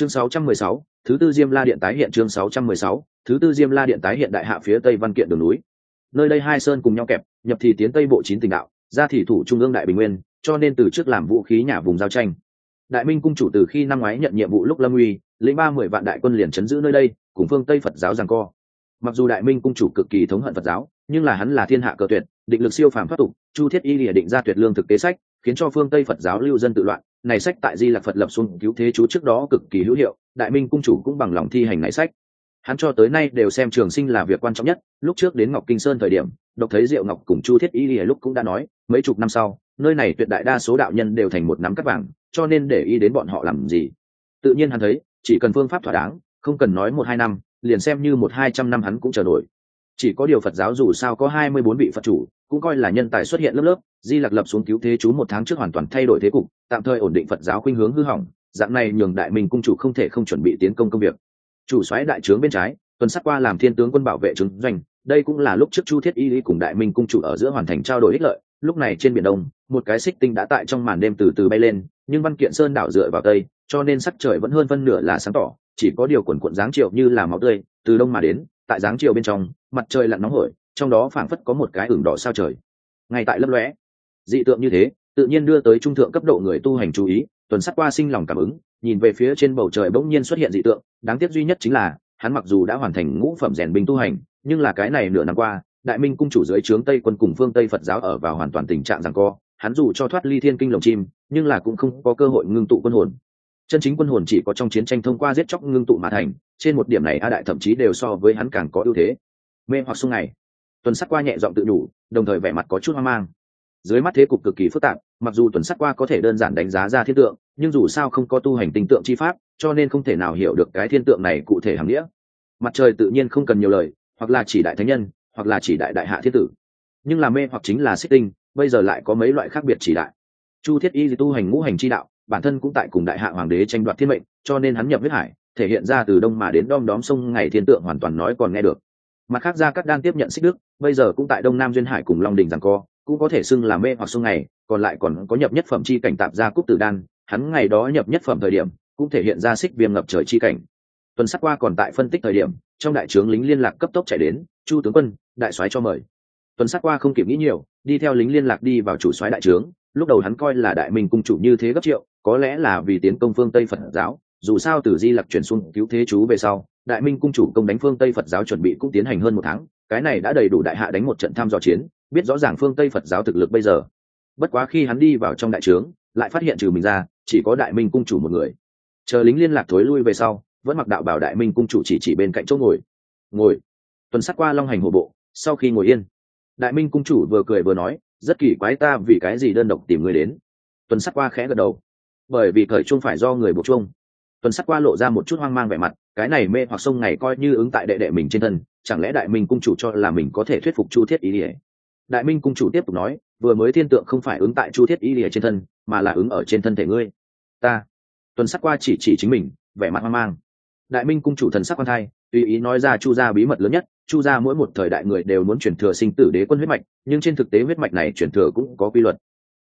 chương 616, thứ tư diêm la điện tái hiện chương 616, thứ tư diêm la điện tái hiện đại hạ phía tây văn kiện đường núi. Nơi đây hai sơn cùng nhau kẹp nhập thì tiến tây bộ chín tình đạo ra thì thủ trung ương đại bình nguyên cho nên từ trước làm vũ khí nhà vùng giao tranh. Đại minh cung chủ từ khi năm ngoái nhận nhiệm vụ lúc lâm uy lĩnh ba mười vạn đại quân liền chấn giữ nơi đây cùng phương tây phật giáo giằng co. Mặc dù đại minh cung chủ cực kỳ thống hận phật giáo nhưng là hắn là thiên hạ cờ tuyệt định lực siêu phàm thoát tục chu thiết y lìa định ra tuyệt lương thực tế sách khiến cho phương tây phật giáo lưu dân tự loạn này sách tại di lạc phật lập xuống cứu thế chú trước đó cực kỳ hữu hiệu, đại minh cung chủ cũng bằng lòng thi hành này sách. Hắn cho tới nay đều xem trường sinh là việc quan trọng nhất, lúc trước đến ngọc kinh sơn thời điểm, độc thấy diệu ngọc cùng chu thiết y lìa lúc cũng đã nói, mấy chục năm sau, nơi này tuyệt đại đa số đạo nhân đều thành một nắm cắt vàng, cho nên để ý đến bọn họ làm gì. Tự nhiên hắn thấy, chỉ cần phương pháp thỏa đáng, không cần nói một hai năm, liền xem như một hai trăm năm hắn cũng chờ nổi chỉ có điều phật giáo dù sao có hai mươi bốn vị phật chủ, cũng coi là nhân tài xuất hiện lớp lớp, di lặc lập xuống cứu thế chú một tháng trước hoàn toàn thay đổi thế cục, tạm thời ổn định phật giáo khuynh hướng hư hỏng, dạng này nhường đại minh cung chủ không thể không chuẩn bị tiến công công việc. Chủ xoáy đại trướng bên trái, tuần sắc qua làm thiên tướng quân bảo vệ trứng doanh, đây cũng là lúc trước chu thiết y lý cùng đại minh cung chủ ở giữa hoàn thành trao đổi ích lợi, lúc này trên biển đông, một cái xích tinh đã tại trong màn đêm từ từ bay lên, nhưng văn kiện sơn đảo dựa vào tây, cho nên sắc trời vẫn hơn phân nửa là sáng tỏ, chỉ có điều quần quận dáng triệu như là máu tươi, từ đông mà đến tại dáng chiều bên trong, mặt trời lặn nóng hổi, trong đó phảng phất có một cái ửng đỏ sao trời. Ngay tại lấp lóe, dị tượng như thế, tự nhiên đưa tới trung thượng cấp độ người tu hành chú ý, tuần sát qua sinh lòng cảm ứng, nhìn về phía trên bầu trời bỗng nhiên xuất hiện dị tượng, đáng tiếc duy nhất chính là, hắn mặc dù đã hoàn thành ngũ phẩm rèn binh tu hành, nhưng là cái này nửa năm qua, đại minh cung chủ dưới trướng tây quân cùng phương tây phật giáo ở vào hoàn toàn tình trạng rằng co, hắn dù cho thoát ly thiên kinh lồng chim, nhưng là cũng không có cơ hội ngưng tụ quân hồn. Chân chính quân hồn chỉ có trong chiến tranh thông qua giết chóc ngưng tụ mà thành trên một điểm này a đại thậm chí đều so với hắn càng có ưu thế. Mê hoặc sung này tuần sắc qua nhẹ giọng tự đủ đồng thời vẻ mặt có chút hoang mang. Dưới mắt thế cục cực kỳ phức tạp, mặc dù tuần sắc qua có thể đơn giản đánh giá ra thiên tượng, nhưng dù sao không có tu hành tinh tượng chi pháp, cho nên không thể nào hiểu được cái thiên tượng này cụ thể hàm nghĩa. Mặt trời tự nhiên không cần nhiều lời, hoặc là chỉ đại thánh nhân, hoặc là chỉ đại đại hạ thiết tử. Nhưng là mê hoặc chính là xích tinh, bây giờ lại có mấy loại khác biệt chỉ đại. Chu thiết y tu hành ngũ hành chi đạo, bản thân cũng tại cùng đại hạ hoàng đế tranh đoạt thiên mệnh, cho nên hắn nhập huyết hải thể hiện ra từ đông mà đến đom đóm sông ngày thiên tượng hoàn toàn nói còn nghe được. Mặt khác ra các đang tiếp nhận xích đức, bây giờ cũng tại đông nam duyên hải cùng long đình rằng co, cũng có thể xưng là mê hoặc sông ngày còn lại còn có nhập nhất phẩm chi cảnh tạp gia cúc tử đan, hắn ngày đó nhập nhất phẩm thời điểm, cũng thể hiện ra xích viêm ngập trời chi cảnh. Tuần sắc qua còn tại phân tích thời điểm, trong đại trướng lính liên lạc cấp tốc chạy đến, chu tướng quân, đại soái cho mời. Tuần sắc qua không kịp nghĩ nhiều, đi theo lính liên lạc đi vào chủ soái đại trướng, lúc đầu hắn coi là đại minh cung chủ như thế gấp triệu, có lẽ là vì tiến công phương tây phật giáo dù sao từ di lặc chuyển xuống cứu thế chú về sau, đại minh cung chủ công đánh phương tây phật giáo chuẩn bị cũng tiến hành hơn một tháng, cái này đã đầy đủ đại hạ đánh một trận tham dò chiến, biết rõ ràng phương tây phật giáo thực lực bây giờ. Bất quá khi hắn đi vào trong đại trướng, lại phát hiện trừ mình ra, chỉ có đại minh cung chủ một người. Chờ lính liên lạc thối lui về sau, vẫn mặc đạo bảo đại minh cung chủ chỉ chỉ bên cạnh chỗ ngồi. Ngồi. Tuần sát qua long hành hồ bộ, sau khi ngồi yên, đại minh cung chủ vừa cười vừa nói, rất kỳ quái ta vì cái gì đơn độc tìm người đến. Tuần sát qua khẽ gật đầu. Bởi vì thời trung phải do người buộc chung tuần sắt qua lộ ra một chút hoang mang vẻ mặt, cái này mê hoặc sông này coi như ứng tại đệ đệ mình trên thân, chẳng lẽ đại minh cung chủ cho là mình có thể thuyết phục chu thiết ý ỉa đại minh cung chủ tiếp tục nói, vừa mới thiên tượng không phải ứng tại chu thiết ý ỉa trên thân, mà là ứng ở trên thân thể ngươi. Ta. Tuần sắc qua chỉ chỉ chính mình, vẻ mặt hoang mang. Đại minh cung chủ thần sắc quan thai, tùy ý nói ra chu gia bí mật lớn nhất, chu gia mỗi một thời đại người đều muốn chuyển thừa sinh tử đế quân huyết mạch, nhưng trên thực tế huyết mạch này chuyển thừa cũng có quy luật.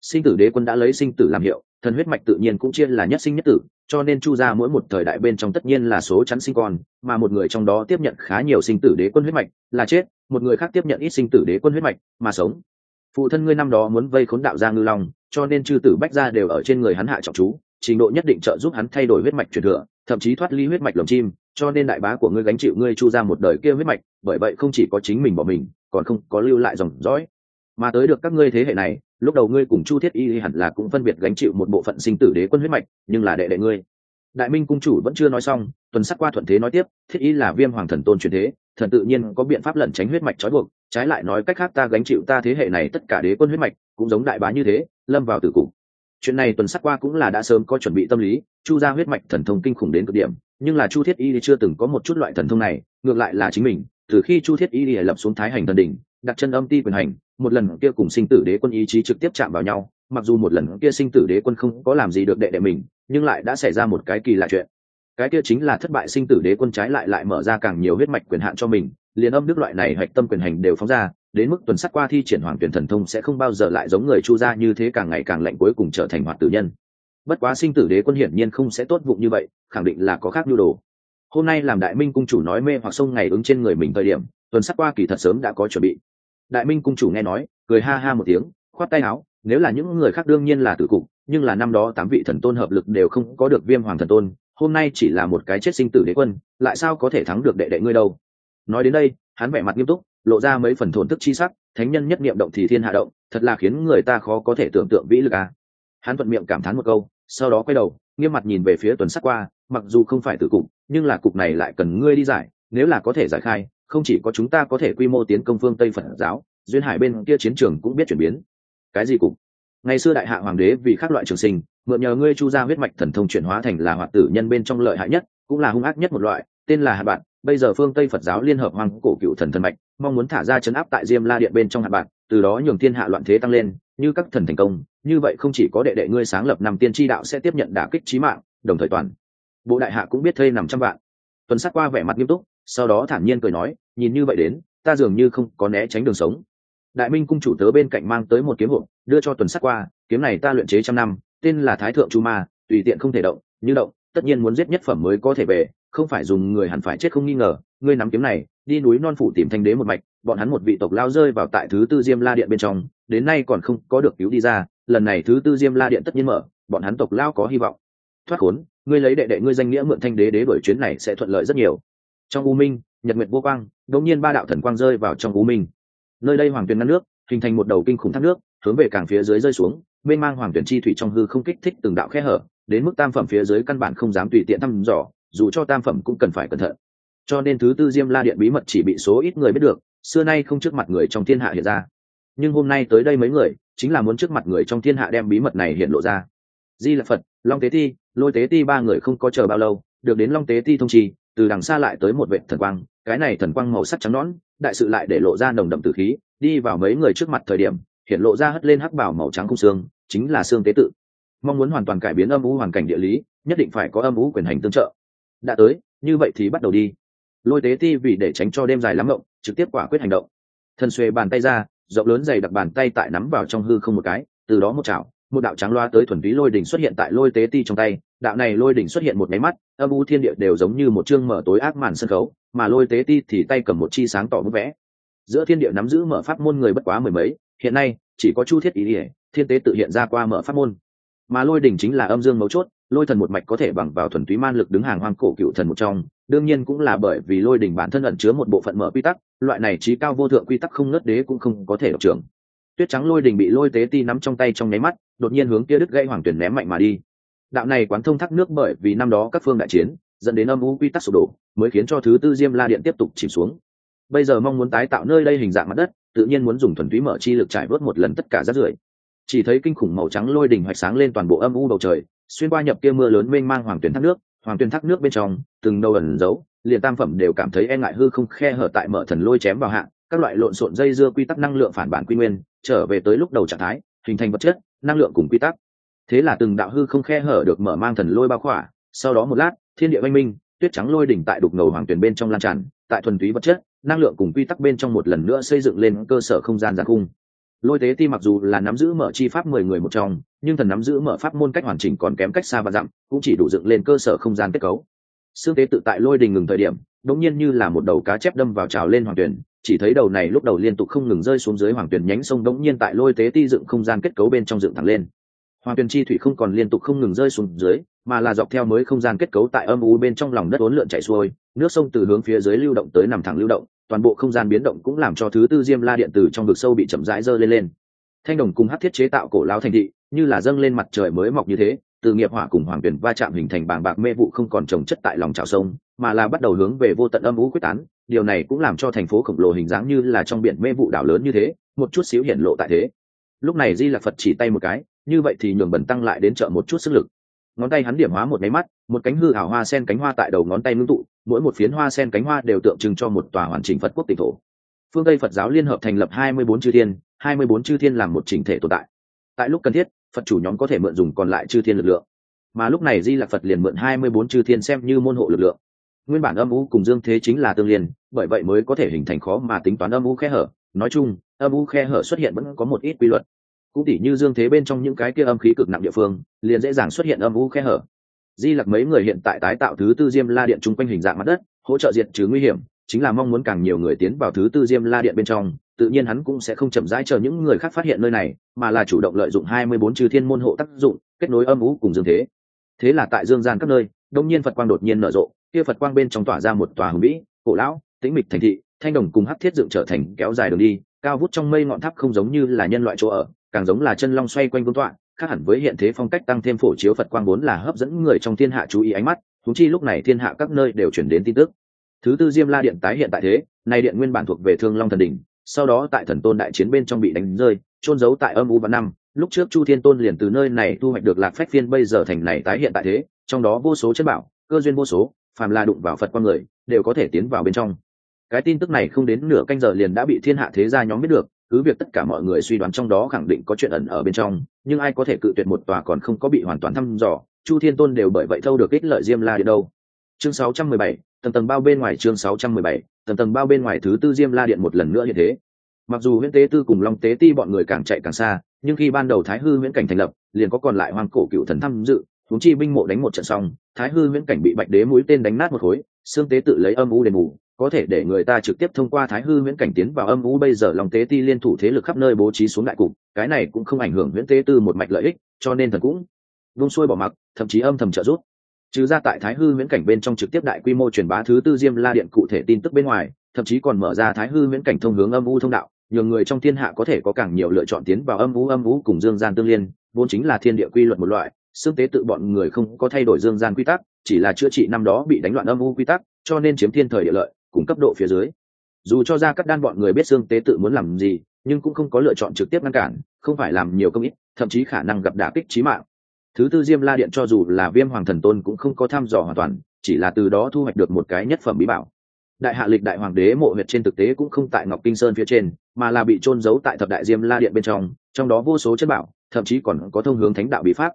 Sinh tử đế quân đã lấy sinh tử làm hiệu thần huyết mạch tự nhiên cũng chia là nhất sinh nhất tử, cho nên chu gia mỗi một thời đại bên trong tất nhiên là số chắn sinh con, mà một người trong đó tiếp nhận khá nhiều sinh tử đế quân huyết mạch, là chết, một người khác tiếp nhận ít sinh tử đế quân huyết mạch, mà sống. Phụ thân ngươi năm đó muốn vây khốn đạo gia ngư long, cho nên chư tử bách gia đều ở trên người hắn hạ trọng chú, trình độ nhất định trợ giúp hắn thay đổi huyết mạch truyền thừa, thậm chí thoát ly huyết mạch lồng chim, cho nên đại bá của ngươi gánh chịu ngươi chu ra một đời kia huyết mạch, bởi vậy không chỉ có chính mình bỏ mình, còn không có lưu lại dòng dõi. Mà tới được các ngươi thế hệ này lúc đầu ngươi cùng chu thiết y hẳn là cũng phân biệt gánh chịu một bộ phận sinh tử đế quân huyết mạch, nhưng là đệ đệ ngươi. Đại minh cung chủ vẫn chưa nói xong, tuần sắc qua thuận thế nói tiếp, thiết y là viêm hoàng thần tôn truyền thế, thần tự nhiên có biện pháp lẩn tránh huyết mạch trói buộc, trái lại nói cách khác ta gánh chịu ta thế hệ này tất cả đế quân huyết mạch, cũng giống đại bá như thế, lâm vào tử cục. Chuyện này tuần sắc qua cũng là đã sớm có chuẩn bị tâm lý, chu ra huyết mạch thần thông kinh khủng đến cực điểm, nhưng là chu thiết y chưa từng có một chút loại thần thông này, ngược lại là chính mình, từ khi chu thiết y lập xuống thái hành thần đỉnh, đặt chân âm ti quyền hành một lần kia cùng sinh tử đế quân ý chí trực tiếp chạm vào nhau, mặc dù một lần kia sinh tử đế quân không có làm gì được đệ đệ mình, nhưng lại đã xảy ra một cái kỳ lạ chuyện. Cái kia chính là thất bại sinh tử đế quân trái lại lại mở ra càng nhiều huyết mạch quyền hạn cho mình, liền âm đức loại này hạch tâm quyền hành đều phóng ra, đến mức tuần sắc qua thi triển hoàng tuyển thần thông sẽ không bao giờ lại giống người chu gia như thế càng ngày càng lạnh cuối cùng trở thành hoạt tử nhân. Bất quá sinh tử đế quân hiển nhiên không sẽ tốt vụng như vậy, khẳng định là có khác nhu đồ. Hôm nay làm đại minh cung chủ nói mê hoặc sông ngày ứng trên người mình thời điểm, tuần sắc qua kỳ thật sớm đã có chuẩn bị đại minh cung chủ nghe nói, cười ha ha một tiếng, khoát tay áo, nếu là những người khác đương nhiên là tử cục, nhưng là năm đó tám vị thần tôn hợp lực đều không có được viêm hoàng thần tôn, hôm nay chỉ là một cái chết sinh tử đế quân, lại sao có thể thắng được đệ đệ ngươi đâu nói đến đây, hắn vẻ mặt nghiêm túc, lộ ra mấy phần thổn thức chi sắc, thánh nhân nhất niệm động thì thiên hạ động, thật là khiến người ta khó có thể tưởng tượng vĩ lực à. hắn thuận miệng cảm thán một câu, sau đó quay đầu, nghiêm mặt nhìn về phía tuần sắc qua, mặc dù không phải tử cục, nhưng là cục này lại cần ngươi đi giải, nếu là có thể giải khai không chỉ có chúng ta có thể quy mô tiến công phương tây phật giáo, duyên hải bên kia chiến trường cũng biết chuyển biến. Cái gì cục? Ngày xưa đại hạ hoàng đế vì các loại trường sinh, mượn nhờ ngươi chu ra huyết mạch thần thông chuyển hóa thành là hoạt tử nhân bên trong lợi hại nhất, cũng là hung ác nhất một loại, tên là hạt bạn. Bây giờ phương tây phật giáo liên hợp hoàng cổ cựu thần thần mạch, mong muốn thả ra chấn áp tại diêm la điện bên trong hạt bạn, từ đó nhường thiên hạ loạn thế tăng lên, như các thần thành công, như vậy không chỉ có đệ đệ ngươi sáng lập năm tiên tri đạo sẽ tiếp nhận đả kích trí mạng, đồng thời toàn bộ đại hạ cũng biết thây nằm trăm vạn. Tuần sát qua vẻ mặt nghiêm túc sau đó thản nhiên cười nói, nhìn như vậy đến, ta dường như không có né tránh đường sống. Đại minh cung chủ tớ bên cạnh mang tới một kiếm hộp, đưa cho tuần sát qua, kiếm này ta luyện chế trăm năm, tên là thái thượng chu ma, tùy tiện không thể động, như động, tất nhiên muốn giết nhất phẩm mới có thể về, không phải dùng người hẳn phải chết không nghi ngờ, ngươi nắm kiếm này, đi núi non phủ tìm thanh đế một mạch, bọn hắn một vị tộc lao rơi vào tại thứ tư diêm la điện bên trong, đến nay còn không có được cứu đi ra, lần này thứ tư diêm la điện tất nhiên mở, bọn hắn tộc lao có hy vọng. Thoát khốn, ngươi lấy đệ đệ ngươi danh nghĩa mượn thanh đế đế đổi chuyến này sẽ thuận lợi rất nhiều trong u minh, nhật nguyệt vô quang, đột nhiên ba đạo thần quang rơi vào trong u minh. Nơi đây hoàng tuyền ngăn nước, hình thành một đầu kinh khủng thác nước, hướng về càng phía dưới rơi xuống bên mang hoàng tuyển chi thủy trong hư không kích thích từng đạo khe hở, đến mức tam phẩm phía dưới căn bản không dám tùy tiện thăm dò, dù cho tam phẩm cũng cần phải cẩn thận. Cho nên thứ tư diêm la điện bí mật chỉ bị số ít người biết được, xưa nay không trước mặt người trong thiên hạ hiện ra. Nhưng hôm nay tới đây mấy người, chính là muốn trước mặt người trong thiên hạ đem bí mật này hiện lộ ra. Di là phật, long tế ti, lôi tế ti ba người không có chờ bao lâu, được đến long tế ti thông trì từ đằng xa lại tới một vệ thần quang, cái này thần quang màu sắc trắng nõn, đại sự lại để lộ ra nồng đậm tử khí, đi vào mấy người trước mặt thời điểm, hiện lộ ra hất lên hắc bảo màu trắng cung xương, chính là xương tế tự. Mong muốn hoàn toàn cải biến âm u hoàn cảnh địa lý, nhất định phải có âm u quyền hành tương trợ. Đã tới, như vậy thì bắt đầu đi. Lôi tế ti vì để tránh cho đêm dài lắm động trực tiếp quả quyết hành động. Thân xuê bàn tay ra, rộng lớn dày đặc bàn tay tại nắm vào trong hư không một cái, từ đó một chảo, một đạo trắng loa tới thuần túy lôi đỉnh xuất hiện tại lôi tế ti trong tay đạo này lôi đỉnh xuất hiện một máy mắt, âm u thiên địa đều giống như một chương mở tối ác màn sân khấu, mà lôi tế ti thì tay cầm một chi sáng tỏ bức vẽ. Giữa thiên địa nắm giữ mở pháp môn người bất quá mười mấy, hiện nay, chỉ có chu thiết ý ỉa thiên tế tự hiện ra qua mở pháp môn. Mà lôi đỉnh chính là âm dương mấu chốt, lôi thần một mạch có thể bằng vào thuần túy man lực đứng hàng hoang cổ cựu thần một trong, đương nhiên cũng là bởi vì lôi đỉnh bản thân ẩn chứa một bộ phận mở quy tắc, loại này trí cao vô thượng quy tắc không ngất đế cũng không có thể đọc trưởng. Tuyết trắng lôi đỉnh bị lôi tế ti nắm trong tay trong nháy mắt, đột nhiên hướng kia đứt gãy hoàng tuyển ném mạnh mà đi đạo này quán thông thác nước bởi vì năm đó các phương đại chiến, dẫn đến âm u quy tắc sụp đổ, mới khiến cho thứ tư diêm la điện tiếp tục chìm xuống. Bây giờ mong muốn tái tạo nơi đây hình dạng mặt đất, tự nhiên muốn dùng thuần túy mở chi lực trải vớt một lần tất cả rác rưởi. Chỉ thấy kinh khủng màu trắng lôi đỉnh hoạch sáng lên toàn bộ âm u bầu trời, xuyên qua nhập kia mưa lớn mênh mang hoàng tuyển thác nước, hoàng tuyển thác nước bên trong, từng đầu ẩn giấu, liền tam phẩm đều cảm thấy e ngại hư không khe hở tại mở thần lôi chém vào hạng các loại lộn xộn dây dưa quy tắc năng lượng phản bản quy nguyên, trở về tới lúc đầu trạng thái, hình thành vật chất, năng lượng cùng quy tắc thế là từng đạo hư không khe hở được mở mang thần lôi bao khỏa, sau đó một lát, thiên địa oanh minh, tuyết trắng lôi đỉnh tại đục ngầu hoàng tuyển bên trong lan tràn, tại thuần túy vật chất, năng lượng cùng quy tắc bên trong một lần nữa xây dựng lên cơ sở không gian giàn khung. Lôi tế ti mặc dù là nắm giữ mở chi pháp mười người một trong, nhưng thần nắm giữ mở pháp môn cách hoàn chỉnh còn kém cách xa và dặm, cũng chỉ đủ dựng lên cơ sở không gian kết cấu. Xương tế tự tại lôi đình ngừng thời điểm đống nhiên như là một đầu cá chép đâm vào trào lên hoàng tuyển chỉ thấy đầu này lúc đầu liên tục không ngừng rơi xuống dưới hoàng tuyển nhánh sông đống nhiên tại lôi tế ti dựng không gian kết cấu bên trong dựng thẳng lên hoàng tuyền chi thủy không còn liên tục không ngừng rơi xuống dưới, mà là dọc theo mới không gian kết cấu tại âm u bên trong lòng đất uốn lượn chảy xuôi, nước sông từ hướng phía dưới lưu động tới nằm thẳng lưu động, toàn bộ không gian biến động cũng làm cho thứ tư diêm la điện tử trong vực sâu bị chậm rãi dơ lên lên. Thanh đồng cùng hát thiết chế tạo cổ lao thành thị, như là dâng lên mặt trời mới mọc như thế, từ nghiệp hỏa cùng hoàng tuyển va chạm hình thành bảng bạc mê vụ không còn trồng chất tại lòng trào sông, mà là bắt đầu hướng về vô tận âm ú quyết tán. Điều này cũng làm cho thành phố khổng lồ hình dáng như là trong biển mê vụ đảo lớn như thế, một chút xíu hiện lộ tại thế. Lúc này di lạc phật chỉ tay một cái như vậy thì nhường bẩn tăng lại đến chợ một chút sức lực. Ngón tay hắn điểm hóa một máy mắt, một cánh hư ảo hoa sen cánh hoa tại đầu ngón tay ngưng tụ, mỗi một phiến hoa sen cánh hoa đều tượng trưng cho một tòa hoàn chỉnh phật quốc tỉnh thổ. Phương tây phật giáo liên hợp thành lập hai mươi bốn chư thiên, hai mươi bốn chư thiên làm một chỉnh thể tồn tại. Tại lúc cần thiết, phật chủ nhóm có thể mượn dùng còn lại chư thiên lực lượng. Mà lúc này di lạc phật liền mượn hai mươi bốn chư thiên xem như môn hộ lực lượng. Nguyên bản âm u cùng dương thế chính là tương liên, bởi vậy mới có thể hình thành khó mà tính toán âm u khe hở. Nói chung, âm u khe hở xuất hiện vẫn có một ít quy luật cũng tỉ như dương thế bên trong những cái kia âm khí cực nặng địa phương, liền dễ dàng xuất hiện âm u khe hở. Di lặc mấy người hiện tại tái tạo thứ tư diêm la điện chung quanh hình dạng mặt đất, hỗ trợ diệt trừ nguy hiểm, chính là mong muốn càng nhiều người tiến vào thứ tư diêm la điện bên trong, tự nhiên hắn cũng sẽ không chậm rãi chờ những người khác phát hiện nơi này, mà là chủ động lợi dụng hai mươi bốn chư thiên môn hộ tác dụng, kết nối âm ú cùng dương thế. Thế là tại dương gian các nơi, đông nhiên phật quang đột nhiên nở rộ, kia phật quang bên trong tỏa ra một tòa hùng vĩ, cổ lão, tĩnh mịch thành thị, thanh đồng cùng hắc thiết dựng trở thành kéo dài đường đi, cao vút trong mây ngọn tháp không giống như là nhân loại chỗ ở càng giống là chân long xoay quanh vương tọa, khác hẳn với hiện thế phong cách tăng thêm phổ chiếu phật quang vốn là hấp dẫn người trong thiên hạ chú ý ánh mắt thúng chi lúc này thiên hạ các nơi đều chuyển đến tin tức. Thứ tư diêm la điện tái hiện tại thế, nay điện nguyên bản thuộc về thương long thần đỉnh, sau đó tại thần tôn đại chiến bên trong bị đánh rơi trôn giấu tại âm u văn năm, lúc trước chu thiên tôn liền từ nơi này thu hoạch được lạc phách phiên, bây giờ thành này tái hiện tại thế, trong đó vô số chất bảo, cơ duyên vô số, phàm là đụng vào phật con người, đều có thể tiến vào bên trong. Cái tin tức này không đến nửa canh giờ liền đã bị thiên hạ thế gia nhóm biết được cứ việc tất cả mọi người suy đoán trong đó khẳng định có chuyện ẩn ở bên trong nhưng ai có thể cự tuyệt một tòa còn không có bị hoàn toàn thăm dò chu thiên tôn đều bởi vậy thâu được ích lợi diêm la điện đâu. Chương 617, tầng tầng bao bên ngoài chương 617, tầng tầng bao bên ngoài thứ tư diêm la điện một lần nữa như thế. Mặc dù huyễn tế tư cùng long tế ti bọn người càng chạy càng xa nhưng khi ban đầu thái hư huyễn cảnh thành lập liền có còn lại hoàng cổ cựu thần tham dự huống chi binh mộ đánh một trận xong thái hư huyễn cảnh bị bạch đế mũi tên đánh nát một khối xương tế tự lấy âm u đền bù có thể để người ta trực tiếp thông qua thái hư huyễn cảnh tiến vào âm u bây giờ lòng tế ti liên thủ thế lực khắp nơi bố trí xuống đại cục, cái này cũng không ảnh hưởng huyễn tế tư một mạch lợi ích, cho nên thần cũng vung xuôi bỏ mặc, thậm chí âm thầm trợ giúp. Trừ ra tại thái hư huyễn cảnh bên trong trực tiếp đại quy mô truyền bá thứ tư diêm la điện cụ thể tin tức bên ngoài, thậm chí còn mở ra thái hư huyễn cảnh thông hướng âm u thông đạo nhiều người trong thiên hạ có thể có càng nhiều lựa chọn tiến vào âm u âm u cùng dương gian tương liên, vốn chính là thiên địa quy luật một loại, xương tế tự bọn người không có thay đổi dương gian quy tắc, chỉ là chữa trị năm đó bị đánh loạn âm u quy tắc, cho nên chiếm thiên thời địa lợi cùng cấp độ phía dưới. Dù cho ra các đan bọn người biết xương tế tự muốn làm gì, nhưng cũng không có lựa chọn trực tiếp ngăn cản, không phải làm nhiều công ít, thậm chí khả năng gặp đả kích trí mạng. Thứ tư diêm la điện cho dù là viêm hoàng thần tôn cũng không có thăm dò hoàn toàn, chỉ là từ đó thu hoạch được một cái nhất phẩm bí bảo. Đại hạ lịch đại hoàng đế mộ huyệt trên thực tế cũng không tại ngọc kinh sơn phía trên, mà là bị trôn giấu tại thập đại diêm la điện bên trong trong đó vô số chất bảo, thậm chí còn có thông hướng thánh đạo bí pháp.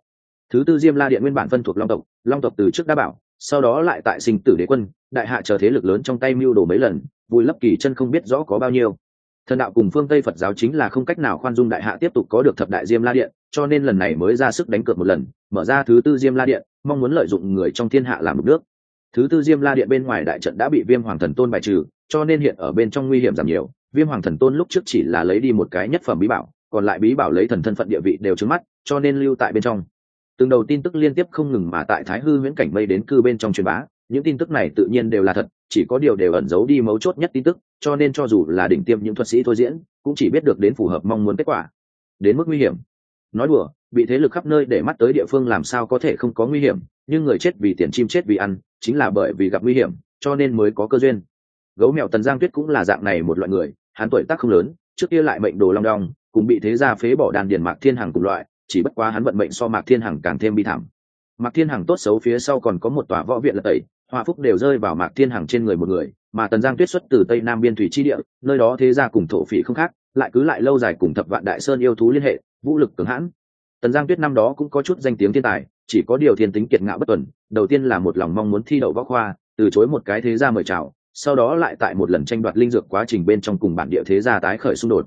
Thứ tư diêm la điện nguyên bản phân thuộc long tộc long tộc từ trước đã bảo sau đó lại tại sinh tử đế quân, đại hạ chờ thế lực lớn trong tay mưu đồ mấy lần, vùi lấp kỳ chân không biết rõ có bao nhiêu. Thần đạo cùng phương tây phật giáo chính là không cách nào khoan dung đại hạ tiếp tục có được thập đại diêm la điện, cho nên lần này mới ra sức đánh cược một lần, mở ra thứ tư diêm la điện, mong muốn lợi dụng người trong thiên hạ làm một nước. Thứ tư diêm la điện bên ngoài đại trận đã bị viêm hoàng thần tôn bài trừ, cho nên hiện ở bên trong nguy hiểm giảm nhiều. Viêm hoàng thần tôn lúc trước chỉ là lấy đi một cái nhất phẩm bí bảo, còn lại bí bảo lấy thần thân phận địa vị đều trứng mắt, cho nên lưu tại bên trong từng đầu tin tức liên tiếp không ngừng mà tại thái hư viễn cảnh mây đến cư bên trong truyền bá, những tin tức này tự nhiên đều là thật, chỉ có điều đều ẩn giấu đi mấu chốt nhất tin tức, cho nên cho dù là đỉnh tiêm những thuật sĩ thôi diễn, cũng chỉ biết được đến phù hợp mong muốn kết quả. Đến mức nguy hiểm. Nói đùa, bị thế lực khắp nơi để mắt tới địa phương làm sao có thể không có nguy hiểm, nhưng người chết vì tiền chim chết vì ăn, chính là bởi vì gặp nguy hiểm, cho nên mới có cơ duyên. Gấu mèo tần giang tuyết cũng là dạng này một loại người, hắn tuổi tác không lớn, trước kia lại mệnh đồ long đong cũng bị thế gia phế bỏ đàn điền mạc thiên hàng cùng loại chỉ bất quá hắn vận mệnh so mạc thiên hằng càng thêm bi thảm. Mạc thiên hằng tốt xấu phía sau còn có một tòa võ viện là tẩy hòa phúc đều rơi vào mạc thiên hằng trên người một người, mà tần giang tuyết xuất từ tây nam biên thủy chi địa, nơi đó thế gia cùng thổ phỉ không khác, lại cứ lại lâu dài cùng thập vạn đại sơn yêu thú liên hệ, vũ lực cường hãn. Tần giang tuyết năm đó cũng có chút danh tiếng thiên tài, chỉ có điều thiên tính kiệt ngạo bất tuần, đầu tiên là một lòng mong muốn thi đậu võ khoa, từ chối một cái thế gia mời chào, sau đó lại tại một lần tranh đoạt linh dược quá trình bên trong cùng bản địa thế gia tái khởi xung đột.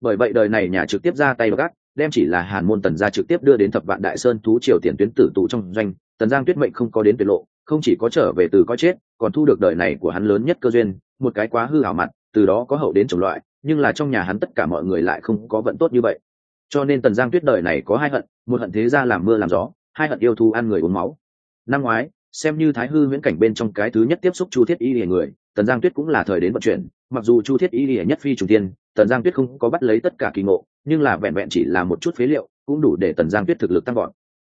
Bởi vậy đời này nhà trực tiếp ra tay gắt đem chỉ là hàn môn tần gia trực tiếp đưa đến thập vạn đại sơn thú triều tiền tuyến tử tụ trong doanh, tần giang tuyết mệnh không có đến tuyệt lộ, không chỉ có trở về từ có chết, còn thu được đời này của hắn lớn nhất cơ duyên, một cái quá hư hảo mặt, từ đó có hậu đến chủng loại, nhưng là trong nhà hắn tất cả mọi người lại không có vận tốt như vậy. Cho nên tần giang tuyết đời này có hai hận, một hận thế gia làm mưa làm gió, hai hận yêu thu ăn người uống máu. Năm ngoái, xem như thái hư viễn cảnh bên trong cái thứ nhất tiếp xúc chu thiết y lìa người, tần giang tuyết cũng là thời đến vận chuyển, mặc dù chu thiết y lìa nhất phi trùng tiên tần giang tuyết không có bắt lấy tất cả kỳ ngộ, nhưng là vẹn vẹn chỉ là một chút phế liệu, cũng đủ để tần giang tuyết thực lực tăng gọn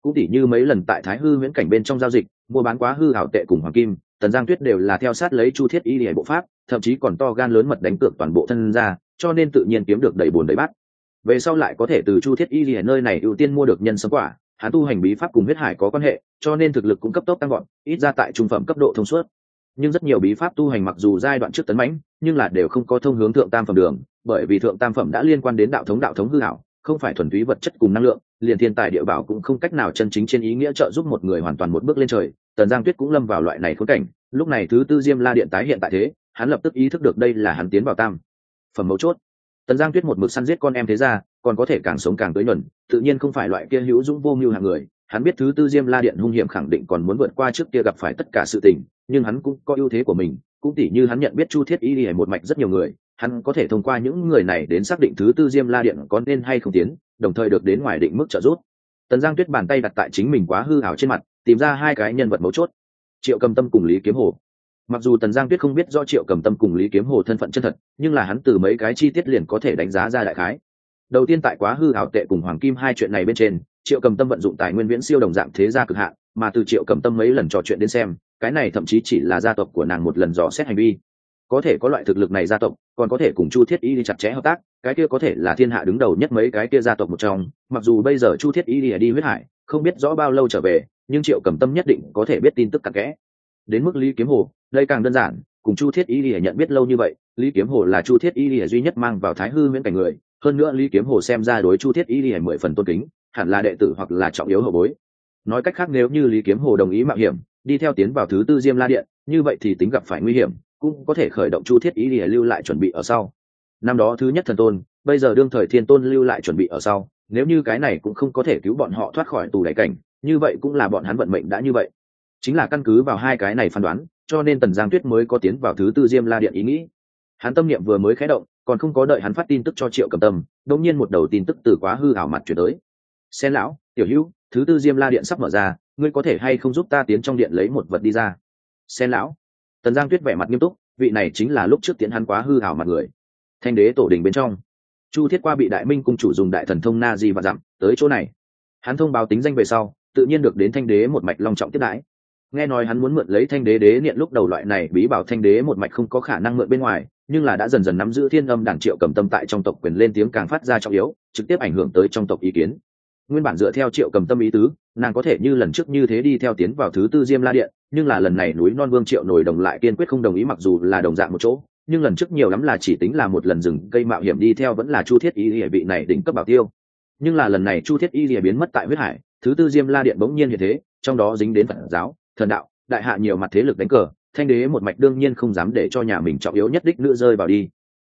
cũng tỉ như mấy lần tại thái hư viễn cảnh bên trong giao dịch, mua bán quá hư hảo tệ cùng hoàng kim, tần giang tuyết đều là theo sát lấy chu thiết y lìa bộ pháp, thậm chí còn to gan lớn mật đánh cược toàn bộ thân ra cho nên tự nhiên kiếm được đầy bùn đầy bát. Về sau lại có thể từ chu thiết y lìa nơi này ưu tiên mua được nhân sống quả, hắn tu hành bí pháp cùng huyết hải có quan hệ, cho nên thực lực cũng cấp tốc tăng gọn ít ra tại trung phẩm cấp độ thông suốt. Nhưng rất nhiều bí pháp tu hành mặc dù giai đoạn trước tấn mãnh, nhưng là đều không có thông hướng thượng tam phẩm đường bởi vì thượng tam phẩm đã liên quan đến đạo thống đạo thống hư hảo không phải thuần túy vật chất cùng năng lượng, liền thiên tài địa bảo cũng không cách nào chân chính trên ý nghĩa trợ giúp một người hoàn toàn một bước lên trời. Tần giang tuyết cũng lâm vào loại này khốn cảnh, lúc này thứ tư diêm la điện tái hiện tại thế, hắn lập tức ý thức được đây là hắn tiến vào tam phẩm mấu chốt. Tần giang tuyết một mực săn giết con em thế ra còn có thể càng sống càng tới nhuần, tự nhiên không phải loại kia hữu dũng vô mưu hàng người. Hắn biết thứ tư diêm la điện hung hiểm khẳng định còn muốn vượt qua trước kia gặp phải tất cả sự tình, nhưng hắn cũng có ưu thế của mình, cũng tỉ như hắn nhận biết chu thiết y lìa một mạch rất nhiều người hắn có thể thông qua những người này đến xác định thứ tư diêm la điện có nên hay không tiến, đồng thời được đến ngoài định mức trợ giúp. Tần giang tuyết bàn tay đặt tại chính mình quá hư hảo trên mặt, tìm ra hai cái nhân vật mấu chốt. Triệu cầm tâm cùng lý kiếm hồ. Mặc dù tần giang tuyết không biết do triệu cầm tâm cùng lý kiếm hồ thân phận chân thật, nhưng là hắn từ mấy cái chi tiết liền có thể đánh giá ra đại khái. Đầu tiên tại quá hư hảo tệ cùng hoàng kim hai chuyện này bên trên, triệu cầm tâm vận dụng tài nguyên viễn siêu đồng dạng thế gia cực hạn, mà từ triệu cầm tâm mấy lần trò chuyện đến xem, cái này thậm chí chỉ là gia tộc của nàng một lần dò xét hành vi có thể có loại thực lực này gia tộc còn có thể cùng chu thiết y đi chặt chẽ hợp tác cái kia có thể là thiên hạ đứng đầu nhất mấy cái kia gia tộc một trong. Mặc dù bây giờ chu thiết y đi, đi huyết hải không biết rõ bao lâu trở về nhưng triệu cầm tâm nhất định có thể biết tin tức cặn kẽ. Đến mức lý kiếm hồ đây càng đơn giản cùng chu thiết y đi nhận biết lâu như vậy lý kiếm hồ là chu thiết y đi duy nhất mang vào thái hư miễn cảnh người. Hơn nữa lý kiếm hồ xem ra đối chu thiết y đi mười phần tôn kính hẳn là đệ tử hoặc là trọng yếu hậu bối. Nói cách khác nếu như lý kiếm hồ đồng ý mạo hiểm đi theo tiến vào thứ tư diêm la điện như vậy thì tính gặp phải nguy hiểm cũng có thể khởi động chu thiết ý lìa lưu lại chuẩn bị ở sau. Năm đó thứ nhất thần tôn, bây giờ đương thời thiên tôn lưu lại chuẩn bị ở sau, nếu như cái này cũng không có thể cứu bọn họ thoát khỏi tù đại cảnh, như vậy cũng là bọn hắn vận mệnh đã như vậy. Chính là căn cứ vào hai cái này phán đoán, cho nên tần giang tuyết mới có tiến vào thứ tư diêm la điện ý nghĩ. Hắn tâm niệm vừa mới khé động, còn không có đợi hắn phát tin tức cho triệu cầm tâm đông nhiên một đầu tin tức từ quá hư ảo mặt chuyển tới. Xen lão, tiểu hữu, thứ tư diêm la điện sắp mở ra, ngươi có thể hay không giúp ta tiến trong điện lấy một vật đi ra? Xen lão tần giang tuyết vẻ mặt nghiêm túc, vị này chính là lúc trước tiến hắn quá hư hảo mặt người. Thanh đế tổ đình bên trong, chu thiết qua bị đại minh cung chủ dùng đại thần thông na di và dặm, tới chỗ này. Hắn thông báo tính danh về sau, tự nhiên được đến thanh đế một mạch long trọng tiếp đãi. Nghe nói hắn muốn mượn lấy thanh đế đế niệm lúc đầu loại này bí bảo thanh đế một mạch không có khả năng mượn bên ngoài, nhưng là đã dần dần nắm giữ thiên âm đảng triệu cầm tâm tại trong tộc quyền lên tiếng càng phát ra trọng yếu, trực tiếp ảnh hưởng tới trong tộc ý kiến. Nguyên bản dựa theo triệu cầm tâm ý tứ nàng có thể như lần trước như thế đi theo tiến vào thứ tư diêm la điện, nhưng là lần này núi non vương triệu nổi đồng lại kiên quyết không đồng ý mặc dù là đồng dạng một chỗ, nhưng lần trước nhiều lắm là chỉ tính là một lần dừng gây mạo hiểm đi theo vẫn là chu thiết y địa vị này đỉnh cấp bảo tiêu. Nhưng là lần này chu thiết y địa biến mất tại huyết hải, thứ tư diêm la điện bỗng nhiên như thế, trong đó dính đến phật giáo, thần đạo, đại hạ nhiều mặt thế lực đánh cờ, thanh đế một mạch đương nhiên không dám để cho nhà mình trọng yếu nhất đích nữa rơi vào đi.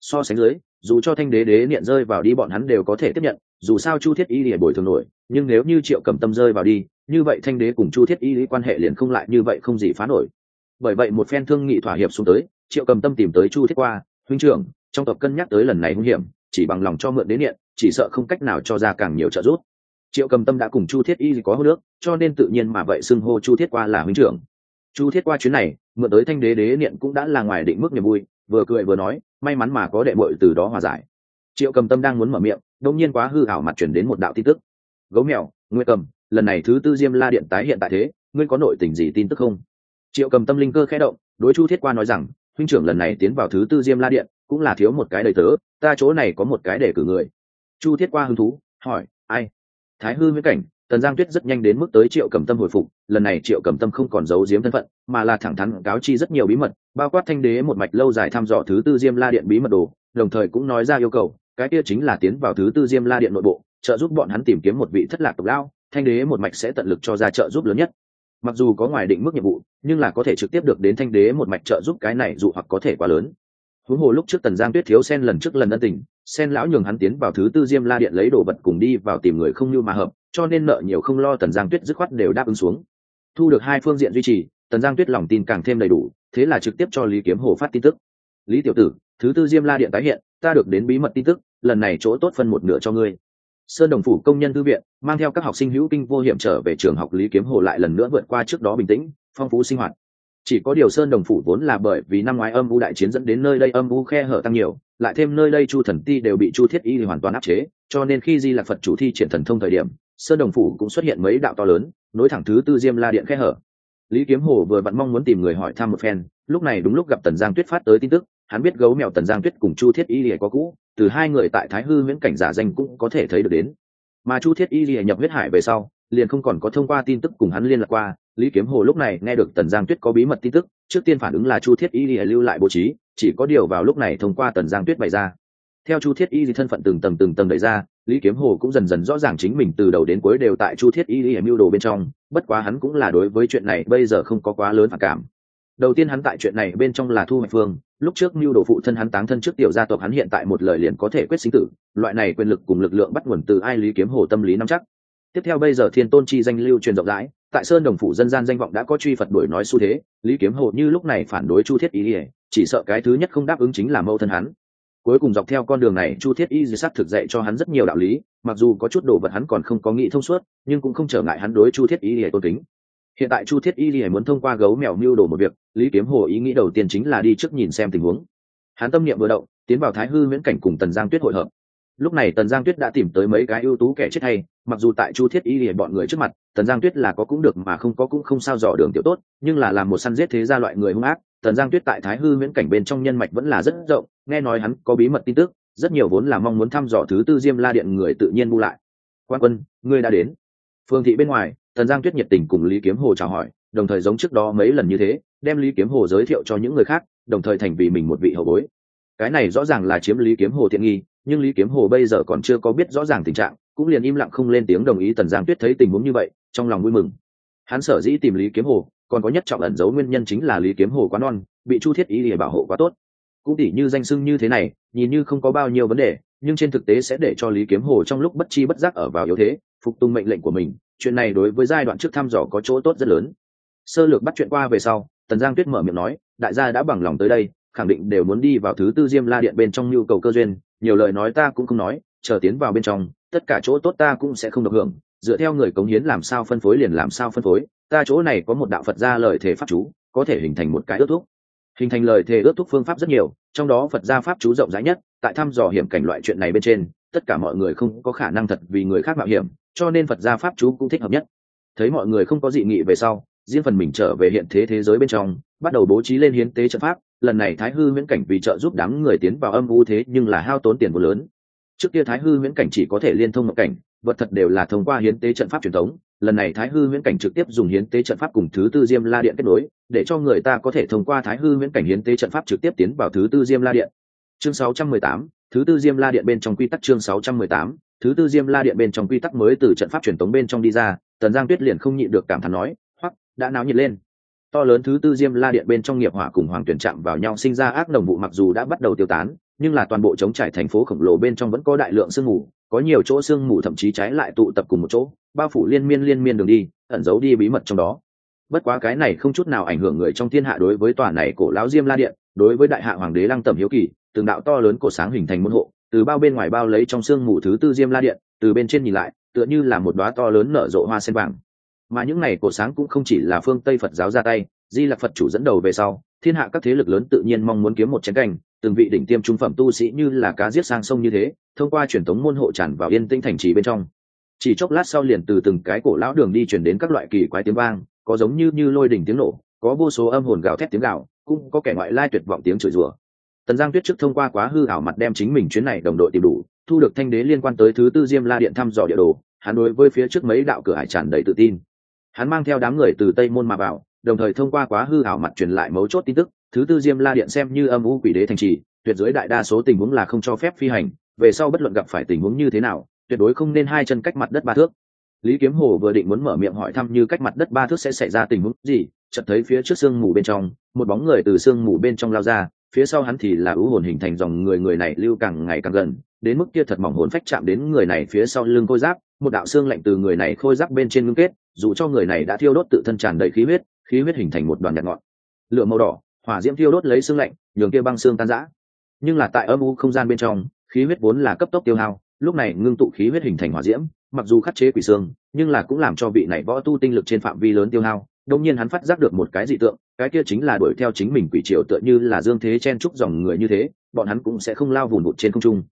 So sánh dưới dù cho thanh đế đế niệm rơi vào đi bọn hắn đều có thể tiếp nhận, dù sao chu thiết y lìa bồi thường nổi, nhưng nếu như triệu cầm tâm rơi vào đi, như vậy thanh đế cùng chu thiết y lý quan hệ liền không lại như vậy không gì phá nổi. Bởi vậy một phen thương nghị thỏa hiệp xuống tới, triệu cầm tâm tìm tới chu thiết qua, huynh trưởng, trong tộc cân nhắc tới lần này hung hiểm, chỉ bằng lòng cho mượn đế niệm, chỉ sợ không cách nào cho ra càng nhiều trợ giúp. Triệu cầm tâm đã cùng chu thiết y có hô nước cho nên tự nhiên mà vậy xưng hô chu thiết qua là huynh trưởng. Chu thiết qua chuyến này, mượn tới thanh đế đế niệm cũng đã là ngoài định mức niềm vui, vừa cười vừa nói may mắn mà có đệ bội từ đó hòa giải. Triệu cầm tâm đang muốn mở miệng đông nhiên quá hư hảo mặt chuyển đến một đạo tin tức. Gấu mèo nguyên cầm, lần này thứ tư diêm la điện tái hiện tại thế, ngươi có nội tình gì tin tức không? Triệu cầm tâm linh cơ khẽ động, đối chu thiết qua nói rằng, huynh trưởng lần này tiến vào thứ tư diêm la điện, cũng là thiếu một cái đầy tớ, ta chỗ này có một cái để cử người. Chu thiết qua hứng thú, hỏi, ai? Thái hư viễn cảnh tần giang tuyết rất nhanh đến mức tới triệu cầm tâm hồi phục, lần này triệu cầm tâm không còn giấu giếm thân phận, mà là thẳng thắn cáo chi rất nhiều bí mật, bao quát thanh đế một mạch lâu dài thăm dò thứ tư diêm la điện bí mật đồ, đồng thời cũng nói ra yêu cầu, cái kia chính là tiến vào thứ tư diêm la điện nội bộ, trợ giúp bọn hắn tìm kiếm một vị thất lạc tộc lao thanh đế một mạch sẽ tận lực cho ra trợ giúp lớn nhất. Mặc dù có ngoài định mức nhiệm vụ, nhưng là có thể trực tiếp được đến thanh đế một mạch trợ giúp cái này dù hoặc có thể quá lớn. Huống hồ lúc trước tần giang tuyết thiếu sen lần trước lần ân tình, sen lão nhường hắn tiến vào thứ tư diêm la điện lấy đồ vật cùng đi vào tìm người không như mà hợp cho nên nợ nhiều không lo tần giang tuyết dứt khoát đều đáp ứng xuống. Thu được hai phương diện duy trì, tần giang tuyết lòng tin càng thêm đầy đủ, thế là trực tiếp cho lý kiếm hồ phát tin tức. Lý tiểu tử, thứ tư diêm la điện tái hiện, ta được đến bí mật tin tức, lần này chỗ tốt phân một nửa cho ngươi. Sơn đồng phủ công nhân thư viện mang theo các học sinh hữu kinh vô hiểm trở về trường học lý kiếm hồ lại lần nữa vượt qua trước đó bình tĩnh, phong phú sinh hoạt. Chỉ có điều sơn đồng phủ vốn là bởi vì năm ngoái âm u đại chiến dẫn đến nơi đây âm u khe hở tăng nhiều, lại thêm nơi đây chu thần ti đều bị chu thiết y hoàn toàn áp chế, cho nên khi di lạc phật chủ thi triển thần thông thời điểm sơn đồng phủ cũng xuất hiện mấy đạo to lớn, nối thẳng thứ tư diêm la điện khe hở. Lý kiếm hồ vừa vặn mong muốn tìm người hỏi thăm một phen, lúc này đúng lúc gặp tần giang tuyết phát tới tin tức, hắn biết gấu mèo tần giang tuyết cùng chu thiết y lìa có cũ, từ hai người tại thái hư miễn cảnh giả danh cũng có thể thấy được đến. Mà chu thiết y lìa nhập huyết hải về sau, liền không còn có thông qua tin tức cùng hắn liên lạc qua, lý kiếm hồ lúc này nghe được tần giang tuyết có bí mật tin tức, trước tiên phản ứng là chu thiết y lìa lưu lại bố trí, chỉ có điều vào lúc này thông qua tần giang tuyết bày ra. Theo chu thiết y thì thân phận từng tầng từng tầng đẩy ra lý kiếm hồ cũng dần dần rõ ràng chính mình từ đầu đến cuối đều tại chu thiết y y mưu đồ bên trong, bất quá hắn cũng là đối với chuyện này bây giờ không có quá lớn phản cảm. Đầu tiên hắn tại chuyện này bên trong là thu hoạch phương, lúc trước mưu đồ phụ thân hắn táng thân trước tiểu gia tộc hắn hiện tại một lời liền có thể quyết sinh tử, loại này quyền lực cùng lực lượng bắt nguồn từ ai lý kiếm hồ tâm lý nắm chắc. Tiếp theo bây giờ thiên tôn chi danh lưu truyền rộng rãi, tại sơn đồng phủ dân gian danh vọng đã có truy phật đuổi nói xu thế, lý kiếm hồ như lúc này phản đối chu thiết ý ỉa chỉ sợ cái thứ nhất không đáp ứng chính là mâu thân hắn cuối cùng dọc theo con đường này, chu thiết y di sắc thực dạy cho hắn rất nhiều đạo lý, mặc dù có chút đồ vật hắn còn không có nghĩ thông suốt, nhưng cũng không trở ngại hắn đối chu thiết y di tôn kính. Hiện tại chu thiết y di muốn thông qua gấu mèo mưu đồ một việc, lý kiếm hồ ý nghĩ đầu tiên chính là đi trước nhìn xem tình huống. Hắn tâm niệm vừa động, tiến vào thái hư miễn cảnh cùng tần giang tuyết hội hợp. Lúc này tần giang tuyết đã tìm tới mấy cái ưu tú kẻ chết hay, mặc dù tại chu thiết y thì bọn người trước mặt, tần giang tuyết là có cũng được mà không có cũng không sao dò đường tiểu tốt, nhưng là làm một săn giết thế gia loại người hung ác tần giang tuyết tại thái hư miễn cảnh bên trong nhân mạch vẫn là rất rộng, nghe nói hắn có bí mật tin tức, rất nhiều vốn là mong muốn thăm dò thứ tư diêm la điện người tự nhiên bu lại. Quan quân, ngươi đã đến. Phương thị bên ngoài, tần giang tuyết nhiệt tình cùng lý kiếm hồ chào hỏi, đồng thời giống trước đó mấy lần như thế, đem lý kiếm hồ giới thiệu cho những người khác, đồng thời thành vì mình một vị hậu bối. Cái này rõ ràng là chiếm lý kiếm hồ thiện nghi, nhưng lý kiếm hồ bây giờ còn chưa có biết rõ ràng tình trạng, cũng liền im lặng không lên tiếng đồng ý tần giang tuyết thấy tình huống như vậy, trong lòng vui mừng. Hắn sở dĩ tìm lý kiếm hồ còn có nhất trọng ẩn giấu nguyên nhân chính là lý kiếm hồ quá non, bị chu thiết ý để bảo hộ quá tốt. Cũng tỉ như danh sưng như thế này, nhìn như không có bao nhiêu vấn đề, nhưng trên thực tế sẽ để cho lý kiếm hồ trong lúc bất chi bất giác ở vào yếu thế, phục tùng mệnh lệnh của mình, chuyện này đối với giai đoạn trước thăm dò có chỗ tốt rất lớn. Sơ lược bắt chuyện qua về sau, tần giang tuyết mở miệng nói, đại gia đã bằng lòng tới đây, khẳng định đều muốn đi vào thứ tư diêm la điện bên trong nhu cầu cơ duyên, nhiều lời nói ta cũng không nói, chờ tiến vào bên trong, tất cả chỗ tốt ta cũng sẽ không được hưởng dựa theo người cống hiến làm sao phân phối liền làm sao phân phối, ta chỗ này có một đạo phật gia lời thể pháp chú, có thể hình thành một cái ước thúc. Hình thành lời thể ước thúc phương pháp rất nhiều, trong đó phật gia pháp chú rộng rãi nhất, tại thăm dò hiểm cảnh loại chuyện này bên trên, tất cả mọi người không có khả năng thật vì người khác mạo hiểm, cho nên phật gia pháp chú cũng thích hợp nhất. Thấy mọi người không có dị nghị về sau, riêng phần mình trở về hiện thế thế giới bên trong, bắt đầu bố trí lên hiến tế trận pháp, lần này thái hư miễn cảnh vì trợ giúp đám người tiến vào âm u thế nhưng là hao tốn tiền vô lớn. Trước kia thái hư miễn cảnh chỉ có thể liên thông một cảnh vật thật đều là thông qua hiến tế trận pháp truyền thống lần này thái hư huyễn cảnh trực tiếp dùng hiến tế trận pháp cùng thứ tư diêm la điện kết nối để cho người ta có thể thông qua thái hư huyễn cảnh hiến tế trận pháp trực tiếp tiến vào thứ tư diêm la điện. Chương 618, thứ tư diêm la điện bên trong quy tắc chương 618, thứ tư diêm la điện bên trong quy tắc mới từ trận pháp truyền thống bên trong đi ra tần giang tuyết liền không nhịn được cảm thán nói hoặc đã náo nhiệt lên. To lớn thứ tư diêm la điện bên trong nghiệp hỏa cùng hoàng tuyển chạm vào nhau sinh ra ác đồng vụ mặc dù đã bắt đầu tiêu tán nhưng là toàn bộ chống trải thành phố khổng lồ bên trong vẫn có đại lượng sương mù có nhiều chỗ sương mù thậm chí trái lại tụ tập cùng một chỗ, bao phủ liên miên liên miên đường đi, ẩn giấu đi bí mật trong đó. Bất quá cái này không chút nào ảnh hưởng người trong thiên hạ đối với tòa này cổ lão diêm la điện, đối với đại hạ hoàng đế lăng tẩm hiếu kỳ, từng đạo to lớn cổ sáng hình thành môn hộ, từ bao bên ngoài bao lấy trong sương mù thứ tư diêm la điện, từ bên trên nhìn lại, tựa như là một đóa to lớn nở rộ hoa sen vàng. Mà những này cổ sáng cũng không chỉ là phương tây phật giáo ra tay, di lạc phật chủ dẫn đầu về sau, thiên hạ các thế lực lớn tự nhiên mong muốn kiếm một chén canh từng vị đỉnh tiêm trung phẩm tu sĩ như là cá giết sang sông như thế, thông qua truyền thống môn hộ tràn vào yên tinh thành trì bên trong. Chỉ chốc lát sau liền từ từng cái cổ lão đường đi chuyển đến các loại kỳ quái tiếng vang, có giống như như lôi đỉnh tiếng nổ, có vô số âm hồn gào thét tiếng gào, cũng có kẻ ngoại lai tuyệt vọng tiếng chửi rủa. Tần giang tuyết trước thông qua quá hư ảo mặt đem chính mình chuyến này đồng đội tìm đủ, thu được thanh đế liên quan tới thứ tư diêm la điện thăm dò địa đồ, hắn đối với phía trước mấy đạo cửa hải tràn đầy tự tin. Hắn mang theo đám người từ tây môn mà vào, đồng thời thông qua quá hư ảo mặt truyền lại mấu chốt tin tức thứ tư diêm la điện xem như âm u quỷ đế thành trì, tuyệt dưới đại đa số tình huống là không cho phép phi hành, về sau bất luận gặp phải tình huống như thế nào, tuyệt đối không nên hai chân cách mặt đất ba thước. Lý kiếm hồ vừa định muốn mở miệng hỏi thăm như cách mặt đất ba thước sẽ xảy ra tình huống gì, chợt thấy phía trước sương mù bên trong, một bóng người từ sương mù bên trong lao ra, phía sau hắn thì là ưu hồn hình thành dòng người người này lưu càng ngày càng gần, đến mức kia thật mỏng hồn phách chạm đến người này phía sau lưng khôi giáp, một đạo xương lạnh từ người này khôi giáp bên trên ngưng kết, dù cho người này đã thiêu đốt tự thân tràn đầy khí huyết khí huyết hình thành một đoàn nhạt ngọn. Lửa màu đỏ hỏa diễm thiêu đốt lấy xương lạnh, nhường kia băng xương tan rã. Nhưng là tại âm u không gian bên trong, khí huyết vốn là cấp tốc tiêu hao, lúc này ngưng tụ khí huyết hình thành hỏa diễm, mặc dù khắc chế quỷ xương, nhưng là cũng làm cho vị này võ tu tinh lực trên phạm vi lớn tiêu hao. Đông nhiên hắn phát giác được một cái dị tượng, cái kia chính là đuổi theo chính mình quỷ triều tựa như là dương thế chen trúc dòng người như thế, bọn hắn cũng sẽ không lao vùn vụt trên không trung.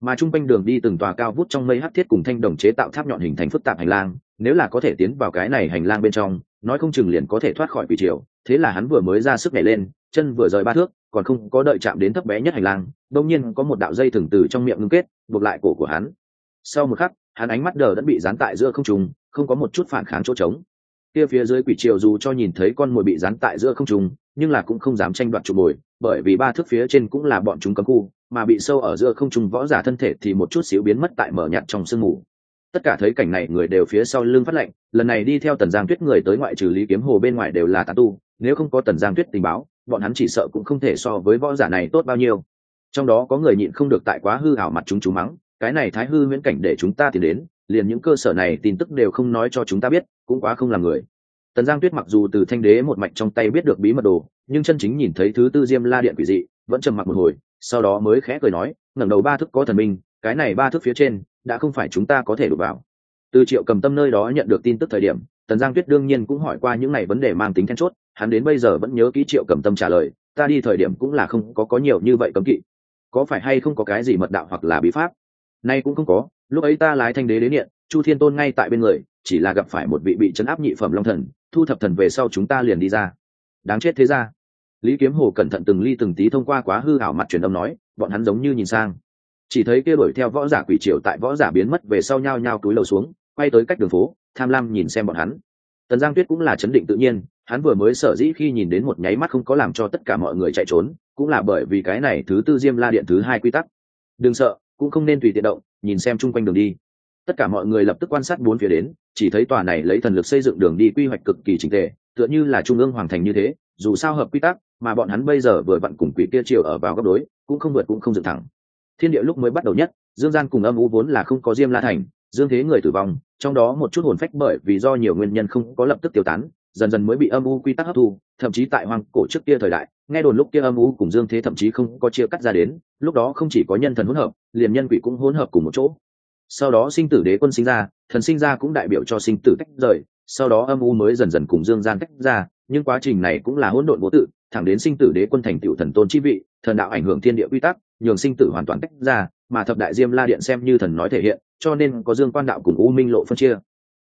Mà trung quanh đường đi từng tòa cao vút trong mây hắc thiết cùng thanh đồng chế tạo tháp nhọn hình thành phức tạp hành lang, nếu là có thể tiến vào cái này hành lang bên trong, nói không chừng liền có thể thoát khỏi quỷ triều thế là hắn vừa mới ra sức nhảy lên, chân vừa rời ba thước, còn không có đợi chạm đến thấp bé nhất hành lang đông nhiên có một đạo dây thừng từ trong miệng ngưng kết, buộc lại cổ của hắn. Sau một khắc, hắn ánh mắt đờ đã bị dán tại giữa không trùng không có một chút phản kháng chỗ trống. Kia phía dưới quỷ triều dù cho nhìn thấy con mồi bị dán tại giữa không trùng nhưng là cũng không dám tranh đoạt trụ mồi, bởi vì ba thước phía trên cũng là bọn chúng cấm khu, mà bị sâu ở giữa không trùng võ giả thân thể thì một chút xíu biến mất tại mở nhạt trong sương mù tất cả thấy cảnh này, người đều phía sau lưng phát lệnh. Lần này đi theo tần giang tuyết người tới ngoại trừ lý kiếm hồ bên ngoài đều là tán tu. Nếu không có tần giang tuyết tình báo, bọn hắn chỉ sợ cũng không thể so với võ giả này tốt bao nhiêu. Trong đó có người nhịn không được tại quá hư hảo mặt chúng chú mắng, cái này thái hư miễn cảnh để chúng ta tìm đến, liền những cơ sở này tin tức đều không nói cho chúng ta biết, cũng quá không làm người. Tần giang tuyết mặc dù từ thanh đế một mạch trong tay biết được bí mật đồ, nhưng chân chính nhìn thấy thứ tư diêm la điện quỷ dị, vẫn trầm mặc một hồi, sau đó mới khẽ cười nói, ngẩng đầu ba thức có thần minh, cái này ba thức phía trên đã không phải chúng ta có thể đụng vào. Từ triệu cầm tâm nơi đó nhận được tin tức thời điểm, tần giang tuyết đương nhiên cũng hỏi qua những này vấn đề mang tính then chốt, hắn đến bây giờ vẫn nhớ kỹ triệu cầm tâm trả lời, ta đi thời điểm cũng là không có có nhiều như vậy cấm kỵ. Có phải hay không có cái gì mật đạo hoặc là bí pháp? Nay cũng không có, lúc ấy ta lái thanh đế đến điện, chu thiên tôn ngay tại bên người, chỉ là gặp phải một vị bị chấn áp nhị phẩm long thần, thu thập thần về sau chúng ta liền đi ra. Đáng chết thế ra lý kiếm hồ cẩn thận từng ly từng tí thông qua quá hư ảo mặt truyền âm nói, bọn hắn giống như nhìn sang chỉ thấy kia đuổi theo võ giả quỷ triều tại võ giả biến mất về sau nhao nhao túi lầu xuống, quay tới cách đường phố, tham lam nhìn xem bọn hắn. Tần giang tuyết cũng là chấn định tự nhiên, hắn vừa mới sở dĩ khi nhìn đến một nháy mắt không có làm cho tất cả mọi người chạy trốn, cũng là bởi vì cái này thứ tư diêm la điện thứ hai quy tắc. Đừng sợ, cũng không nên tùy tiện động, nhìn xem chung quanh đường đi. Tất cả mọi người lập tức quan sát bốn phía đến, chỉ thấy tòa này lấy thần lực xây dựng đường đi quy hoạch cực kỳ trình tề, tựa như là trung ương hoàng thành như thế, dù sao hợp quy tắc, mà bọn hắn bây giờ vừa vặn cùng quỷ kia chiều ở vào góc đối, cũng không vượt cũng không dựng thẳng thiên địa lúc mới bắt đầu nhất, dương gian cùng âm u vốn là không có diêm la thành, dương thế người tử vong, trong đó một chút hồn phách bởi vì do nhiều nguyên nhân không có lập tức tiêu tán, dần dần mới bị âm u quy tắc hấp thu, thậm chí tại hoàng cổ trước kia thời đại, nghe đồn lúc kia âm u cùng dương thế thậm chí không có chia cắt ra đến, lúc đó không chỉ có nhân thần hỗn hợp, liền nhân quỷ cũng hỗn hợp cùng một chỗ. Sau đó sinh tử đế quân sinh ra, thần sinh ra cũng đại biểu cho sinh tử tách rời, sau đó âm u mới dần dần cùng dương gian tách ra, nhưng quá trình này cũng là hỗn độn vô tự, thẳng đến sinh tử đế quân thành tựu thần tôn chi vị, thần đạo ảnh hưởng thiên địa quy tắc nhường sinh tử hoàn toàn tách ra, mà thập đại diêm la điện xem như thần nói thể hiện, cho nên có dương quan đạo cùng u minh lộ phân chia.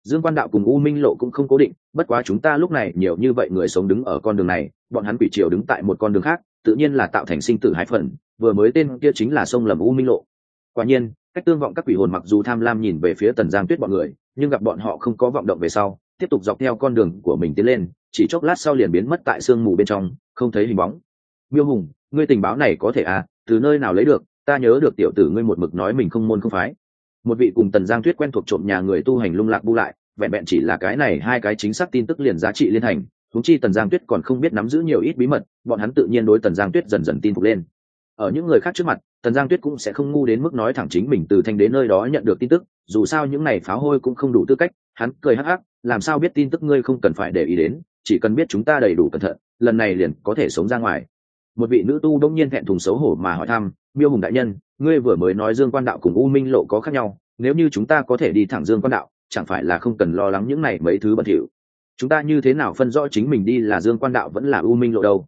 Dương quan đạo cùng u minh lộ cũng không cố định, bất quá chúng ta lúc này nhiều như vậy người sống đứng ở con đường này, bọn hắn quỷ triều đứng tại một con đường khác, tự nhiên là tạo thành sinh tử hai phần vừa mới tên kia chính là sông lầm u minh lộ. Quả nhiên, cách tương vọng các quỷ hồn mặc dù tham lam nhìn về phía tần giang tuyết bọn người, nhưng gặp bọn họ không có vọng động về sau, tiếp tục dọc theo con đường của mình tiến lên, chỉ chốc lát sau liền biến mất tại sương mù bên trong, không thấy hình bóng. Miêu hùng, ngươi tình báo này có thể à? Từ nơi nào lấy được, ta nhớ được tiểu tử ngươi một mực nói mình không môn không phái. Một vị cùng tần giang tuyết quen thuộc trộm nhà người tu hành lung lạc bu lại, vẹn vẹn chỉ là cái này hai cái chính xác tin tức liền giá trị liên hành thúng chi tần giang tuyết còn không biết nắm giữ nhiều ít bí mật, bọn hắn tự nhiên đối tần giang tuyết dần dần tin phục lên. Ở những người khác trước mặt, tần giang tuyết cũng sẽ không ngu đến mức nói thẳng chính mình từ thanh đến nơi đó nhận được tin tức, dù sao những này pháo hôi cũng không đủ tư cách, hắn cười hắc hắc, làm sao biết tin tức ngươi không cần phải để ý đến, chỉ cần biết chúng ta đầy đủ cẩn thận, lần này liền có thể sống ra ngoài một vị nữ tu đông nhiên thẹn thùng xấu hổ mà hỏi thăm, miêu hùng đại nhân, ngươi vừa mới nói dương quan đạo cùng u minh lộ có khác nhau, nếu như chúng ta có thể đi thẳng dương quan đạo, chẳng phải là không cần lo lắng những này mấy thứ bẩn thỉu? Chúng ta như thế nào phân rõ chính mình đi là dương quan đạo vẫn là u minh lộ đâu?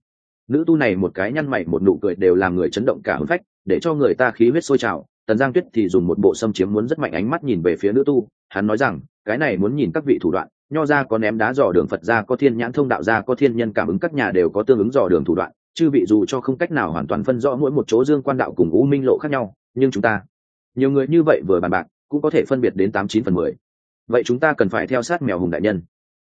Nữ tu này một cái nhăn mày một nụ cười đều làm người chấn động cả hứng phách, để cho người ta khí huyết sôi trào. Tần giang tuyết thì dùng một bộ xâm chiếm muốn rất mạnh ánh mắt nhìn về phía nữ tu, hắn nói rằng, cái này muốn nhìn các vị thủ đoạn, nho ra có ném đá dò đường phật ra, có thiên nhãn thông đạo ra, có thiên nhân cảm ứng các nhà đều có tương ứng dò đường thủ đoạn chư vị dù cho không cách nào hoàn toàn phân rõ mỗi một chỗ dương quan đạo cùng u minh lộ khác nhau, nhưng chúng ta, nhiều người như vậy vừa bàn bạc, cũng có thể phân biệt đến tám chín phần mười. Vậy chúng ta cần phải theo sát mèo hùng đại nhân.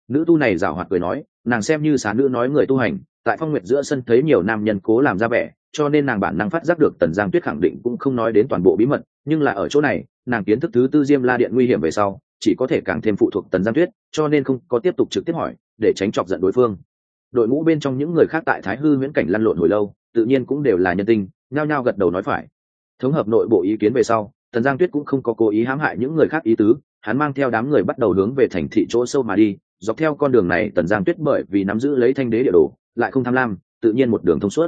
Nữ tu này giảo hoạt cười nói, nàng xem như xá nữ nói người tu hành, tại phong nguyệt giữa sân thấy nhiều nam nhân cố làm ra vẻ, cho nên nàng bản năng phát giác được tần giang tuyết khẳng định cũng không nói đến toàn bộ bí mật, nhưng là ở chỗ này, nàng kiến thức thứ tư diêm la điện nguy hiểm về sau, chỉ có thể càng thêm phụ thuộc tần giang tuyết, cho nên không có tiếp tục trực tiếp hỏi, để tránh chọc giận đối phương đội ngũ bên trong những người khác tại thái hư huyễn cảnh lăn lộn hồi lâu, tự nhiên cũng đều là nhân tinh nhao nhao gật đầu nói phải. Thống hợp nội bộ ý kiến về sau, tần giang tuyết cũng không có cố ý hãm hại những người khác ý tứ, hắn mang theo đám người bắt đầu hướng về thành thị chỗ sâu mà đi, dọc theo con đường này tần giang tuyết bởi vì nắm giữ lấy thanh đế địa đồ, lại không tham lam, tự nhiên một đường thông suốt.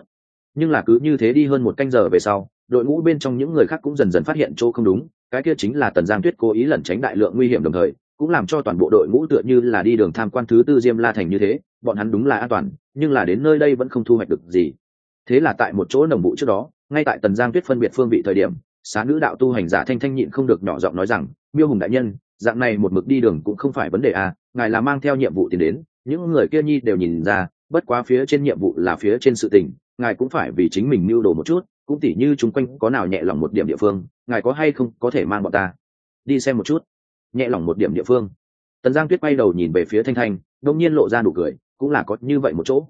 Nhưng là cứ như thế đi hơn một canh giờ về sau, đội ngũ bên trong những người khác cũng dần dần phát hiện chỗ không đúng, cái kia chính là tần giang tuyết cố ý lẩn tránh đại lượng nguy hiểm đồng thời cũng làm cho toàn bộ đội ngũ tựa như là đi đường tham quan thứ tư diêm la thành như thế, bọn hắn đúng là an toàn, nhưng là đến nơi đây vẫn không thu hoạch được gì. Thế là tại một chỗ nồng vụ trước đó, ngay tại tần giang tuyết phân biệt phương vị thời điểm, xá nữ đạo tu hành giả thanh thanh nhịn không được nhỏ giọng nói rằng, miêu hùng đại nhân, dạng này một mực đi đường cũng không phải vấn đề à ngài là mang theo nhiệm vụ tiền đến, những người kia nhi đều nhìn ra, bất quá phía trên nhiệm vụ là phía trên sự tình, ngài cũng phải vì chính mình mưu đồ một chút, cũng tỉ như chúng quanh có nào nhẹ lòng một điểm địa phương, ngài có hay không có thể mang bọn ta? Đi xem một chút nhẹ lòng một điểm địa phương. Tần giang tuyết quay đầu nhìn về phía thanh thanh đông nhiên lộ ra nụ cười, cũng là có như vậy một chỗ.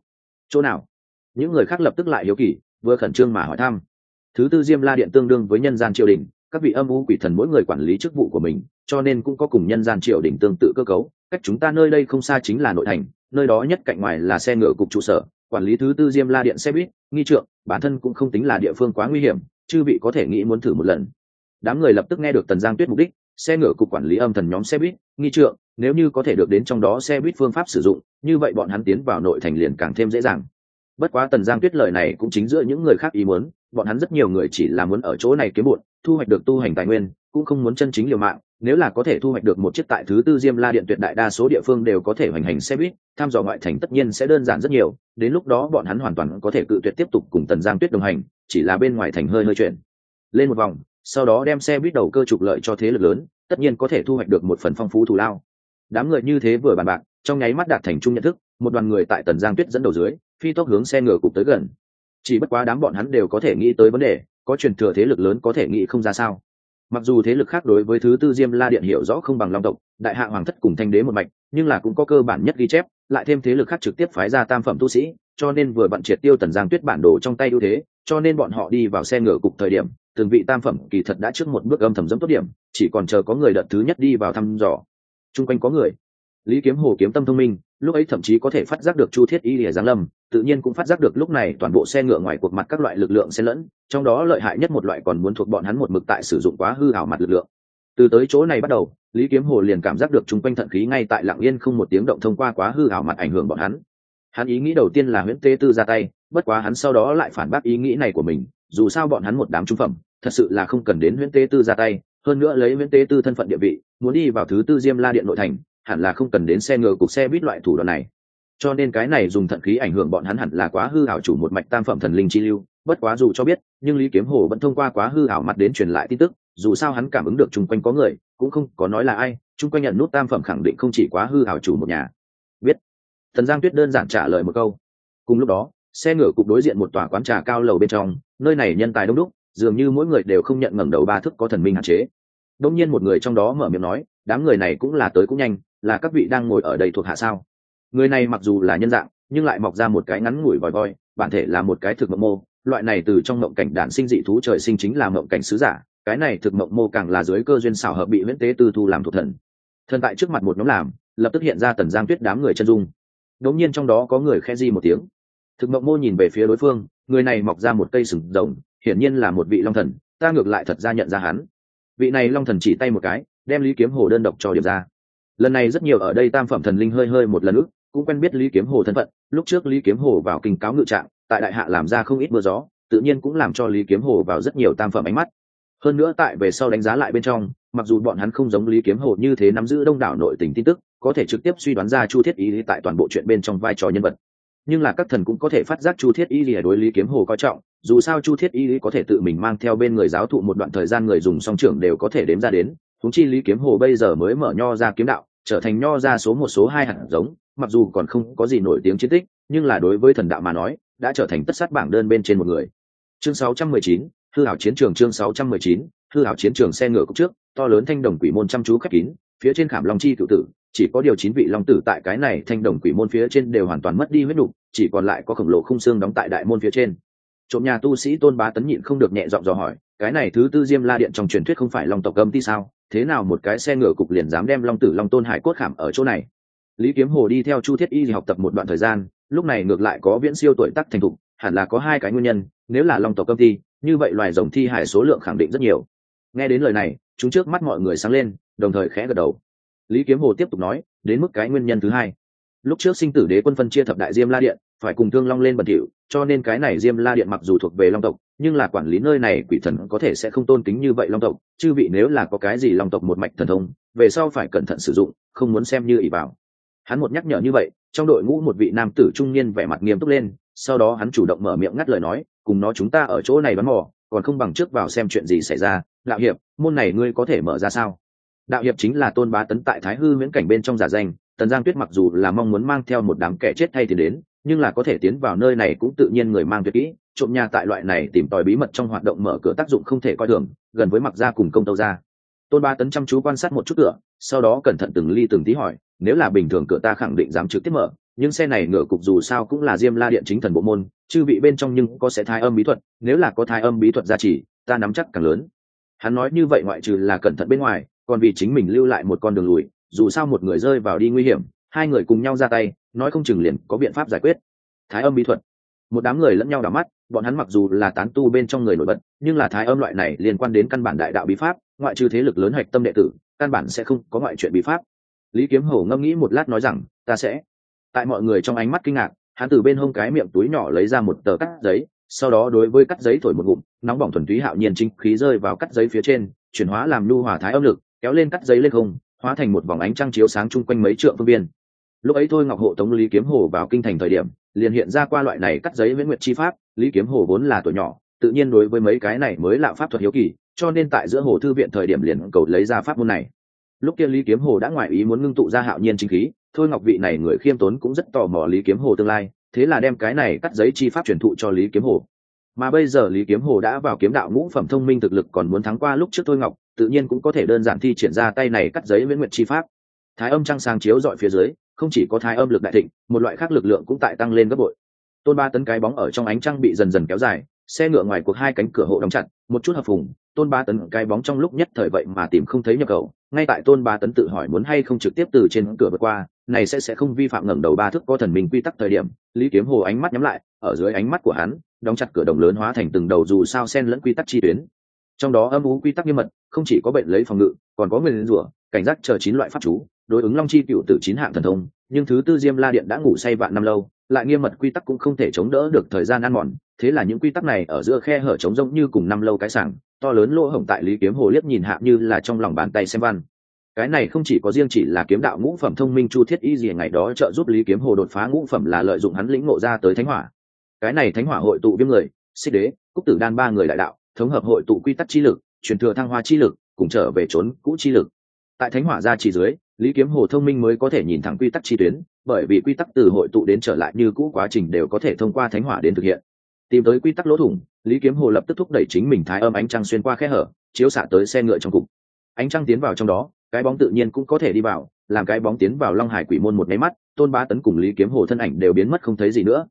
Chỗ nào? Những người khác lập tức lại hiếu kỳ, vừa khẩn trương mà hỏi thăm. Thứ tư diêm la điện tương đương với nhân gian triều đình, các vị âm u quỷ thần mỗi người quản lý chức vụ của mình, cho nên cũng có cùng nhân gian triều đình tương tự cơ cấu. Cách chúng ta nơi đây không xa chính là nội thành, nơi đó nhất cạnh ngoài là xe ngựa cục trụ sở, quản lý thứ tư diêm la điện xe buýt, nghi trượng, bản thân cũng không tính là địa phương quá nguy hiểm, chư vị có thể nghĩ muốn thử một lần. Đám người lập tức nghe được tần giang tuyết mục đích xe ngựa cục quản lý âm thần nhóm xe buýt, nghi trượng, nếu như có thể được đến trong đó xe buýt phương pháp sử dụng, như vậy bọn hắn tiến vào nội thành liền càng thêm dễ dàng. Bất quá tần giang tuyết lời này cũng chính giữa những người khác ý muốn, bọn hắn rất nhiều người chỉ là muốn ở chỗ này kiếm bụn, thu hoạch được tu hành tài nguyên, cũng không muốn chân chính liều mạng, nếu là có thể thu hoạch được một chiếc tại thứ tư diêm la điện tuyệt đại đa số địa phương đều có thể hoành hành xe buýt, tham dò ngoại thành tất nhiên sẽ đơn giản rất nhiều, đến lúc đó bọn hắn hoàn toàn có thể cự tuyệt tiếp tục cùng tần giang tuyết đồng hành, chỉ là bên ngoài thành hơi hơi chuyển lên một vòng sau đó đem xe buýt đầu cơ trục lợi cho thế lực lớn, tất nhiên có thể thu hoạch được một phần phong phú thù lao. Đám người như thế vừa bàn bạc, trong nháy mắt đạt thành chung nhận thức, một đoàn người tại tần giang tuyết dẫn đầu dưới, phi tốc hướng xe ngựa cục tới gần. Chỉ bất quá đám bọn hắn đều có thể nghĩ tới vấn đề, có truyền thừa thế lực lớn có thể nghĩ không ra sao. Mặc dù thế lực khác đối với thứ tư diêm la điện hiểu rõ không bằng long tộc, đại hạ hoàng thất cùng thanh đế một mạch, nhưng là cũng có cơ bản nhất ghi chép, lại thêm thế lực khác trực tiếp phái ra tam phẩm tu sĩ, cho nên vừa bận triệt tiêu tần giang tuyết bản đồ trong tay ưu thế cho nên bọn họ đi vào xe ngựa cục thời điểm, từng vị tam phẩm kỳ thật đã trước một bước âm thầm dẫm tốt điểm, chỉ còn chờ có người đợt thứ nhất đi vào thăm dò. Chung quanh có người. Lý kiếm hồ kiếm tâm thông minh, lúc ấy thậm chí có thể phát giác được chu thiết y lìa giáng lâm, tự nhiên cũng phát giác được lúc này toàn bộ xe ngựa ngoài cuộc mặt các loại lực lượng xen lẫn, trong đó lợi hại nhất một loại còn muốn thuộc bọn hắn một mực tại sử dụng quá hư hảo mặt lực lượng. Từ tới chỗ này bắt đầu, lý kiếm hồ liền cảm giác được chung quanh thận khí ngay tại lạng yên không một tiếng động thông qua quá hư hảo mặt ảnh hưởng bọn hắn. Hắn ý nghĩ đầu tiên là nguyễn tê tư ra tay bất quá hắn sau đó lại phản bác ý nghĩ này của mình, dù sao bọn hắn một đám trung phẩm, thật sự là không cần đến nguyễn tê tư ra tay, hơn nữa lấy nguyễn tê tư thân phận địa vị, muốn đi vào thứ tư diêm la điện nội thành, hẳn là không cần đến xe ngựa, cục xe buýt loại thủ đoạn này. Cho nên cái này dùng thận khí ảnh hưởng bọn hắn hẳn là quá hư hảo chủ một mạch tam phẩm thần linh chi lưu, bất quá dù cho biết, nhưng lý kiếm hồ vẫn thông qua quá hư hảo mặt đến truyền lại tin tức, dù sao hắn cảm ứng được chung quanh có người, cũng không có nói là ai, chung quanh nhận nút tam phẩm khẳng định không chỉ quá hư hảo chủ một nhà. Biết. Thần giang tuyết đơn giản trả lời một câu. Cùng lúc đó xe ngựa cục đối diện một tòa quán trà cao lầu bên trong, nơi này nhân tài đông đúc, dường như mỗi người đều không nhận ngẩng đầu ba thức có thần minh hạn chế. Đông nhiên một người trong đó mở miệng nói, đám người này cũng là tới cũng nhanh, là các vị đang ngồi ở đây thuộc hạ sao? Người này mặc dù là nhân dạng, nhưng lại mọc ra một cái ngắn ngủi vòi voi, bản thể là một cái thực mộng mô. Loại này từ trong mộng cảnh đản sinh dị thú trời sinh chính là mộng cảnh sứ giả, cái này thực mộng mô càng là dưới cơ duyên xảo hợp bị huyễn tế tư thu làm thuộc thần. Thần tại trước mặt một nhóm làm, lập tức hiện ra tần giang tuyết đám người chân dung. Đống nhiên trong đó có người khe di một tiếng thực mộng mô nhìn về phía đối phương, người này mọc ra một cây sừng rồng, hiển nhiên là một vị long thần, ta ngược lại thật ra nhận ra hắn. Vị này long thần chỉ tay một cái, đem lý kiếm hồ đơn độc cho điểm ra. Lần này rất nhiều ở đây tam phẩm thần linh hơi hơi một lần ức, cũng quen biết lý kiếm hồ thân phận, lúc trước lý kiếm hồ vào kinh cáo ngự trạng, tại đại hạ làm ra không ít mưa gió, tự nhiên cũng làm cho lý kiếm hồ vào rất nhiều tam phẩm ánh mắt. Hơn nữa tại về sau đánh giá lại bên trong, mặc dù bọn hắn không giống lý kiếm hồ như thế nắm giữ đông đảo nội tình tin tức, có thể trực tiếp suy đoán ra chu thiết ý tại toàn bộ chuyện bên trong vai trò nhân vật nhưng là các thần cũng có thể phát giác chu thiết y lìa đối lý kiếm hồ coi trọng dù sao chu thiết y Lý có thể tự mình mang theo bên người giáo thụ một đoạn thời gian người dùng song trưởng đều có thể đếm ra đến. Thúng chi lý kiếm hồ bây giờ mới mở nho ra kiếm đạo trở thành nho ra số một số hai hạt giống mặc dù còn không có gì nổi tiếng chiến tích nhưng là đối với thần đạo mà nói đã trở thành tất sát bảng đơn bên trên một người. Chương 619, hư hảo chiến trường chương 619, hư hảo chiến trường xe ngựa cốc trước to lớn thanh đồng quỷ môn chăm chú khép kín phía trên khảm long chi cựu tử, chỉ có điều chín vị long tử tại cái này thanh đồng quỷ môn phía trên đều hoàn toàn mất đi huyết đục chỉ còn lại có khổng lồ khung xương đóng tại đại môn phía trên. Trộm nhà tu sĩ tôn bá tấn nhịn không được nhẹ giọng dò hỏi, cái này thứ tư diêm la điện trong truyền thuyết không phải long tộc âm ti sao? Thế nào một cái xe ngựa cục liền dám đem long tử long tôn hải cốt khảm ở chỗ này? Lý kiếm hồ đi theo chu thiết y học tập một đoạn thời gian, lúc này ngược lại có viễn siêu tuổi tác thành thục, hẳn là có hai cái nguyên nhân, nếu là long tộc công ti, như vậy loài rồng thi hải số lượng khẳng định rất nhiều. Nghe đến lời này, chúng trước mắt mọi người sáng lên đồng thời khẽ gật đầu. Lý kiếm hồ tiếp tục nói, đến mức cái nguyên nhân thứ hai. Lúc trước sinh tử đế quân phân chia thập đại diêm la điện, phải cùng thương long lên bẩn thỉu, cho nên cái này diêm la điện mặc dù thuộc về long tộc, nhưng là quản lý nơi này quỷ thần có thể sẽ không tôn kính như vậy long tộc, chư vị nếu là có cái gì long tộc một mạch thần thông, về sau phải cẩn thận sử dụng, không muốn xem như ỷ bảo hắn một nhắc nhở như vậy, trong đội ngũ một vị nam tử trung niên vẻ mặt nghiêm túc lên, sau đó hắn chủ động mở miệng ngắt lời nói, cùng nó chúng ta ở chỗ này bắn mò, còn không bằng trước vào xem chuyện gì xảy ra Lão hiệp, môn này ngươi có thể mở ra sao? Đạo hiệp chính là tôn bá tấn tại thái hư miễn cảnh bên trong giả danh, tần giang tuyết mặc dù là mong muốn mang theo một đám kẻ chết thay thì đến, nhưng là có thể tiến vào nơi này cũng tự nhiên người mang tuyệt kỹ, trộm nhà tại loại này tìm tòi bí mật trong hoạt động mở cửa tác dụng không thể coi thường, gần với mặc ra cùng công tâu ra tôn ba tấn chăm chú quan sát một chút cửa, sau đó cẩn thận từng ly từng tí hỏi, nếu là bình thường cửa ta khẳng định dám trực tiếp mở, nhưng xe này ngựa cục dù sao cũng là diêm la điện chính thần bộ môn, chư vị bên trong nhưng có sẽ thai âm bí thuật, nếu là có thai âm bí thuật gia trì, ta nắm chắc càng lớn. Hắn nói như vậy ngoại trừ là cẩn thận bên ngoài còn vì chính mình lưu lại một con đường lùi, dù sao một người rơi vào đi nguy hiểm, hai người cùng nhau ra tay, nói không chừng liền có biện pháp giải quyết. Thái âm bí thuật. Một đám người lẫn nhau đảo mắt, bọn hắn mặc dù là tán tu bên trong người nổi bật, nhưng là thái âm loại này liên quan đến căn bản đại đạo bí pháp, ngoại trừ thế lực lớn hạch tâm đệ tử, căn bản sẽ không có ngoại chuyện bí pháp. Lý kiếm hổ ngâm nghĩ một lát nói rằng, ta sẽ. Tại mọi người trong ánh mắt kinh ngạc, hắn từ bên hông cái miệng túi nhỏ lấy ra một tờ cắt giấy, sau đó đối với cắt giấy thổi một ngụm, nóng bỏng thuần túy hạo nhiên chính khí rơi vào cắt giấy phía trên, chuyển hóa làm lưu hỏa thái âm lực kéo lên cắt giấy lên không, hóa thành một vòng ánh trăng chiếu sáng chung quanh mấy trượng phương biên lúc ấy thôi ngọc hộ tống lý kiếm hồ vào kinh thành thời điểm, liền hiện ra qua loại này cắt giấy viễn nguyệt chi pháp, lý kiếm hồ vốn là tuổi nhỏ, tự nhiên đối với mấy cái này mới là pháp thuật hiếu kỳ, cho nên tại giữa hồ thư viện thời điểm liền cầu lấy ra pháp môn này. Lúc kia lý kiếm hồ đã ngoại ý muốn ngưng tụ ra hạo nhiên chính khí, thôi ngọc vị này người khiêm tốn cũng rất tò mò lý kiếm hồ tương lai, thế là đem cái này cắt giấy chi pháp truyền thụ cho lý kiếm hồ. Mà bây giờ lý kiếm hồ đã vào kiếm đạo ngũ phẩm thông minh thực lực còn muốn thắng qua lúc trước thôi ngọc tự nhiên cũng có thể đơn giản thi triển ra tay này cắt giấy miễn nguyện chi pháp. Thái âm trăng sang chiếu dọi phía dưới, không chỉ có thái âm lực đại thịnh, một loại khác lực lượng cũng tại tăng lên gấp bội. Tôn ba tấn cái bóng ở trong ánh trăng bị dần dần kéo dài, xe ngựa ngoài cuộc hai cánh cửa hộ đóng chặt, một chút hợp phùng, tôn ba tấn cái bóng trong lúc nhất thời vậy mà tìm không thấy nhập cầu ngay tại tôn ba tấn tự hỏi muốn hay không trực tiếp từ trên cửa vượt qua, này sẽ sẽ không vi phạm ngẩng đầu ba thước có thần minh quy tắc thời điểm, lý kiếm hồ ánh mắt nhắm lại, ở dưới ánh mắt của hắn, đóng chặt cửa đồng lớn hóa thành từng đầu dù sao sen lẫn quy tắc chi tuyến. Trong đó âm ú quy tắc nghiêm mật không chỉ có bệnh lấy phòng ngự, còn có nguyên rủa, cảnh giác chờ chín loại pháp chú, đối ứng long chi cựu tử chín hạng thần thông, nhưng thứ tư diêm la điện đã ngủ say vạn năm lâu, lại nghiêm mật quy tắc cũng không thể chống đỡ được thời gian ăn mòn, thế là những quy tắc này ở giữa khe hở trống rỗng như cùng năm lâu cái sảng, to lớn lỗ hổng tại lý kiếm hồ liếc nhìn hạ như là trong lòng bàn tay xem văn. Cái này không chỉ có riêng chỉ là kiếm đạo ngũ phẩm thông minh chu thiết y gì ngày đó trợ giúp lý kiếm hồ đột phá ngũ phẩm là lợi dụng hắn lĩnh ngộ ra tới thánh hỏa. Cái này thánh hỏa hội tụ viêm người, xích đế, cúc tử đan ba người đại đạo, thống hợp hội tụ quy tắc chi lực truyền thừa thăng hoa chi lực, cùng trở về trốn cũ chi lực. Tại thánh hỏa gia chỉ dưới, lý kiếm hồ thông minh mới có thể nhìn thẳng quy tắc chi tuyến, bởi vì quy tắc từ hội tụ đến trở lại như cũ quá trình đều có thể thông qua thánh hỏa đến thực hiện. Tìm tới quy tắc lỗ thủng, lý kiếm hồ lập tức thúc đẩy chính mình thái âm ánh trăng xuyên qua khe hở, chiếu xạ tới xe ngựa trong cục. Ánh trăng tiến vào trong đó, cái bóng tự nhiên cũng có thể đi vào, làm cái bóng tiến vào long hải quỷ môn một nháy mắt, tôn ba tấn cùng lý kiếm hồ thân ảnh đều biến mất không thấy gì nữa.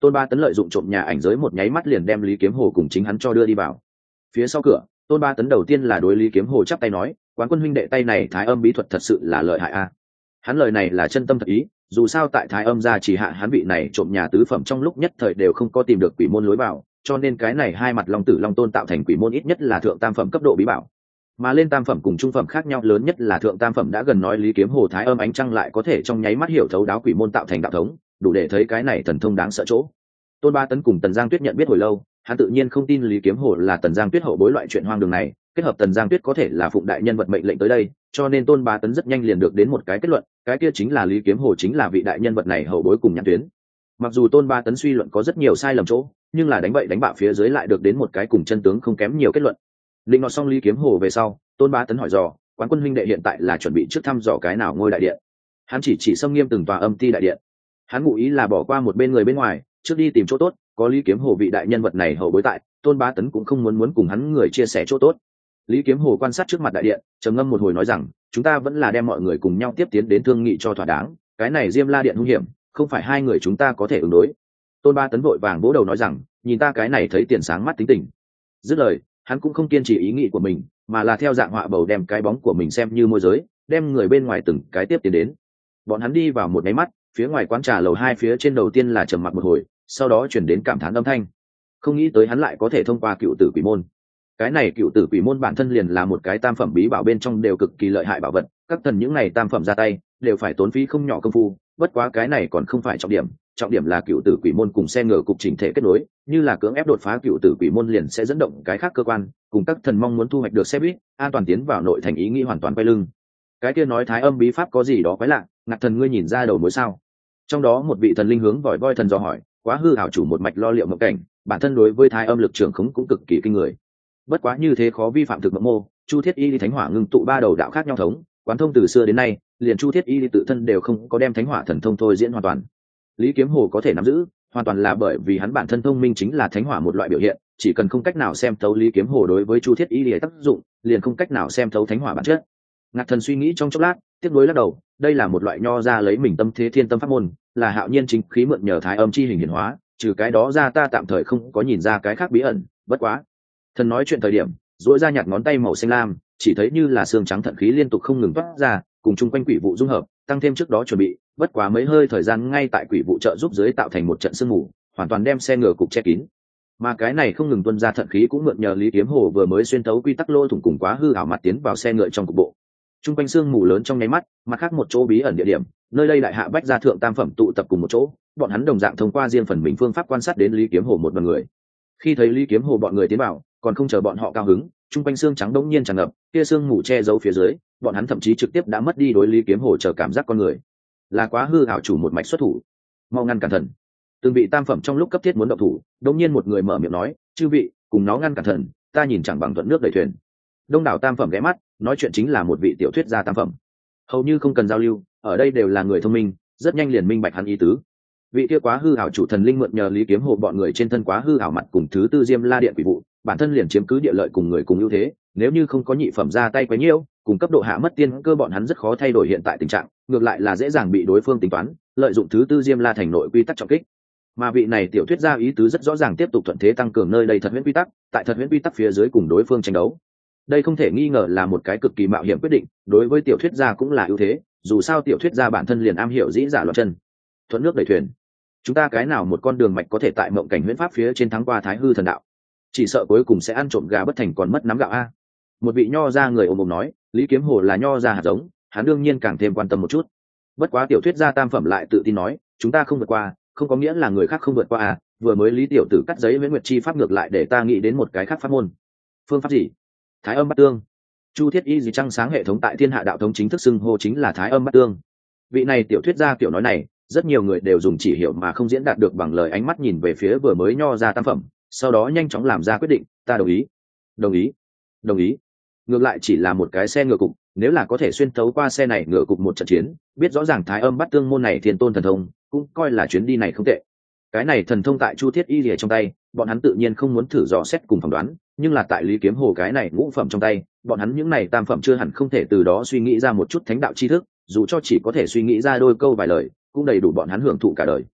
Tôn ba tấn lợi dụng trộm nhà ảnh giới một nháy mắt liền đem lý kiếm hồ cùng chính hắn cho đưa đi vào. Phía sau cửa tôn ba tấn đầu tiên là đối lý kiếm hồ chắp tay nói, quán quân huynh đệ tay này thái âm bí thuật thật sự là lợi hại a. Hắn lời này là chân tâm thật ý, dù sao tại thái âm gia chỉ hạ hắn vị này trộm nhà tứ phẩm trong lúc nhất thời đều không có tìm được quỷ môn lối vào, cho nên cái này hai mặt long tử long tôn tạo thành quỷ môn ít nhất là thượng tam phẩm cấp độ bí bảo. Mà lên tam phẩm cùng trung phẩm khác nhau lớn nhất là thượng tam phẩm đã gần nói lý kiếm hồ thái âm ánh trăng lại có thể trong nháy mắt hiểu thấu đáo quỷ môn tạo thành đạo thống, đủ để thấy cái này thần thông đáng sợ chỗ. Tôn ba tấn cùng tần giang tuyết nhận biết hồi lâu hắn tự nhiên không tin lý kiếm hồ là tần giang tuyết hậu bối loại chuyện hoang đường này, kết hợp tần giang tuyết có thể là phụng đại nhân vật mệnh lệnh tới đây, cho nên tôn ba tấn rất nhanh liền được đến một cái kết luận, cái kia chính là lý kiếm hồ chính là vị đại nhân vật này hậu bối cùng nhãn tuyến. Mặc dù tôn ba tấn suy luận có rất nhiều sai lầm chỗ, nhưng là đánh bậy đánh bạ phía dưới lại được đến một cái cùng chân tướng không kém nhiều kết luận. Định nọ xong lý kiếm hồ về sau, tôn ba tấn hỏi dò, quán quân huynh đệ hiện tại là chuẩn bị trước thăm dò cái nào ngôi đại điện? Hắn chỉ chỉ xâm nghiêm từng tòa âm ti đại điện. Hắn ngụ ý là bỏ qua một bên người bên ngoài, trước đi tìm chỗ tốt có lý kiếm hồ vị đại nhân vật này hậu bối tại, tôn ba tấn cũng không muốn muốn cùng hắn người chia sẻ chỗ tốt. Lý kiếm hồ quan sát trước mặt đại điện, trầm ngâm một hồi nói rằng, chúng ta vẫn là đem mọi người cùng nhau tiếp tiến đến thương nghị cho thỏa đáng, cái này diêm la điện hung hiểm, không phải hai người chúng ta có thể ứng đối. Tôn ba tấn vội vàng vỗ đầu nói rằng, nhìn ta cái này thấy tiền sáng mắt tính tình. Dứt lời, hắn cũng không kiên trì ý nghĩ của mình, mà là theo dạng họa bầu đem cái bóng của mình xem như môi giới, đem người bên ngoài từng cái tiếp tiến đến. Bọn hắn đi vào một máy mắt, phía ngoài quán trà lầu hai phía trên đầu tiên là trầm mặc một hồi sau đó chuyển đến cảm thán âm thanh. Không nghĩ tới hắn lại có thể thông qua cựu tử quỷ môn. Cái này cựu tử quỷ môn bản thân liền là một cái tam phẩm bí bảo bên trong đều cực kỳ lợi hại bảo vật, các thần những này tam phẩm ra tay, đều phải tốn phí không nhỏ công phu, bất quá cái này còn không phải trọng điểm trọng điểm là cựu tử quỷ môn cùng xe ngựa cục chỉnh thể kết nối, như là cưỡng ép đột phá cựu tử quỷ môn liền sẽ dẫn động cái khác cơ quan, cùng các thần mong muốn thu hoạch được xe buýt, an toàn tiến vào nội thành ý nghĩ hoàn toàn quay lưng. Cái kia nói thái âm bí pháp có gì đó quái lạ, ngạc thần ngươi nhìn ra đầu mối sao? Trong đó một vị thần linh hướng vòi voi thần dò hỏi quá hư hảo chủ một mạch lo liệu mộng cảnh, bản thân đối với thái âm lực trưởng khống cũng cực kỳ kinh người. Bất quá như thế khó vi phạm thực mộng mô, chu thiết y đi thánh hỏa ngưng tụ ba đầu đạo khác nhau thống, quán thông từ xưa đến nay, liền chu thiết y đi tự thân đều không có đem thánh hỏa thần thông thôi diễn hoàn toàn. Lý kiếm hồ có thể nắm giữ, hoàn toàn là bởi vì hắn bản thân thông minh chính là thánh hỏa một loại biểu hiện, chỉ cần không cách nào xem thấu lý kiếm hồ đối với chu thiết y lìa tác dụng, liền không cách nào xem thấu thánh hỏa bản chất. Ngạc thần suy nghĩ trong chốc lát, tiếp nối lắc đầu, đây là một loại nho ra lấy mình tâm thế thiên tâm pháp môn là hạo nhiên chính khí mượn nhờ thái âm chi hình hiển hóa, trừ cái đó ra ta tạm thời không có nhìn ra cái khác bí ẩn, bất quá. Thần nói chuyện thời điểm dỗi ra nhặt ngón tay màu xanh lam, chỉ thấy như là xương trắng thận khí liên tục không ngừng toát ra, cùng chung quanh quỷ vụ dung hợp, tăng thêm trước đó chuẩn bị, bất quá mấy hơi thời gian ngay tại quỷ vụ trợ giúp dưới tạo thành một trận sương mù, hoàn toàn đem xe ngựa cục che kín. Mà cái này không ngừng tuân ra thận khí cũng mượn nhờ lý kiếm hồ vừa mới xuyên tấu quy tắc lô thủng cùng quá hư ảo mặt tiến vào xe ngựa trong cục bộ. Trung quanh sương mù lớn trong nháy mắt mặt khác một chỗ bí ẩn địa điểm nơi đây đại hạ bách gia thượng tam phẩm tụ tập cùng một chỗ bọn hắn đồng dạng thông qua riêng phần mình phương pháp quan sát đến lý kiếm hồ một bọn người. Khi thấy lý kiếm hồ bọn người tiến vào còn không chờ bọn họ cao hứng Trung quanh xương trắng đống nhiên tràn ngập kia xương mù che giấu phía dưới bọn hắn thậm chí trực tiếp đã mất đi đối lý kiếm hồ chờ cảm giác con người. Là quá hư ảo chủ một mạch xuất thủ. Mau ngăn cản thần. từng bị tam phẩm trong lúc cấp thiết muốn động thủ đống nhiên một người mở miệng nói chư vị cùng nó ngăn cản thần, ta nhìn chẳng bằng thuận nước đẩy thuyền. Đông đảo tam phẩm ghé mắt nói chuyện chính là một vị tiểu thuyết gia tam phẩm. Hầu như không cần giao lưu, ở đây đều là người thông minh, rất nhanh liền minh bạch hắn ý tứ. Vị kia quá hư hảo chủ thần linh mượn nhờ lý kiếm hộ bọn người trên thân quá hư hảo mặt cùng thứ tư diêm la điện quỷ vụ, bản thân liền chiếm cứ địa lợi cùng người cùng ưu thế, nếu như không có nhị phẩm ra tay quấy nhiêu cùng cấp độ hạ mất tiên cơ bọn hắn rất khó thay đổi hiện tại tình trạng, ngược lại là dễ dàng bị đối phương tính toán, lợi dụng thứ tư diêm la thành nội quy tắc trọng kích. Mà vị này tiểu thuyết ra ý tứ rất rõ ràng tiếp tục thuận thế tăng cường nơi đây thật huyễn quy tắc, tại thật huyễn quy tắc phía dưới cùng đối phương tranh đấu đây không thể nghi ngờ là một cái cực kỳ mạo hiểm quyết định, đối với tiểu thuyết gia cũng là ưu thế, dù sao tiểu thuyết gia bản thân liền am hiểu dĩ giả loạt chân. Thuận nước đẩy thuyền. Chúng ta cái nào một con đường mạch có thể tại mộng cảnh huyễn pháp phía trên thắng qua thái hư thần đạo? Chỉ sợ cuối cùng sẽ ăn trộm gà bất thành còn mất nắm gạo a. Một vị nho ra người ôm ôm nói, lý kiếm hồ là nho ra hạt giống, hắn đương nhiên càng thêm quan tâm một chút. Bất quá tiểu thuyết gia tam phẩm lại tự tin nói, chúng ta không vượt qua, không có nghĩa là người khác không vượt qua à vừa mới lý tiểu tử cắt giấy với nguyệt chi pháp ngược lại để ta nghĩ đến một cái khác pháp môn. Phương pháp gì? Thái âm bắt tương. Chu thiết y gì trăng sáng hệ thống tại thiên hạ đạo thống chính thức xưng hô chính là thái âm bắt tương. Vị này tiểu thuyết gia kiểu nói này, rất nhiều người đều dùng chỉ hiệu mà không diễn đạt được bằng lời ánh mắt nhìn về phía vừa mới nho ra tam phẩm, sau đó nhanh chóng làm ra quyết định, ta đồng ý. Đồng ý. Đồng ý. Ngược lại chỉ là một cái xe ngựa cục, nếu là có thể xuyên thấu qua xe này ngựa cục một trận chiến, biết rõ ràng thái âm bắt tương môn này thiên tôn thần thông, cũng coi là chuyến đi này không tệ. Cái này thần thông tại chu thiết y rìa trong tay, bọn hắn tự nhiên không muốn thử dò xét cùng phỏng đoán nhưng là tại lý kiếm hồ cái này ngũ phẩm trong tay, bọn hắn những này tam phẩm chưa hẳn không thể từ đó suy nghĩ ra một chút thánh đạo tri thức, dù cho chỉ có thể suy nghĩ ra đôi câu vài lời, cũng đầy đủ bọn hắn hưởng thụ cả đời.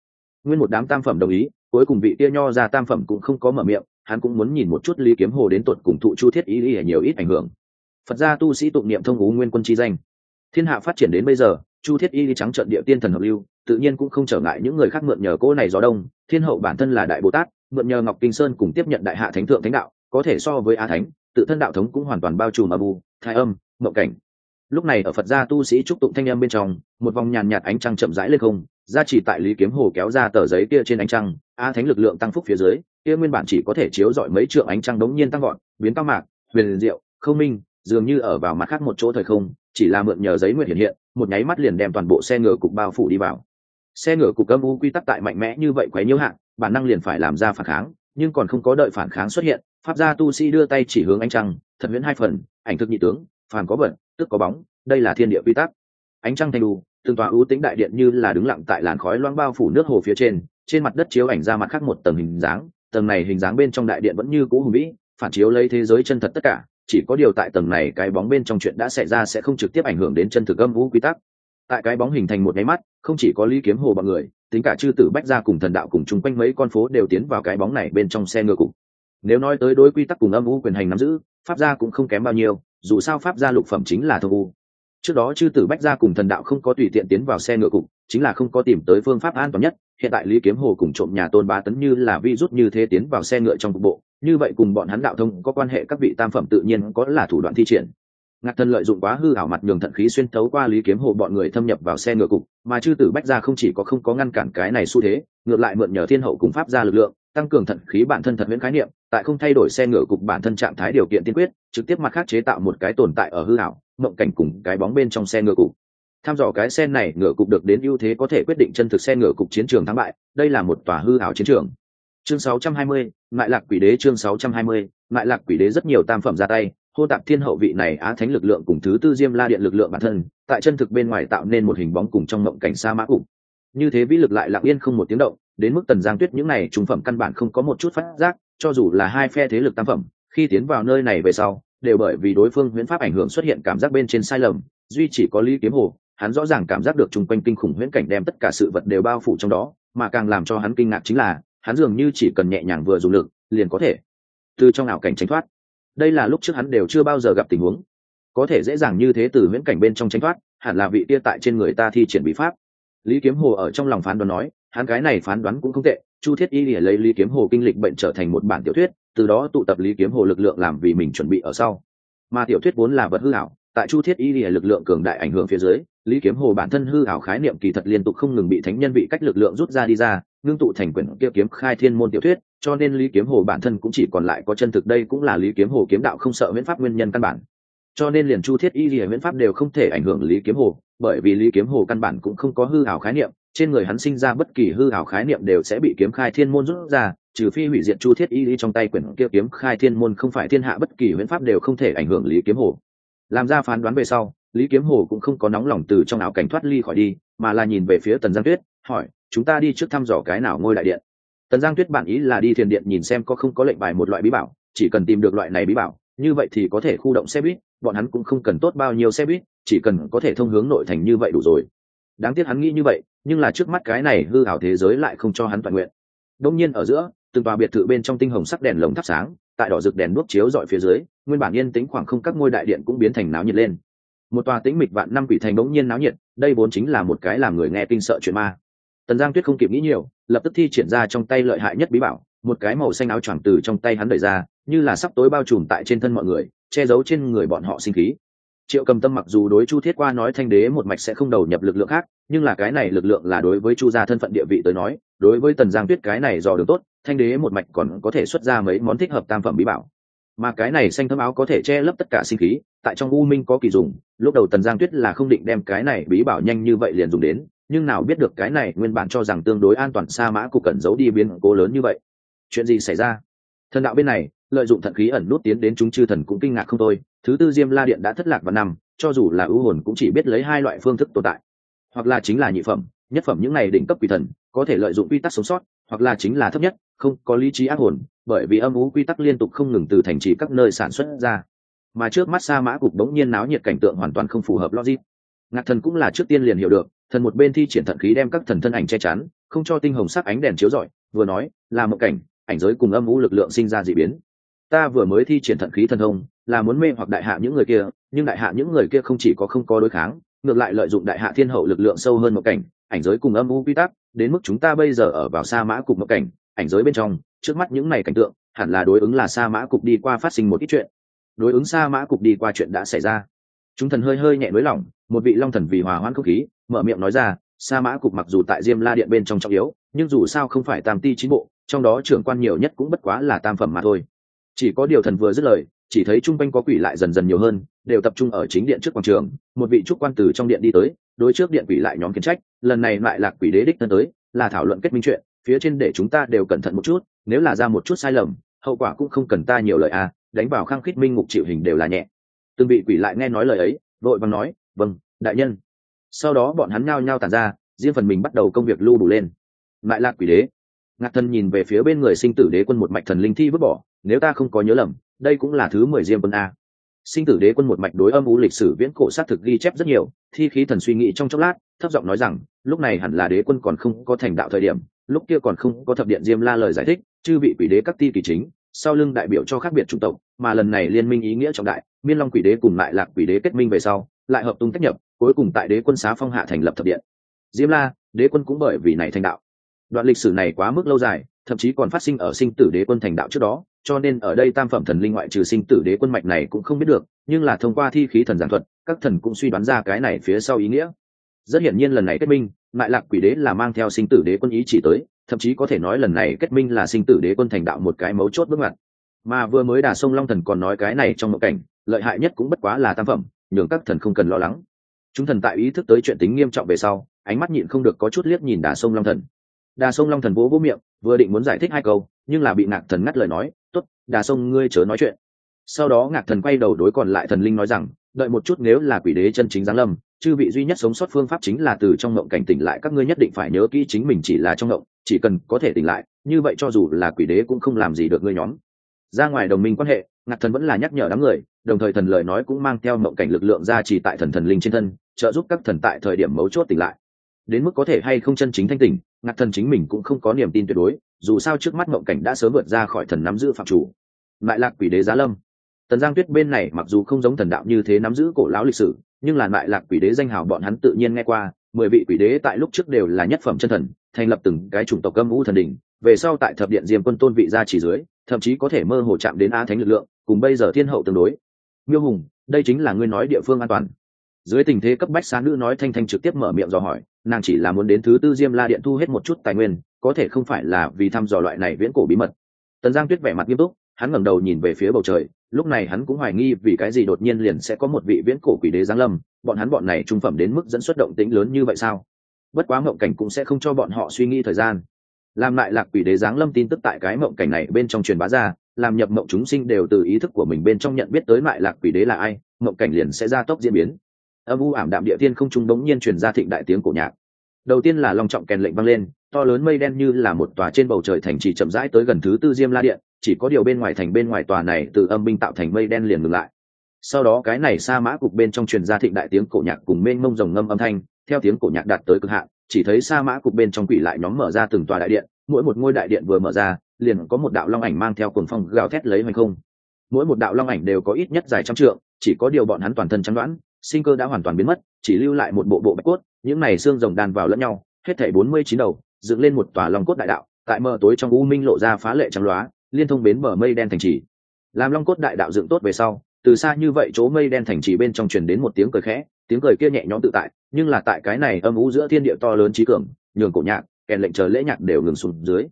Nguyên một đám tam phẩm đồng ý, cuối cùng vị kia nho ra tam phẩm cũng không có mở miệng, hắn cũng muốn nhìn một chút lý kiếm hồ đến tột cùng thụ chu thiết y lìa nhiều ít ảnh hưởng. Phật gia tu sĩ tụng niệm thông ú nguyên quân chi danh. Thiên hạ phát triển đến bây giờ, chu thiết y trắng trận địa tiên thần hợp lưu, tự nhiên cũng không trở ngại những người khác mượn nhờ cô này gió đông, thiên hậu bản thân là đại bồ tát, mượn nhờ ngọc kinh sơn cùng tiếp nhận đại hạ thánh thượng thánh đạo có thể so với a thánh, tự thân đạo thống cũng hoàn toàn bao trùm abu bù thái âm, mộng cảnh. Lúc này ở phật gia tu sĩ trúc tụng thanh âm bên trong, một vòng nhàn nhạt ánh trăng chậm rãi lên không ra chỉ tại lý kiếm hồ kéo ra tờ giấy kia trên ánh trăng a thánh lực lượng tăng phúc phía dưới, kia nguyên bản chỉ có thể chiếu dọi mấy trượng ánh trăng đống nhiên tăng gọn biến cao mạc, huyền diệu, không minh, dường như ở vào mặt khác một chỗ thời không, chỉ là mượn nhờ giấy nguyện hiện hiện, một nháy mắt liền đem toàn bộ xe ngựa cục bao phủ đi vào. Xe ngựa cục âm u quy tắc tại mạnh mẽ như vậy quấy nhiễu hạn, bản năng liền phải làm ra phản kháng, nhưng còn không có đợi phản kháng xuất hiện pháp gia tu sĩ đưa tay chỉ hướng ánh trăng, thật huyễn hai phần, ảnh thực nhị tướng phản có vận tức có bóng, đây là thiên địa quy tắc. Ánh trăng thanh đu từng tòa ưu tính đại điện như là đứng lặng tại làn khói loang bao phủ nước hồ phía trên trên mặt đất chiếu ảnh ra mặt khác một tầng hình dáng, tầng này hình dáng bên trong đại điện vẫn như cũ hùng vĩ, phản chiếu lấy thế giới chân thật tất cả, chỉ có điều tại tầng này cái bóng bên trong chuyện đã xảy ra sẽ không trực tiếp ảnh hưởng đến chân thực âm vũ quy tắc. Tại cái bóng hình thành một nháy mắt, không chỉ có lý kiếm hồ bọn người, tính cả chư tử bách gia cùng thần đạo cùng chung quanh mấy con phố đều tiến vào cái bóng này bên trong xe ngựa cục nếu nói tới đối quy tắc cùng âm u quyền hành nắm giữ, pháp gia cũng không kém bao nhiêu, dù sao pháp gia lục phẩm chính là thơ u. Trước đó chư tử bách gia cùng thần đạo không có tùy tiện tiến vào xe ngựa cục, chính là không có tìm tới phương pháp an toàn nhất. Hiện tại lý kiếm hồ cùng trộm nhà tôn ba tấn như là vi rút như thế tiến vào xe ngựa trong cục bộ, như vậy cùng bọn hắn đạo thông có quan hệ các vị tam phẩm tự nhiên có là thủ đoạn thi triển. Ngạc thần lợi dụng quá hư ảo mặt nhường thận khí xuyên thấu qua lý kiếm hồ bọn người thâm nhập vào xe ngựa cục, mà chư tử bách gia không chỉ có không có ngăn cản cái này xu thế, ngược lại mượn nhờ thiên hậu cùng pháp gia lực lượng, tăng cường thận khí bản thân thật miễn khái niệm tại không thay đổi xe ngựa cục bản thân trạng thái điều kiện tiên quyết trực tiếp mặt khác chế tạo một cái tồn tại ở hư ảo mộng cảnh cùng cái bóng bên trong xe ngựa cục. Tham dò cái xe này ngựa cục được đến ưu thế có thể quyết định chân thực xe ngựa cục chiến trường thắng bại đây là một tòa hư ảo chiến trường. Chương 620, ngại lạc quỷ đế chương 620, ngại lạc quỷ đế rất nhiều tam phẩm ra tay hô tạp thiên hậu vị này á thánh lực lượng cùng thứ tư diêm la điện lực lượng bản thân tại chân thực bên ngoài tạo nên một hình bóng cùng trong mộng cảnh sa mã cục. Như thế vĩ lực lại lặng yên không một tiếng động đến mức tần giang tuyết những này trung phẩm căn bản không có một chút phát giác cho dù là hai phe thế lực tam phẩm, khi tiến vào nơi này về sau, đều bởi vì đối phương huyễn pháp ảnh hưởng xuất hiện cảm giác bên trên sai lầm, duy chỉ có lý kiếm hồ, hắn rõ ràng cảm giác được chung quanh kinh khủng huyễn cảnh đem tất cả sự vật đều bao phủ trong đó, mà càng làm cho hắn kinh ngạc chính là, hắn dường như chỉ cần nhẹ nhàng vừa dùng lực, liền có thể từ trong ảo cảnh tránh thoát. Đây là lúc trước hắn đều chưa bao giờ gặp tình huống. Có thể dễ dàng như thế từ huyễn cảnh bên trong tránh thoát, hẳn là vị tia tại trên người ta thi triển bí pháp. Lý kiếm hồ ở trong lòng phán đoán nói, hắn cái này phán đoán cũng không tệ chu thiết y lìa lấy lý kiếm hồ kinh lịch bệnh trở thành một bản tiểu thuyết, từ đó tụ tập lý kiếm hồ lực lượng làm vì mình chuẩn bị ở sau. Mà tiểu thuyết vốn là vật hư ảo, tại chu thiết y lìa lực lượng cường đại ảnh hưởng phía dưới, lý kiếm hồ bản thân hư ảo khái niệm kỳ thật liên tục không ngừng bị thánh nhân vị cách lực lượng rút ra đi ra, ngưng tụ thành quyển kia kiếm khai thiên môn tiểu thuyết, cho nên lý kiếm hồ bản thân cũng chỉ còn lại có chân thực đây cũng là lý kiếm hồ kiếm đạo không sợ miễn pháp nguyên nhân căn bản. Cho nên liền chu thiết y lìa miễn pháp đều không thể ảnh hưởng lý kiếm hồ, bởi vì lý kiếm hồ căn bản cũng không có hư ảo khái niệm trên người hắn sinh ra bất kỳ hư ảo khái niệm đều sẽ bị kiếm khai thiên môn rút ra, trừ phi hủy diệt chu thiết y lý trong tay quyển kia kiếm khai thiên môn không phải thiên hạ bất kỳ huyễn pháp đều không thể ảnh hưởng lý kiếm hồ. Làm ra phán đoán về sau, lý kiếm hồ cũng không có nóng lòng từ trong áo cảnh thoát ly khỏi đi, mà là nhìn về phía tần giang tuyết, hỏi, chúng ta đi trước thăm dò cái nào ngôi đại điện? Tần giang tuyết bản ý là đi thiền điện nhìn xem có không có lệnh bài một loại bí bảo, chỉ cần tìm được loại này bí bảo, như vậy thì có thể khu động xe buýt, bọn hắn cũng không cần tốt bao nhiêu xe buýt, chỉ cần có thể thông hướng nội thành như vậy đủ rồi đáng tiếc hắn nghĩ như vậy, nhưng là trước mắt cái này hư ảo thế giới lại không cho hắn toàn nguyện. Đông nhiên ở giữa, từng tòa biệt thự bên trong tinh hồng sắc đèn lồng thắp sáng, tại đỏ rực đèn đuốc chiếu dọi phía dưới, nguyên bản yên tĩnh khoảng không các ngôi đại điện cũng biến thành náo nhiệt lên. Một tòa tĩnh mịch vạn năm quỷ thành bỗng nhiên náo nhiệt, đây vốn chính là một cái làm người nghe kinh sợ chuyện ma. Tần giang tuyết không kịp nghĩ nhiều, lập tức thi triển ra trong tay lợi hại nhất bí bảo, một cái màu xanh áo choàng từ trong tay hắn đẩy ra, như là sắp tối bao trùm tại trên thân mọi người, che giấu trên người bọn họ sinh khí triệu cầm tâm mặc dù đối chu thiết qua nói thanh đế một mạch sẽ không đầu nhập lực lượng khác, nhưng là cái này lực lượng là đối với chu gia thân phận địa vị tới nói, đối với tần giang tuyết cái này dò đường tốt, thanh đế một mạch còn có thể xuất ra mấy món thích hợp tam phẩm bí bảo. Mà cái này xanh thấm áo có thể che lấp tất cả sinh khí, tại trong u minh có kỳ dùng lúc đầu tần giang tuyết là không định đem cái này bí bảo nhanh như vậy liền dùng đến, nhưng nào biết được cái này nguyên bản cho rằng tương đối an toàn sa mã cục cẩn giấu đi biến cố lớn như vậy. Chuyện gì xảy ra? Thần đạo bên này lợi dụng thận khí ẩn nút tiến đến chúng chư thần cũng kinh ngạc không thôi. Thứ tư diêm la điện đã thất lạc vào năm, cho dù là ưu hồn cũng chỉ biết lấy hai loại phương thức tồn tại. Hoặc là chính là nhị phẩm, nhất phẩm những này đỉnh cấp quỷ thần, có thể lợi dụng quy tắc sống sót, hoặc là chính là thấp nhất, không có lý trí ác hồn, bởi vì âm ú quy tắc liên tục không ngừng từ thành trì các nơi sản xuất ra. Mà trước mắt sa mã cục đống nhiên náo nhiệt cảnh tượng hoàn toàn không phù hợp logic. Ngạc thần cũng là trước tiên liền hiểu được, thần một bên thi triển thận khí đem các thần thân ảnh che chắn, không cho tinh hồng sắc ánh đèn chiếu rọi, vừa nói, là một cảnh, ảnh giới cùng âm ú lực lượng sinh ra dị biến ta vừa mới thi triển thận khí thần thông, là muốn mê hoặc đại hạ những người kia, nhưng đại hạ những người kia không chỉ có không có đối kháng, ngược lại lợi dụng đại hạ thiên hậu lực lượng sâu hơn một cảnh, ảnh giới cùng âm u quy tắc, đến mức chúng ta bây giờ ở vào sa mã cục một cảnh, ảnh giới bên trong, trước mắt những này cảnh tượng, hẳn là đối ứng là sa mã cục đi qua phát sinh một ít chuyện. Đối ứng sa mã cục đi qua chuyện đã xảy ra. Chúng thần hơi hơi nhẹ nới lỏng, một vị long thần vì hòa hoãn không khí, mở miệng nói ra, sa mã cục mặc dù tại diêm la điện bên trong trọng yếu, nhưng dù sao không phải tam ti chín bộ, trong đó trưởng quan nhiều nhất cũng bất quá là tam phẩm mà thôi chỉ có điều thần vừa dứt lời, chỉ thấy chung quanh có quỷ lại dần dần nhiều hơn, đều tập trung ở chính điện trước quảng trường, một vị trúc quan từ trong điện đi tới, đối trước điện quỷ lại nhóm kiến trách, lần này lại là quỷ đế đích thân tới, là thảo luận kết minh chuyện, phía trên để chúng ta đều cẩn thận một chút, nếu là ra một chút sai lầm, hậu quả cũng không cần ta nhiều lời à đánh vào khăng khít minh ngục chịu hình đều là nhẹ. Từng vị quỷ lại nghe nói lời ấy, vội vàng nói vâng đại nhân. Sau đó bọn hắn nhao nhao tàn ra, riêng phần mình bắt đầu công việc lưu đủ lên. Lại là quỷ đế. Ngạc thần nhìn về phía bên người sinh tử đế quân một mạch thần linh thi vứt bỏ nếu ta không có nhớ lầm, đây cũng là thứ mười diêm quân a. Sinh tử đế quân một mạch đối âm u lịch sử viễn cổ xác thực ghi chép rất nhiều, thi khí thần suy nghĩ trong chốc lát, thấp giọng nói rằng, lúc này hẳn là đế quân còn không có thành đạo thời điểm, lúc kia còn không có thập điện diêm la lời giải thích, chư vị quỷ đế các ti kỳ chính, sau lưng đại biểu cho khác biệt chủng tộc, mà lần này liên minh ý nghĩa trọng đại, miên long quỷ đế cùng lại lạc quỷ đế kết minh về sau, lại hợp tung tách nhập, cuối cùng tại đế quân xá phong hạ thành lập thập điện. Diêm la, đế quân cũng bởi vì này thành đạo. Đoạn lịch sử này quá mức lâu dài thậm chí còn phát sinh ở sinh tử đế quân thành đạo trước đó, cho nên ở đây tam phẩm thần linh ngoại trừ sinh tử đế quân mạch này cũng không biết được, nhưng là thông qua thi khí thần giảng thuật, các thần cũng suy đoán ra cái này phía sau ý nghĩa. Rất hiển nhiên lần này kết minh mại lạc quỷ đế là mang theo sinh tử đế quân ý chỉ tới, thậm chí có thể nói lần này kết minh là sinh tử đế quân thành đạo một cái mấu chốt bước ngoặt. Mà vừa mới đà sông long thần còn nói cái này trong mộng cảnh, lợi hại nhất cũng bất quá là tam phẩm, nhường các thần không cần lo lắng. Chúng thần tại ý thức tới chuyện tính nghiêm trọng về sau, ánh mắt nhịn không được có chút liếc nhìn đà sông long thần. Đà sông long thần vỗ vỗ miệng vừa định muốn giải thích hai câu, nhưng là bị ngạc thần ngắt lời nói t ố t đà sông, ngươi chớ nói chuyện. Sau đó ngạc thần quay đầu đối còn lại thần linh nói rằng, đợi một chút nếu là quỷ đế chân chính giáng lâm, chư vị duy nhất sống sót phương pháp chính là từ trong ngộng cảnh tỉnh lại, các ngươi nhất định phải nhớ kỹ chính mình chỉ là trong ngộng, chỉ cần có thể tỉnh lại, như vậy cho dù là quỷ đế cũng không làm gì được ngươi nhóm. Ra ngoài đồng minh quan hệ, ngạc thần vẫn là nhắc nhở đám người, đồng thời thần lời nói cũng mang theo mộng cảnh lực lượng ra chỉ tại thần thần linh trên thân, trợ giúp các thần tại thời điểm mấu chốt tỉnh lại. Đến mức có thể hay không chân chính thanh tỉnh ngạc thần chính mình cũng không có niềm tin tuyệt đối, dù sao trước mắt mộng cảnh đã sớm vượt ra khỏi thần nắm giữ phạm chủ. Lại lạc quỷ đế giá lâm. Tần giang tuyết bên này mặc dù không giống thần đạo như thế nắm giữ cổ lão lịch sử, nhưng là lại lạc quỷ đế danh hào bọn hắn tự nhiên nghe qua, mười vị quỷ đế tại lúc trước đều là nhất phẩm chân thần, thành lập từng cái chủng tộc âm vũ thần đỉnh, về sau tại thập điện diêm quân tôn vị ra chỉ dưới, thậm chí có thể mơ hồ chạm đến a thánh lực lượng, cùng bây giờ thiên hậu tương đối. Miêu hùng, đây chính là ngươi nói địa phương an toàn. Dưới tình thế cấp bách xá nữ nói thanh thanh trực tiếp mở miệng dò hỏi nàng chỉ là muốn đến thứ tư diêm la điện thu hết một chút tài nguyên, có thể không phải là vì thăm dò loại này viễn cổ bí mật. Tần giang tuyết vẻ mặt nghiêm túc, hắn ngẩng đầu nhìn về phía bầu trời, lúc này hắn cũng hoài nghi vì cái gì đột nhiên liền sẽ có một vị viễn cổ quỷ đế giáng lâm, bọn hắn bọn này trung phẩm đến mức dẫn xuất động tĩnh lớn như vậy sao? Bất quá mộng cảnh cũng sẽ không cho bọn họ suy nghĩ thời gian. Làm lại lạc quỷ đế giáng lâm tin tức tại cái mộng cảnh này bên trong truyền bá ra, làm nhập mộng chúng sinh đều từ ý thức của mình bên trong nhận biết tới lại lạc quỷ đế là ai, mộng cảnh liền sẽ ra tốc diễn biến âm u ảm đạm địa tiên không trung đống nhiên truyền ra thịnh đại tiếng cổ nhạc. Đầu tiên là long trọng kèn lệnh vang lên, to lớn mây đen như là một tòa trên bầu trời thành trì chậm rãi tới gần thứ tư diêm la điện, chỉ có điều bên ngoài thành bên ngoài tòa này từ âm binh tạo thành mây đen liền ngừng lại. Sau đó cái này sa mã cục bên trong truyền ra thịnh đại tiếng cổ nhạc cùng mênh mông rồng ngâm âm thanh, theo tiếng cổ nhạc đạt tới cực hạn, chỉ thấy sa mã cục bên trong quỷ lại nhóm mở ra từng tòa đại điện, mỗi một ngôi đại điện vừa mở ra, liền có một đạo long ảnh mang theo cuồng phong gào thét lấy hoành không. Mỗi một đạo long ảnh đều có ít nhất dài trăm trượng, chỉ có điều bọn hắn toàn thân trắng đoán sinh cơ đã hoàn toàn biến mất, chỉ lưu lại một bộ bộ bạch cốt, những này xương rồng đan vào lẫn nhau, hết thảy bốn mươi chín đầu, dựng lên một tòa long cốt đại đạo, tại mờ tối trong u minh lộ ra phá lệ trắng loá, liên thông bến mở mây đen thành trì. Làm long cốt đại đạo dựng tốt về sau, từ xa như vậy chỗ mây đen thành trì bên trong truyền đến một tiếng cười khẽ, tiếng cười kia nhẹ nhõm tự tại, nhưng là tại cái này âm u giữa thiên địa to lớn trí cường, nhường cổ nhạc, kèn lệnh chờ lễ nhạc đều ngừng xuống dưới.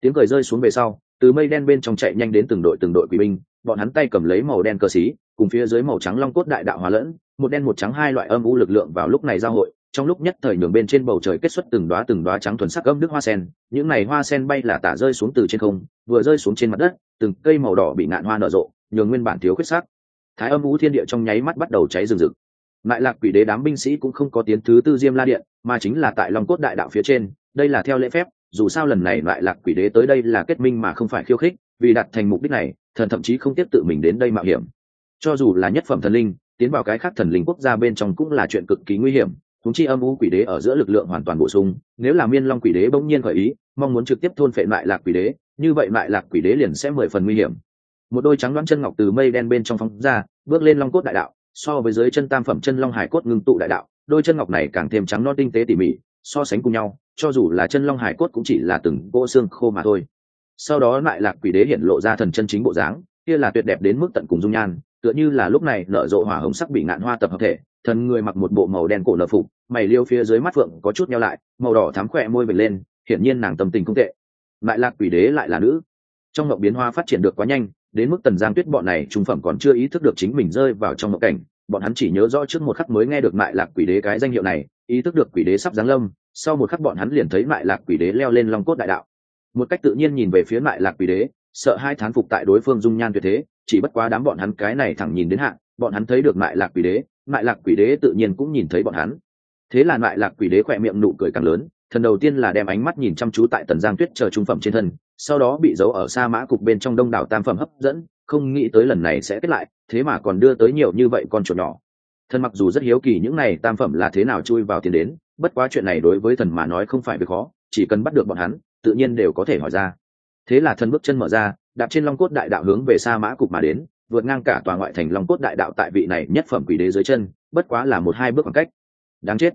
Tiếng cười rơi xuống về sau từ mây đen bên trong chạy nhanh đến từng đội từng đội quỷ binh, bọn hắn tay cầm lấy màu đen cờ xí, cùng phía dưới màu trắng long cốt đại đạo hòa lẫn, một đen một trắng hai loại âm u lực lượng vào lúc này giao hội, trong lúc nhất thời nhường bên trên bầu trời kết xuất từng đoá từng đoá trắng thuần sắc gâm nước hoa sen, những này hoa sen bay là tả rơi xuống từ trên không, vừa rơi xuống trên mặt đất, từng cây màu đỏ bị ngạn hoa nở rộ, nhường nguyên bản thiếu khuyết sắc. Thái âm u thiên địa trong nháy mắt bắt đầu cháy rừng rực. Lại lạc quỷ đế đám binh sĩ cũng không có tiến thứ tư diêm la điện, mà chính là tại long cốt đại đạo phía trên, đây là theo lễ phép dù sao lần này lại lạc quỷ đế tới đây là kết minh mà không phải khiêu khích, vì đạt thành mục đích này, thần thậm chí không tiếp tự mình đến đây mạo hiểm. Cho dù là nhất phẩm thần linh, tiến vào cái khác thần linh quốc gia bên trong cũng là chuyện cực kỳ nguy hiểm thúng chi âm u quỷ đế ở giữa lực lượng hoàn toàn bổ sung, nếu là miên long quỷ đế bỗng nhiên khởi ý, mong muốn trực tiếp thôn phệ lại lạc quỷ đế, như vậy lại lạc quỷ đế liền sẽ mười phần nguy hiểm. Một đôi trắng đoán chân ngọc từ mây đen bên trong phóng ra, bước lên long cốt đại đạo, so với dưới chân tam phẩm chân long hải cốt ngưng tụ đại đạo, đôi chân ngọc này càng thêm trắng non tinh tế tỉ mỉ, so sánh cùng nhau cho dù là chân long hải cốt cũng chỉ là từng cỗ xương khô mà thôi. Sau đó lại lạc quỷ đế hiện lộ ra thần chân chính bộ dáng, kia là tuyệt đẹp đến mức tận cùng dung nhan, tựa như là lúc này nở rộ hỏa hồng sắc bị ngạn hoa tập hợp thể thần người mặc một bộ màu đen cổ nở phục, mày liêu phía dưới mắt phượng có chút nhau lại, màu đỏ thắm khỏe môi bật lên, hiển nhiên nàng tâm tình không tệ. Lại lạc quỷ đế lại là nữ. Trong ngọc biến hoa phát triển được quá nhanh, đến mức tần giang tuyết bọn này trung phẩm còn chưa ý thức được chính mình rơi vào trong ngọc cảnh, bọn hắn chỉ nhớ rõ trước một khắc mới nghe được mại lạc quỷ đế cái danh hiệu này, ý thức được quỷ đế sắp giáng lâm sau một khắc bọn hắn liền thấy mại lạc quỷ đế leo lên long cốt đại đạo. Một cách tự nhiên nhìn về phía mại lạc quỷ đế, sợ hai thán phục tại đối phương dung nhan tuyệt thế, chỉ bất quá đám bọn hắn cái này thẳng nhìn đến hạn bọn hắn thấy được mại lạc quỷ đế, mại lạc quỷ đế tự nhiên cũng nhìn thấy bọn hắn. Thế là mại lạc quỷ đế khỏe miệng nụ cười càng lớn, thần đầu tiên là đem ánh mắt nhìn chăm chú tại tần giang tuyết chờ trung phẩm trên thân, sau đó bị giấu ở sa mã cục bên trong đông đảo tam phẩm hấp dẫn, không nghĩ tới lần này sẽ kết lại, thế mà còn đưa tới nhiều như vậy con chuột nhỏ. Thần mặc dù rất hiếu kỳ những này tam phẩm là thế nào chui vào tiền đến bất quá chuyện này đối với thần mà nói không phải việc khó, chỉ cần bắt được bọn hắn, tự nhiên đều có thể hỏi ra. Thế là thần bước chân mở ra, đạp trên long cốt đại đạo hướng về sa mã cục mà đến, vượt ngang cả tòa ngoại thành long cốt đại đạo tại vị này nhất phẩm quỷ đế dưới chân, bất quá là một hai bước khoảng cách. Đáng chết.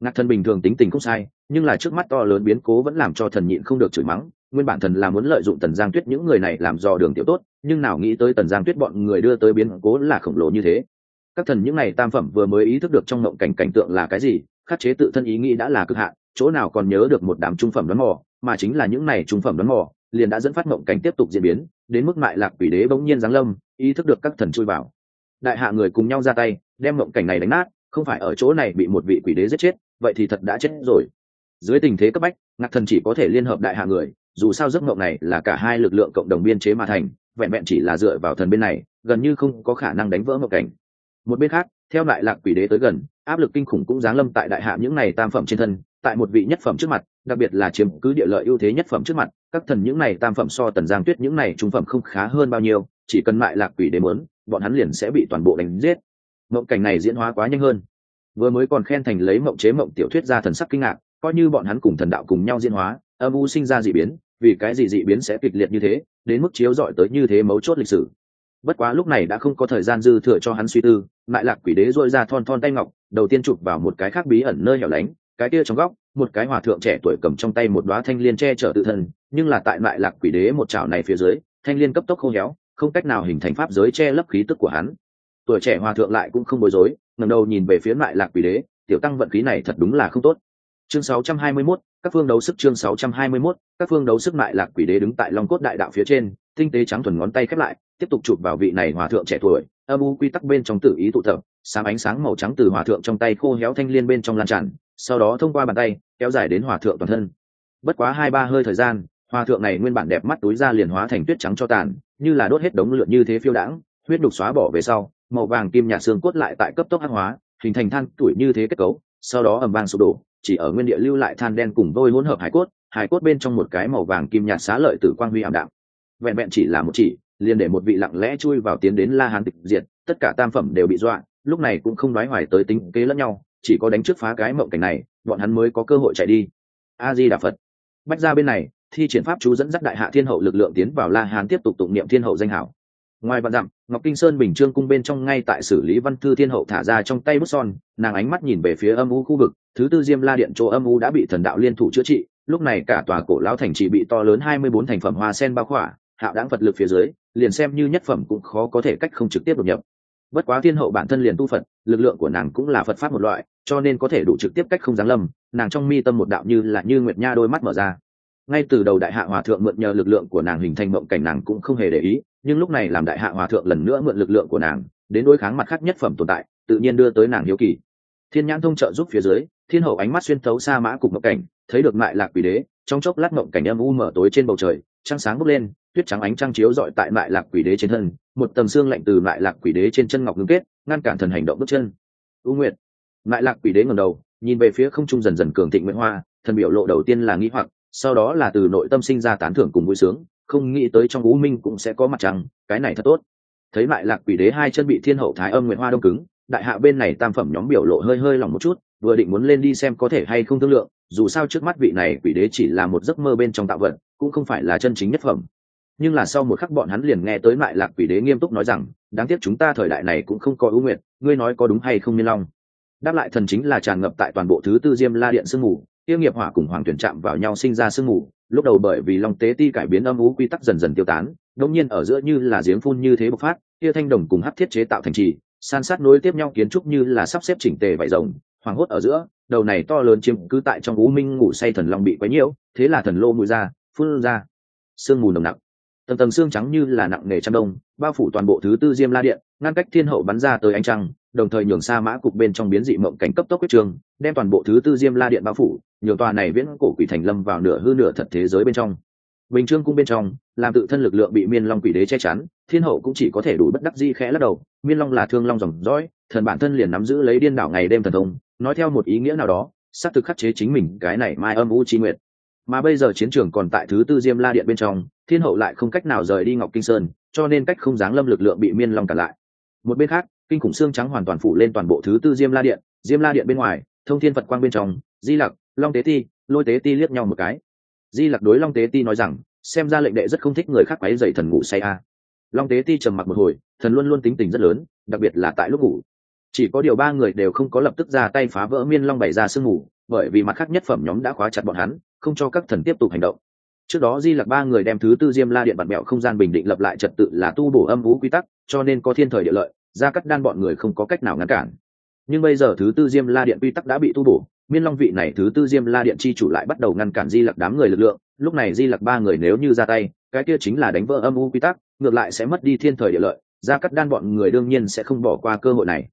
Ngạc thần bình thường tính tình không sai, nhưng là trước mắt to lớn biến cố vẫn làm cho thần nhịn không được chửi mắng, nguyên bản thần là muốn lợi dụng tần giang tuyết những người này làm dò đường tiểu tốt, nhưng nào nghĩ tới tần giang tuyết bọn người đưa tới biến cố là khổng lồ như thế. Các thần những này tam phẩm vừa mới ý thức được trong mộng cảnh cảnh tượng là cái gì khắc chế tự thân ý nghĩ đã là cực hạn, chỗ nào còn nhớ được một đám trung phẩm đoán mò, mà chính là những này trung phẩm đoán mò, liền đã dẫn phát mộng cảnh tiếp tục diễn biến, đến mức mại lạc quỷ đế bỗng nhiên giáng lâm, ý thức được các thần chui vào. Đại hạ người cùng nhau ra tay, đem mộng cảnh này đánh nát, không phải ở chỗ này bị một vị quỷ đế giết chết, vậy thì thật đã chết rồi. Dưới tình thế cấp bách, ngạc thần chỉ có thể liên hợp đại hạ người, dù sao giấc mộng này là cả hai lực lượng cộng đồng biên chế mà thành, vẹn vẹn chỉ là dựa vào thần bên này, gần như không có khả năng đánh vỡ mộng cảnh. Một bên khác theo lại lạc quỷ đế tới gần, áp lực kinh khủng cũng giáng lâm tại đại hạ những này tam phẩm trên thân, tại một vị nhất phẩm trước mặt, đặc biệt là chiếm cứ địa lợi ưu thế nhất phẩm trước mặt, các thần những này tam phẩm so tần giang tuyết những này trung phẩm không khá hơn bao nhiêu, chỉ cần lại lạc quỷ đế mớn bọn hắn liền sẽ bị toàn bộ đánh giết. Mộng cảnh này diễn hóa quá nhanh hơn. Vừa mới còn khen thành lấy mộng chế mộng tiểu thuyết ra thần sắc kinh ngạc, coi như bọn hắn cùng thần đạo cùng nhau diễn hóa, âm u sinh ra dị biến, vì cái gì dị biến sẽ kịch liệt như thế, đến mức chiếu dọi tới như thế mấu chốt lịch sử bất quá lúc này đã không có thời gian dư thừa cho hắn suy tư lại lạc quỷ đế dội ra thon thon tay ngọc đầu tiên chụp vào một cái khác bí ẩn nơi hẻo lánh cái kia trong góc một cái hòa thượng trẻ tuổi cầm trong tay một đoá thanh liên che chở tự thân nhưng là tại lại lạc quỷ đế một chảo này phía dưới thanh liên cấp tốc khô héo không cách nào hình thành pháp giới che lấp khí tức của hắn. Tuổi trẻ hòa thượng lại cũng không bối rối ngẩng đầu nhìn về phía lại lạc quỷ đế tiểu tăng vận khí này thật đúng là không tốt. Chương 621, các phương đấu sức chương 621, các phương đấu sức mại lạc quỷ đế đứng tại long cốt đại đạo phía trên tinh tế trắng thuần ngón tay khép lại, tiếp tục chụp vào vị này hòa thượng trẻ tuổi, âm u quy tắc bên trong tự ý tụ tập, sáng ánh sáng màu trắng từ hòa thượng trong tay khô héo thanh liên bên trong lan tràn, sau đó thông qua bàn tay, kéo dài đến hòa thượng toàn thân. Bất quá hai ba hơi thời gian, hòa thượng này nguyên bản đẹp mắt túi ra liền hóa thành tuyết trắng cho tàn, như là đốt hết đống lượn như thế phiêu đãng, huyết đục xóa bỏ về sau, màu vàng kim nhạt xương cốt lại tại cấp tốc hắc hóa, hình thành than tuổi như thế kết cấu, sau đó ầm vang sụp đổ, chỉ ở nguyên địa lưu lại than đen cùng vôi hỗn hợp hải cốt hải cốt bên trong một cái màu vàng kim nhạt xá lợi tử quang huy ảm đạm vẹn vẹn chỉ là một chỉ, liền để một vị lặng lẽ chui vào tiến đến la hán tịch diệt, tất cả tam phẩm đều bị dọa, lúc này cũng không nói hoài tới tính kế lẫn nhau, chỉ có đánh trước phá cái mộng cảnh này, bọn hắn mới có cơ hội chạy đi. A di đà phật bách ra bên này, thi triển pháp chú dẫn dắt đại hạ thiên hậu lực lượng tiến vào la hán tiếp tục tụng niệm thiên hậu danh hảo. Ngoài vạn dặm, ngọc kinh sơn bình trương cung bên trong ngay tại xử lý văn thư thiên hậu thả ra trong tay bút son, nàng ánh mắt nhìn về phía âm u khu vực, thứ tư diêm la điện chỗ âm u đã bị thần đạo liên thủ chữa trị, lúc này cả tòa cổ lão thành chỉ bị to lớn hai mươi bốn thành phẩm hoa sen bao khỏa hạo đáng vật lực phía dưới, liền xem như nhất phẩm cũng khó có thể cách không trực tiếp đột nhập. Bất quá thiên hậu bản thân liền tu phật, lực lượng của nàng cũng là phật pháp một loại, cho nên có thể đủ trực tiếp cách không giáng lâm, nàng trong mi tâm một đạo như là như nguyệt nha đôi mắt mở ra. Ngay từ đầu đại hạ hòa thượng mượn nhờ lực lượng của nàng hình thành mộng cảnh nàng cũng không hề để ý, nhưng lúc này làm đại hạ hòa thượng lần nữa mượn lực lượng của nàng, đến đối kháng mặt khác nhất phẩm tồn tại, tự nhiên đưa tới nàng hiếu kỳ. Thiên nhãn thông trợ giúp phía dưới, thiên hậu ánh mắt xuyên thấu xa mã cục mộng cảnh, thấy được mại lạc quỷ đế, trong chốc lát mộng cảnh âm u mở tối trên bầu trời, trăng sáng bốc lên tuyết trắng ánh trăng chiếu dọi tại mại lạc quỷ đế trên thân, một tầm xương lạnh từ mại lạc quỷ đế trên chân ngọc ngưng kết, ngăn cản thần hành động bước chân. U nguyệt. Mại lạc quỷ đế ngầm đầu, nhìn về phía không trung dần dần cường thịnh nguyễn hoa, thần biểu lộ đầu tiên là nghĩ hoặc, sau đó là từ nội tâm sinh ra tán thưởng cùng vui sướng, không nghĩ tới trong u minh cũng sẽ có mặt trăng, cái này thật tốt. Thấy mại lạc quỷ đế hai chân bị thiên hậu thái âm nguyện hoa đông cứng, đại hạ bên này tam phẩm nhóm biểu lộ hơi hơi lòng một chút, vừa định muốn lên đi xem có thể hay không thương lượng, dù sao trước mắt vị này quỷ đế chỉ là một giấc mơ bên trong tạo vật, cũng không phải là chân chính nhất phẩm nhưng là sau một khắc bọn hắn liền nghe tới lại lạc quỷ đế nghiêm túc nói rằng, đáng tiếc chúng ta thời đại này cũng không có ưu nguyện ngươi nói có đúng hay không miên long? Đáp lại thần chính là tràn ngập tại toàn bộ thứ tư diêm la điện sương mù, tiêu nghiệp hỏa cùng hoàng tuyển chạm vào nhau sinh ra sương mù, lúc đầu bởi vì long tế ti cải biến âm ú quy tắc dần dần tiêu tán đống nhiên ở giữa như là giếng phun như thế bộc phát, kia thanh đồng cùng hắc thiết chế tạo thành trì, san sát nối tiếp nhau kiến trúc như là sắp xếp chỉnh tề vải rồng hoàng hốt ở giữa, đầu này to lớn chiếm cứ tại trong u minh ngủ say thần long bị quấy nhiễu, thế là thần lô mũi ra, phun ra. Sương mù nồng nặc tầng tầng xương trắng như là nặng nề trăm đông, bao phủ toàn bộ thứ tư diêm la điện, ngăn cách thiên hậu bắn ra tới ánh trăng, đồng thời nhường xa mã cục bên trong biến dị mộng cảnh cấp tốc quyết trường, đem toàn bộ thứ tư diêm la điện bao phủ, nhường tòa này viễn cổ quỷ thành lâm vào nửa hư nửa thật thế giới bên trong. Bình trương cung bên trong, làm tự thân lực lượng bị miên long quỷ đế che chắn, thiên hậu cũng chỉ có thể đủ bất đắc di khẽ lắc đầu, miên long là thương long dòng dõi, thần bản thân liền nắm giữ lấy điên đảo ngày đêm thần thông, nói theo một ý nghĩa nào đó, xác thực khắc chế chính mình cái này mai âm u chi nguyệt mà bây giờ chiến trường còn tại thứ tư diêm la điện bên trong, thiên hậu lại không cách nào rời đi ngọc kinh sơn, cho nên cách không giáng lâm lực lượng bị miên long cản lại. Một bên khác, kinh khủng xương trắng hoàn toàn phủ lên toàn bộ thứ tư diêm la điện, diêm la điện bên ngoài, thông thiên phật quang bên trong, di lặc, long tế ti, lôi tế ti liếc nhau một cái. Di lặc đối long tế ti nói rằng, xem ra lệnh đệ rất không thích người khác quáy dậy thần ngủ say a. Long tế ti trầm mặc một hồi, thần luôn luôn tính tình rất lớn, đặc biệt là tại lúc ngủ. Chỉ có điều ba người đều không có lập tức ra tay phá vỡ miên long bày ra sương ngủ bởi vì mặt khác nhất phẩm nhóm đã khóa chặt bọn hắn, không cho các thần tiếp tục hành động. Trước đó di lặc ba người đem thứ tư diêm la điện bạt mẹo không gian bình định lập lại trật tự là tu bổ âm vũ quy tắc, cho nên có thiên thời địa lợi, ra cắt đan bọn người không có cách nào ngăn cản. Nhưng bây giờ thứ tư diêm la điện quy tắc đã bị tu bổ, miên long vị này thứ tư diêm la điện chi chủ lại bắt đầu ngăn cản di lặc đám người lực lượng, lúc này di lặc ba người nếu như ra tay, cái kia chính là đánh vỡ âm u quy tắc, ngược lại sẽ mất đi thiên thời địa lợi, ra cắt đan bọn người đương nhiên sẽ không bỏ qua cơ hội này.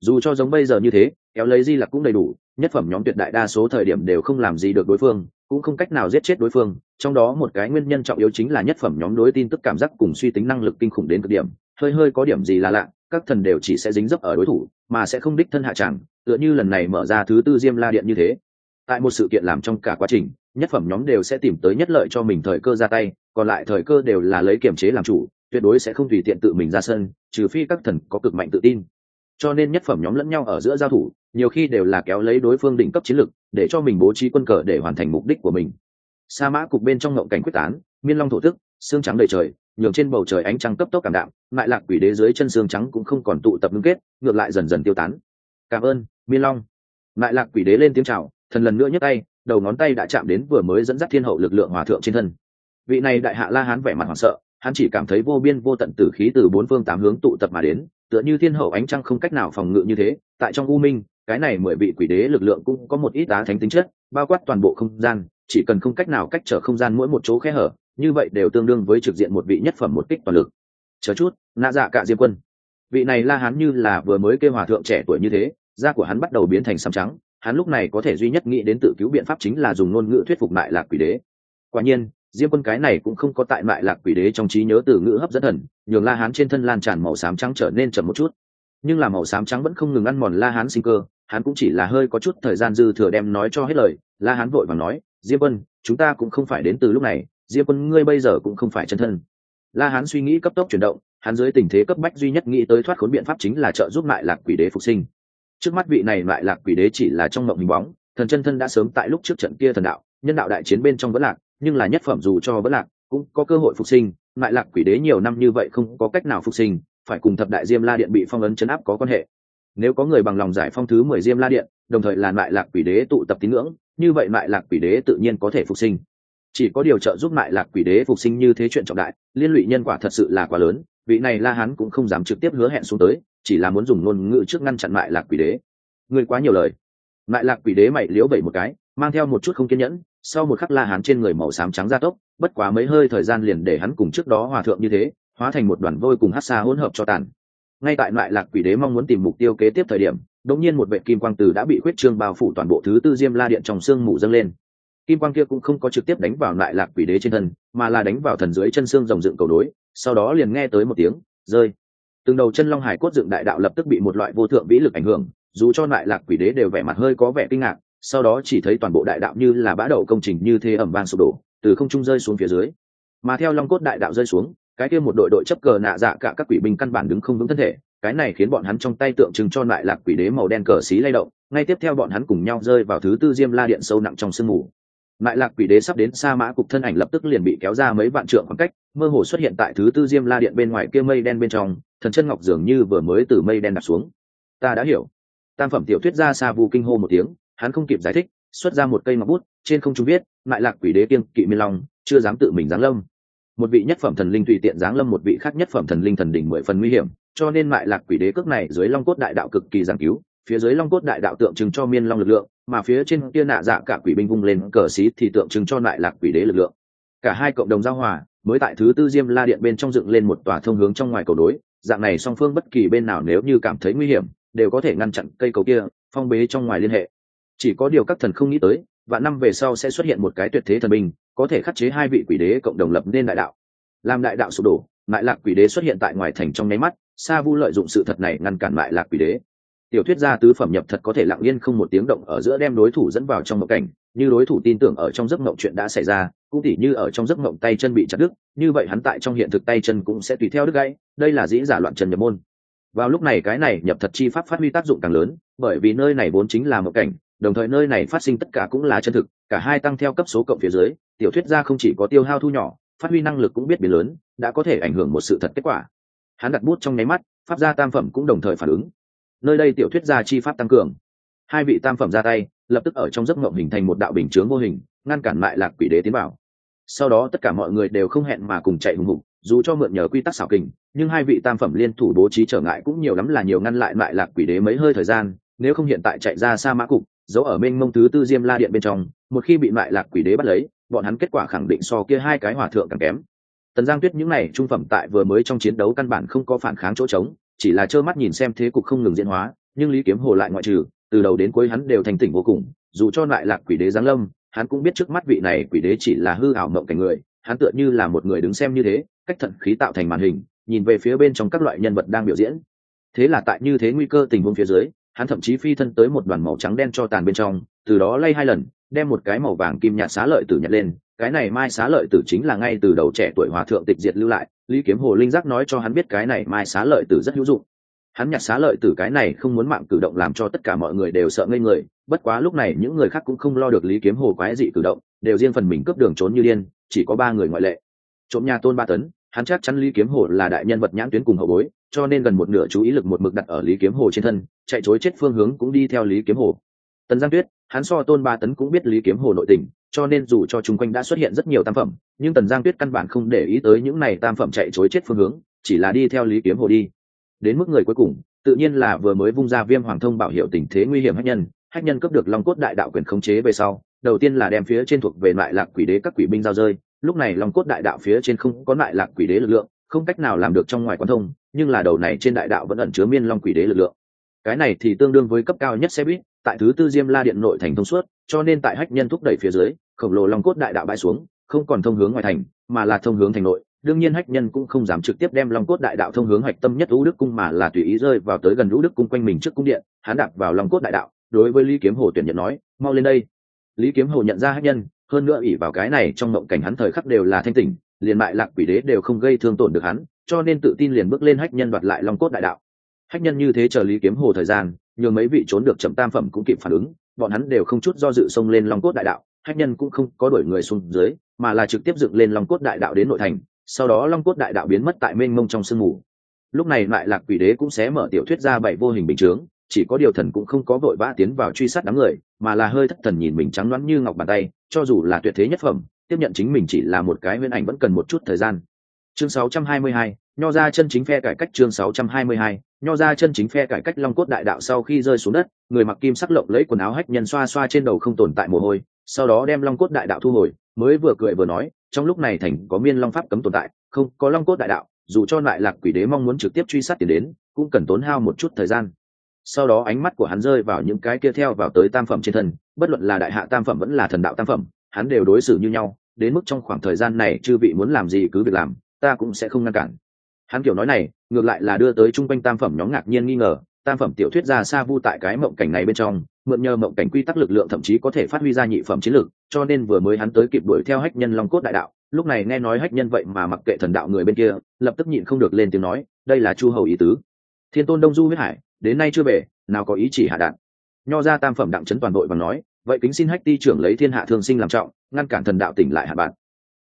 Dù cho giống bây giờ như thế, kéo lấy di lặc cũng đầy đủ nhất phẩm nhóm tuyệt đại đa số thời điểm đều không làm gì được đối phương, cũng không cách nào giết chết đối phương. Trong đó một cái nguyên nhân trọng yếu chính là nhất phẩm nhóm đối tin tức cảm giác cùng suy tính năng lực kinh khủng đến cực điểm. Hơi hơi có điểm gì là lạ, các thần đều chỉ sẽ dính dấp ở đối thủ, mà sẽ không đích thân hạ tràng tựa như lần này mở ra thứ tư diêm la điện như thế. Tại một sự kiện làm trong cả quá trình, nhất phẩm nhóm đều sẽ tìm tới nhất lợi cho mình thời cơ ra tay, còn lại thời cơ đều là lấy kiểm chế làm chủ, tuyệt đối sẽ không tùy tiện tự mình ra sân, trừ phi các thần có cực mạnh tự tin. Cho nên nhất phẩm nhóm lẫn nhau ở giữa giao thủ nhiều khi đều là kéo lấy đối phương đỉnh cấp chiến lực, để cho mình bố trí quân cờ để hoàn thành mục đích của mình. Sa mã cục bên trong ngộng cảnh quyết tán, miên long thổ tức xương trắng đầy trời, nhường trên bầu trời ánh trăng cấp tốc cảm đạm, lại lạc quỷ đế dưới chân xương trắng cũng không còn tụ tập ngưng kết, ngược lại dần dần tiêu tán. Cảm ơn, miên long. Lại lạc quỷ đế lên tiếng chào, thần lần nữa nhấc tay, đầu ngón tay đã chạm đến vừa mới dẫn dắt thiên hậu lực lượng hòa thượng trên thân. Vị này đại hạ la hán vẻ mặt hoảng sợ, hắn chỉ cảm thấy vô biên vô tận tử khí từ bốn phương tám hướng tụ tập mà đến, tựa như thiên hậu ánh trăng không cách nào phòng ngự như thế, tại trong u minh cái này mười vị quỷ đế lực lượng cũng có một ít đá thánh tính chất, bao quát toàn bộ không gian, chỉ cần không cách nào cách trở không gian mỗi một chỗ khe hở, như vậy đều tương đương với trực diện một vị nhất phẩm một kích toàn lực. Chờ chút nạ dạ cả diêm quân. Vị này la hán như là vừa mới kêu hòa thượng trẻ tuổi như thế, da của hắn bắt đầu biến thành sầm trắng, hắn lúc này có thể duy nhất nghĩ đến tự cứu biện pháp chính là dùng ngôn ngữ thuyết phục lại lạc quỷ đế. Quả nhiên, diêm quân cái này cũng không có tại mại lạc quỷ đế trong trí nhớ từ ngữ hấp dẫn thần, nhường la hán trên thân lan tràn màu xám trắng trở nên chậm một chút nhưng là màu xám trắng vẫn không ngừng ăn mòn la hán sinh cơ, hắn cũng chỉ là hơi có chút thời gian dư thừa đem nói cho hết lời, la hán vội và nói, diêm quân, chúng ta cũng không phải đến từ lúc này, diêm quân ngươi bây giờ cũng không phải chân thân. La hán suy nghĩ cấp tốc chuyển động, hắn dưới tình thế cấp bách duy nhất nghĩ tới thoát khốn biện pháp chính là trợ giúp lại lạc quỷ đế phục sinh. Trước mắt vị này lại lạc quỷ đế chỉ là trong mộng hình bóng, thần chân thân đã sớm tại lúc trước trận kia thần đạo, nhân đạo đại chiến bên trong vẫn lạc, nhưng là nhất phẩm dù cho vẫn lạc, cũng có cơ hội phục sinh. Lại lạc quỷ đế nhiều năm như vậy không có cách nào phục sinh phải cùng thập đại diêm la điện bị phong ấn chấn áp có quan hệ. Nếu có người bằng lòng giải phong thứ mười diêm la điện, đồng thời là lại lạc quỷ đế tụ tập tín ngưỡng, như vậy lại lạc quỷ đế tự nhiên có thể phục sinh. Chỉ có điều trợ giúp lại lạc quỷ đế phục sinh như thế chuyện trọng đại, liên lụy nhân quả thật sự là quá lớn, vị này la hán cũng không dám trực tiếp hứa hẹn xuống tới, chỉ là muốn dùng ngôn ngữ trước ngăn chặn lại lạc quỷ đế. Người quá nhiều lời. Lại lạc quỷ đế mày liễu bảy một cái, mang theo một chút không kiên nhẫn, sau một khắc la hán trên người màu xám trắng gia tốc, bất quá mấy hơi thời gian liền để hắn cùng trước đó hòa thượng như thế hóa thành một đoàn vôi cùng hát xa hỗn hợp cho tàn. Ngay tại lại lạc quỷ đế mong muốn tìm mục tiêu kế tiếp thời điểm đống nhiên một vệ kim quang từ đã bị khuyết trương bao phủ toàn bộ thứ tư diêm la điện trong xương mù dâng lên. Kim quang kia cũng không có trực tiếp đánh vào lại lạc quỷ đế trên thân, mà là đánh vào thần dưới chân xương rồng dựng cầu đối, sau đó liền nghe tới một tiếng, rơi. Từng đầu chân long hải cốt dựng đại đạo lập tức bị một loại vô thượng vĩ lực ảnh hưởng, dù cho lại lạc quỷ đế đều vẻ mặt hơi có vẻ kinh ngạc, sau đó chỉ thấy toàn bộ đại đạo như là bã đậu công trình như thế ẩm vang sụp đổ, từ không trung rơi xuống phía dưới. Mà theo long cốt đại đạo rơi xuống cái kia một đội đội chấp cờ nạ dạ cả các quỷ binh căn bản đứng không vững thân thể, cái này khiến bọn hắn trong tay tượng trưng cho lại lạc quỷ đế màu đen cờ xí lay động, ngay tiếp theo bọn hắn cùng nhau rơi vào thứ tư diêm la điện sâu nặng trong sương mù. Lại lạc quỷ đế sắp đến sa mã cục thân ảnh lập tức liền bị kéo ra mấy vạn trượng khoảng cách, mơ hồ xuất hiện tại thứ tư diêm la điện bên ngoài kia mây đen bên trong, thần chân ngọc dường như vừa mới từ mây đen đặt xuống. Ta đã hiểu. Tam phẩm tiểu thuyết ra xa vu kinh hô một tiếng, hắn không kịp giải thích, xuất ra một cây ngọc bút, trên không trung viết, lại lạc quỷ đế kiêng kỵ miên long, chưa dám tự mình giáng lông một vị nhất phẩm thần linh tùy tiện giáng lâm một vị khác nhất phẩm thần linh thần đỉnh mười phần nguy hiểm, cho nên mại lạc quỷ đế cước này dưới long cốt đại đạo cực kỳ giảng cứu, phía dưới long cốt đại đạo tượng trưng cho miên long lực lượng, mà phía trên kia nạ dạ cả quỷ binh vung lên cờ xí thì tượng trưng cho mại lạc quỷ đế lực lượng. Cả hai cộng đồng giao hòa, mới tại thứ tư diêm la điện bên trong dựng lên một tòa thông hướng trong ngoài cầu đối, dạng này song phương bất kỳ bên nào nếu như cảm thấy nguy hiểm, đều có thể ngăn chặn cây cầu kia, phong bế trong ngoài liên hệ. Chỉ có điều các thần không nghĩ tới và năm về sau sẽ xuất hiện một cái tuyệt thế thần binh có thể khắc chế hai vị quỷ đế cộng đồng lập nên đại đạo. Làm đại đạo sụp đổ mại lạc quỷ đế xuất hiện tại ngoài thành trong nháy mắt, sa vu lợi dụng sự thật này ngăn cản mại lạc quỷ đế. Tiểu thuyết gia tứ phẩm nhập thật có thể lặng yên không một tiếng động ở giữa đem đối thủ dẫn vào trong mộng cảnh, như đối thủ tin tưởng ở trong giấc mộng chuyện đã xảy ra, cũng tỉ như ở trong giấc mộng tay chân bị chặt đứt, như vậy hắn tại trong hiện thực tay chân cũng sẽ tùy theo đứt gãy, đây là dĩ giả loạn trần nhập môn. Vào lúc này cái này nhập thật chi pháp phát huy tác dụng càng lớn, bởi vì nơi này vốn chính là mộng cảnh, đồng thời nơi này phát sinh tất cả cũng là chân thực cả hai tăng theo cấp số cộng phía dưới, tiểu thuyết gia không chỉ có tiêu hao thu nhỏ, phát huy năng lực cũng biết biến lớn, đã có thể ảnh hưởng một sự thật kết quả. Hắn đặt bút trong nháy mắt, pháp gia tam phẩm cũng đồng thời phản ứng. Nơi đây tiểu thuyết gia chi pháp tăng cường. Hai vị tam phẩm ra tay, lập tức ở trong giấc mộng hình thành một đạo bình chướng vô hình, ngăn cản lại lạc quỷ đế tiến vào. Sau đó tất cả mọi người đều không hẹn mà cùng chạy hùng hục, dù cho mượn nhờ quy tắc xảo kình, nhưng hai vị tam phẩm liên thủ bố trí trở ngại cũng nhiều lắm là nhiều ngăn lại lại lạc quỷ đế mấy hơi thời gian, nếu không hiện tại chạy ra xa mã cục giấu ở bên mông thứ tư diêm la điện bên trong, một khi bị mại lạc quỷ đế bắt lấy, bọn hắn kết quả khẳng định so kia hai cái hòa thượng càng kém. Tần giang tuyết những n à y trung phẩm tại vừa mới trong chiến đấu căn bản không có phản kháng chỗ trống, chỉ là trơ mắt nhìn xem thế cục không ngừng diễn hóa, nhưng lý kiếm hồ lại ngoại trừ, từ đầu đến cuối hắn đều thành tỉnh vô cùng, dù cho lại lạc quỷ đế giáng lâm, hắn cũng biết trước mắt vị này quỷ đế chỉ là hư ảo mộng cảnh người, hắn tựa như là một người đứng xem như thế, cách thận khí tạo thành màn hình, nhìn về phía bên trong các loại nhân vật đang biểu diễn. Thế là tại như thế nguy cơ tình huống phía dưới hắn thậm chí phi thân tới một đoàn màu trắng đen cho tàn bên trong, từ đó lay hai lần, đem một cái màu vàng kim nhạt xá lợi tử nhặt lên, cái này mai xá lợi tử chính là ngay từ đầu trẻ tuổi hòa thượng tịch diệt lưu lại, lý kiếm hồ linh giác nói cho hắn biết cái này mai xá lợi tử rất hữu dụng. Hắn nhặt xá lợi tử cái này không muốn mạng cử động làm cho tất cả mọi người đều sợ ngây người, bất quá lúc này những người khác cũng không lo được lý kiếm hồ quái dị cử động, đều riêng phần mình cướp đường trốn như điên, chỉ có ba người ngoại lệ. Trộm nhà tôn ba tấn hắn chắc chắn lý kiếm hồ là đại nhân vật nhãn tuyến cùng hậu bối, cho nên gần một nửa chú ý lực một mực đặt ở lý kiếm hồ trên thân, chạy chối chết phương hướng cũng đi theo lý kiếm hồ. Tần giang tuyết, hắn so tôn ba tấn cũng biết lý kiếm hồ nội tình, cho nên dù cho chung quanh đã xuất hiện rất nhiều tam phẩm, nhưng tần giang tuyết căn bản không để ý tới những này tam phẩm chạy chối chết phương hướng, chỉ là đi theo lý kiếm hồ đi. Đến mức người cuối cùng, tự nhiên là vừa mới vung ra viêm hoàng thông bảo hiệu tình thế nguy hiểm hách nhân hách nhân cấp được long cốt đại đạo quyền khống chế về sau, đầu tiên là đem phía trên thuộc về lại lạc quỷ đế các quỷ binh giao rơi lúc này long cốt đại đạo phía trên không có lại lạc quỷ đế lực lượng, không cách nào làm được trong ngoài quan thông, nhưng là đầu này trên đại đạo vẫn ẩn chứa miên long quỷ đế lực lượng. Cái này thì tương đương với cấp cao nhất xe buýt, tại thứ tư diêm la điện nội thành thông suốt, cho nên tại hách nhân thúc đẩy phía dưới, khổng lồ long cốt đại đạo bãi xuống, không còn thông hướng ngoài thành, mà là thông hướng thành nội. Đương nhiên hách nhân cũng không dám trực tiếp đem long cốt đại đạo thông hướng hạch tâm nhất lũ đức cung mà là tùy ý rơi vào tới gần lũ đức cung quanh mình trước cung điện, hắn đạp vào long cốt đại đạo, đối với lý kiếm hồ tuyển nhận nói, mau lên đây. Lý kiếm hồ nhận ra hách nhân hơn nữa ỷ vào cái này trong mộng cảnh hắn thời khắc đều là thanh tỉnh, liền bại lạc quỷ đế đều không gây thương tổn được hắn, cho nên tự tin liền bước lên hách nhân đoạt lại long cốt đại đạo. Hách nhân như thế chờ lý kiếm hồ thời gian, nhường mấy vị trốn được chậm tam phẩm cũng kịp phản ứng, bọn hắn đều không chút do dự xông lên long cốt đại đạo, hách nhân cũng không có đuổi người xuống dưới, mà là trực tiếp dựng lên long cốt đại đạo đến nội thành, sau đó long cốt đại đạo biến mất tại mênh mông trong sương mù. Lúc này lại lạc quỷ đế cũng sẽ mở tiểu thuyết ra bảy vô hình bình chướng chỉ có điều thần cũng không có vội vã tiến vào truy sát đám người mà là hơi thất thần nhìn mình trắng loãng như ngọc bàn tay cho dù là tuyệt thế nhất phẩm tiếp nhận chính mình chỉ là một cái huyễn ảnh vẫn cần một chút thời gian. Chương 622, nho ra chân chính phe cải cách chương 622, nho ra chân chính phe cải cách long cốt đại đạo sau khi rơi xuống đất người mặc kim sắc lộng lấy quần áo hách nhân xoa xoa trên đầu không tồn tại mồ hôi sau đó đem long cốt đại đạo thu hồi mới vừa cười vừa nói trong lúc này thành có miên long pháp cấm tồn tại không có long cốt đại đạo dù cho lại lạc quỷ đế mong muốn trực tiếp truy sát tiền đến cũng cần tốn hao một chút thời gian sau đó ánh mắt của hắn rơi vào những cái kia theo vào tới tam phẩm trên thân, bất luận là đại hạ tam phẩm vẫn là thần đạo tam phẩm, hắn đều đối xử như nhau, đến mức trong khoảng thời gian này chư vị muốn làm gì cứ việc làm, ta cũng sẽ không ngăn cản. Hắn kiểu nói này, ngược lại là đưa tới chung quanh tam phẩm nhóm ngạc nhiên nghi ngờ, tam phẩm tiểu thuyết ra xa vu tại cái mộng cảnh này bên trong, mượn nhờ mộng cảnh quy tắc lực lượng thậm chí có thể phát huy ra nhị phẩm chiến lược cho nên vừa mới hắn tới kịp đuổi theo hách nhân long cốt đại đạo, lúc này nghe nói hách nhân vậy mà mặc kệ thần đạo người bên kia, lập tức nhịn không được lên tiếng nói, đây là chu hầu ý tứ. Thiên tôn đông du huyết hải đến nay chưa về, nào có ý chỉ hạ đạn. Nho ra tam phẩm đặng trấn toàn đội và nói, vậy kính xin hách ti trưởng lấy thiên hạ thương sinh làm trọng, ngăn cản thần đạo tỉnh lại hạ bạn.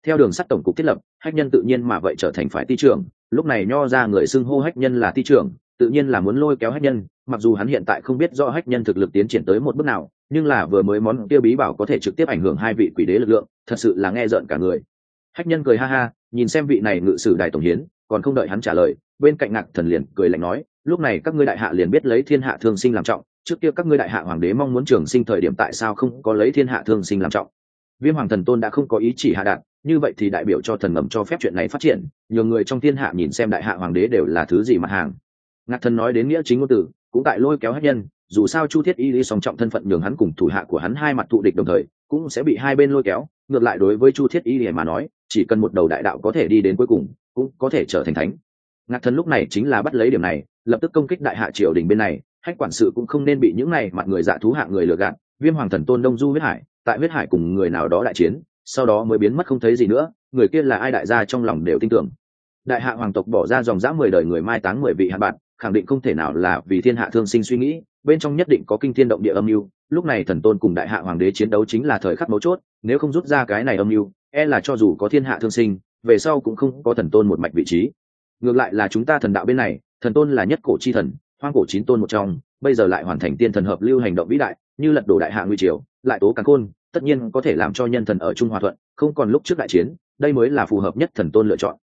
Theo đường sắt tổng cục thiết lập, hách nhân tự nhiên mà vậy trở thành phải ti trưởng. Lúc này nho ra người xưng hô hách nhân là ti trưởng, tự nhiên là muốn lôi kéo hách nhân, mặc dù hắn hiện tại không biết rõ hách nhân thực lực tiến triển tới một bước nào, nhưng là vừa mới món kia bí bảo có thể trực tiếp ảnh hưởng hai vị quỷ đế lực lượng, thật sự là nghe rợn cả người. Hách nhân cười ha ha, nhìn xem vị này ngự sử đại tổng hiến, còn không đợi hắn trả lời, bên cạnh ngạc thần liền cười lạnh nói lúc này các ngươi đại hạ liền biết lấy thiên hạ thương sinh làm trọng, trước kia các ngươi đại hạ hoàng đế mong muốn trường sinh thời điểm tại sao không có lấy thiên hạ thương sinh làm trọng? Viêm hoàng thần tôn đã không có ý chỉ hạ đạt như vậy thì đại biểu cho thần ngầm cho phép chuyện này phát triển nhiều người trong thiên hạ nhìn xem đại hạ hoàng đế đều là thứ gì mặt hàng. Ngạc thần nói đến nghĩa chính ngôn từ, cũng tại lôi kéo hát nhân, dù sao chu thiết y lý song trọng thân phận nhường hắn cùng thủ hạ của hắn hai mặt thụ địch đồng thời, cũng sẽ bị hai bên lôi kéo, ngược lại đối với chu thiết y lý mà nói, chỉ cần một đầu đại đạo có thể đi đến cuối cùng, cũng có thể trở thành thánh ngạc thần lúc này chính là bắt lấy điểm này, lập tức công kích đại hạ triều đình bên này, hách quản sự cũng không nên bị những này mặt người dạ thú hạ người lừa gạt, viêm hoàng thần tôn đông du huyết hải, tại huyết hải cùng người nào đó đại chiến, sau đó mới biến mất không thấy gì nữa, người kia là ai đại gia trong lòng đều tin tưởng. Đại hạ hoàng tộc bỏ ra dòng dã mười đời người mai táng mười vị hạ bạn, khẳng định không thể nào là vì thiên hạ thương sinh suy nghĩ, bên trong nhất định có kinh thiên động địa âm mưu, lúc này thần tôn cùng đại hạ hoàng đế chiến đấu chính là thời khắc mấu chốt, nếu không rút ra cái này âm mưu e là cho dù có thiên hạ thương sinh, về sau cũng không có thần tôn một mạch vị trí ngược lại là chúng ta thần đạo bên này, thần tôn là nhất cổ chi thần, hoang cổ chín tôn một trong, bây giờ lại hoàn thành tiên thần hợp lưu hành động vĩ đại, như lật đổ đại hạ nguy triều, lại tố càng khôn tất nhiên có thể làm cho nhân thần ở trung hòa thuận, không còn lúc trước đại chiến, đây mới là phù hợp nhất thần tôn lựa chọn.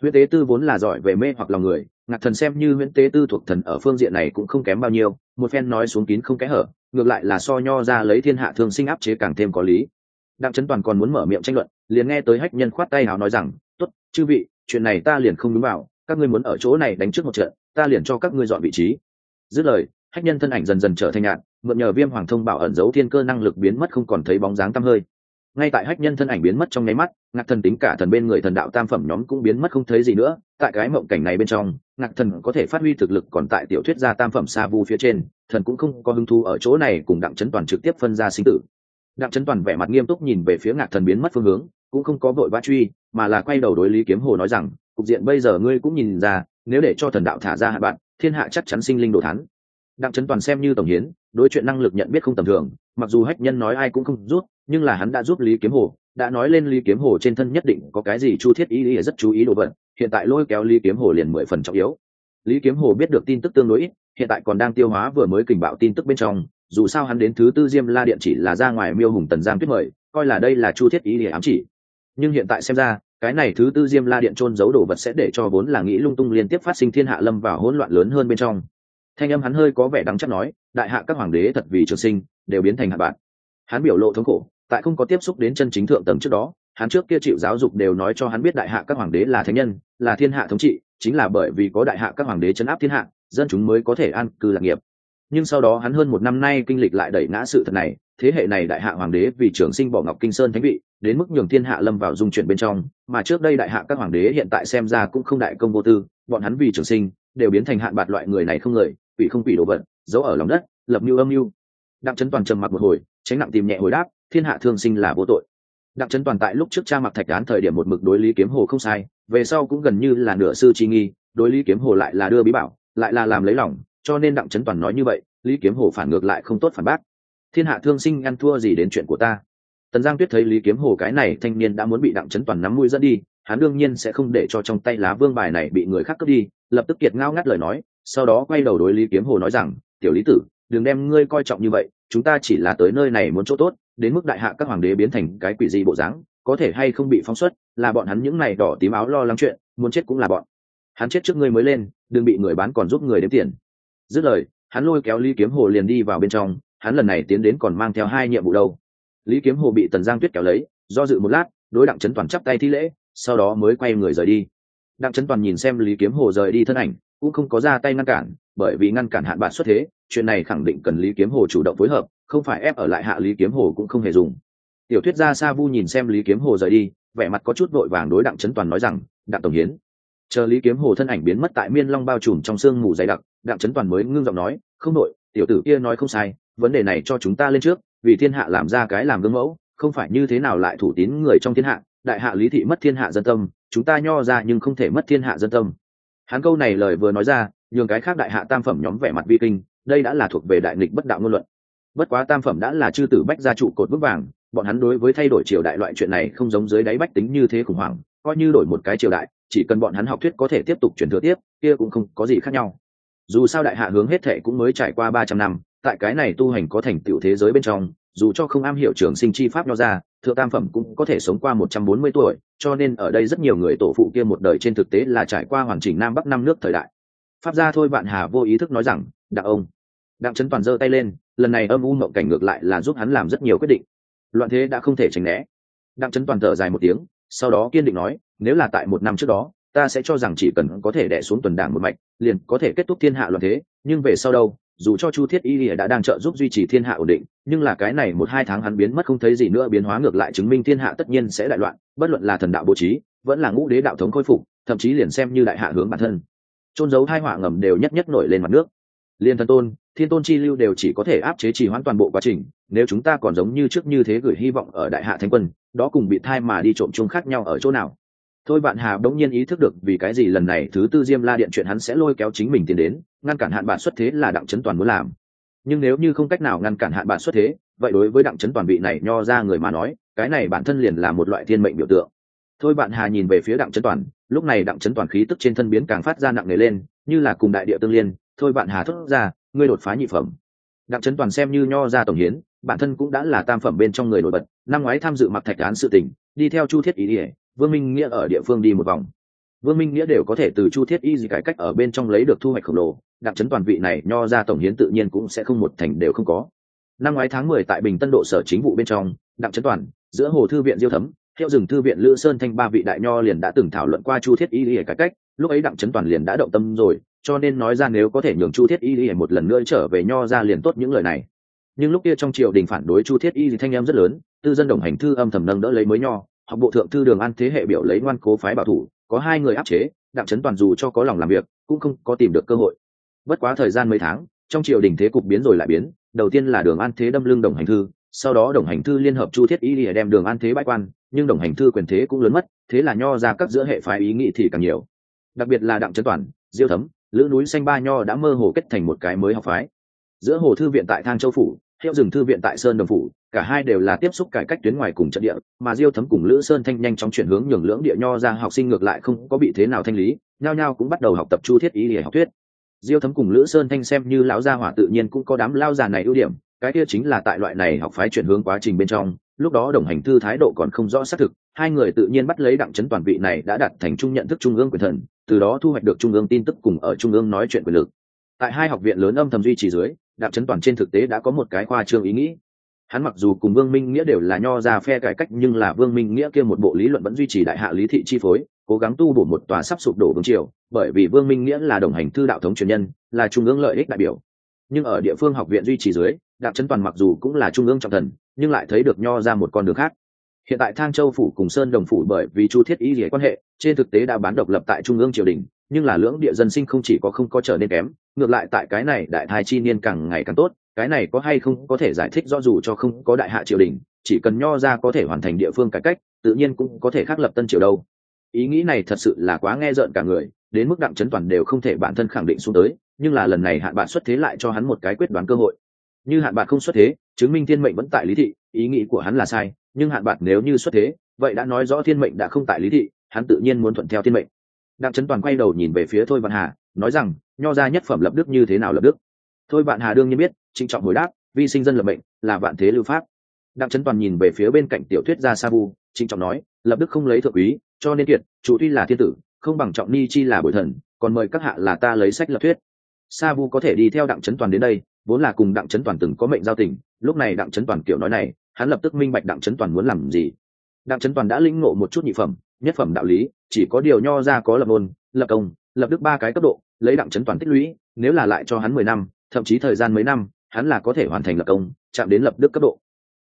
Huyễn tế tư vốn là giỏi về mê hoặc lòng người, ngạc thần xem như huyễn tế tư thuộc thần ở phương diện này cũng không kém bao nhiêu, một phen nói xuống kín không kẽ hở, ngược lại là so nho ra lấy thiên hạ thương sinh áp chế càng thêm có lý. Đặng trấn toàn còn muốn mở miệng tranh luận, liền nghe tới hách nhân khoát tay hào nói rằng t ố t chư vị, chuyện này ta liền không đúng vào các ngươi muốn ở chỗ này đánh trước một trận, ta liền cho các ngươi dọn vị trí. Dứt lời, hách nhân thân ảnh dần dần trở thành nhạn, mượn nhờ viêm hoàng thông bảo ẩn giấu thiên cơ năng lực biến mất không còn thấy bóng dáng tăm hơi. Ngay tại hách nhân thân ảnh biến mất trong nháy mắt, ngạc thần tính cả thần bên người thần đạo tam phẩm nhóm cũng biến mất không thấy gì nữa, tại cái mộng cảnh này bên trong, ngạc thần có thể phát huy thực lực còn tại tiểu thuyết gia tam phẩm sa vu phía trên, thần cũng không có hứng thu ở chỗ này cùng đặng trấn toàn trực tiếp phân ra sinh tử. Đặng trấn toàn vẻ mặt nghiêm túc nhìn về phía ngạc thần biến mất phương hướng, cũng không có vội vã truy mà là quay đầu đối lý kiếm hồ nói rằng, cục diện bây giờ ngươi cũng nhìn ra, nếu để cho thần đạo thả ra hạ bạn, thiên hạ chắc chắn sinh linh đồ thắn đặng trấn toàn xem như tổng hiến, đối chuyện năng lực nhận biết không tầm thường, mặc dù hách nhân nói ai cũng không rút nhưng là hắn đã giúp lý kiếm hồ, đã nói lên lý kiếm hồ trên thân nhất định có cái gì chu thiết ý ý rất chú ý đồ vật, hiện tại lôi kéo lý kiếm hồ liền mười phần trọng yếu. Lý kiếm hồ biết được tin tức tương đối ít, hiện tại còn đang tiêu hóa vừa mới kình bạo tin tức bên trong, dù sao hắn đến thứ tư diêm la điện chỉ là ra ngoài miêu hùng tần giang tuyết mời, coi là đây là chu thiết ý ý ám chỉ nhưng hiện tại xem ra, cái này thứ tư diêm la điện trôn giấu đồ vật sẽ để cho vốn là nghĩ lung tung liên tiếp phát sinh thiên hạ lâm vào hỗn loạn lớn hơn bên trong. Thanh âm hắn hơi có vẻ đắng chắc nói, đại hạ các hoàng đế thật vì trường sinh, đều biến thành hạ bạn. Hắn biểu lộ thống khổ, tại không có tiếp xúc đến chân chính thượng tầng trước đó, hắn trước kia chịu giáo dục đều nói cho hắn biết đại hạ các hoàng đế là thánh nhân, là thiên hạ thống trị, chính là bởi vì có đại hạ các hoàng đế chấn áp thiên hạ, dân chúng mới có thể an cư lạc nghiệp nhưng sau đó hắn hơn một năm nay kinh lịch lại đẩy ngã sự thật này, thế hệ này đại hạ hoàng đế vì trường sinh bỏ ngọc kinh sơn thánh vị, đến mức nhường thiên hạ lâm vào dung chuyển bên trong, mà trước đây đại hạ các hoàng đế hiện tại xem ra cũng không đại công vô tư, bọn hắn vì trường sinh, đều biến thành hạn bạt loại người này không người quỷ không quỷ đồ vật, giấu ở lòng đất, lập mưu âm mưu. Đặng trấn toàn trầm mặc một hồi, tránh nặng tìm nhẹ hồi đáp, thiên hạ thương sinh là vô tội. Đặng trấn toàn tại lúc trước cha mặc thạch án thời điểm một mực đối lý kiếm hồ không sai, về sau cũng gần như là nửa sư chi nghi, đối lý kiếm hồ lại là đưa bí bảo, lại là làm lấy lòng cho nên đặng trấn toàn nói như vậy, lý kiếm hồ phản ngược lại không tốt phản bác. Thiên hạ thương sinh ăn thua gì đến chuyện của ta? Tần giang tuyết thấy lý kiếm hồ cái này thanh niên đã muốn bị đặng trấn toàn nắm mũi dẫn đi, hắn đương nhiên sẽ không để cho trong tay lá vương bài này bị người khác cướp đi, lập tức kiệt ngao ngắt lời nói, sau đó quay đầu đối lý kiếm hồ nói rằng, tiểu lý tử, đừng đem ngươi coi trọng như vậy, chúng ta chỉ là tới nơi này muốn chỗ tốt, đến mức đại hạ các hoàng đế biến thành cái quỷ gì bộ dáng, có thể hay không bị phóng xuất, là bọn hắn những này đỏ tím áo lo lắng chuyện, muốn chết cũng là bọn. Hắn chết trước ngươi mới lên, đừng bị người bán còn giúp người đếm tiền dứt lời, hắn lôi kéo lý kiếm hồ liền đi vào bên trong, hắn lần này tiến đến còn mang theo hai nhiệm vụ đâu. Lý kiếm hồ bị tần giang tuyết kéo lấy, do dự một lát, đối đặng trấn toàn chắp tay thi lễ, sau đó mới quay người rời đi. Đặng trấn toàn nhìn xem lý kiếm hồ rời đi thân ảnh, cũng không có ra tay ngăn cản, bởi vì ngăn cản hạn bạn xuất thế, chuyện này khẳng định cần lý kiếm hồ chủ động phối hợp, không phải ép ở lại hạ lý kiếm hồ cũng không hề dùng. Tiểu thuyết gia sa vu nhìn xem lý kiếm hồ rời đi, vẻ mặt có chút vội vàng đối đặng trấn toàn nói rằng, đặng tổng hiến chờ lý kiếm hồ thân ảnh biến mất tại miên long bao trùm trong sương mù dày đặc, đặng trấn toàn mới ngưng giọng nói, không đội tiểu tử kia nói không sai, vấn đề này cho chúng ta lên trước, vì thiên hạ làm ra cái làm gương mẫu, không phải như thế nào lại thủ tín người trong thiên hạ, đại hạ lý thị mất thiên hạ dân tâm, chúng ta nho ra nhưng không thể mất thiên hạ dân tâm. Hắn câu này lời vừa nói ra, nhường cái khác đại hạ tam phẩm nhóm vẻ mặt vi kinh, đây đã là thuộc về đại nghịch bất đạo ngôn luận. Bất quá tam phẩm đã là chư tử bách gia trụ cột vững vàng, bọn hắn đối với thay đổi triều đại loại chuyện này không giống dưới đáy bách tính như thế khủng hoảng, coi như đổi một cái triều đại chỉ cần bọn hắn học thuyết có thể tiếp tục truyền thừa tiếp, kia cũng không có gì khác nhau. Dù sao đại hạ hướng hết thệ cũng mới trải qua ba trăm năm, tại cái này tu hành có thành tựu thế giới bên trong, dù cho không am hiểu trường sinh chi pháp nho ra, thượng tam phẩm cũng có thể sống qua một trăm bốn mươi tuổi, cho nên ở đây rất nhiều người tổ phụ kia một đời trên thực tế là trải qua hoàn chỉnh nam bắc năm nước thời đại. Pháp gia thôi bạn hà vô ý thức nói rằng đặng ông. Đặng trấn toàn giơ tay lên, lần này âm u mộng cảnh ngược lại là giúp hắn làm rất nhiều quyết định. Loạn thế đã không thể tránh né. Đặng trấn toàn thở dài một tiếng, sau đó kiên định nói nếu là tại một năm trước đó, ta sẽ cho rằng chỉ cần có thể đẻ xuống tuần đảng một mạch, liền có thể kết thúc thiên hạ loạn thế, nhưng về sau đâu, dù cho chu thiết y lìa đã đang trợ giúp duy trì thiên hạ ổn định, nhưng là cái này một hai tháng hắn biến mất không thấy gì nữa, biến hóa ngược lại chứng minh thiên hạ tất nhiên sẽ đại loạn, bất luận là thần đạo bố trí, vẫn là ngũ đế đạo thống khôi phục, thậm chí liền xem như đại hạ hướng bản thân. Trôn giấu hai họa ngầm đều nhất nhất nổi lên mặt nước. Liên thần tôn, thiên tôn chi lưu đều chỉ có thể áp chế trì hoãn toàn bộ quá trình, nếu chúng ta còn giống như trước như thế gửi hy vọng ở đại hạ thánh quân, đó cùng bị thai mà đi trộm chung khác nhau ở chỗ nào? Thôi bạn hà bỗng nhiên ý thức được vì cái gì lần này thứ tư diêm la điện chuyện hắn sẽ lôi kéo chính mình tiến đến, ngăn cản hạn bản xuất thế là đặng trấn toàn muốn làm. Nhưng nếu như không cách nào ngăn cản hạn bản xuất thế, vậy đối với đặng trấn toàn vị này nho ra người mà nói, cái này bản thân liền là một loại thiên mệnh biểu tượng. Thôi bạn hà nhìn về phía đặng trấn toàn, lúc này đặng trấn toàn khí tức trên thân biến càng phát ra nặng nề lên, như là cùng đại địa tương liên. Thôi bạn hà thốt ra, ngươi đột phá nhị phẩm. Đặng trấn toàn xem như nho ra tổng hiến, bản thân cũng đã là tam phẩm bên trong người nổi bật, năm ngoái tham dự mặc thạch án sự tình, đi theo chu thiết ý ỉa vương minh nghĩa ở địa phương đi một vòng. Vương minh nghĩa đều có thể từ chu thiết y gì cải cách ở bên trong lấy được thu hoạch khổng lồ đặng chấn toàn vị này nho ra tổng hiến tự nhiên cũng sẽ không một thành đều không có. Năm ngoái tháng mười tại bình tân độ sở chính vụ bên trong đặng chấn toàn, giữa hồ thư viện diêu thấm theo rừng thư viện lữ sơn thanh ba vị đại nho liền đã từng thảo luận qua chu thiết y lý cải cách, lúc ấy đặng chấn toàn liền đã động tâm rồi, cho nên nói ra nếu có thể nhường chu thiết y lý một lần nữa trở về nho ra liền tốt những lời này. Nhưng lúc kia trong triều đình phản đối chu thiết y thanh em rất lớn, tư dân đồng hành thư âm thầm nâng đỡ lấy mới nho học bộ thượng thư đường an thế hệ biểu lấy ngoan cố phái bảo thủ, có hai người áp chế, đặng trấn toàn dù cho có lòng làm việc, cũng không có tìm được cơ hội. Bất quá thời gian mấy tháng, trong triều đình thế cục biến rồi lại biến, đầu tiên là đường an thế đâm lưng đồng hành thư, sau đó đồng hành thư liên hợp chu thiết ý để đem đường an thế bãi quan, nhưng đồng hành thư quyền thế cũng lớn mất, thế là nho ra các giữa hệ phái ý nghị thì càng nhiều. Đặc biệt là đặng trấn toàn, diêu thấm, lữ núi xanh ba nho đã mơ hồ kết thành một cái mới học phái. Giữa hồ thư viện tại thang châu phủ hiệu rừng thư viện tại sơn đồng phủ, cả hai đều là tiếp xúc cải cách tuyến ngoài cùng trận địa, mà diêu thấm cùng lữ sơn thanh nhanh chóng chuyển hướng nhường lưỡng địa nho ra học sinh ngược lại không có bị thế nào thanh lý, nhao nhao cũng bắt đầu học tập chu thiết ý để học thuyết. Diêu thấm cùng lữ sơn thanh xem như lão gia hỏa tự nhiên cũng có đám lao già này ưu điểm, cái kia chính là tại loại này học phái chuyển hướng quá trình bên trong, lúc đó đồng hành thư thái độ còn không rõ xác thực, hai người tự nhiên bắt lấy đặng chấn toàn vị này đã đặt thành trung nhận thức trung ương quyền thần, từ đó thu hoạch được trung ương tin tức cùng ở trung ương nói chuyện quyền lực. Tại hai học viện lớn âm thầm duy trì dưới đạm chấn toàn trên thực tế đã có một cái khoa trương ý nghĩ. Hắn mặc dù cùng vương minh nghĩa đều là nho ra phe cải cách, nhưng là vương minh nghĩa kia một bộ lý luận vẫn duy trì đại hạ lý thị chi phối, cố gắng tu bổ một tòa sắp sụp đổ vương triều, bởi vì vương minh nghĩa là đồng hành thư đạo thống truyền nhân, là trung ương lợi ích đại biểu. Nhưng ở địa phương học viện duy trì dưới đạm trấn toàn mặc dù cũng là trung ương trọng thần, nhưng lại thấy được nho ra một con đường khác. Hiện tại thang châu phủ cùng sơn đồng phủ bởi vì chu thiết ý nghĩa quan hệ, trên thực tế đã bán độc lập tại trung ương triều đình nhưng là lưỡng địa dân sinh không chỉ có không có trở nên kém, ngược lại tại cái này đại thai chi niên càng ngày càng tốt, cái này có hay không có thể giải thích do dù cho không có đại hạ triều đình, chỉ cần nho ra có thể hoàn thành địa phương cải cách, tự nhiên cũng có thể khắc lập tân triều đâu. Ý nghĩ này thật sự là quá nghe rợn cả người, đến mức đặng trấn toàn đều không thể bản thân khẳng định xuống tới, nhưng là lần này hạn bạn xuất thế lại cho hắn một cái quyết đoán cơ hội. Như hạn bạn không xuất thế, chứng minh thiên mệnh vẫn tại lý thị, ý nghĩ của hắn là sai, nhưng hạn bạn nếu như xuất thế, vậy đã nói rõ thiên mệnh đã không tại lý thị, hắn tự nhiên muốn thuận theo thiên mệnh đặng trấn toàn quay đầu nhìn về phía thôi vạn hà, nói rằng, nho ra nhất phẩm lập đức như thế nào lập đức? Thôi vạn hà đương nhiên biết, trịnh trọng hồi đáp, vi sinh dân lập mệnh, là vạn thế lưu pháp. Đặng trấn toàn nhìn về phía bên cạnh tiểu thuyết gia sa vu, trịnh trọng nói, lập đức không lấy thượng úy, cho nên kiệt, chủ tuy là thiên tử, không bằng trọng ni chi là bội thần, còn mời các hạ là ta lấy sách lập thuyết. Sa vu có thể đi theo đặng trấn toàn đến đây, vốn là cùng đặng trấn toàn từng có mệnh giao tình, lúc này đặng trấn toàn kiểu nói này, hắn lập tức minh bạch đặng trấn toàn muốn làm gì. Đặng trấn toàn đã lĩnh ngộ một chút nhị phẩm nhất phẩm đạo lý chỉ có điều nho ra có lập môn, lập công lập đức ba cái cấp độ lấy đặng chấn toàn tích lũy nếu là lại cho hắn mười năm thậm chí thời gian mấy năm hắn là có thể hoàn thành lập công chạm đến lập đức cấp độ.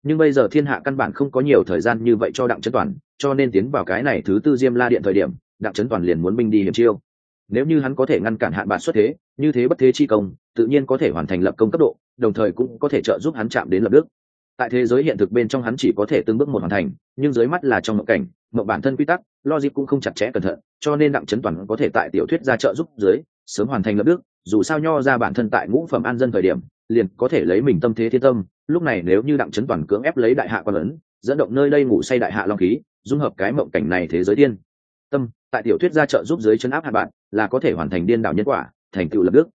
Nhưng bây giờ thiên hạ căn bản không có nhiều thời gian như vậy cho đặng chấn toàn cho nên tiến vào cái này thứ tư diêm la điện thời điểm đặng chấn toàn liền muốn binh đi hiểm chiêu. Nếu như hắn có thể ngăn cản hạn bản xuất thế như thế bất thế chi công tự nhiên có thể hoàn thành lập công cấp độ đồng thời cũng có thể trợ giúp hắn chạm đến lập đức. Tại thế giới hiện thực bên trong hắn chỉ có thể từng bước một hoàn thành nhưng dưới mắt là trong mộng cảnh mộng bản thân quy tắc logic cũng không chặt chẽ cẩn thận cho nên đặng trấn toàn có thể tại tiểu thuyết ra trợ giúp dưới sớm hoàn thành lập đức dù sao nho ra bản thân tại ngũ phẩm an dân thời điểm liền có thể lấy mình tâm thế thiên tâm. Lúc này nếu như đặng trấn toàn cưỡng ép lấy đại hạ quan ấn dẫn động nơi đây ngủ say đại hạ long khí dung hợp cái mộng cảnh này thế giới tiên. Tâm tại tiểu thuyết ra trợ giúp dưới chân áp hạt bạn là có thể hoàn thành điên đảo nhân quả thành tựu lập đức.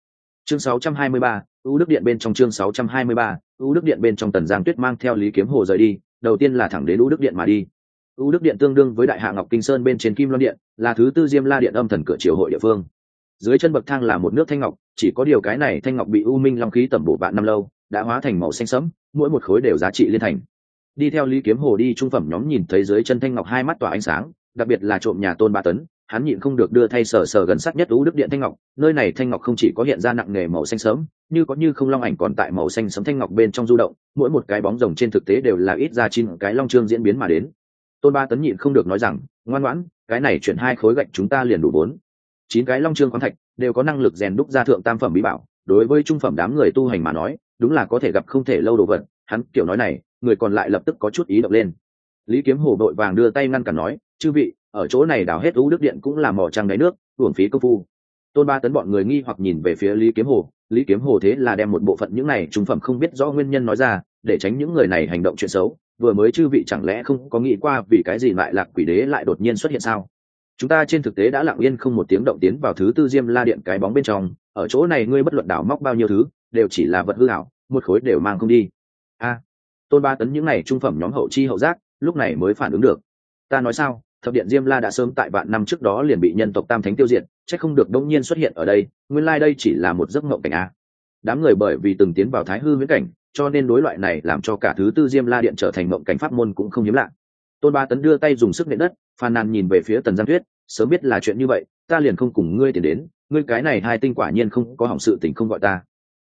Chương 623, ưu đức điện bên trong chương 623, ưu đức điện bên trong tần giang tuyết mang theo lý kiếm hồ rời đi đầu tiên là thẳng đến ưu đức điện mà đi. U đức điện tương đương với đại hạ ngọc kinh sơn bên trên kim loan điện, là thứ tư diêm la điện âm thần cửa triều hội địa phương. Dưới chân bậc thang là một nước thanh ngọc, chỉ có điều cái này thanh ngọc bị u minh long khí tẩm bổ vạn năm lâu, đã hóa thành màu xanh sẫm, mỗi một khối đều giá trị liên thành. Đi theo lý kiếm hồ đi trung phẩm nhóm nhìn thấy dưới chân thanh ngọc hai mắt tỏa ánh sáng, đặc biệt là trộm nhà tôn ba tấn, hắn nhịn không được đưa thay sở sở gần sát nhất U đức điện thanh ngọc, nơi này thanh ngọc không chỉ có hiện ra nặng nề màu xanh sớm như có như không long ảnh còn tại màu xanh sấm thanh ngọc bên trong du động, mỗi một cái bóng rồng trên thực tế đều là ít ra chín cái long trương diễn biến mà đến tôn ba tấn nhịn không được nói rằng, ngoan ngoãn, cái này chuyển hai khối gạch chúng ta liền đủ bốn chín cái long trương khoáng thạch đều có năng lực rèn đúc ra thượng tam phẩm bí bảo, đối với trung phẩm đám người tu hành mà nói, đúng là có thể gặp không thể lâu đồ vật. Hắn kiểu nói này, người còn lại lập tức có chút ý động lên. Lý kiếm hồ đội vàng đưa tay ngăn cản nói, chư vị, ở chỗ này đào hết ú đức điện cũng là mỏ trăng đáy nước uổng phí công phu. Tôn ba tấn bọn người nghi hoặc nhìn về phía lý kiếm hồ lý kiếm hồ thế là đem một bộ phận những này trung phẩm không biết rõ nguyên nhân nói ra, để tránh những người này hành động chuyện xấu vừa mới chư vị chẳng lẽ không có nghĩ qua vì cái gì lại lạc quỷ đế lại đột nhiên xuất hiện sao? Chúng ta trên thực tế đã lặng yên không một tiếng động tiến vào thứ tư diêm la điện cái bóng bên trong. Ở chỗ này ngươi bất luận đảo móc bao nhiêu thứ, đều chỉ là vật hư hảo một khối đều mang không đi. A, tôn ba tấn những này trung phẩm nhóm hậu chi hậu giác, lúc này mới phản ứng được. Ta nói sao, thập điện diêm la đã sớm tại vạn năm trước đó liền bị nhân tộc tam thánh tiêu diệt c h ắ c không được đông nhiên xuất hiện ở đây, nguyên lai、like、đây chỉ là một giấc mộng cảnh a. Đám người bởi vì từng tiến vào thái hư viễn cảnh cho nên đối loại này làm cho cả thứ tư diêm la điện trở thành mộng cảnh pháp môn cũng không hiếm lạ. Tôn ba tấn đưa tay dùng sức nện đất, phàn nàn nhìn về phía tần giang tuyết, sớm biết là chuyện như vậy, ta liền không cùng ngươi tiền đến, ngươi cái này hai tinh quả nhiên không có hỏng sự tình không gọi ta.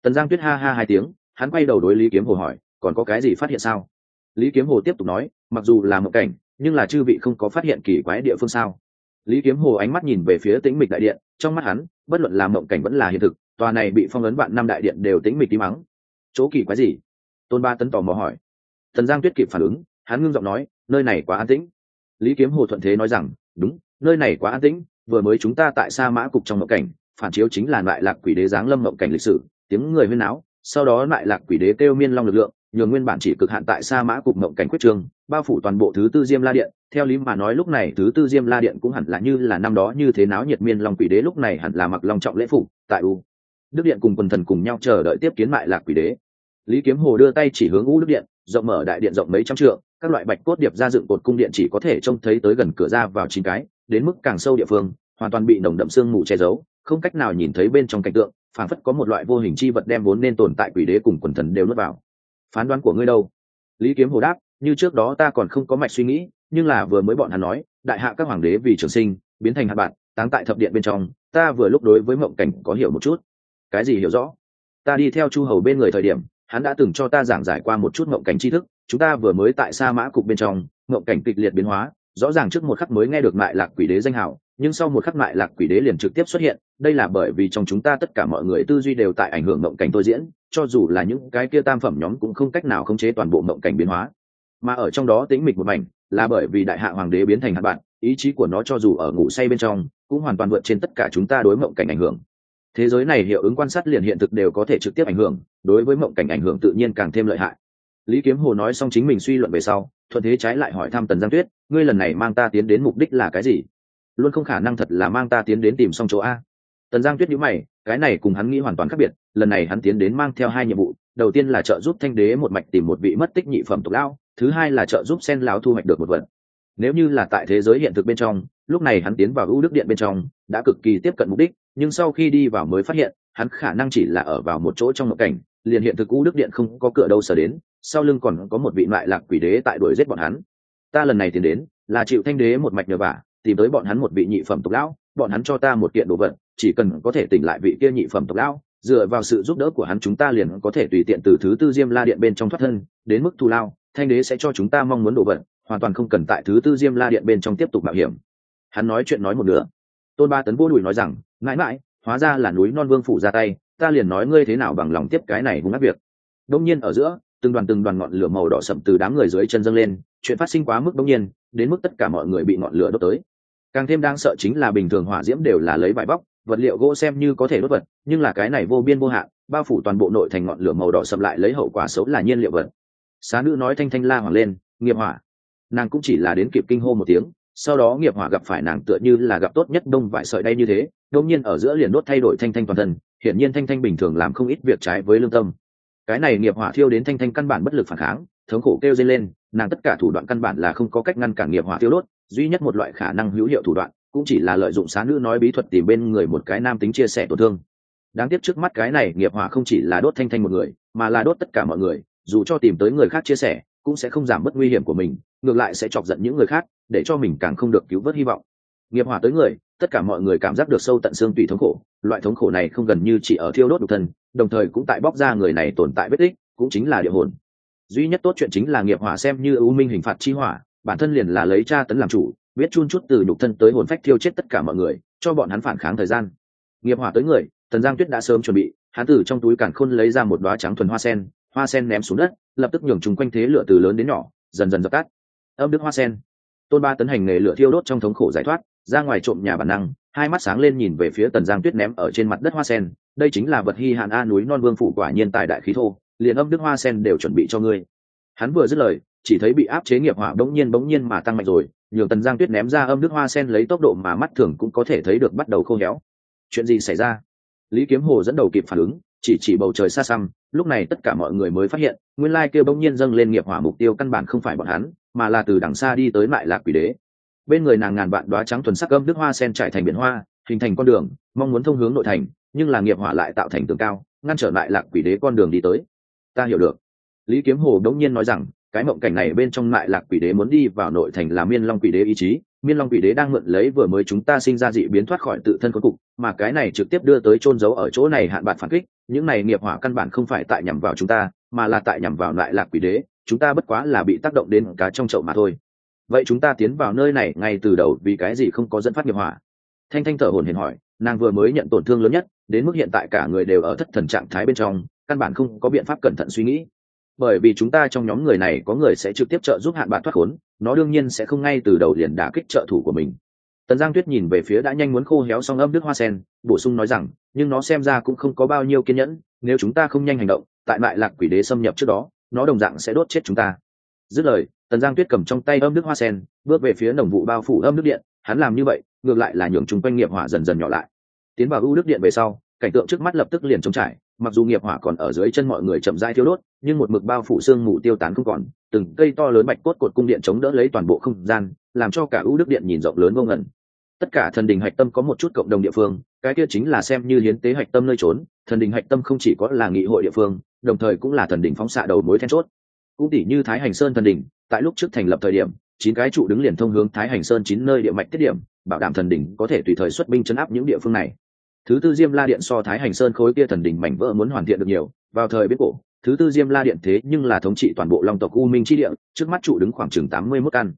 Tần giang tuyết ha ha hai tiếng, hắn quay đầu đối lý kiếm hồ hỏi, còn có cái gì phát hiện sao? Lý kiếm hồ tiếp tục nói, mặc dù là mộng cảnh, nhưng là chư vị không có phát hiện kỳ quái địa phương sao? Lý kiếm hồ ánh mắt nhìn về phía tĩnh mịch đại điện, trong mắt hắn, bất luận là mộng cảnh vẫn là hiện thực, tòa này bị phong ấn vạn năm đại điện đều tĩnh mịch tí mắng chỗ kỳ quái gì? Tôn ba tấn tò mò hỏi. Thần giang tuyết kịp phản ứng, hắn ngưng giọng nói, nơi này quá an tĩnh. Lý kiếm hồ thuận thế nói rằng, đúng, nơi này quá an tĩnh, vừa mới chúng ta tại sa mã cục trong mộng cảnh, phản chiếu chính là lại lạc quỷ đế giáng lâm mộng cảnh lịch sử, tiếng người huyên náo, sau đó lại lạc quỷ đế kêu miên long lực lượng, nhường nguyên bản chỉ cực hạn tại sa mã cục mộng cảnh quyết trường, bao phủ toàn bộ thứ tư diêm la điện, theo lý mà nói lúc này thứ tư diêm la điện cũng hẳn là như là năm đó như thế náo nhiệt miên long quỷ đế lúc này hẳn là mặc long trọng lễ phục tại u. Đức điện cùng quần thần cùng nhau chờ đợi tiếp kiến mại lạc quỷ đế lý kiếm hồ đưa tay chỉ hướng u đức điện, rộng mở đại điện rộng mấy trăm trượng, các loại bạch cốt điệp ra dựng cột cung điện chỉ có thể trông thấy tới gần cửa ra vào chín cái, đến mức càng sâu địa phương, hoàn toàn bị nồng đậm sương mù che giấu, không cách nào nhìn thấy bên trong cảnh tượng phản phất có một loại vô hình chi vật đem vốn nên tồn tại quỷ đế cùng quần thần đều nuốt vào. Phán đoán của ngươi đâu? Lý kiếm hồ đáp, như trước đó ta còn không có mạch suy nghĩ, nhưng là vừa mới bọn hắn nói, đại hạ các hoàng đế vì trường sinh, biến thành hạt bạn, táng tại thập điện bên trong, ta vừa lúc đối với mộng cảnh có hiểu một chút. Cái gì hiểu rõ? Ta đi theo chu hầu bên người thời điểm hắn đã từng cho ta giảng giải qua một chút mộng cảnh tri thức, chúng ta vừa mới tại sa mã cục bên trong mộng cảnh kịch liệt biến hóa, rõ ràng trước một khắc mới nghe được mại lạc quỷ đế danh hảo nhưng sau một khắc mại lạc quỷ đế liền trực tiếp xuất hiện, đây là bởi vì trong chúng ta tất cả mọi người tư duy đều tại ảnh hưởng mộng cảnh tôi diễn, cho dù là những cái kia tam phẩm nhóm cũng không cách nào khống chế toàn bộ mộng cảnh biến hóa. Mà ở trong đó tĩnh mịch một mảnh, là bởi vì đại hạ hoàng đế biến thành hạt bạn, ý chí của nó cho dù ở ngủ say bên trong, cũng hoàn toàn vượt trên tất cả chúng ta đối mộng cảnh ảnh hưởng thế giới này hiệu ứng quan sát liền hiện thực đều có thể trực tiếp ảnh hưởng, đối với mộng cảnh ảnh hưởng tự nhiên càng thêm lợi hại. Lý kiếm hồ nói xong chính mình suy luận về sau, thuận thế trái lại hỏi thăm tần giang tuyết, ngươi lần này mang ta tiến đến mục đích là cái gì? Luôn không khả năng thật là mang ta tiến đến tìm xong chỗ a. Tần giang tuyết nhữ mày, cái này cùng hắn nghĩ hoàn toàn khác biệt, lần này hắn tiến đến mang theo hai nhiệm vụ, đầu tiên là trợ giúp thanh đế một mạch tìm một vị mất tích nhị phẩm tục lão, thứ hai là trợ giúp sen lão thu hoạch được một vật. Nếu như là tại thế giới hiện thực bên trong, lúc này hắn tiến vào ưu đức điện bên trong đã cực kỳ tiếp cận mục đích, nhưng sau khi đi vào mới phát hiện, hắn khả năng chỉ là ở vào một chỗ trong một cảnh, liền hiện thực cũ đức điện không có cửa đâu sở đến, sau lưng còn có một vị mại lạc quỷ đế tại đuổi giết bọn hắn. Ta lần này tiến đến, là chịu thanh đế một mạch nhờ vả, tìm tới bọn hắn một vị nhị phẩm tục lão, bọn hắn cho ta một kiện đồ vật, chỉ cần có thể tỉnh lại vị kia nhị phẩm tục lão, dựa vào sự giúp đỡ của hắn chúng ta liền có thể tùy tiện từ thứ tư diêm la điện bên trong thoát thân, đến mức thù lao, thanh đế sẽ cho chúng ta mong muốn đồ vật, hoàn toàn không cần tại thứ tư diêm la điện bên trong tiếp tục mạo hiểm. Hắn nói chuyện nói một nửa tôn ba tấn vô đùi nói rằng, mãi mãi, hóa ra là núi non vương phủ ra tay, ta liền nói ngươi thế nào bằng lòng tiếp cái này hung ác việc. Đông nhiên ở giữa, từng đoàn từng đoàn ngọn lửa màu đỏ sậm từ đám người dưới chân dâng lên, chuyện phát sinh quá mức đông nhiên, đến mức tất cả mọi người bị ngọn lửa đốt tới. Càng thêm đáng sợ chính là bình thường hỏa diễm đều là lấy vải bóc, vật liệu gỗ xem như có thể đốt vật, nhưng là cái này vô biên vô hạn, bao phủ toàn bộ nội thành ngọn lửa màu đỏ sậm lại lấy hậu quả xấu là nhiên liệu vật. Xá nữ nói thanh thanh la hoàng lên, nghiệp hỏa. Nàng cũng chỉ là đến kịp kinh hô một tiếng sau đó nghiệp hỏa gặp phải nàng tựa như là gặp tốt nhất đông vải sợi đay như thế đông nhiên ở giữa liền đốt thay đổi thanh thanh toàn thân, hiển nhiên thanh thanh bình thường làm không ít việc trái với lương tâm. Cái này nghiệp hỏa thiêu đến thanh thanh căn bản bất lực phản kháng, thống khổ kêu dây lên, nàng tất cả thủ đoạn căn bản là không có cách ngăn cản nghiệp hỏa thiêu đốt, duy nhất một loại khả năng hữu hiệu thủ đoạn cũng chỉ là lợi dụng xá nữ nói bí thuật tìm bên người một cái nam tính chia sẻ tổn thương. Đáng tiếc trước mắt cái này nghiệp hỏa không chỉ là đốt thanh thanh một người, mà là đốt tất cả mọi người, dù cho tìm tới người khác chia sẻ, cũng sẽ không giảm bớt nguy hiểm của mình, ngược lại sẽ chọc giận những người khác để cho mình càng không được cứu vớt hy vọng. Nghiệp hỏa tới người, tất cả mọi người cảm giác được sâu tận xương tùy thống khổ, loại thống khổ này không gần như chỉ ở thiêu đốt độc thân, đồng thời cũng tại bóc ra người này tồn tại vết tích, cũng chính là địa hồn. Duy nhất tốt chuyện chính là nghiệp hỏa xem như ưu minh hình phạt chi hỏa, bản thân liền là lấy tra tấn làm chủ, biết chun chút từ nhục thân tới hồn phách thiêu chết tất cả mọi người, cho bọn hắn phản kháng thời gian. Nghiệp hỏa tới người, tần giang tuyết đã sớm chuẩn bị, hắn từ trong túi càn khôn lấy ra một đoá trắng thuần hoa sen hoa sen ném xuống đất, lập tức nhường chúng quanh thế lửa từ lớn đến nhỏ, dần dần dập tắt. Âm đức hoa sen tôn ba tấn hành nghề lửa thiêu đốt trong thống khổ giải thoát, ra ngoài trộm nhà bản năng, hai mắt sáng lên nhìn về phía tần giang tuyết ném ở trên mặt đất hoa sen. Đây chính là vật hy hạn a núi non vương phủ quả nhiên tài đại khí thô, liền âm đức hoa sen đều chuẩn bị cho ngươi. Hắn vừa dứt lời, chỉ thấy bị áp chế nghiệp hỏa bỗng nhiên bỗng nhiên mà tăng mạnh rồi, nhường tần giang tuyết ném ra âm đức hoa sen lấy tốc độ mà mắt thường cũng có thể thấy được bắt đầu khô héo. Chuyện gì xảy ra? Lý kiếm hồ dẫn đầu kịp phản ứng chỉ chỉ bầu trời xa xăm, lúc này tất cả mọi người mới phát hiện, nguyên lai kêu bỗng nhiên dâng lên nghiệp hỏa mục tiêu căn bản không phải bọn hắn, mà là từ đằng xa đi tới mại lạc quỷ đế. Bên người nàng ngàn vạn đoá trắng thuần sắc gâm nước hoa sen trải thành biển hoa, hình thành con đường, mong muốn thông hướng nội thành, nhưng là nghiệp hỏa lại tạo thành tường cao, ngăn trở lại lạc quỷ đế con đường đi tới. Ta hiểu được. Lý kiếm hồ đống nhiên nói rằng, cái mộng cảnh này bên trong lại lạc quỷ đế muốn đi vào nội thành là miên long quỷ đế ý chí miên long quỷ đế đang mượn lấy vừa mới chúng ta sinh ra dị biến thoát khỏi tự thân cuối cục, mà cái này trực tiếp đưa tới trôn giấu ở chỗ này hạn bạn phản kích, những này nghiệp hỏa căn bản không phải tại nhằm vào chúng ta, mà là tại nhằm vào lại lạc quỷ đế, chúng ta bất quá là bị tác động đến cá trong chậu mà thôi. Vậy chúng ta tiến vào nơi này ngay từ đầu vì cái gì không có dẫn phát nghiệp hỏa? Thanh thanh thở hồn hển hỏi, nàng vừa mới nhận tổn thương lớn nhất, đến mức hiện tại cả người đều ở thất thần trạng thái bên trong, căn bản không có biện pháp cẩn thận suy nghĩ bởi vì chúng ta trong nhóm người này có người sẽ trực tiếp trợ giúp hạn bạn thoát khốn, nó đương nhiên sẽ không ngay từ đầu liền đả kích trợ thủ của mình. Tần giang tuyết nhìn về phía đã nhanh muốn khô héo xong âm đức hoa sen, bổ sung nói rằng, nhưng nó xem ra cũng không có bao nhiêu kiên nhẫn, nếu chúng ta không nhanh hành động, tại mại lạc quỷ đế xâm nhập trước đó, nó đồng dạng sẽ đốt chết chúng ta. Dứt lời, tần giang tuyết cầm trong tay âm đức hoa sen, bước về phía nồng vụ bao phủ âm nước điện, hắn làm như vậy, ngược lại là nhường chung quanh nghiệp hỏa dần dần nhỏ lại. Tiến vào ưu đức điện về sau, cảnh tượng trước mắt lập tức liền trống trải mặc dù nghiệp hỏa còn ở dưới chân mọi người chậm rãi thiêu đốt, nhưng một mực bao phủ xương mù tiêu tán không còn, từng cây to lớn bạch cốt cột cung điện chống đỡ lấy toàn bộ không gian, làm cho cả ưu đức điện nhìn rộng lớn vô ngẩn tất cả thần đình hạch tâm có một chút cộng đồng địa phương, cái kia chính là xem như hiến tế hạch tâm nơi trốn, thần đình hạch tâm không chỉ có là nghị hội địa phương, đồng thời cũng là thần đình phóng xạ đầu mối then chốt. Cũng tỷ như thái hành sơn thần đình, tại lúc trước thành lập thời điểm, chín cái trụ đứng liền thông hướng thái hành sơn chín nơi địa mạch tiết điểm, bảo đảm thần đình có thể tùy thời xuất binh chấn áp những địa phương này thứ tư diêm la điện so thái hành sơn khối kia thần đỉnh mảnh vỡ muốn hoàn thiện được nhiều, vào thời biết cổ, thứ tư diêm la điện thế nhưng là thống trị toàn bộ long tộc u minh chi điện trước mắt trụ đứng khoảng chừng tám mươi mốt căn.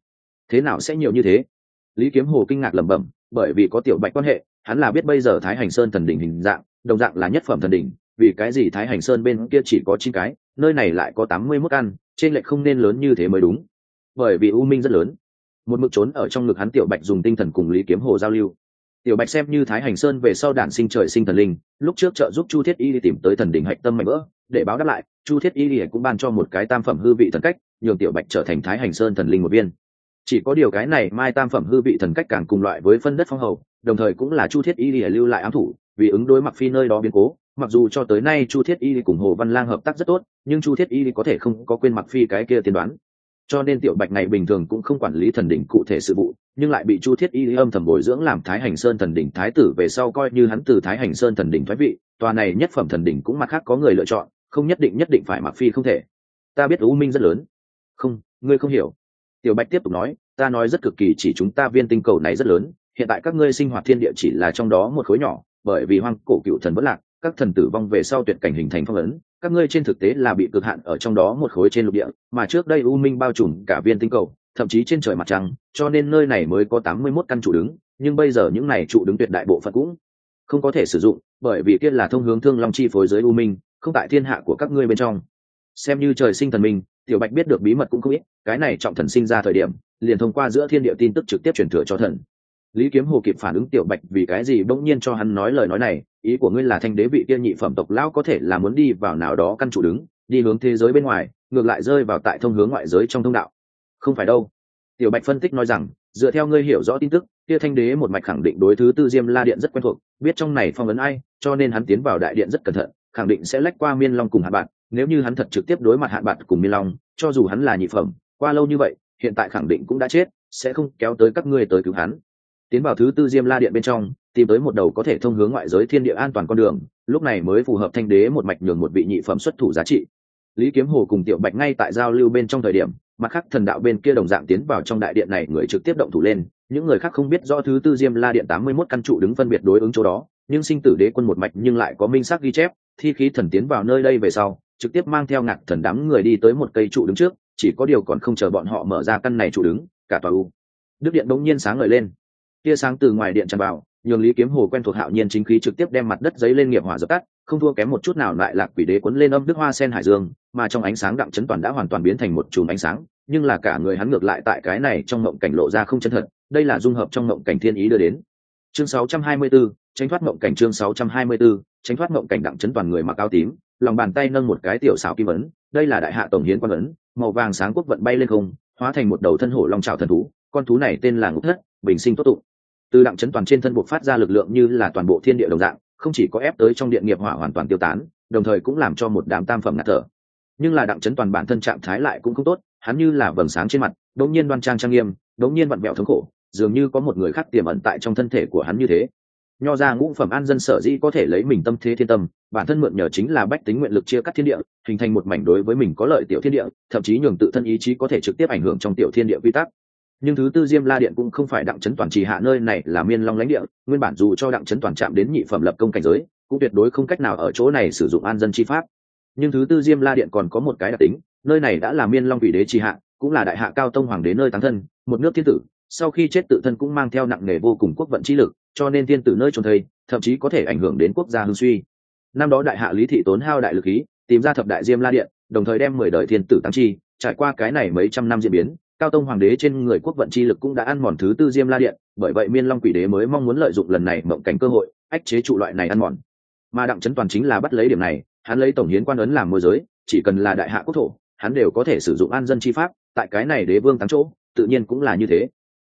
Thế nào sẽ nhiều như thế? Lý kiếm hồ kinh ngạc lẩm bẩm, bởi vì có tiểu bạch quan hệ, hắn là biết bây giờ thái hành sơn thần đỉnh hình dạng, đồng dạng là nhất phẩm thần đỉnh, vì cái gì thái hành sơn bên kia chỉ có chín cái, nơi này lại có tám mươi mốt căn, trên lệch không nên lớn như thế mới đúng. Bởi vì u minh rất lớn. Một mực trốn ở trong ngực hắn tiểu bạch dùng tinh thần cùng lý kiếm hồ giao lưu tiểu bạch xem như thái hành sơn về sau đản sinh trời sinh thần linh, lúc trước trợ giúp chu thiết y đi tìm tới thần đỉnh hạch tâm mạnh vỡ để báo đáp lại, chu thiết y cũng ban cho một cái tam phẩm hư vị thần cách, nhường tiểu bạch trở thành thái hành sơn thần linh một viên. Chỉ có điều cái này mai tam phẩm hư vị thần cách càng cùng loại với phân đất phong hầu, đồng thời cũng là chu thiết y lưu lại ám thủ, vì ứng đối mặc phi nơi đó biến cố. Mặc dù cho tới nay chu thiết y cùng hồ văn lang hợp tác rất tốt, nhưng chu thiết y có thể không có quên mặc phi cái kia tiên đoán cho nên tiểu bạch này bình thường cũng không quản lý thần đỉnh cụ thể sự vụ, nhưng lại bị chu thiết y âm thầm bồi dưỡng làm thái hành sơn thần đỉnh thái tử về sau coi như hắn từ thái hành sơn thần đỉnh thoái vị, tòa này nhất phẩm thần đỉnh cũng mặt khác có người lựa chọn, không nhất định nhất định phải mặc phi không thể. Ta biết u minh rất lớn. Không, ngươi không hiểu. Tiểu bạch tiếp tục nói, ta nói rất cực kỳ chỉ chúng ta viên tinh cầu này rất lớn, hiện tại các ngươi sinh hoạt thiên địa chỉ là trong đó một khối nhỏ, bởi vì hoang cổ cựu thần vẫn lạc, các thần tử vong về sau tuyệt cảnh hình thành phong ấn các ngươi trên thực tế là bị cực hạn ở trong đó một khối trên lục địa, mà trước đây u minh bao trùm cả viên tinh cầu, thậm chí trên trời mặt trăng, cho nên nơi này mới có tám mươi mốt căn trụ đứng, nhưng bây giờ những này trụ đứng tuyệt đại bộ phận cũng không có thể sử dụng, bởi vì kia là thông hướng thương long chi phối giới u minh, không tại thiên hạ của các ngươi bên trong. Xem như trời sinh thần minh, tiểu bạch biết được bí mật cũng không ít, cái này trọng thần sinh ra thời điểm, liền thông qua giữa thiên địa tin tức trực tiếp truyền thừa cho thần lý kiếm hồ kịp phản ứng tiểu bạch vì cái gì bỗng nhiên cho hắn nói lời nói này, ý của ngươi là thanh đế vị kia nhị phẩm tộc lão có thể là muốn đi vào nào đó căn chủ đứng, đi hướng thế giới bên ngoài, ngược lại rơi vào tại thông hướng ngoại giới trong thông đạo. Không phải đâu. Tiểu bạch phân tích nói rằng, dựa theo ngươi hiểu rõ tin tức, kia thanh đế một mạch khẳng định đối thứ tư diêm la điện rất quen thuộc, biết trong này phong ấn ai, cho nên hắn tiến vào đại điện rất cẩn thận, khẳng định sẽ lách qua miên long cùng hạ bạn nếu như hắn thật trực tiếp đối mặt hạ bạn cùng miên long, cho dù hắn là nhị phẩm, qua lâu như vậy, hiện tại khẳng định cũng đã chết, sẽ không kéo tới các ngươi tới cứu hắn tiến vào thứ tư diêm la điện bên trong, tìm tới một đầu có thể thông hướng ngoại giới thiên địa an toàn con đường, lúc này mới phù hợp thanh đế một mạch nhường một vị nhị phẩm xuất thủ giá trị. Lý kiếm hồ cùng tiểu bạch ngay tại giao lưu bên trong thời điểm, mặt khác thần đạo bên kia đồng dạng tiến vào trong đại điện này, người trực tiếp động thủ lên, những người khác không biết do thứ tư diêm la điện tám mươi mốt căn trụ đứng phân biệt đối ứng chỗ đó, nhưng sinh tử đế quân một mạch nhưng lại có minh xác ghi chép, thi khí thần tiến vào nơi đây về sau, trực tiếp mang theo ngạc thần đám người đi tới một cây trụ đứng trước, chỉ có điều còn không chờ bọn họ mở ra căn này trụ đứng, cả tòa u. Đức điện bỗng nhiên sáng ngời lên tia sáng từ ngoài điện tràn vào nhường lý kiếm hồ quen thuộc hạo nhiên chính khí trực tiếp đem mặt đất giấy lên nghiệp hỏa dập tắt không thua kém một chút nào lại lạc quỷ đế quấn lên âm đức hoa sen hải dương mà trong ánh sáng đặng chấn toàn đã hoàn toàn biến thành một chùm ánh sáng nhưng là cả người hắn ngược lại tại cái này trong mộng cảnh lộ ra không chân thật đây là dung hợp trong mộng cảnh thiên ý đưa đến. Chương 624, tránh thoát mộng cảnh chương 624, tránh thoát mộng cảnh đặng chấn toàn người mặc áo tím lòng bàn tay nâng một cái tiểu xảo kim ấn đây là đại hạ tổng hiến quan ấn màu vàng sáng quốc vận bay lên không hóa thành một đầu thân hổ long trào thần thú con thú này tên là ngục thất bình sinh tốt tụng. Từ đặng chấn toàn trên thân buộc phát ra lực lượng như là toàn bộ thiên địa đồng dạng, không chỉ có ép tới trong điện nghiệp hỏa hoàn toàn tiêu tán, đồng thời cũng làm cho một đám tam phẩm ngạt thở. Nhưng là đặng chấn toàn bản thân trạng thái lại cũng không tốt, hắn như là vầng sáng trên mặt, đống nhiên đoan trang trang nghiêm, đống nhiên vặn vẹo thống khổ, dường như có một người khác tiềm ẩn tại trong thân thể của hắn như thế. Nho ra ngũ phẩm an dân sở dĩ có thể lấy mình tâm thế thiên tâm, bản thân mượn nhờ chính là bách tính nguyện lực chia cắt thiên địa, hình thành một mảnh đối với mình có lợi tiểu thiên địa, thậm chí nhường tự thân ý chí có thể trực tiếp ảnh hưởng trong tiểu thiên địa quy tắc nhưng thứ tư diêm la điện cũng không phải đặng chấn toàn trì hạ nơi này là miên long lãnh địa, nguyên bản dù cho đặng chấn toàn chạm đến nhị phẩm lập công cảnh giới, cũng tuyệt đối không cách nào ở chỗ này sử dụng an dân chi pháp. Nhưng thứ tư diêm la điện còn có một cái đặc tính, nơi này đã là miên long vị đế trì hạ, cũng là đại hạ cao tông hoàng đế nơi tán thân, một nước thiên tử, sau khi chết tự thân cũng mang theo nặng nề vô cùng quốc vận chi lực, cho nên thiên tử nơi trôn thây thậm chí có thể ảnh hưởng đến quốc gia hưng suy. Năm đó đại hạ lý thị tốn hao đại lực khí, tìm ra thập đại diêm la điện, đồng thời đem mười đời thiên tử tăng chi, trải qua cái này mấy trăm năm diễn biến cao tông hoàng đế trên người quốc vận chi lực cũng đã ăn mòn thứ tư diêm la điện, bởi vậy miên long quỷ đế mới mong muốn lợi dụng lần này mộng cảnh cơ hội, ách chế trụ loại này ăn mòn. Mà đặng trấn toàn chính là bắt lấy điểm này, hắn lấy tổng hiến quan ấn làm môi giới, chỉ cần là đại hạ quốc thổ, hắn đều có thể sử dụng an dân chi pháp, tại cái này đế vương thắng chỗ, tự nhiên cũng là như thế.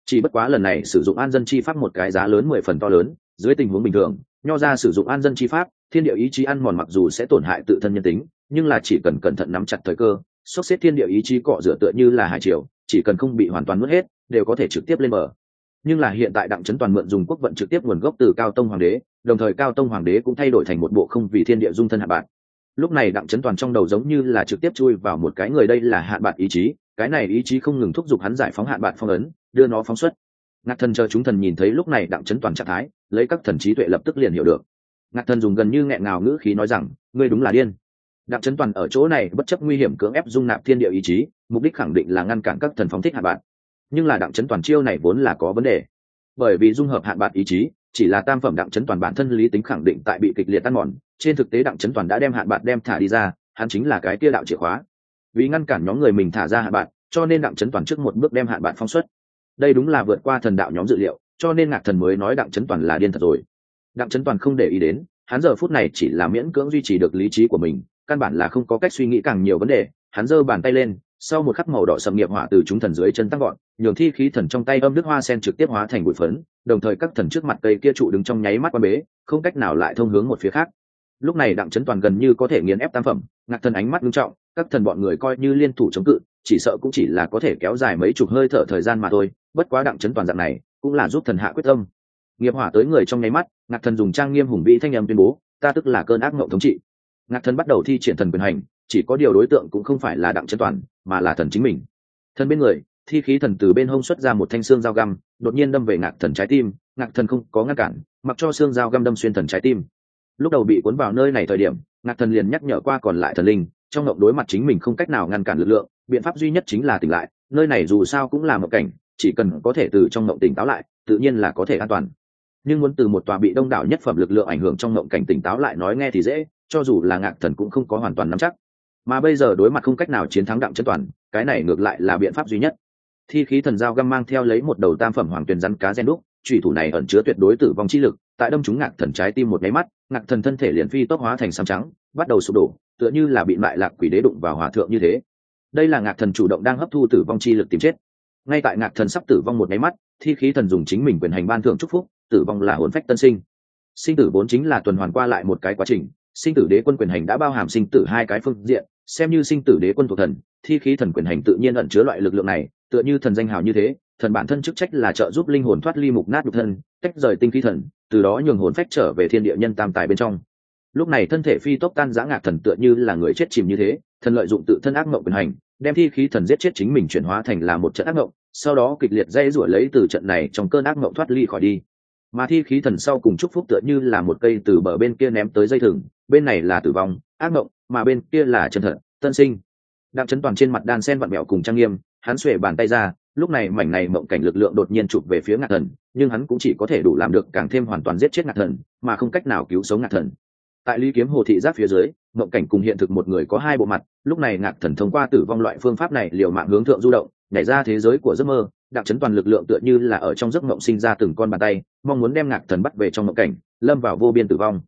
Chỉ bất quá lần này sử dụng an dân chi pháp một cái giá lớn mười phần to lớn, dưới tình huống bình thường, nho ra sử dụng an dân chi pháp, thiên địa ý chí ăn mòn mặc dù sẽ tổn hại tự thân nhân tính, nhưng là chỉ cần cẩn thận nắm chặt thời cơ sốc xếp thiên địa ý chí cọ rửa tựa như là hải triều, chỉ cần không bị hoàn toàn mất hết, đều có thể trực tiếp lên bờ. Nhưng là hiện tại đặng trấn toàn mượn dùng quốc vận trực tiếp nguồn gốc từ cao tông hoàng đế, đồng thời cao tông hoàng đế cũng thay đổi thành một bộ không vì thiên địa dung thân hạ bạn. Lúc này đặng trấn toàn trong đầu giống như là trực tiếp chui vào một cái người đây là hạn bạn ý chí, cái này ý chí không ngừng thúc giục hắn giải phóng hạn bạn phong ấn, đưa nó phóng xuất. Ngạc thần chờ chúng thần nhìn thấy lúc này đặng trấn toàn trạng thái, lấy các thần trí tuệ lập tức liền hiểu được. Ngạc thần dùng gần như nghẹn ngào ngữ khí nói rằng, ngươi đúng là điên đặng trấn toàn ở chỗ này bất chấp nguy hiểm cưỡng ép dung nạp thiên địa ý chí, mục đích khẳng định là ngăn cản các thần phóng thích hạ bạn. Nhưng là đặng trấn toàn chiêu này vốn là có vấn đề. Bởi vì dung hợp hạn bạn ý chí, chỉ là tam phẩm đặng trấn toàn bản thân lý tính khẳng định tại bị kịch liệt tan mòn, trên thực tế đặng trấn toàn đã đem hạn bạn đem thả đi ra, hắn chính là cái kia đạo chìa khóa. Vì ngăn cản nhóm người mình thả ra hạn bạn, cho nên đặng trấn toàn trước một bước đem hạn bạn phong xuất. Đây đúng là vượt qua thần đạo nhóm dự liệu, cho nên ngạc thần mới nói đặng trấn toàn là điên thật rồi. Đặng trấn toàn không để ý đến, hắn giờ phút này chỉ là miễn cưỡng duy trì được lý trí của mình căn bản là không có cách suy nghĩ càng nhiều vấn đề, hắn giơ bàn tay lên, sau một khắc màu đỏ sầm nghiệp hỏa từ chúng thần dưới chân tăng gọn nhường thi khí thần trong tay âm đức hoa sen trực tiếp hóa thành bụi phấn, đồng thời các thần trước mặt cây kia trụ đứng trong nháy mắt qua bế, không cách nào lại thông hướng một phía khác. Lúc này đặng trấn toàn gần như có thể nghiền ép tam phẩm, ngạc thần ánh mắt nghiêm trọng, các thần bọn người coi như liên thủ chống cự, chỉ sợ cũng chỉ là có thể kéo dài mấy chục hơi thở thời gian mà thôi, bất quá đặng trấn toàn dạng này, cũng là giúp thần hạ quyết tâm. Nghiệp hỏa tới người trong nháy mắt, ngạc thần dùng trang nghiêm hùng vĩ thanh âm tuyên bố, ta tức là cơn ác mộng thống trị ngạc thần bắt đầu thi triển thần quyền hành, chỉ có điều đối tượng cũng không phải là đặng chân toàn, mà là thần chính mình. Thần bên người, thi khí thần từ bên hông xuất ra một thanh xương dao găm, đột nhiên đâm về ngạc thần trái tim. Ngạc thần không có ngăn cản, mặc cho xương dao găm đâm xuyên thần trái tim. Lúc đầu bị cuốn vào nơi này thời điểm, ngạc thần liền nhắc nhở qua còn lại thần linh, trong ngộng đối mặt chính mình không cách nào ngăn cản lực lượng, biện pháp duy nhất chính là tỉnh lại, nơi này dù sao cũng là một cảnh, chỉ cần có thể từ trong ngộng tỉnh táo lại, tự nhiên là có thể an toàn. Nhưng muốn từ một tòa bị đông đảo nhất phẩm lực lượng ảnh hưởng trong ngộng cảnh tỉnh táo lại nói nghe thì dễ cho dù là ngạc thần cũng không có hoàn toàn nắm chắc. Mà bây giờ đối mặt không cách nào chiến thắng đặng chân toàn, cái này ngược lại là biện pháp duy nhất. Thi khí thần giao găm mang theo lấy một đầu tam phẩm hoàng tuyền rắn cá gen đúc trùy thủ này ẩn chứa tuyệt đối tử vong chi lực, tại đâm chúng ngạc thần trái tim một nháy mắt, ngạc thần thân thể liền phi tốc hóa thành xám trắng, bắt đầu sụp đổ, tựa như là bị mại lạc quỷ đế đụng vào hòa thượng như thế. Đây là ngạc thần chủ động đang hấp thu tử vong chi lực tìm chết. Ngay tại ngạc thần sắp tử vong một nháy mắt, thi khí thần dùng chính mình quyền hành ban thượng chúc phúc, tử vong là hồn phách tân sinh. Sinh tử vốn chính là tuần hoàn qua lại một cái quá trình sinh tử đế quân quyền hành đã bao hàm sinh tử hai cái phương diện, xem như sinh tử đế quân thuộc thần, thi khí thần quyền hành tự nhiên ẩn chứa loại lực lượng này, tựa như thần danh hào như thế, thần bản thân chức trách là trợ giúp linh hồn thoát ly mục nát nhục thân, tách rời tinh khí thần, từ đó nhường hồn phách trở về thiên địa nhân tam tài bên trong. Lúc này thân thể phi tốc tan giã ngạc thần tựa như là người chết chìm như thế, thần lợi dụng tự thân ác mộng quyền hành, đem thi khí thần giết chết chính mình chuyển hóa thành là một trận ác mộng, sau đó kịch liệt dây rủa lấy từ trận này trong cơn ác mộng thoát ly khỏi đi mà thi khí thần sau cùng chúc phúc tựa như là một cây từ bờ bên kia ném tới dây thừng, bên này là tử vong, ác mộng, mà bên kia là chân thật, tân sinh. Đặng chấn toàn trên mặt đan sen vặn mẹo cùng trang nghiêm, hắn xuể bàn tay ra, lúc này mảnh này mộng cảnh lực lượng đột nhiên chụp về phía ngạc thần, nhưng hắn cũng chỉ có thể đủ làm được càng thêm hoàn toàn giết chết ngạc thần, mà không cách nào cứu sống ngạc thần. Tại lý kiếm hồ thị giáp phía dưới, mộng cảnh cùng hiện thực một người có hai bộ mặt lúc này ngạc thần thông qua tử vong loại phương pháp này liều mạng hướng thượng du động, nhảy ra thế giới của giấc mơ đặc chấn toàn lực lượng tựa như là ở trong giấc mộng sinh ra từng con bàn tay, mong muốn đem ngạc thần bắt về trong mộng cảnh, lâm vào vô biên tử vong.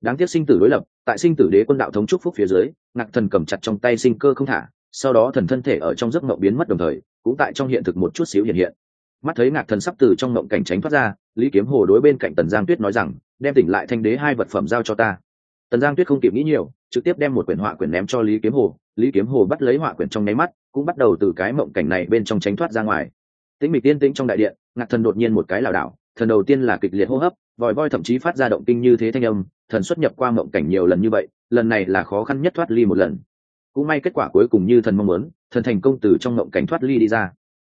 Đáng tiếc sinh tử đối lập, tại sinh tử đế quân đạo thống trúc phúc phía dưới, ngạc thần cầm chặt trong tay sinh cơ không thả, sau đó thần thân thể ở trong giấc mộng biến mất đồng thời, cũng tại trong hiện thực một chút xíu hiện hiện. Mắt thấy ngạc thần sắp từ trong mộng cảnh tránh thoát ra, lý kiếm hồ đối bên cạnh tần giang tuyết nói rằng, đem tỉnh lại thanh đế hai vật phẩm giao cho ta. Tần giang tuyết không kịp nghĩ nhiều trực tiếp đem một quyển họa quyển ném cho lý kiếm hồ. Lý kiếm hồ bắt lấy họa quyển trong nháy mắt, cũng bắt đầu từ cái mộng cảnh này bên trong tránh thoát ra ngoài. Tĩnh mịch tiên tĩnh trong đại điện, ngạc thần đột nhiên một cái lảo đảo, thần đầu tiên là kịch liệt hô hấp, vòi voi thậm chí phát ra động kinh như thế thanh âm, thần xuất nhập qua mộng cảnh nhiều lần như vậy, lần này là khó khăn nhất thoát ly một lần. Cũng may kết quả cuối cùng như thần mong muốn, thần thành công từ trong mộng cảnh thoát ly đi ra.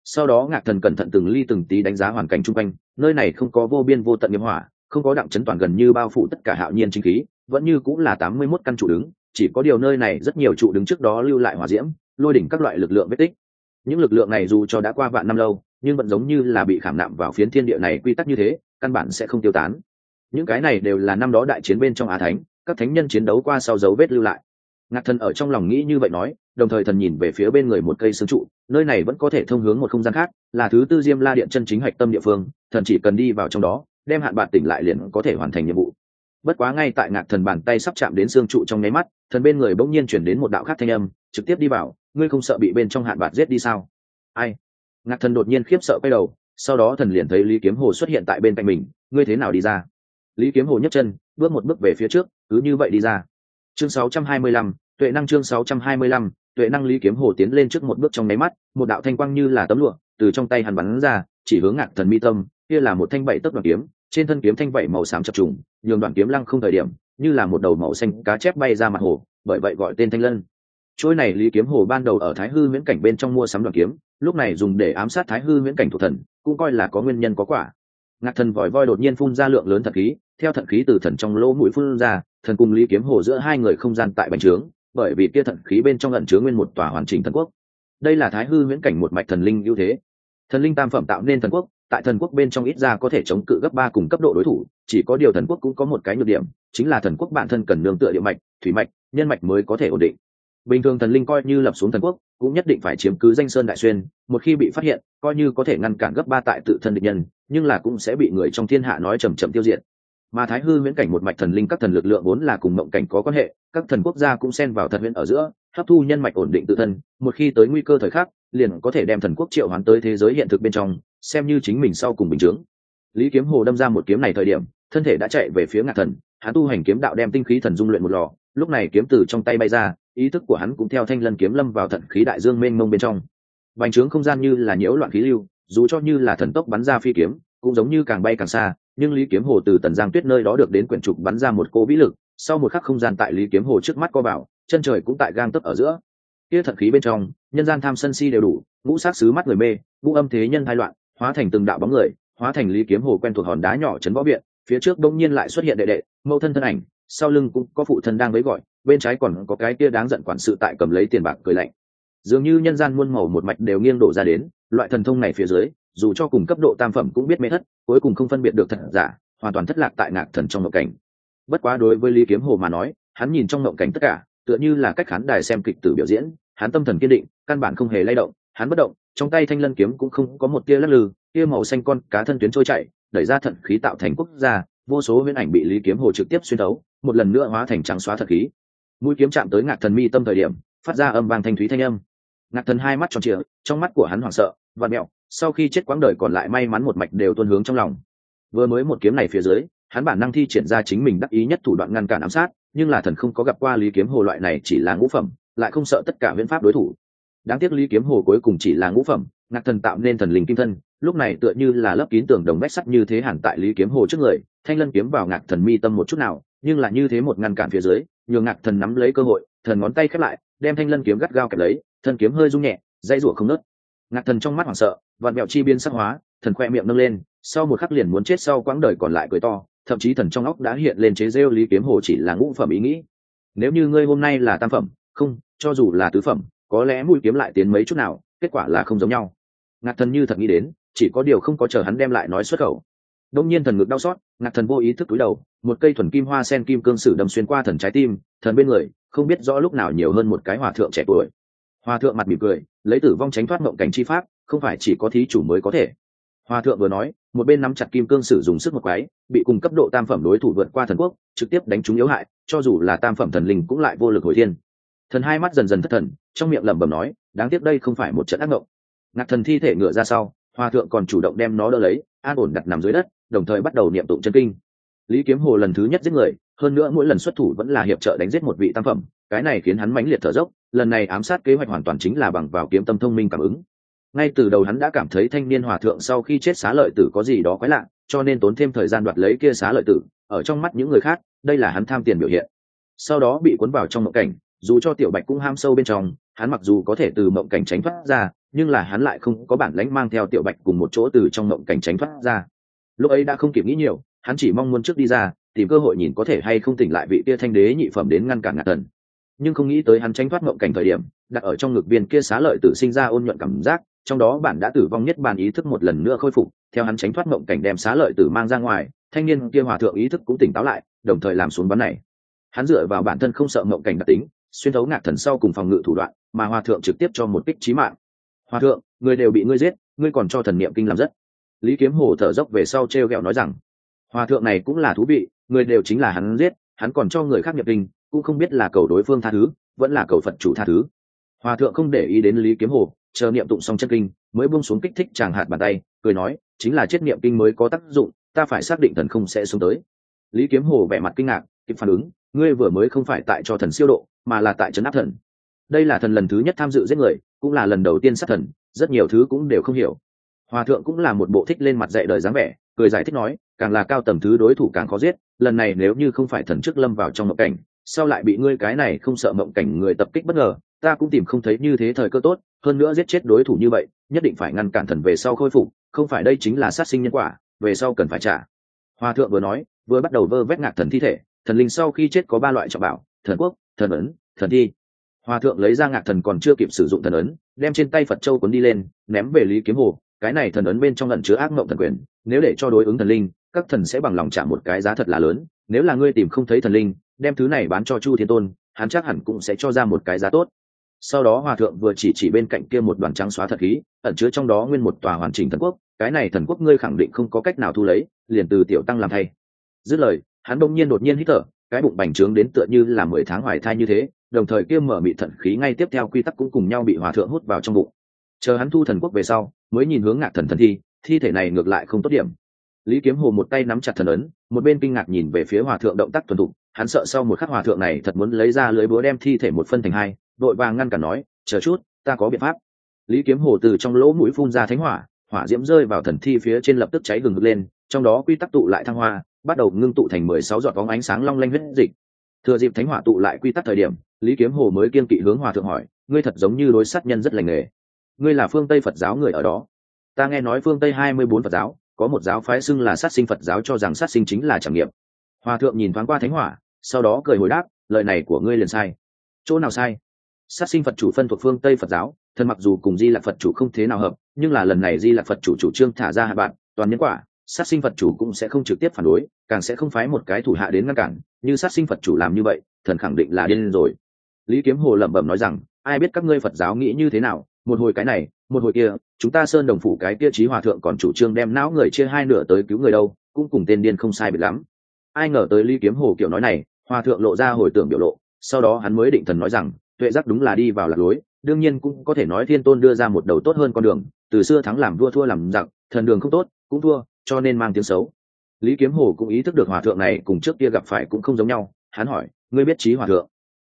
Sau đó ngạc thần cẩn thận từng ly từng tí đánh giá hoàn cảnh chung quanh, nơi này không có vô biên vô tận nghiêm hỏa không có đặng chấn toàn gần như bao phủ tất cả hạo nhiên chính khí, vẫn như cũng là tám mươi mốt căn trụ đứng, chỉ có điều nơi này rất nhiều trụ đứng trước đó lưu lại hỏa diễm, lôi đỉnh các loại lực lượng vết tích. Những lực lượng này dù cho đã qua vạn năm lâu, nhưng vẫn giống như là bị khảm nạm vào phiến thiên địa này quy tắc như thế, căn bản sẽ không tiêu tán. Những cái này đều là năm đó đại chiến bên trong á thánh, các thánh nhân chiến đấu qua sau dấu vết lưu lại. Ngạc thần ở trong lòng nghĩ như vậy nói, đồng thời thần nhìn về phía bên người một cây xương trụ, nơi này vẫn có thể thông hướng một không gian khác, là thứ tư diêm la điện chân chính hạch tâm địa phương, thần chỉ cần đi vào trong đó đem hạn bạc tỉnh lại liền có thể hoàn thành nhiệm vụ. Bất quá ngay tại ngạc thần bàn tay sắp chạm đến xương trụ trong nháy mắt thần bên người bỗng nhiên chuyển đến một đạo khác thanh âm trực tiếp đi vào ngươi không sợ bị bên trong hạn bạc giết đi sao? Ai? Ngạc thần đột nhiên khiếp sợ quay đầu sau đó thần liền thấy lý kiếm hồ xuất hiện tại bên cạnh mình ngươi thế nào đi ra? Lý kiếm hồ nhấc chân bước một bước về phía trước cứ như vậy đi ra. Chương 625, tuệ năng chương 625, tuệ năng lý kiếm hồ tiến lên trước một bước trong máy mắt một đạo thanh quang như là tấm lụa từ trong tay hắn bắn ra chỉ hướng ngạc thần mi tâm kia là một thanh bảy tấc đoạn kiếm, trên thân kiếm thanh vẩy màu xám chập trùng, nhường đoạn kiếm lăng không thời điểm, như là một đầu màu xanh cá chép bay ra mặt hồ, bởi vậy gọi tên thanh lân. Trôi này lý kiếm hồ ban đầu ở thái hư miễn cảnh bên trong mua sắm đoạn kiếm, lúc này dùng để ám sát thái hư miễn cảnh thuộc thần, cũng coi là có nguyên nhân có quả. Ngạc thần vòi voi đột nhiên phun ra lượng lớn thật khí, theo thận khí từ thần trong lỗ mũi phun ra, thần cùng lý kiếm hồ giữa hai người không gian tại bành trướng, bởi vì kia thận khí bên trong ẩn chứa nguyên một tòa hoàn chỉnh thần quốc. Đây là thái hư miễn cảnh một mạch thần linh ưu thế. Thần linh tam phẩm tạo nên thần quốc tại thần quốc bên trong ít ra có thể chống cự gấp ba cùng cấp độ đối thủ, chỉ có điều thần quốc cũng có một cái nhược điểm, chính là thần quốc bản thân cần nương tựa địa mạch, thủy mạch, nhân mạch mới có thể ổn định. Bình thường thần linh coi như lập xuống thần quốc, cũng nhất định phải chiếm cứ danh sơn đại xuyên, một khi bị phát hiện, coi như có thể ngăn cản gấp ba tại tự thân địch nhân, nhưng là cũng sẽ bị người trong thiên hạ nói chầm chậm tiêu diệt. Mà thái hư miễn cảnh một mạch thần linh các thần lực lượng vốn là cùng mộng cảnh có quan hệ, các thần quốc gia cũng xen vào thần huyễn ở giữa, hấp thu nhân mạch ổn định tự thân, một khi tới nguy cơ thời khắc, liền có thể đem thần quốc triệu hoán tới thế giới hiện thực bên trong xem như chính mình sau cùng bình chướng. Lý kiếm hồ đâm ra một kiếm này thời điểm, thân thể đã chạy về phía ngạc thần, hắn tu hành kiếm đạo đem tinh khí thần dung luyện một lò, lúc này kiếm từ trong tay bay ra, ý thức của hắn cũng theo thanh lân kiếm lâm vào thận khí đại dương mênh mông bên trong. Bành trướng không gian như là nhiễu loạn khí lưu, dù cho như là thần tốc bắn ra phi kiếm, cũng giống như càng bay càng xa, nhưng lý kiếm hồ từ tần giang tuyết nơi đó được đến quyển trục bắn ra một cô vĩ lực, sau một khắc không gian tại lý kiếm hồ trước mắt co bảo, chân trời cũng tại gang tấp ở giữa. Kia thận khí bên trong, nhân gian tham sân si đều đủ, ngũ sát xứ mắt người mê, ngũ âm thế nhân hai loạn hóa thành từng đạo bóng người, hóa thành lý kiếm hồ quen thuộc hòn đá nhỏ trấn võ viện, phía trước bỗng nhiên lại xuất hiện đệ đệ, mẫu thân thân ảnh, sau lưng cũng có phụ thân đang với gọi, bên trái còn có cái kia đáng giận quản sự tại cầm lấy tiền bạc cười lạnh. Dường như nhân gian muôn màu một mạch đều nghiêng đổ ra đến, loại thần thông này phía dưới, dù cho cùng cấp độ tam phẩm cũng biết mê thất, cuối cùng không phân biệt được thật giả, hoàn toàn thất lạc tại ngạc thần trong ngộ cảnh. Bất quá đối với lý kiếm hồ mà nói, hắn nhìn trong ngộ cảnh tất cả, tựa như là cách khán đài xem kịch tử biểu diễn, hắn tâm thần kiên định, căn bản không hề lay động, hắn bất động trong tay thanh lân kiếm cũng không có một tia lắc lư, tia màu xanh con cá thân tuyến trôi chạy đẩy ra thận khí tạo thành quốc gia, vô số viễn ảnh bị lý kiếm hồ trực tiếp xuyên đấu một lần nữa hóa thành trắng xóa thật khí. Mũi kiếm chạm tới ngạc thần mi tâm thời điểm, phát ra âm vang thanh thúy thanh âm. Ngạc thần hai mắt tròn trịa, trong mắt của hắn hoảng sợ và mẹo, sau khi chết quãng đời còn lại may mắn một mạch đều tuân hướng trong lòng. Vừa mới một kiếm này phía dưới, hắn bản năng thi triển ra chính mình đắc ý nhất thủ đoạn ngăn cản ám sát, nhưng là thần không có gặp qua lý kiếm hồ loại này chỉ là ngũ phẩm, lại không sợ tất cả viễn pháp đối thủ đáng tiếc lý kiếm hồ cuối cùng chỉ là ngũ phẩm, ngạc thần tạo nên thần linh kim thân, lúc này tựa như là lớp kín tường đồng vách sắt như thế hẳn tại lý kiếm hồ trước người, thanh lân kiếm vào ngạc thần mi tâm một chút nào, nhưng là như thế một ngăn cản phía dưới, nhường ngạc thần nắm lấy cơ hội, thần ngón tay khép lại, đem thanh lân kiếm gắt gao kẹp lấy thần kiếm hơi rung nhẹ dây rủa không nớt. Ngạc thần trong mắt hoảng sợ, vạn mẹo chi biên sắc hóa, thần khoe miệng nâng lên, sau một khắc liền muốn chết sau quãng đời còn lại cười to, thậm chí thần trong óc đã hiện lên chế rêu lý kiếm hồ chỉ là ngũ phẩm ý nghĩ. Nếu như ngươi hôm nay là tam phẩm, không, cho dù là tứ phẩm có lẽ mũi kiếm lại tiến mấy chút nào, kết quả là không giống nhau. Ngạc thần như thật nghĩ đến, chỉ có điều không có chờ hắn đem lại nói xuất khẩu. Đông nhiên thần ngực đau xót, ngạc thần vô ý thức túi đầu, một cây thuần kim hoa sen kim cương sử đâm xuyên qua thần trái tim, thần bên người, không biết rõ lúc nào nhiều hơn một cái hòa thượng trẻ tuổi. Hòa thượng mặt mỉm cười, lấy tử vong tránh thoát mộng cảnh chi pháp, không phải chỉ có thí chủ mới có thể. Hòa thượng vừa nói, một bên nắm chặt kim cương sử dùng sức một quái bị cùng cấp độ tam phẩm đối thủ vượt qua thần quốc, trực tiếp đánh trúng yếu hại, cho dù là tam phẩm thần linh cũng lại vô lực hồi thiên thần hai mắt dần dần thất thần, trong miệng lẩm bẩm nói, đáng tiếc đây không phải một trận ác mộng. Ngạc thần thi thể ngựa ra sau hòa thượng còn chủ động đem nó đỡ lấy, an ổn đặt nằm dưới đất, đồng thời bắt đầu niệm tụng chân kinh. Lý kiếm hồ lần thứ nhất giết người, hơn nữa mỗi lần xuất thủ vẫn là hiệp trợ đánh giết một vị tam phẩm, cái này khiến hắn mãnh liệt thở dốc, lần này ám sát kế hoạch hoàn toàn chính là bằng vào kiếm tâm thông minh cảm ứng. Ngay từ đầu hắn đã cảm thấy thanh niên hòa thượng sau khi chết xá lợi tử có gì đó quái lạ, cho nên tốn thêm thời gian đoạt lấy kia xá lợi tử, ở trong mắt những người khác, đây là hắn tham tiền biểu hiện. Sau đó bị cuốn vào trong mộng cảnh dù cho tiểu bạch cũng ham sâu bên trong, hắn mặc dù có thể từ mộng cảnh tránh thoát ra, nhưng là hắn lại không có bản lãnh mang theo tiểu bạch cùng một chỗ từ trong mộng cảnh tránh thoát ra. Lúc ấy đã không kịp nghĩ nhiều, hắn chỉ mong muốn trước đi ra, tìm cơ hội nhìn có thể hay không tỉnh lại vị kia thanh đế nhị phẩm đến ngăn cản ngạt tần nhưng không nghĩ tới hắn tránh thoát mộng cảnh thời điểm, đặt ở trong ngực viên kia xá lợi tử sinh ra ôn nhuận cảm giác, trong đó bản đã tử vong nhất bản ý thức một lần nữa khôi phục, theo hắn tránh thoát mộng cảnh đem xá lợi tử mang ra ngoài, thanh niên kia hòa thượng ý thức cũng tỉnh táo lại, đồng thời làm xuống bắn này. Hắn dựa vào bản thân không sợ mộng cảnh đặc tính xuyên thấu ngạc thần sau cùng phòng ngự thủ đoạn, mà hòa thượng trực tiếp cho một kích trí mạng. Hòa thượng, người đều bị ngươi giết, ngươi còn cho thần niệm kinh làm rất. Lý kiếm hồ thở dốc về sau t r e o g ẹ o nói rằng hòa thượng này cũng là thú vị, người đều chính là hắn giết, hắn còn cho người khác nhập kinh, cũng không biết là cầu đối phương tha thứ, vẫn là cầu phật chủ tha thứ. Hòa thượng không để ý đến lý kiếm hồ, chờ niệm tụng xong chân kinh, mới buông xuống kích thích chàng hạt bàn tay, cười nói, chính là chết niệm kinh mới có tác dụng, ta phải xác định thần không sẽ xuống tới. Lý kiếm hồ vẻ mặt kinh ngạc, kịp phản ứng, ngươi vừa mới không phải tại cho thần siêu độ mà là tại trấn áp thần. Đây là thần lần thứ nhất tham dự giết người, cũng là lần đầu tiên sát thần, rất nhiều thứ cũng đều không hiểu. Hòa thượng cũng là một bộ thích lên mặt dạy đời dáng vẻ, cười giải thích nói, càng là cao tầm thứ đối thủ càng khó giết, lần này nếu như không phải thần trước lâm vào trong mộng cảnh, sao lại bị ngươi cái này không sợ mộng cảnh người tập kích bất ngờ, ta cũng tìm không thấy như thế thời cơ tốt, hơn nữa giết chết đối thủ như vậy, nhất định phải ngăn cản thần về sau khôi phục, không phải đây chính là sát sinh nhân quả, về sau cần phải trả. Hòa thượng vừa nói, vừa bắt đầu vơ vét ngạc thần thi thể, thần linh sau khi chết có ba loại trọng bảo, thần quốc thần ấn, thần thi. Hòa thượng lấy ra ngạc thần còn chưa kịp sử dụng thần ấn, đem trên tay phật châu cuốn đi lên, ném về lý kiếm hồ. Cái này thần ấn bên trong lần chứa ác mộng thần quyền, nếu để cho đối ứng thần linh, các thần sẽ bằng lòng trả một cái giá thật là lớn. Nếu là ngươi tìm không thấy thần linh, đem thứ này bán cho chu thiên tôn, hắn chắc hẳn cũng sẽ cho ra một cái giá tốt. Sau đó hòa thượng vừa chỉ chỉ bên cạnh kia một đoàn trắng xóa thật khí, ẩn chứa trong đó nguyên một tòa hoàn chỉnh thần quốc. Cái này thần quốc ngươi khẳng định không có cách nào thu lấy, liền từ tiểu tăng làm thay. Dứt lời, hắn đông nhiên đột nhiên hít thở cái bụng bành trướng đến tựa như là mười tháng hoài thai như thế, đồng thời kia mở mị thận khí ngay tiếp theo quy tắc cũng cùng nhau bị hòa thượng hút vào trong bụng. Chờ hắn thu thần quốc về sau, mới nhìn hướng ngạc thần thần thi thi thể này ngược lại không tốt điểm. Lý kiếm hồ một tay nắm chặt thần ấn, một bên kinh ngạc nhìn về phía hòa thượng động tác tuần thục, hắn sợ sau một khắc hòa thượng này thật muốn lấy ra lưới búa đem thi thể một phân thành hai, đội vàng ngăn cản nói, chờ chút, ta có biện pháp. Lý kiếm hồ từ trong lỗ mũi phun ra thánh hỏa hỏa diễm rơi vào thần thi phía trên lập tức cháy gừng lên, trong đó quy tắc tụ lại thăng hoa bắt đầu ngưng tụ thành mười sáu giọt bóng ánh sáng long lanh huyết dịch. Thừa dịp thánh hỏa tụ lại quy tắc thời điểm, lý kiếm hồ mới kiên kỵ hướng hòa thượng hỏi, ngươi thật giống như đối sát nhân rất lành nghề. Ngươi là phương tây phật giáo người ở đó. Ta nghe nói phương tây hai mươi bốn phật giáo, có một giáo phái xưng là sát sinh phật giáo cho rằng sát sinh chính là trải nghiệm hòa thượng nhìn thoáng qua thánh hỏa, sau đó cười hồi đáp, lời này của ngươi liền sai. Chỗ nào sai? Sát sinh phật chủ phân thuộc phương tây phật giáo, thân mặc dù cùng di lạc phật chủ không thế nào hợp, nhưng là lần này di lạc phật chủ chủ trương thả ra hạ bạn, toàn nhân quả sát sinh phật chủ cũng sẽ không trực tiếp phản đối, càng sẽ không phái một cái thủ hạ đến ngăn cản, như sát sinh phật chủ làm như vậy, thần khẳng định là điên rồi. Lý kiếm hồ lẩm bẩm nói rằng, ai biết các ngươi phật giáo nghĩ như thế nào? Một hồi cái này, một hồi kia, chúng ta sơn đồng phủ cái kia trí hòa thượng còn chủ trương đem não người chia hai nửa tới cứu người đâu, cũng cùng tên điên không sai biệt lắm. Ai ngờ tới lý kiếm hồ kiểu nói này, hòa thượng lộ ra hồi tưởng biểu lộ, sau đó hắn mới định thần nói rằng, tuệ giác đúng là đi vào lạc lối, đương nhiên cũng có thể nói thiên tôn đưa ra một đầu tốt hơn con đường, từ xưa thắng làm vua thua làm giặc, thần đường không tốt, cũng thua cho nên mang tiếng xấu. Lý kiếm hồ cũng ý thức được hòa thượng này cùng trước kia gặp phải cũng không giống nhau, hắn hỏi, ngươi biết trí hòa thượng?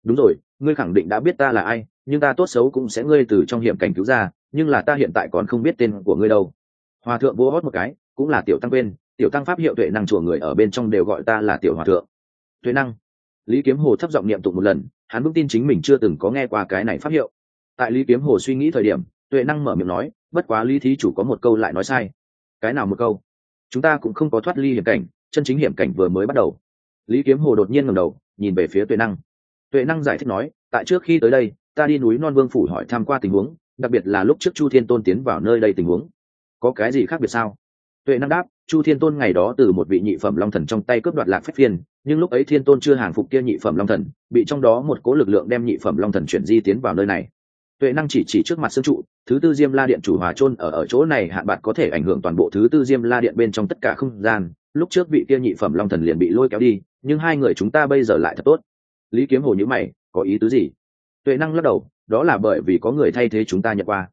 Đúng rồi, ngươi khẳng định đã biết ta là ai, nhưng ta tốt xấu cũng sẽ ngươi từ trong hiểm cảnh cứu ra, nhưng là ta hiện tại còn không biết tên của ngươi đâu. Hòa thượng vô hót một cái, cũng là tiểu tăng quên, tiểu tăng pháp hiệu tuệ năng chùa người ở bên trong đều gọi ta là tiểu hòa thượng. Tuệ năng. Lý kiếm hồ thấp giọng niệm tụng một lần, hắn vững tin chính mình chưa từng có nghe qua cái này pháp hiệu. Tại lý kiếm hồ suy nghĩ thời điểm, tuệ năng mở miệng nói, bất quá lý thí chủ có một câu lại nói sai. Cái nào một câu? Chúng ta cũng không có thoát ly hiểm cảnh, chân chính hiểm cảnh vừa mới bắt đầu. Lý kiếm hồ đột nhiên ngầm đầu, nhìn về phía tuệ năng. Tuệ năng giải thích nói, tại trước khi tới đây, ta đi núi non vương phủ hỏi tham q u a tình huống, đặc biệt là lúc trước chu thiên tôn tiến vào nơi đây tình huống. Có cái gì khác biệt sao? Tuệ năng đáp, chu thiên tôn ngày đó từ một vị nhị phẩm long thần trong tay cướp đoạt lạc phép phiên, nhưng lúc ấy thiên tôn chưa hàng phục kia nhị phẩm long thần, bị trong đó một cố lực lượng đem nhị phẩm long thần chuyển di tiến vào nơi này tuệ năng chỉ chỉ trước mặt sương trụ, thứ tư diêm la điện chủ hòa trôn ở ở chỗ này hạn bạc có thể ảnh hưởng toàn bộ thứ tư diêm la điện bên trong tất cả không gian. Lúc trước vị kia nhị phẩm long thần liền bị lôi kéo đi, nhưng hai người chúng ta bây giờ lại thật tốt. Lý kiếm hồ nhữ mày, có ý tứ gì? Tuệ năng lắc đầu, đó là bởi vì có người thay thế chúng ta nhận qua.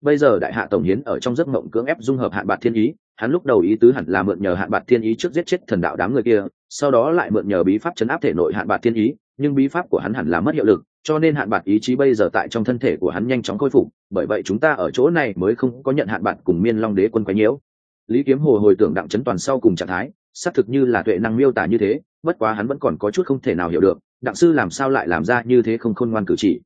Bây giờ đại hạ tổng hiến ở trong giấc mộng cưỡng ép dung hợp hạn bạc thiên ý, hắn lúc đầu ý tứ hẳn là mượn nhờ hạn bạc thiên ý trước giết chết thần đạo đám người kia, sau đó lại mượn nhờ bí pháp chấn áp thể nội hạn bạc thiên ý, nhưng bí pháp của hắn hẳn là mất hiệu lực cho nên hạn bạc ý chí bây giờ tại trong thân thể của hắn nhanh chóng khôi phục, bởi vậy chúng ta ở chỗ này mới không có nhận hạn bạc cùng miên long đế quân quấy nhiễu. Lý kiếm hồ hồi tưởng đặng chấn toàn sau cùng trạng thái, xác thực như là tuệ năng miêu tả như thế, bất quá hắn vẫn còn có chút không thể nào hiểu được, đặng sư làm sao lại làm ra như thế không khôn ngoan cử chỉ.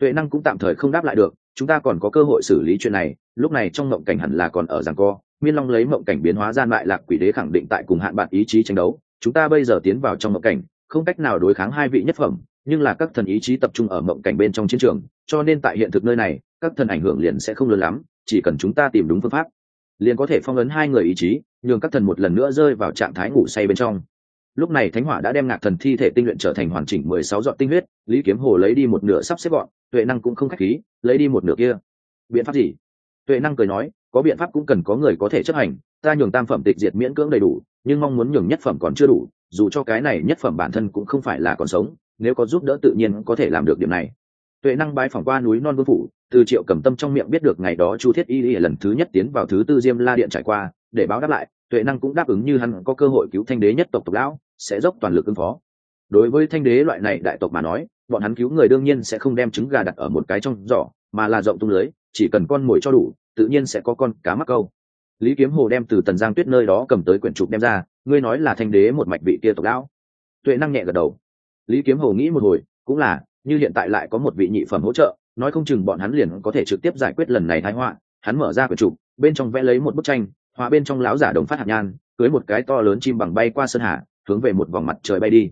Tuệ năng cũng tạm thời không đáp lại được, chúng ta còn có cơ hội xử lý chuyện này, lúc này trong mộng cảnh hẳn là còn ở giảng co, miên long lấy mộng cảnh biến hóa gian mại lạc quỷ đế khẳng định tại cùng hạn bạn ý chí tranh đấu, chúng ta bây giờ tiến vào trong mộng cảnh, không cách nào đối kháng hai vị nhất phẩm nhưng là các thần ý chí tập trung ở mộng cảnh bên trong chiến trường, cho nên tại hiện thực nơi này, các thần ảnh hưởng liền sẽ không lớn lắm, chỉ cần chúng ta tìm đúng phương pháp, liền có thể phong ấn hai người ý chí, nhường các thần một lần nữa rơi vào trạng thái ngủ say bên trong. Lúc này thánh hỏa đã đem ngạc thần thi thể tinh luyện trở thành hoàn chỉnh mười sáu dọn tinh huyết, lý kiếm hồ lấy đi một nửa sắp xếp gọn, tuệ năng cũng không k h á c h khí, lấy đi một nửa kia. Biện pháp gì? Tuệ năng cười nói, có biện pháp cũng cần có người có thể chấp hành, ta nhường tam phẩm tịch diệt miễn cưỡng đầy đủ, nhưng mong muốn nhường nhất phẩm còn chưa đủ, dù cho cái này nhất phẩm bản thân cũng không phải là còn sống nếu có giúp đỡ tự nhiên có thể làm được điểm này. Tuệ năng bái phỏng qua núi non vương phủ, từ triệu cầm tâm trong miệng biết được ngày đó chu thiết y y lần thứ nhất tiến vào thứ tư diêm la điện trải qua, để báo đáp lại, tuệ năng cũng đáp ứng như hắn có cơ hội cứu thanh đế nhất tộc tộc lão, sẽ dốc toàn lực ứng phó. Đối với thanh đế loại này đại tộc mà nói, bọn hắn cứu người đương nhiên sẽ không đem trứng gà đặt ở một cái trong giỏ, mà là rộng tung lưới, chỉ cần con mồi cho đủ, tự nhiên sẽ có con cá mắc câu. Lý kiếm hồ đem từ tần giang tuyết nơi đó cầm tới quyển trục đem ra, ngươi nói là thanh đế một mạch vị kia tộc lão. Tuệ năng nhẹ gật đầu lý kiếm hồ nghĩ một hồi, cũng là, như hiện tại lại có một vị nhị phẩm hỗ trợ, nói không chừng bọn hắn liền có thể trực tiếp giải quyết lần này thái họa. Hắn mở ra quyển trục, bên trong vẽ lấy một bức tranh, họa bên trong láo giả đồng phát hạt nhan, cưới một cái to lớn chim bằng bay qua sơn hà, hướng về một vòng mặt trời bay đi.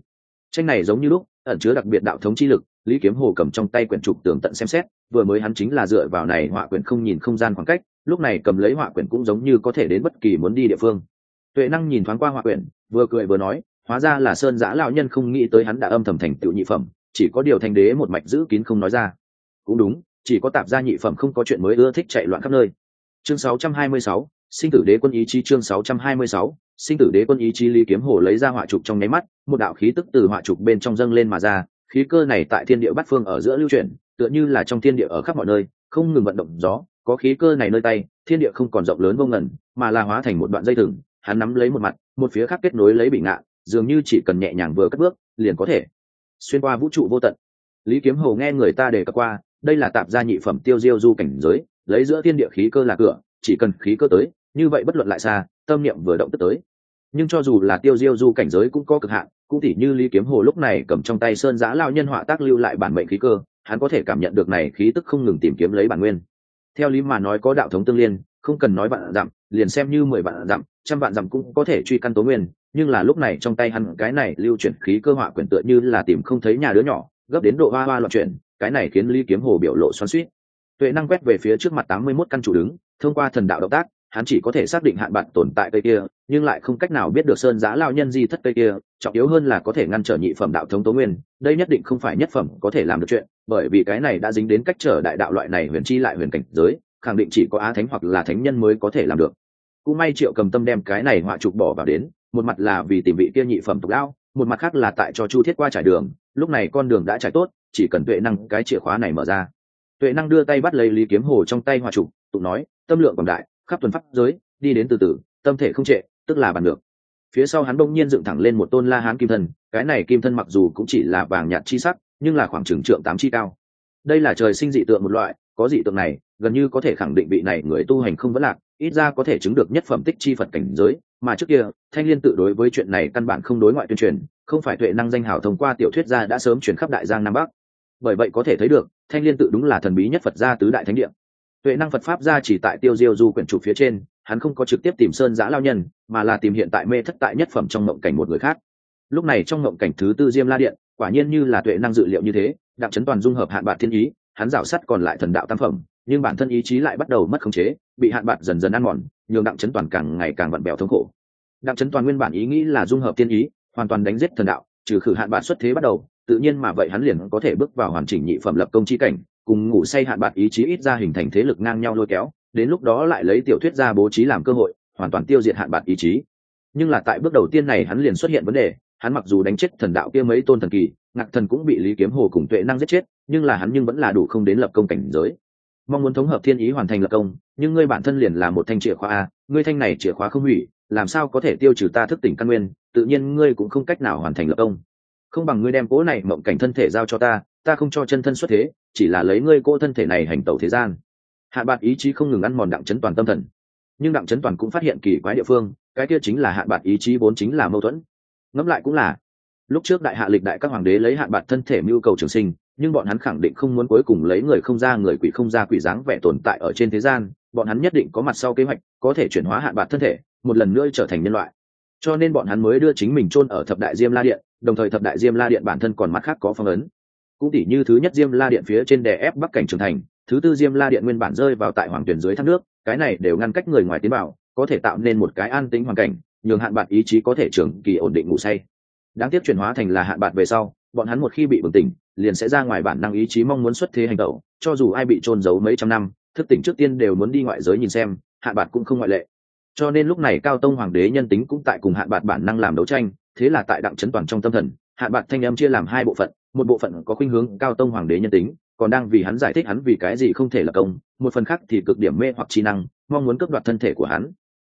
Tranh này giống như lúc, ẩn chứa đặc biệt đạo thống chi lực, lý kiếm hồ cầm trong tay quyển trục tường tận xem xét, vừa mới hắn chính là dựa vào này họa quyển không nhìn không gian khoảng cách, lúc này cầm lấy họa quyển cũng giống như có thể đến bất kỳ muốn đi địa phương. Tuệ năng nhìn thoáng qua họa quyển, vừa cười vừa nói hóa ra là sơn giã lão nhân không nghĩ tới hắn đã âm thầm thành tựu nhị phẩm chỉ có điều thanh đế một mạch giữ kín không nói ra. Cũng đúng chỉ có tạp gia nhị phẩm không có chuyện mới ưa thích chạy loạn khắp nơi. Chương 626, sinh tử đế quân ý chí chương 626, sinh tử đế quân ý chí lý kiếm hồ lấy ra họa trục trong nháy mắt một đạo khí tức từ họa trục bên trong dâng lên mà ra khí cơ này tại thiên địa bát phương ở giữa lưu chuyển tựa như là trong thiên địa ở khắp mọi nơi không ngừng vận động gió có khí cơ này nơi tay thiên địa không còn rộng lớn vô ngần mà là hóa thành một đoạn dây thừng hắn nắm lấy một mặt một phía khác kết nối lấy bị ngạn dường như chỉ cần nhẹ nhàng vừa cất bước, liền có thể. Xuyên qua vũ trụ vô tận. Lý kiếm hồ nghe người ta đề cập qua, đây là tạp gia nhị phẩm tiêu diêu du cảnh giới, lấy giữa thiên địa khí cơ là cửa, chỉ cần khí cơ tới, như vậy bất luận lại xa, tâm niệm vừa động tức tới. Nhưng cho dù là tiêu diêu du cảnh giới cũng có cực hạn, cũng tỉ như lý kiếm hồ lúc này cầm trong tay sơn giã lao nhân họa tác lưu lại bản mệnh khí cơ, hắn có thể cảm nhận được này khí tức không ngừng tìm kiếm lấy bản nguyên. Theo lý mà nói có đạo thống tương liên, không cần nói vạn dặm, liền xem như mười vạn dặm, trăm vạn dặm cũng có thể truy căn tố nguyên nhưng là lúc này trong tay hắn cái này lưu chuyển khí cơ họa quyển tựa như là tìm không thấy nhà đứa nhỏ, gấp đến độ hoa hoa loạn chuyển, cái này khiến lý kiếm hồ biểu lộ xoắn suýt tuệ năng quét về phía trước mặt tám mươi mốt căn chủ đứng, thông qua thần đạo động tác, hắn chỉ có thể xác định hạn bạn tồn tại cây kia, nhưng lại không cách nào biết được sơn giá lao nhân di thất cây kia, trọng yếu hơn là có thể ngăn trở nhị phẩm đạo thống tố nguyên, đây nhất định không phải nhất phẩm có thể làm được chuyện, bởi vì cái này đã dính đến cách trở đại đạo loại này huyền chi lại huyền cảnh giới, khẳng định chỉ có á thánh hoặc là thánh nhân mới có thể làm được. Cũng may triệu cầm tâm đem cái này họa trục bỏ vào đến một mặt là vì tìm vị kia nhị phẩm tục lão, một mặt khác là tại cho chu thiết qua trải đường, lúc này con đường đã trải tốt, chỉ cần tuệ năng cái chìa khóa này mở ra. Tuệ năng đưa tay bắt lấy lý kiếm hồ trong tay hòa trục, tụ nói, tâm lượng còn đại, khắp tuần pháp giới, đi đến từ từ, tâm thể không trệ, tức là bàn được. Phía sau hắn đông nhiên dựng thẳng lên một tôn la hán kim thân, cái này kim thân mặc dù cũng chỉ là vàng nhạt chi sắc, nhưng là khoảng trừng trượng tám chi cao. Đây là trời sinh dị tượng một loại, có dị tượng này, gần như có thể khẳng định vị này người tu hành không vẫn lạc ít ra có thể chứng được nhất phẩm tích chi phật cảnh giới, mà trước kia, thanh liên tự đối với chuyện này căn bản không đối ngoại tuyên truyền, không phải tuệ năng danh hào thông qua tiểu thuyết gia đã sớm truyền khắp đại giang nam bắc. Bởi vậy có thể thấy được, thanh liên tự đúng là thần bí nhất phật gia tứ đại thánh địa. Tuệ năng phật pháp gia chỉ tại tiêu diêu du quyển trục phía trên, hắn không có trực tiếp tìm sơn giã lao nhân, mà là tìm hiện tại mê thất tại nhất phẩm trong mộng cảnh một người khác. Lúc này trong mộng cảnh thứ tư diêm la điện, quả nhiên như là tuệ năng dự liệu như thế đặng chấn toàn dung hợp hạn bạc thiên ý, hắn rảo sắt còn lại thần đạo tam phẩm nhưng bản thân ý chí lại bắt đầu mất khống chế, bị hạn bạc dần dần ăn mòn, nhường đặng chấn toàn càng ngày càng vặn bèo thống khổ. Đặng chấn toàn nguyên bản ý nghĩ là dung hợp tiên ý, hoàn toàn đánh giết thần đạo, trừ khử hạn bạc xuất thế bắt đầu, tự nhiên mà vậy hắn liền có thể bước vào hoàn chỉnh nhị phẩm lập công chi cảnh, cùng ngủ say hạn bạc ý chí ít ra hình thành thế lực ngang nhau lôi kéo, đến lúc đó lại lấy tiểu thuyết ra bố trí làm cơ hội, hoàn toàn tiêu diệt hạn bạc ý chí. Nhưng là tại bước đầu tiên này hắn liền xuất hiện vấn đề, hắn mặc dù đánh chết thần đạo kia mấy tôn thần kỳ, ngạc thần cũng bị lý kiếm hồ cùng tuệ năng giết chết, nhưng là hắn nhưng vẫn là đủ không đến lập công cảnh giới mong muốn thống hợp thiên ý hoàn thành lập công, nhưng ngươi bản thân liền là một thanh chìa khóa a, ngươi thanh này chìa khóa không hủy, làm sao có thể tiêu trừ ta thức tỉnh căn nguyên, tự nhiên ngươi cũng không cách nào hoàn thành lập công. Không bằng ngươi đem cỗ này mộng cảnh thân thể giao cho ta ta không cho chân thân xuất thế, chỉ là lấy ngươi cô thân thể này hành tẩu thế gian. Hạ bạt ý chí không ngừng ăn mòn đặng chấn toàn tâm thần. Nhưng đặng chấn toàn cũng phát hiện kỳ quái địa phương, cái kia chính là hạ bạt ý chí vốn chính là mâu thuẫn. Ngẫm lại cũng là, lúc trước đại hạ lịch đại các hoàng đế lấy hạ bạt thân thể mưu cầu trường sinh nhưng bọn hắn khẳng định không muốn cuối cùng lấy người không ra, người quỷ không ra quỷ dáng vẻ tồn tại ở trên thế gian. Bọn hắn nhất định có mặt sau kế hoạch, có thể chuyển hóa hạn bạt thân thể, một lần nữa trở thành nhân loại. Cho nên bọn hắn mới đưa chính mình chôn ở thập đại diêm la điện, đồng thời thập đại diêm la điện bản thân còn mắt khác có phong ấn. Cũng tỉ như thứ nhất diêm la điện phía trên đè ép bắc cảnh trưởng thành, thứ tư diêm la điện nguyên bản rơi vào tại hoàng tuyển dưới thác nước, cái này đều ngăn cách người ngoài tiến vào, có thể tạo nên một cái an tính hoàn cảnh, nhường hạn bạc ý chí có thể trường kỳ ổn định ngủ say. Đáng tiếc chuyển hóa thành là hạn bạc về sau, bọn hắn một khi bị bừng tỉnh liền sẽ ra ngoài bản năng ý chí mong muốn xuất thế hành tẩu cho dù ai bị trôn giấu mấy trăm năm, thức tỉnh trước tiên đều muốn đi ngoại giới nhìn xem, hạn bạt cũng không ngoại lệ. Cho nên lúc này cao tông hoàng đế nhân tính cũng tại cùng hạn bạt bản năng làm đấu tranh, thế là tại đặng chấn toàn trong tâm thần, hạn bạt thanh âm chia làm hai bộ phận, một bộ phận có khuynh hướng cao tông hoàng đế nhân tính, còn đang vì hắn giải thích hắn vì cái gì không thể lập công, một phần khác thì cực điểm mê hoặc chi năng, mong muốn cướp đoạt thân thể của hắn.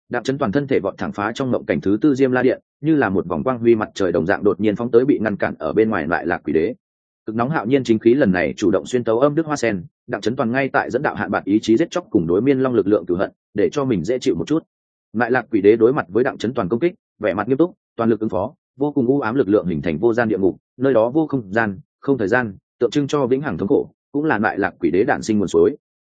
Đặng chấn toàn thân thể vọt thẳng phá trong mộng cảnh thứ tư diêm la điện, như là một vòng quang huy mặt trời đồng dạng đột nhiên phóng tới bị ngăn cản ở bên ngoài lại là quỷ đế cực nóng hạo nhiên chính khí lần này chủ động xuyên tấu âm đức hoa sen, đặng chấn toàn ngay tại dẫn đạo hạn bạc ý chí giết chóc cùng đối miên long lực lượng cửu hận, để cho mình dễ chịu một chút. Lại lạc quỷ đế đối mặt với đặng chấn toàn công kích, vẻ mặt nghiêm túc, toàn lực ứng phó, vô cùng u ám lực lượng hình thành vô gian địa ngục, nơi đó vô không gian, không thời gian, tượng trưng cho vĩnh hằng thống khổ, cũng là lại lạc quỷ đế đản sinh nguồn suối.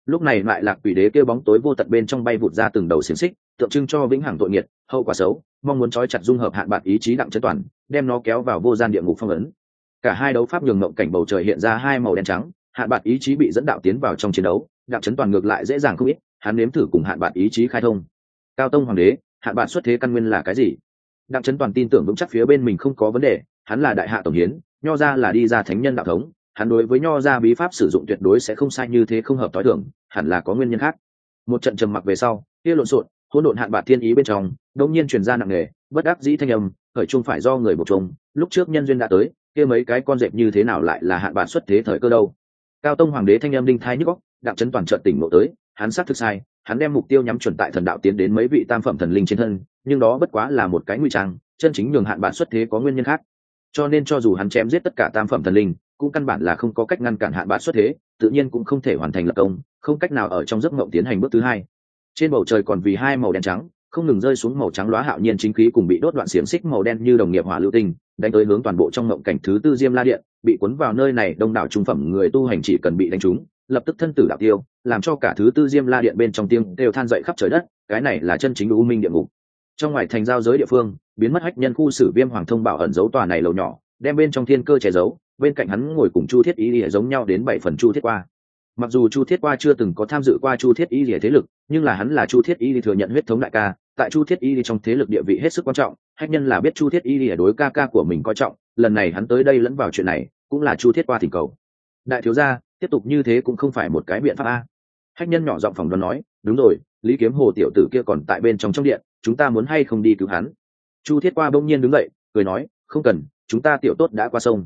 Lúc này lại lạc quỷ đế kêu bóng tối vô tận bên trong bay vụt ra từng đầu xiềng xích, tượng trưng cho vĩnh hằng tội nghiệt, hậu quả xấu, mong muốn trói chặt dung hợp hạn bạc ý chí đặng chấn toàn, đem nó kéo vào vô gian địa ngục phong ấn cả hai đấu pháp nhường mộng cảnh bầu trời hiện ra hai màu đen trắng, hạn bạc ý chí bị dẫn đạo tiến vào trong chiến đấu, đặng chấn toàn ngược lại dễ dàng không ít, hắn nếm thử cùng hạn bạc ý chí khai thông. Cao tông hoàng đế, hạn bạc xuất thế căn nguyên là cái gì? Đặng chấn toàn tin tưởng vững chắc phía bên mình không có vấn đề, hắn là đại hạ tổng hiến, nho ra là đi ra thánh nhân đạo thống, hắn đối với nho ra bí pháp sử dụng tuyệt đối sẽ không sai như thế không hợp t h i thưởng hẳn là có nguyên nhân khác. Một trận trầm mặc về sau, kia lộn xộn, hỗn độn hạn bạc thiên ý bên trong đông nhiên truyền ra nặng nề, bất đắc dĩ thanh âm, khởi chung phải do người buộc chung lúc trước nhân duyên đã tới kia mấy cái con dẹp như thế nào lại là hạn bản xuất thế thời cơ đâu? Cao tông hoàng đế thanh âm đinh thai nhức góc đặng trấn toàn trận tỉnh ngộ tới, hắn xác thực sai, hắn đem mục tiêu nhắm chuẩn tại thần đạo tiến đến mấy vị tam phẩm thần linh trên thân, nhưng đó bất quá là một cái nguy trang, chân chính nhường hạn bản xuất thế có nguyên nhân khác. Cho nên cho dù hắn chém giết tất cả tam phẩm thần linh, cũng căn bản là không có cách ngăn cản hạn bản xuất thế, tự nhiên cũng không thể hoàn thành lập công, không cách nào ở trong giấc mộng tiến hành bước thứ hai. Trên bầu trời còn vì hai màu đen trắng không ngừng rơi xuống màu trắng lóa hạo nhiên chính khí cùng bị đốt đoạn xiềng xích màu đen như đồng nghiệp hỏa lưu tinh, đánh tới hướng toàn bộ trong mộng cảnh thứ tư diêm la điện, bị cuốn vào nơi này, đông đảo trung phẩm người tu hành chỉ cần bị đánh trúng, lập tức thân tử đạo tiêu, làm cho cả thứ tư diêm la điện bên trong tiếng đều than dậy khắp trời đất, cái này là chân chính u minh địa ngục. Trong ngoài thành giao giới địa phương, biến mất hách nhân khu sử viêm hoàng thông bảo ẩn giấu tòa này lầu nhỏ, đem bên trong thiên cơ che giấu, bên cạnh hắn ngồi cùng chu thiết ý ỉa giống nhau đến bảy phần chu thiết qua mặc dù chu thiết qua chưa từng có tham dự qua chu thiết y lìa thế lực, nhưng là hắn là chu thiết y thừa nhận huyết thống đại ca. Tại chu thiết y trong thế lực địa vị hết sức quan trọng, hách nhân là biết chu thiết y lìa đối ca ca của mình coi trọng. Lần này hắn tới đây lẫn vào chuyện này, cũng là chu thiết qua thỉnh cầu. Đại thiếu gia, tiếp tục như thế cũng không phải một cái biện pháp a. Hách nhân nhỏ giọng phòng đoán nói, đúng rồi, lý kiếm hồ tiểu tử kia còn tại bên trong trong điện, chúng ta muốn hay không đi cứu hắn? Chu thiết qua bỗng nhiên đứng dậy, cười nói, không cần, chúng ta tiểu tốt đã qua sông.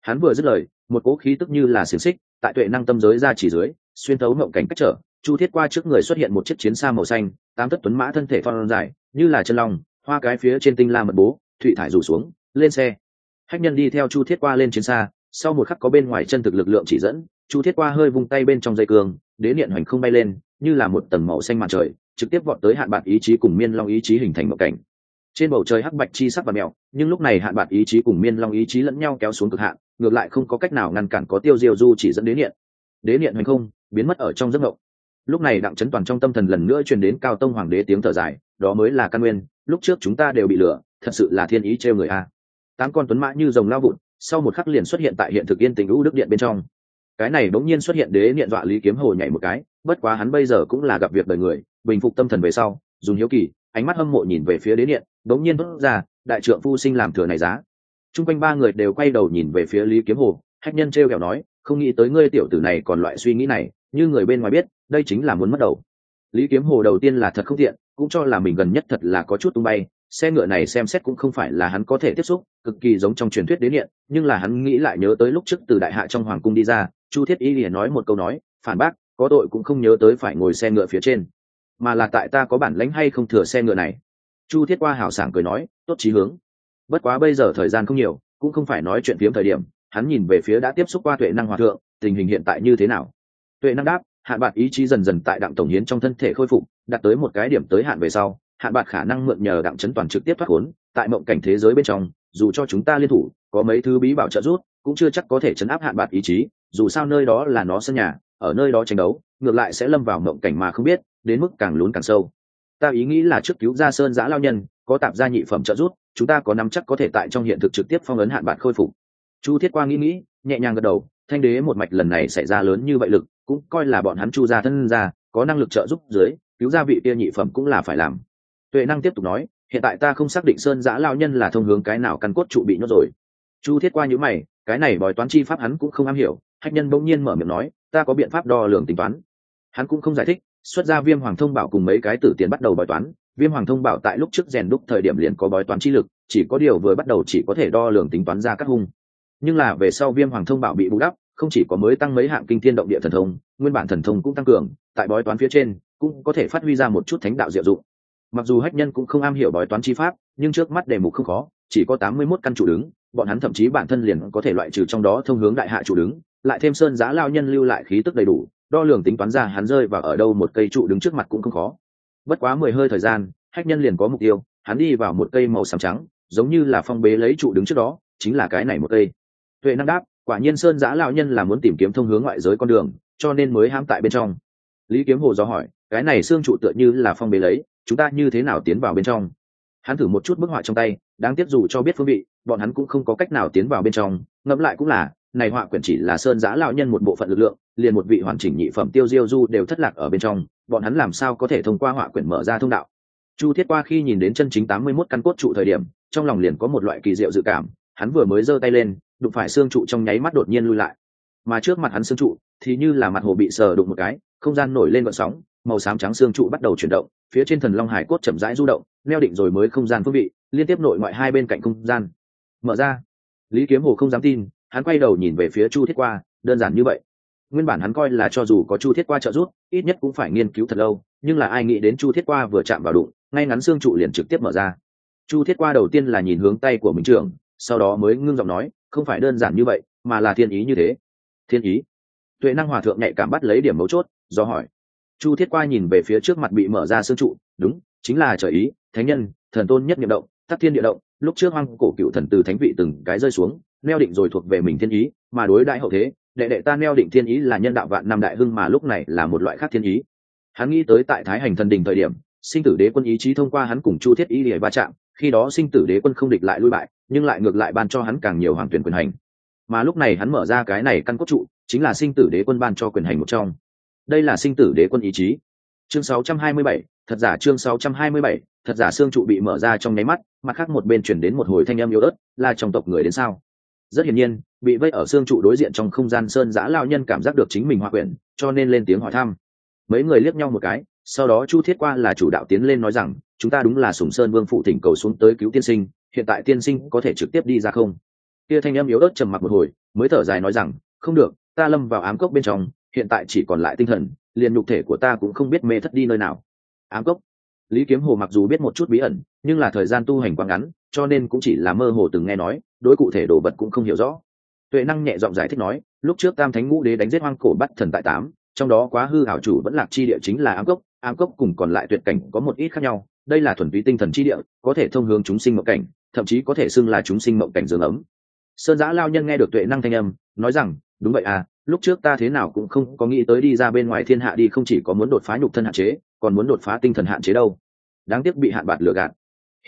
Hắn vừa dứt lời, một cỗ khí tức như là xiềng xích tại tuệ năng tâm giới ra chỉ dưới, xuyên thấu mộng cảnh cách trở, chu thiết qua trước người xuất hiện một chiếc chiến xa màu xanh, tám thất tuấn mã thân thể phong dài, như là chân long, hoa cái phía trên tinh la mật bố thụy thải rủ xuống, lên xe. Hách nhân đi theo chu thiết qua lên chiến xa, sau một khắc có bên ngoài chân thực lực lượng chỉ dẫn, chu thiết qua hơi vung tay bên trong dây cường, đế niệm hoành không bay lên, như là một tầng màu xanh mặt trời, trực tiếp vọt tới hạn bạc ý chí cùng miên long ý chí hình thành mộng cảnh. Trên bầu trời hắc bạch chi sắc và mèo nhưng lúc này hạn bạc ý chí cùng miên long ý chí lẫn nhau kéo xuống cực hạn ngược lại không có cách nào ngăn cản có tiêu diêu du chỉ dẫn đến niệm. Đế niệm hành không, biến mất ở trong giấc ngộng lúc này đặng chấn toàn trong tâm thần lần nữa truyền đến cao tông hoàng đế tiếng thở dài, đó mới là căn nguyên, lúc trước chúng ta đều bị lừa, thật sự là thiên ý trêu người a. Tám con tuấn mã như rồng lao vụn sau một khắc liền xuất hiện tại hiện thực yên tình u đức điện bên trong. Cái này bỗng nhiên xuất hiện đế niệm dọa lý kiếm hồ nhảy một cái, bất quá hắn bây giờ cũng là gặp việc đời người, bình phục tâm thần về sau, dùng hiếu kỳ, ánh mắt hâm mộ nhìn về phía đế điện bỗng nhiên bước ra, đại trượng phu sinh làm thừa này giá. Trung quanh ba người đều quay đầu nhìn về phía lý kiếm hồ, hách nhân t r e o kẹo nói, không nghĩ tới ngươi tiểu tử này còn loại suy nghĩ này, như người bên ngoài biết, đây chính là muốn mất đầu. Lý kiếm hồ đầu tiên là thật không tiện, cũng cho là mình gần nhất thật là có chút tung bay, xe ngựa này xem xét cũng không phải là hắn có thể tiếp xúc, cực kỳ giống trong truyền thuyết đến điện nhưng là hắn nghĩ lại nhớ tới lúc trước từ đại hạ trong hoàng cung đi ra, chu thiết y liền nói một câu nói, phản bác, có tội cũng không nhớ tới phải ngồi xe ngựa phía trên, mà là tại ta có bản lãnh hay không thừa xe ngựa này. Chu thiết qua hảo sảng cười nói, tốt trí hướng bất quá bây giờ thời gian không nhiều, cũng không phải nói chuyện phiếm thời điểm, hắn nhìn về phía đã tiếp xúc qua tuệ năng hòa thượng, tình hình hiện tại như thế nào? Tuệ năng đáp, hạn bạc ý chí dần dần tại đặng tổng hiến trong thân thể khôi phục, đạt tới một cái điểm tới hạn về sau, hạn bạc khả năng mượn nhờ đặng chấn toàn trực tiếp thoát khốn, tại mộng cảnh thế giới bên trong, dù cho chúng ta liên thủ, có mấy thứ bí bảo trợ rút cũng chưa chắc có thể chấn áp hạn bạc ý chí, dù sao nơi đó là nó sân nhà, ở nơi đó tranh đấu, ngược lại sẽ lâm vào mộng cảnh mà không biết, đến mức càng lún càng sâu. Ta ý nghĩ là trước cứu ra sơn giã lao nhân có tạp gia nhị phẩm trợ giúp, chúng ta có nắm chắc có thể tại trong hiện thực trực tiếp phong ấn hạn bạc khôi phục. Chu thiết quang nghĩ nghĩ nhẹ nhàng gật đầu thanh đế một mạch lần này xảy ra lớn như vậy lực cũng coi là bọn hắn chu gia thân ra có năng lực trợ giúp dưới cứu gia vị kia nhị phẩm cũng là phải làm. Tuệ năng tiếp tục nói hiện tại ta không xác định sơn giã lao nhân là thông hướng cái nào căn cốt trụ bị nhốt rồi. Chu thiết qua nhữ mày cái này bói toán chi pháp hắn cũng không am hiểu hách nhân bỗng nhiên mở miệng nói ta có biện pháp đo lường tính toán. Hắn cũng không giải thích xuất ra viêm hoàng thông bảo cùng mấy cái tử tiền bắt đầu bói toán viêm hoàng thông bảo tại lúc trước rèn đúc thời điểm liền có bói toán chi lực, chỉ có điều vừa bắt đầu chỉ có thể đo lường tính toán ra các hung. Nhưng là về sau viêm hoàng thông bảo bị bù đắp, không chỉ có mới tăng mấy hạng kinh thiên động địa thần thông, nguyên bản thần thông cũng tăng cường, tại bói toán phía trên cũng có thể phát huy ra một chút thánh đạo diệu dụng. Mặc dù hách nhân cũng không am hiểu bói toán chi pháp, nhưng trước mắt đề mục không khó, chỉ có tám mươi mốt căn chủ đứng, bọn hắn thậm chí bản thân liền có thể loại trừ trong đó thông hướng đại hạ chủ đứng, lại thêm sơn giá lao nhân lưu lại khí tức đầy đủ, đo lường tính toán ra hắn rơi vào ở đâu một cây trụ đứng trước mặt cũng không khó bất quá mười hơi thời gian, hách nhân liền có mục tiêu, hắn đi vào một cây màu xám trắng, giống như là phong bế lấy trụ đứng trước đó, chính là cái này một cây. Tuệ năng đáp, quả nhiên sơn giã lão nhân là muốn tìm kiếm thông hướng ngoại giới con đường, cho nên mới hãm tại bên trong. Lý kiếm hồ do hỏi, cái này xương trụ tựa như là phong bế lấy, chúng ta như thế nào tiến vào bên trong? Hắn thử một chút bức họa trong tay, đáng tiếc dù cho biết phương vị, bọn hắn cũng không có cách nào tiến vào bên trong, ngẫm lại cũng là, này họa quyển chỉ là sơn giã lão nhân một bộ phận lực lượng, liền một vị hoàn chỉnh nhị phẩm tiêu diêu du đều thất lạc ở bên trong bọn hắn làm sao có thể thông qua họa quyển mở ra thông đạo? Chu thiết qua khi nhìn đến chân chính tám mươi mốt căn cốt trụ thời điểm, trong lòng liền có một loại kỳ diệu dự cảm, hắn vừa mới giơ tay lên, đụng phải xương trụ trong nháy mắt đột nhiên lui lại. Mà trước mặt hắn xương trụ thì như là mặt hồ bị sờ đụng một cái, không gian nổi lên vận sóng, màu xám trắng xương trụ bắt đầu chuyển động, phía trên thần long hải cốt chậm rãi du động neo định rồi mới không gian phương vị, liên tiếp nội ngoại hai bên cạnh không gian. Mở ra. Lý kiếm hồ không dám tin, hắn quay đầu nhìn về phía chu thiết qua, đơn giản như vậy nguyên bản hắn coi là cho dù có chu thiết qua trợ giúp, ít nhất cũng phải nghiên cứu thật lâu, nhưng là ai nghĩ đến chu thiết qua vừa chạm vào đụng, ngay ngắn xương trụ liền trực tiếp mở ra. Chu thiết qua đầu tiên là nhìn hướng tay của minh trưởng, sau đó mới ngưng giọng nói, không phải đơn giản như vậy, mà là thiên ý như thế. Thiên ý? Tuệ năng hòa thượng nhạy cảm bắt lấy điểm mấu chốt, do hỏi. Chu thiết qua nhìn về phía trước mặt bị mở ra xương trụ, đúng, chính là trời ý, thánh nhân, thần tôn nhất nhiệm động tắc thiên địa động, lúc trước hoang cổ cựu thần từ thánh vị từng cái rơi xuống, neo định rồi thuộc về mình thiên ý, mà đối đại hậu thế đệ đệ ta neo định thiên ý là nhân đạo vạn năm đại hưng mà lúc này là một loại khác thiên ý. Hắn nghĩ tới tại thái hành thần đình thời điểm sinh tử đế quân ý chí thông qua hắn cùng chu thiết ý để va chạm khi đó sinh tử đế quân không địch lại lui bại nhưng lại ngược lại ban cho hắn càng nhiều hoàng tuyển quyền hành. Mà lúc này hắn mở ra cái này căn cốt trụ chính là sinh tử đế quân ban cho quyền hành một trong. Đây là sinh tử đế quân ý chí. Chương 627, thật giả chương 627, thật giả xương trụ bị mở ra trong nháy mắt mặt khác một bên chuyển đến một hồi thanh âm yếu ớt là trong tộc người đến sao? Rất hiển nhiên, bị vây ở xương trụ đối diện trong không gian sơn giã lao nhân cảm giác được chính mình hòa quyển cho nên lên tiếng hỏi thăm. Mấy người liếc nhau một cái, sau đó chu thiết qua là chủ đạo tiến lên nói rằng, chúng ta đúng là sùng sơn vương phụ thỉnh cầu xuống tới cứu tiên sinh, hiện tại tiên sinh có thể trực tiếp đi ra không? Kia thanh em yếu ớt trầm mặc một hồi, mới thở dài nói rằng, không được, ta lâm vào ám cốc bên trong, hiện tại chỉ còn lại tinh thần, liền nhục thể của ta cũng không biết mê thất đi nơi nào. Ám cốc? Lý kiếm hồ mặc dù biết một chút bí ẩn, nhưng là thời gian tu hành quá ngắn, cho nên cũng chỉ là mơ hồ từng nghe nói, đối cụ thể đồ vật cũng không hiểu rõ. Tuệ năng nhẹ giọng giải thích nói, lúc trước tam thánh ngũ đế đánh giết hoang cổ bắt thần tại tám, trong đó quá hư hảo chủ vẫn lạc chi địa chính là ám cốc ám cốc cùng còn lại tuyệt cảnh có một ít khác nhau, đây là thuần túy tinh thần chi địa, có thể thông hướng chúng sinh mộng cảnh, thậm chí có thể xưng là chúng sinh mộng cảnh dương ấm. Sơn giã lao nhân nghe được tuệ năng thanh âm, nói rằng, đúng vậy à lúc trước ta thế nào cũng không có nghĩ tới đi ra bên ngoài thiên hạ đi không chỉ có muốn đột phá nhục thân hạn chế còn muốn đột phá tinh thần hạn chế đâu. Đáng tiếc bị hạn bạc lừa gạt.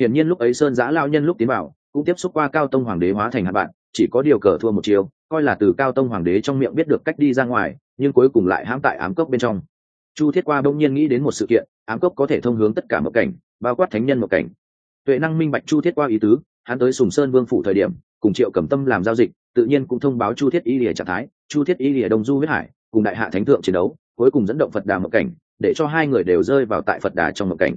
Hiển nhiên lúc ấy sơn giã lao nhân lúc tiến vào cũng tiếp xúc qua cao tông hoàng đế hóa thành hạn bạc, chỉ có điều cờ thua một chiều coi là từ cao tông hoàng đế trong miệng biết được cách đi ra ngoài nhưng cuối cùng lại hãm tại ám cốc bên trong. Chu thiết qua bỗng nhiên nghĩ đến một sự kiện ám cốc có thể thông hướng tất cả một cảnh bao quát thánh nhân một cảnh. Tuệ năng minh bạch chu thiết qua ý tứ hắn tới sùng sơn vương phủ thời điểm cùng triệu cẩm tâm làm giao dịch tự nhiên cũng thông báo chu thiết y lìa trạng thái, chu thiết y lìa đông du huyết hải, cùng đại hạ thánh thượng chiến đấu, cuối cùng dẫn động phật đà một cảnh, để cho hai người đều rơi vào tại phật đà trong một cảnh.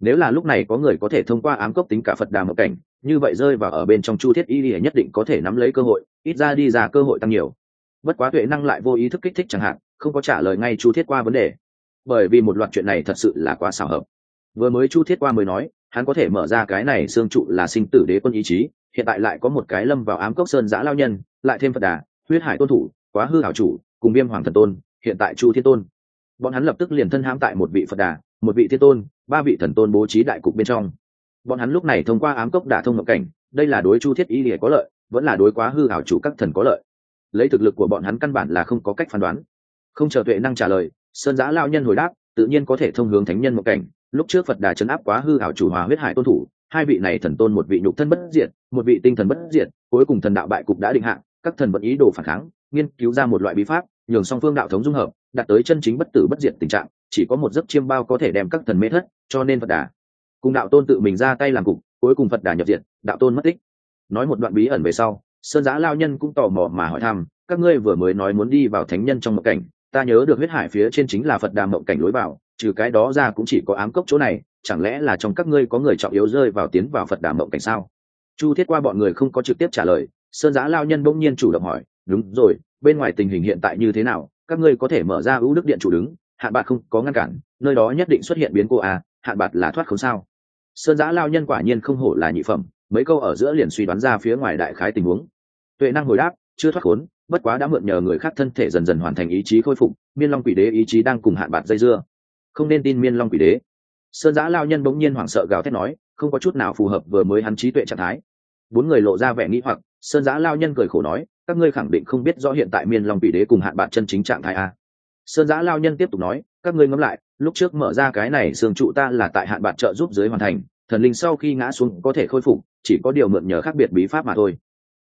Nếu là lúc này có người có thể thông qua ám cốc tính cả phật đà một cảnh, như vậy rơi vào ở bên trong chu thiết y lìa nhất định có thể nắm lấy cơ hội, ít ra đi ra cơ hội tăng nhiều. Bất quá tuệ năng lại vô ý thức kích thích chẳng hạn, không có trả lời ngay chu thiết qua vấn đề. Bởi vì một loạt chuyện này thật sự là quá xảo hợp. Vừa mới chu thiết qua mới nói, hắn có thể mở ra cái này xương trụ là sinh tử đế quân ý chí hiện tại lại có một cái lâm vào ám cốc sơn giã lao nhân, lại thêm phật đà, huyết hải tôn thủ, quá hư hảo chủ, cùng viêm hoàng thần tôn, hiện tại chu thiên tôn. Bọn hắn lập tức liền thân hãm tại một vị phật đà, một vị thiên tôn, ba vị thần tôn bố trí đại cục bên trong. Bọn hắn lúc này thông qua ám cốc đả thông ngộ cảnh, đây là đối chu thiết y lìa có lợi, vẫn là đối quá hư hảo chủ các thần có lợi. Lấy thực lực của bọn hắn căn bản là không có cách phán đoán. Không chờ tuệ năng trả lời, sơn giã lao nhân hồi đáp, tự nhiên có thể thông hướng thánh nhân một cảnh. Lúc trước phật đà chấn áp quá hư hảo chủ hòa huyết hải tôn thủ hai vị này thần tôn một vị nhục thân bất diệt, một vị tinh thần bất diệt, cuối cùng thần đạo bại cục đã định hạng các thần vẫn ý đồ phản kháng, nghiên cứu ra một loại bí pháp, nhường song phương đạo thống dung hợp, đạt tới chân chính bất tử bất diệt tình trạng, chỉ có một giấc chiêm bao có thể đem các thần mê thất, cho nên phật đà cùng đạo tôn tự mình ra tay làm cục, cuối cùng phật đà nhập diệt, đạo tôn mất tích. Nói một đoạn bí ẩn về sau, sơn giã lao nhân cũng tò mò mà hỏi thăm, các ngươi vừa mới nói muốn đi vào thánh nhân trong mộng cảnh, ta nhớ được huyết hải phía trên chính là phật đà mộng cảnh lối vào, trừ cái đó ra cũng chỉ có ám cốc chỗ này chẳng lẽ là trong các ngươi có người trọng yếu rơi vào tiến vào phật đà mộng cảnh sao? Chu thiết qua bọn người không có trực tiếp trả lời, sơn giã lao nhân bỗng nhiên chủ động hỏi, đúng rồi, bên ngoài tình hình hiện tại như thế nào? Các ngươi có thể mở ra ưu đức điện chủ đứng, hạn bạc không có ngăn cản, nơi đó nhất định xuất hiện biến cô à hạn bạc là thoát không sao? Sơn giã lao nhân quả nhiên không hổ là nhị phẩm, mấy câu ở giữa liền suy đoán ra phía ngoài đại khái tình huống. Tuệ năng hồi đáp, chưa thoát khốn, bất quá đã mượn nhờ người khác thân thể dần dần hoàn thành ý chí khôi phục, miên long quỷ đế ý chí đang cùng hạn bạc dây dưa. Không nên tin miên long quỷ đế sơn giã lao nhân bỗng nhiên hoảng sợ gào thét nói, không có chút nào phù hợp vừa mới hắn trí tuệ trạng thái. Bốn người lộ ra vẻ nghĩ hoặc, sơn giã lao nhân cười khổ nói, các ngươi khẳng định không biết rõ hiện tại miên long quỷ đế cùng hạn bạn chân chính trạng thái a. Sơn giã lao nhân tiếp tục nói, các ngươi ngẫm lại, lúc trước mở ra cái này xương trụ ta là tại hạn bạn trợ giúp giới hoàn thành, thần linh sau khi ngã xuống có thể khôi phục, chỉ có điều mượn nhờ khác biệt bí pháp mà thôi.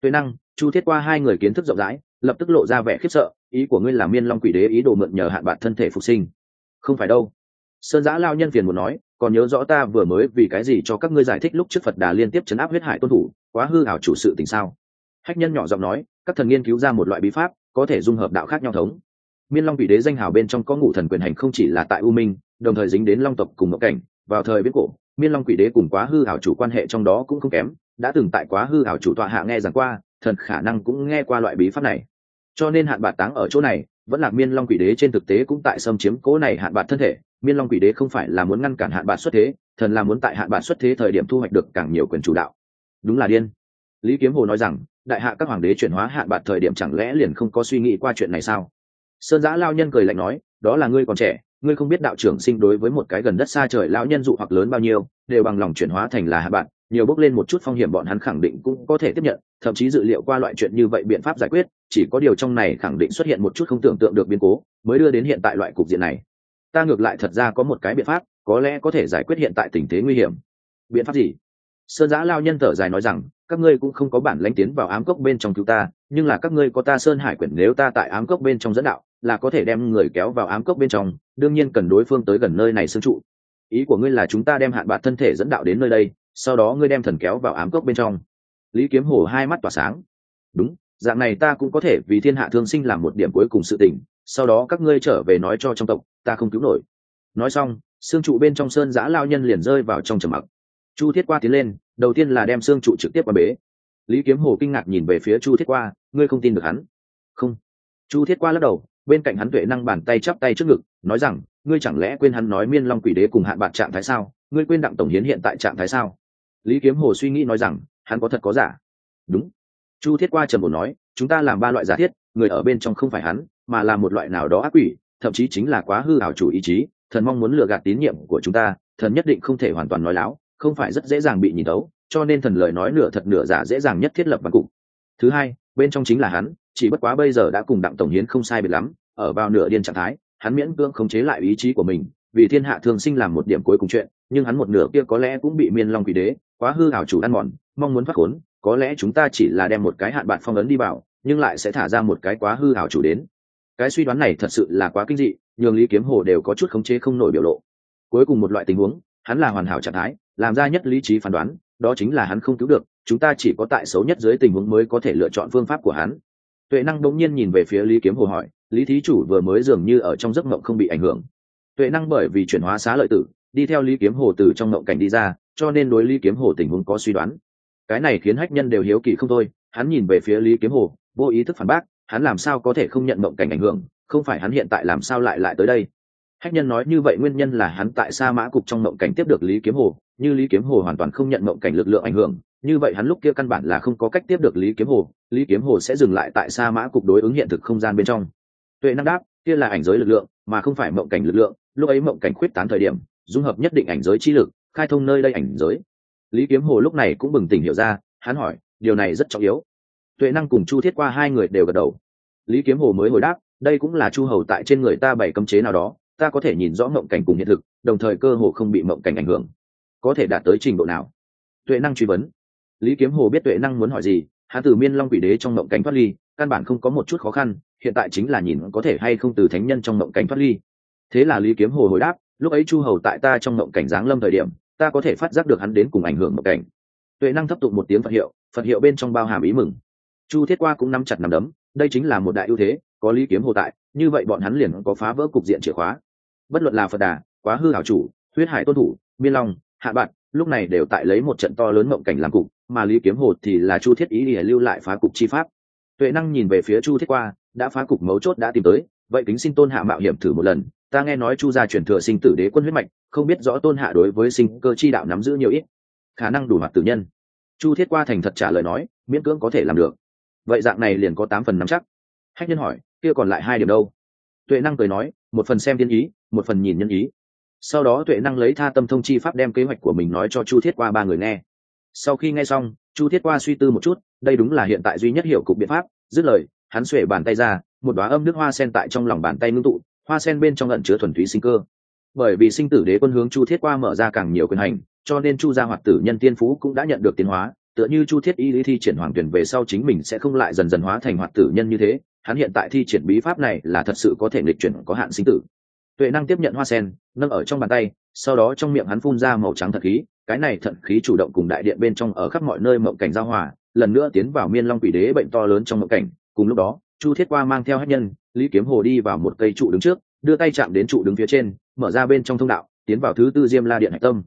Tuệ năng, chu thiết qua hai người kiến thức rộng rãi, lập tức lộ ra vẻ khiếp sợ, ý của ngươi là miên long quỷ đế ý đồ mượn nhờ hạn bạn thân thể phục sinh. Không phải đâu sơn giã lao nhân phiền muốn nói, còn nhớ rõ ta vừa mới vì cái gì cho các ngươi giải thích lúc trước phật đà liên tiếp chấn áp huyết hải tuân thủ, quá hư ảo chủ sự tình sao? Hách nhân nhỏ giọng nói, các thần nghiên cứu ra một loại bí pháp, có thể dung hợp đạo khác nhau thống. Miên long vị đế danh hào bên trong có ngụ thần quyền hành không chỉ là tại u minh, đồng thời dính đến long tộc cùng ngộ cảnh, vào thời viết cổ, miên long quỷ đế cùng quá hư ảo chủ quan hệ trong đó cũng không kém, đã từng tại quá hư ảo chủ tọa hạ nghe rằng qua, thần khả năng cũng nghe qua loại bí pháp này. Cho nên hạn bạc táng ở chỗ này, vẫn là miên long quỷ đế trên thực tế cũng tại xâm chiếm cố này hạn bạc thân thể miên long quỷ đế không phải là muốn ngăn cản hạn bạc xuất thế, thần là muốn tại hạn bạc xuất thế thời điểm thu hoạch được càng nhiều quyền chủ đạo. Đúng là điên. Lý kiếm hồ nói rằng, đại hạ các hoàng đế chuyển hóa hạn bạc thời điểm chẳng lẽ liền không có suy nghĩ qua chuyện này sao? Sơn giã lao nhân cười lạnh nói, đó là ngươi còn trẻ, ngươi không biết đạo trưởng sinh đối với một cái gần đất xa trời lão nhân dụ hoặc lớn bao nhiêu, đều bằng lòng chuyển hóa thành là hạ bạn nhiều bước lên một chút phong hiểm bọn hắn khẳng định cũng có thể tiếp nhận, thậm chí dự liệu qua loại chuyện như vậy biện pháp giải quyết, chỉ có điều trong này khẳng định xuất hiện một chút không tưởng tượng được biến cố, mới đưa đến hiện tại loại cục diện này ta ngược lại thật ra có một cái biện pháp, có lẽ có thể giải quyết hiện tại tình thế nguy hiểm. Biện pháp gì? Sơn giã lao nhân thở dài nói rằng, các ngươi cũng không có bản lãnh tiến vào ám cốc bên trong cứu ta, nhưng là các ngươi có ta sơn hải quyển nếu ta tại ám cốc bên trong dẫn đạo, là có thể đem người kéo vào ám cốc bên trong, đương nhiên cần đối phương tới gần nơi này xương trụ. Ý của ngươi là chúng ta đem hạn bạc thân thể dẫn đạo đến nơi đây, sau đó ngươi đem thần kéo vào ám cốc bên trong. Lý kiếm hồ hai mắt tỏa sáng. Đúng dạng này ta cũng có thể vì thiên hạ thương sinh làm một điểm cuối cùng sự tình, sau đó các ngươi trở về nói cho trong tộc, ta không cứu nổi. Nói xong, xương trụ bên trong sơn giã lao nhân liền rơi vào trong trầm mặc. Chu thiết qua tiến lên, đầu tiên là đem xương trụ trực tiếp qua bế. Lý kiếm hồ kinh ngạc nhìn về phía chu thiết qua, ngươi không tin được hắn? Không. Chu thiết qua lắc đầu, bên cạnh hắn tuệ năng bàn tay chắp tay trước ngực, nói rằng, ngươi chẳng lẽ quên hắn nói miên long quỷ đế cùng hạn bạc trạng thái sao? Ngươi quên đặng tổng hiến hiện tại trạng thái sao? Lý kiếm hồ suy nghĩ nói rằng, hắn có thật có giả? Đúng chu thiết qua trầm bổ nói, chúng ta làm ba loại giả thiết, người ở bên trong không phải hắn, mà là một loại nào đó ác quỷ, thậm chí chính là quá hư hảo chủ ý chí, thần mong muốn lừa gạt tín nhiệm của chúng ta, thần nhất định không thể hoàn toàn nói láo, không phải rất dễ dàng bị nhìn tấu, cho nên thần lời nói nửa thật nửa giả dễ dàng nhất thiết lập bằng cục. Thứ hai, bên trong chính là hắn, chỉ bất quá bây giờ đã cùng đặng tổng hiến không sai biệt lắm, ở vào nửa điên trạng thái, hắn miễn cưỡng khống chế lại ý chí của mình, vì thiên hạ thường sinh làm một điểm cuối cùng chuyện, nhưng hắn một nửa kia có lẽ cũng bị miên long quỷ đế, quá hư hảo chủ ăn mòn, mong muốn phát khốn có lẽ chúng ta chỉ là đem một cái hạn bạn phong ấn đi vào, nhưng lại sẽ thả ra một cái quá hư hảo chủ đến. Cái suy đoán này thật sự là quá kinh dị, nhường lý kiếm hồ đều có chút khống chế không nổi biểu lộ. Cuối cùng một loại tình huống, hắn là hoàn hảo trạng thái, làm ra nhất lý trí phán đoán, đó chính là hắn không cứu được, chúng ta chỉ có tại xấu nhất dưới tình huống mới có thể lựa chọn phương pháp của hắn. Tuệ năng đống nhiên nhìn về phía lý kiếm hồ hỏi, lý thí chủ vừa mới dường như ở trong giấc mộng không bị ảnh hưởng. Tuệ năng bởi vì chuyển hóa xá lợi tử, đi theo lý kiếm hồ từ trong mộng cảnh đi ra, cho nên đối lý kiếm hồ tình huống có suy đoán cái này khiến hách nhân đều hiếu kỳ không thôi, hắn nhìn về phía lý kiếm hồ, vô ý thức phản bác, hắn làm sao có thể không nhận mộng cảnh ảnh hưởng, không phải hắn hiện tại làm sao lại lại tới đây? Hách nhân nói như vậy nguyên nhân là hắn tại sa mã cục trong mộng cảnh tiếp được lý kiếm hồ, như lý kiếm hồ hoàn toàn không nhận mộng cảnh lực lượng ảnh hưởng, như vậy hắn lúc kia căn bản là không có cách tiếp được lý kiếm hồ, lý kiếm hồ sẽ dừng lại tại sa mã cục đối ứng hiện thực không gian bên trong. Tuệ năng đáp, kia là ảnh giới lực lượng, mà không phải mộng cảnh lực lượng, lúc ấy mộng cảnh khuyết tán thời điểm, dung hợp nhất định ảnh giới chi lực, khai thông nơi đây ảnh giới lý kiếm hồ lúc này cũng bừng tỉnh hiểu ra, hắn hỏi, điều này rất trọng yếu. Tuệ năng cùng chu thiết qua hai người đều gật đầu. Lý kiếm hồ mới hồi đáp, đây cũng là chu hầu tại trên người ta bày cấm chế nào đó, ta có thể nhìn rõ mộng cảnh cùng hiện thực, đồng thời cơ hồ không bị mộng cảnh ảnh hưởng. Có thể đạt tới trình độ nào? Tuệ năng truy vấn. Lý kiếm hồ biết tuệ năng muốn hỏi gì, hắn từ miên long quỷ đế trong mộng cảnh thoát ly, căn bản không có một chút khó khăn, hiện tại chính là nhìn có thể hay không từ thánh nhân trong mộng cảnh thoát ly. Thế là lý kiếm hồ hồi đáp, lúc ấy chu hầu tại ta trong mộng cảnh giáng lâm thời điểm ta có thể phát giác được hắn đến cùng ảnh hưởng mộng cảnh. Tuệ năng thấp tụ một tiếng phật hiệu phật hiệu bên trong bao hàm ý mừng. Chu thiết qua cũng nắm chặt nắm đấm, đây chính là một đại ưu thế, có lý kiếm hồ tại, như vậy bọn hắn liền có phá vỡ cục diện chìa khóa. Bất luận là phật đà, quá hư hảo chủ, huyết hải tôn thủ miên long, hạ bạn lúc này đều tại lấy một trận to lớn mộng cảnh làm cục, mà lý kiếm hồ thì là chu thiết ý để lưu lại phá cục chi pháp. Tuệ năng nhìn về phía chu thiết qua, đã phá cục mấu chốt đã tìm tới, vậy kính xin tôn hạ mạo hiểm thử một lần ta nghe nói chu gia chuyển thừa sinh tử đế quân huyết mạch, không biết rõ tôn hạ đối với sinh cơ chi đạo nắm giữ nhiều ít. Khả năng đủ mặt tử nhân. Chu thiết qua thành thật trả lời nói, miễn cưỡng có thể làm được. Vậy dạng này liền có tám phần nắm chắc. Hách nhân hỏi, kia còn lại hai điểm đâu? Tuệ năng cười nói, một phần xem thiên ý, một phần nhìn nhân ý. Sau đó tuệ năng lấy tha tâm thông chi pháp đem kế hoạch của mình nói cho chu thiết qua ba người nghe. Sau khi nghe xong, chu thiết qua suy tư một chút, đây đúng là hiện tại duy nhất hiểu cục biện pháp. Dứt lời, hắn xuể bàn tay ra, một đoá âm nước hoa sen tại trong lòng bàn tay ngưng tụ hoa sen bên trong ẩn chứa thuần túy sinh cơ. Bởi vì sinh tử đế quân hướng chu thiết qua mở ra càng nhiều quyền hành, cho nên chu gia hoạt tử nhân tiên phú cũng đã nhận được tiến hóa, tựa như chu thiết y lý thi triển hoàng tuyển về sau chính mình sẽ không lại dần dần hóa thành hoạt tử nhân như thế, hắn hiện tại thi triển bí pháp này là thật sự có thể lịch chuyển, có hạn sinh tử. Tuệ năng tiếp nhận hoa sen, nâng ở trong bàn tay, sau đó trong miệng hắn phun ra màu trắng thật khí, cái này thận khí chủ động cùng đại điện bên trong ở khắp mọi nơi mộng cảnh giao hòa, lần nữa tiến vào miên long quỷ đế bệnh to lớn trong mộng cảnh, cùng lúc đó, chu thiết qua mang theo hát nhân lý kiếm hồ đi vào một cây trụ đứng trước, đưa tay chạm đến trụ đứng phía trên, mở ra bên trong thông đạo, tiến vào thứ tư diêm la điện hạch tâm.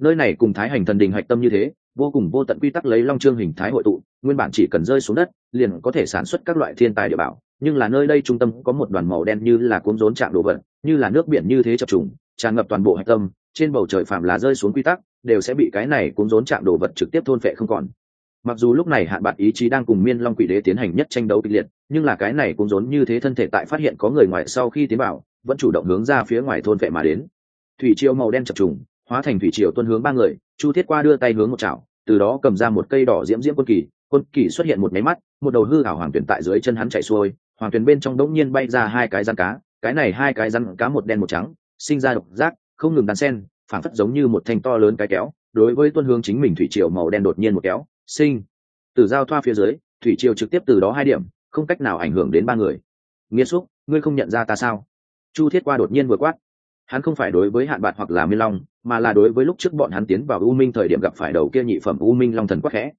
Nơi này cùng thái hành thần đình hạch tâm như thế, vô cùng vô tận quy tắc lấy long trương hình thái hội tụ, nguyên bản chỉ cần rơi xuống đất, liền có thể sản xuất các loại thiên tài địa bảo, nhưng là nơi đây trung tâm có một đoàn màu đen như là cuốn rốn chạm đồ vật, như là nước biển như thế chập trùng, tràn ngập toàn bộ hạch tâm, trên bầu trời phạm là rơi xuống quy tắc, đều sẽ bị cái này cuốn rốn chạm đồ vật trực tiếp thôn phệ không còn mặc dù lúc này hạn bạc ý chí đang cùng miên long quỷ đế tiến hành nhất tranh đấu kịch liệt, nhưng là cái này cũng rốn như thế thân thể tại phát hiện có người ngoài sau khi tiến vào, vẫn chủ động hướng ra phía ngoài thôn vệ mà đến. Thủy triều màu đen chập trùng, hóa thành thủy triều tuân hướng ba người, chu thiết qua đưa tay hướng một chảo, từ đó cầm ra một cây đỏ diễm diễm quân kỳ quân kỳ xuất hiện một máy mắt, một đầu hư ảo hoàng tuyển tại dưới chân hắn chạy xuôi, hoàng tuyển bên trong đống nhiên bay ra hai cái rắn cá, cái này hai cái rắn cá một đen một trắng, sinh ra độc giác, không ngừng đan sen, phảng phất giống như một thanh to lớn cái kéo, đối với tuân hướng chính mình thủy triều màu đen đột nhiên một kéo sinh. Từ giao thoa phía dưới, thủy triều trực tiếp từ đó hai điểm, không cách nào ảnh hưởng đến ba người. Nghĩa xúc, ngươi không nhận ra ta sao? Chu thiết qua đột nhiên vừa quát. Hắn không phải đối với hạn bạc hoặc là miên long, mà là đối với lúc trước bọn hắn tiến vào u minh thời điểm gặp phải đầu kia nhị phẩm u minh long thần quắc khẽ.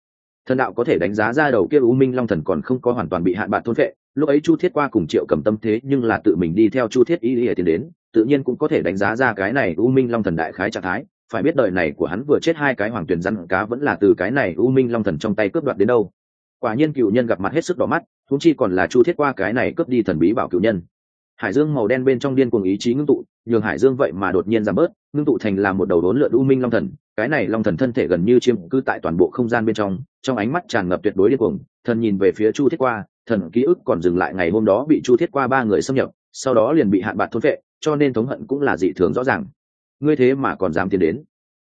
Thần đạo có thể đánh giá ra đầu kia u minh long thần còn không có hoàn toàn bị hạn bạc thôn vệ lúc ấy chu thiết qua cùng triệu cầm tâm thế nhưng là tự mình đi theo chu thiết y y tiến đến, tự nhiên cũng có thể đánh giá ra cái này u minh long thần đại khái trạng thái phải biết đời này của hắn vừa chết hai cái hoàng tuyển rắn cá vẫn là từ cái này u minh long thần trong tay cướp đoạt đến đâu. Quả nhiên cựu nhân gặp mặt hết sức đỏ mắt thúng chi còn là chu thiết qua cái này cướp đi thần bí bảo cựu nhân. Hải dương màu đen bên trong điên cuồng ý chí ngưng tụ, nhường hải dương vậy mà đột nhiên giảm bớt, ngưng tụ thành là một đầu đốn lượn u minh long thần, cái này long thần thân thể gần như chiếm cư tại toàn bộ không gian bên trong trong ánh mắt tràn ngập tuyệt đối điên cuồng, thần nhìn về phía chu thiết qua, thần ký ức còn dừng lại ngày hôm đó bị chu thiết qua ba người xâm nhập, sau đó liền bị hạn bạc thôn vệ, cho nên thống hận cũng là dị thường rõ ràng ngươi thế mà còn dám tiến đến.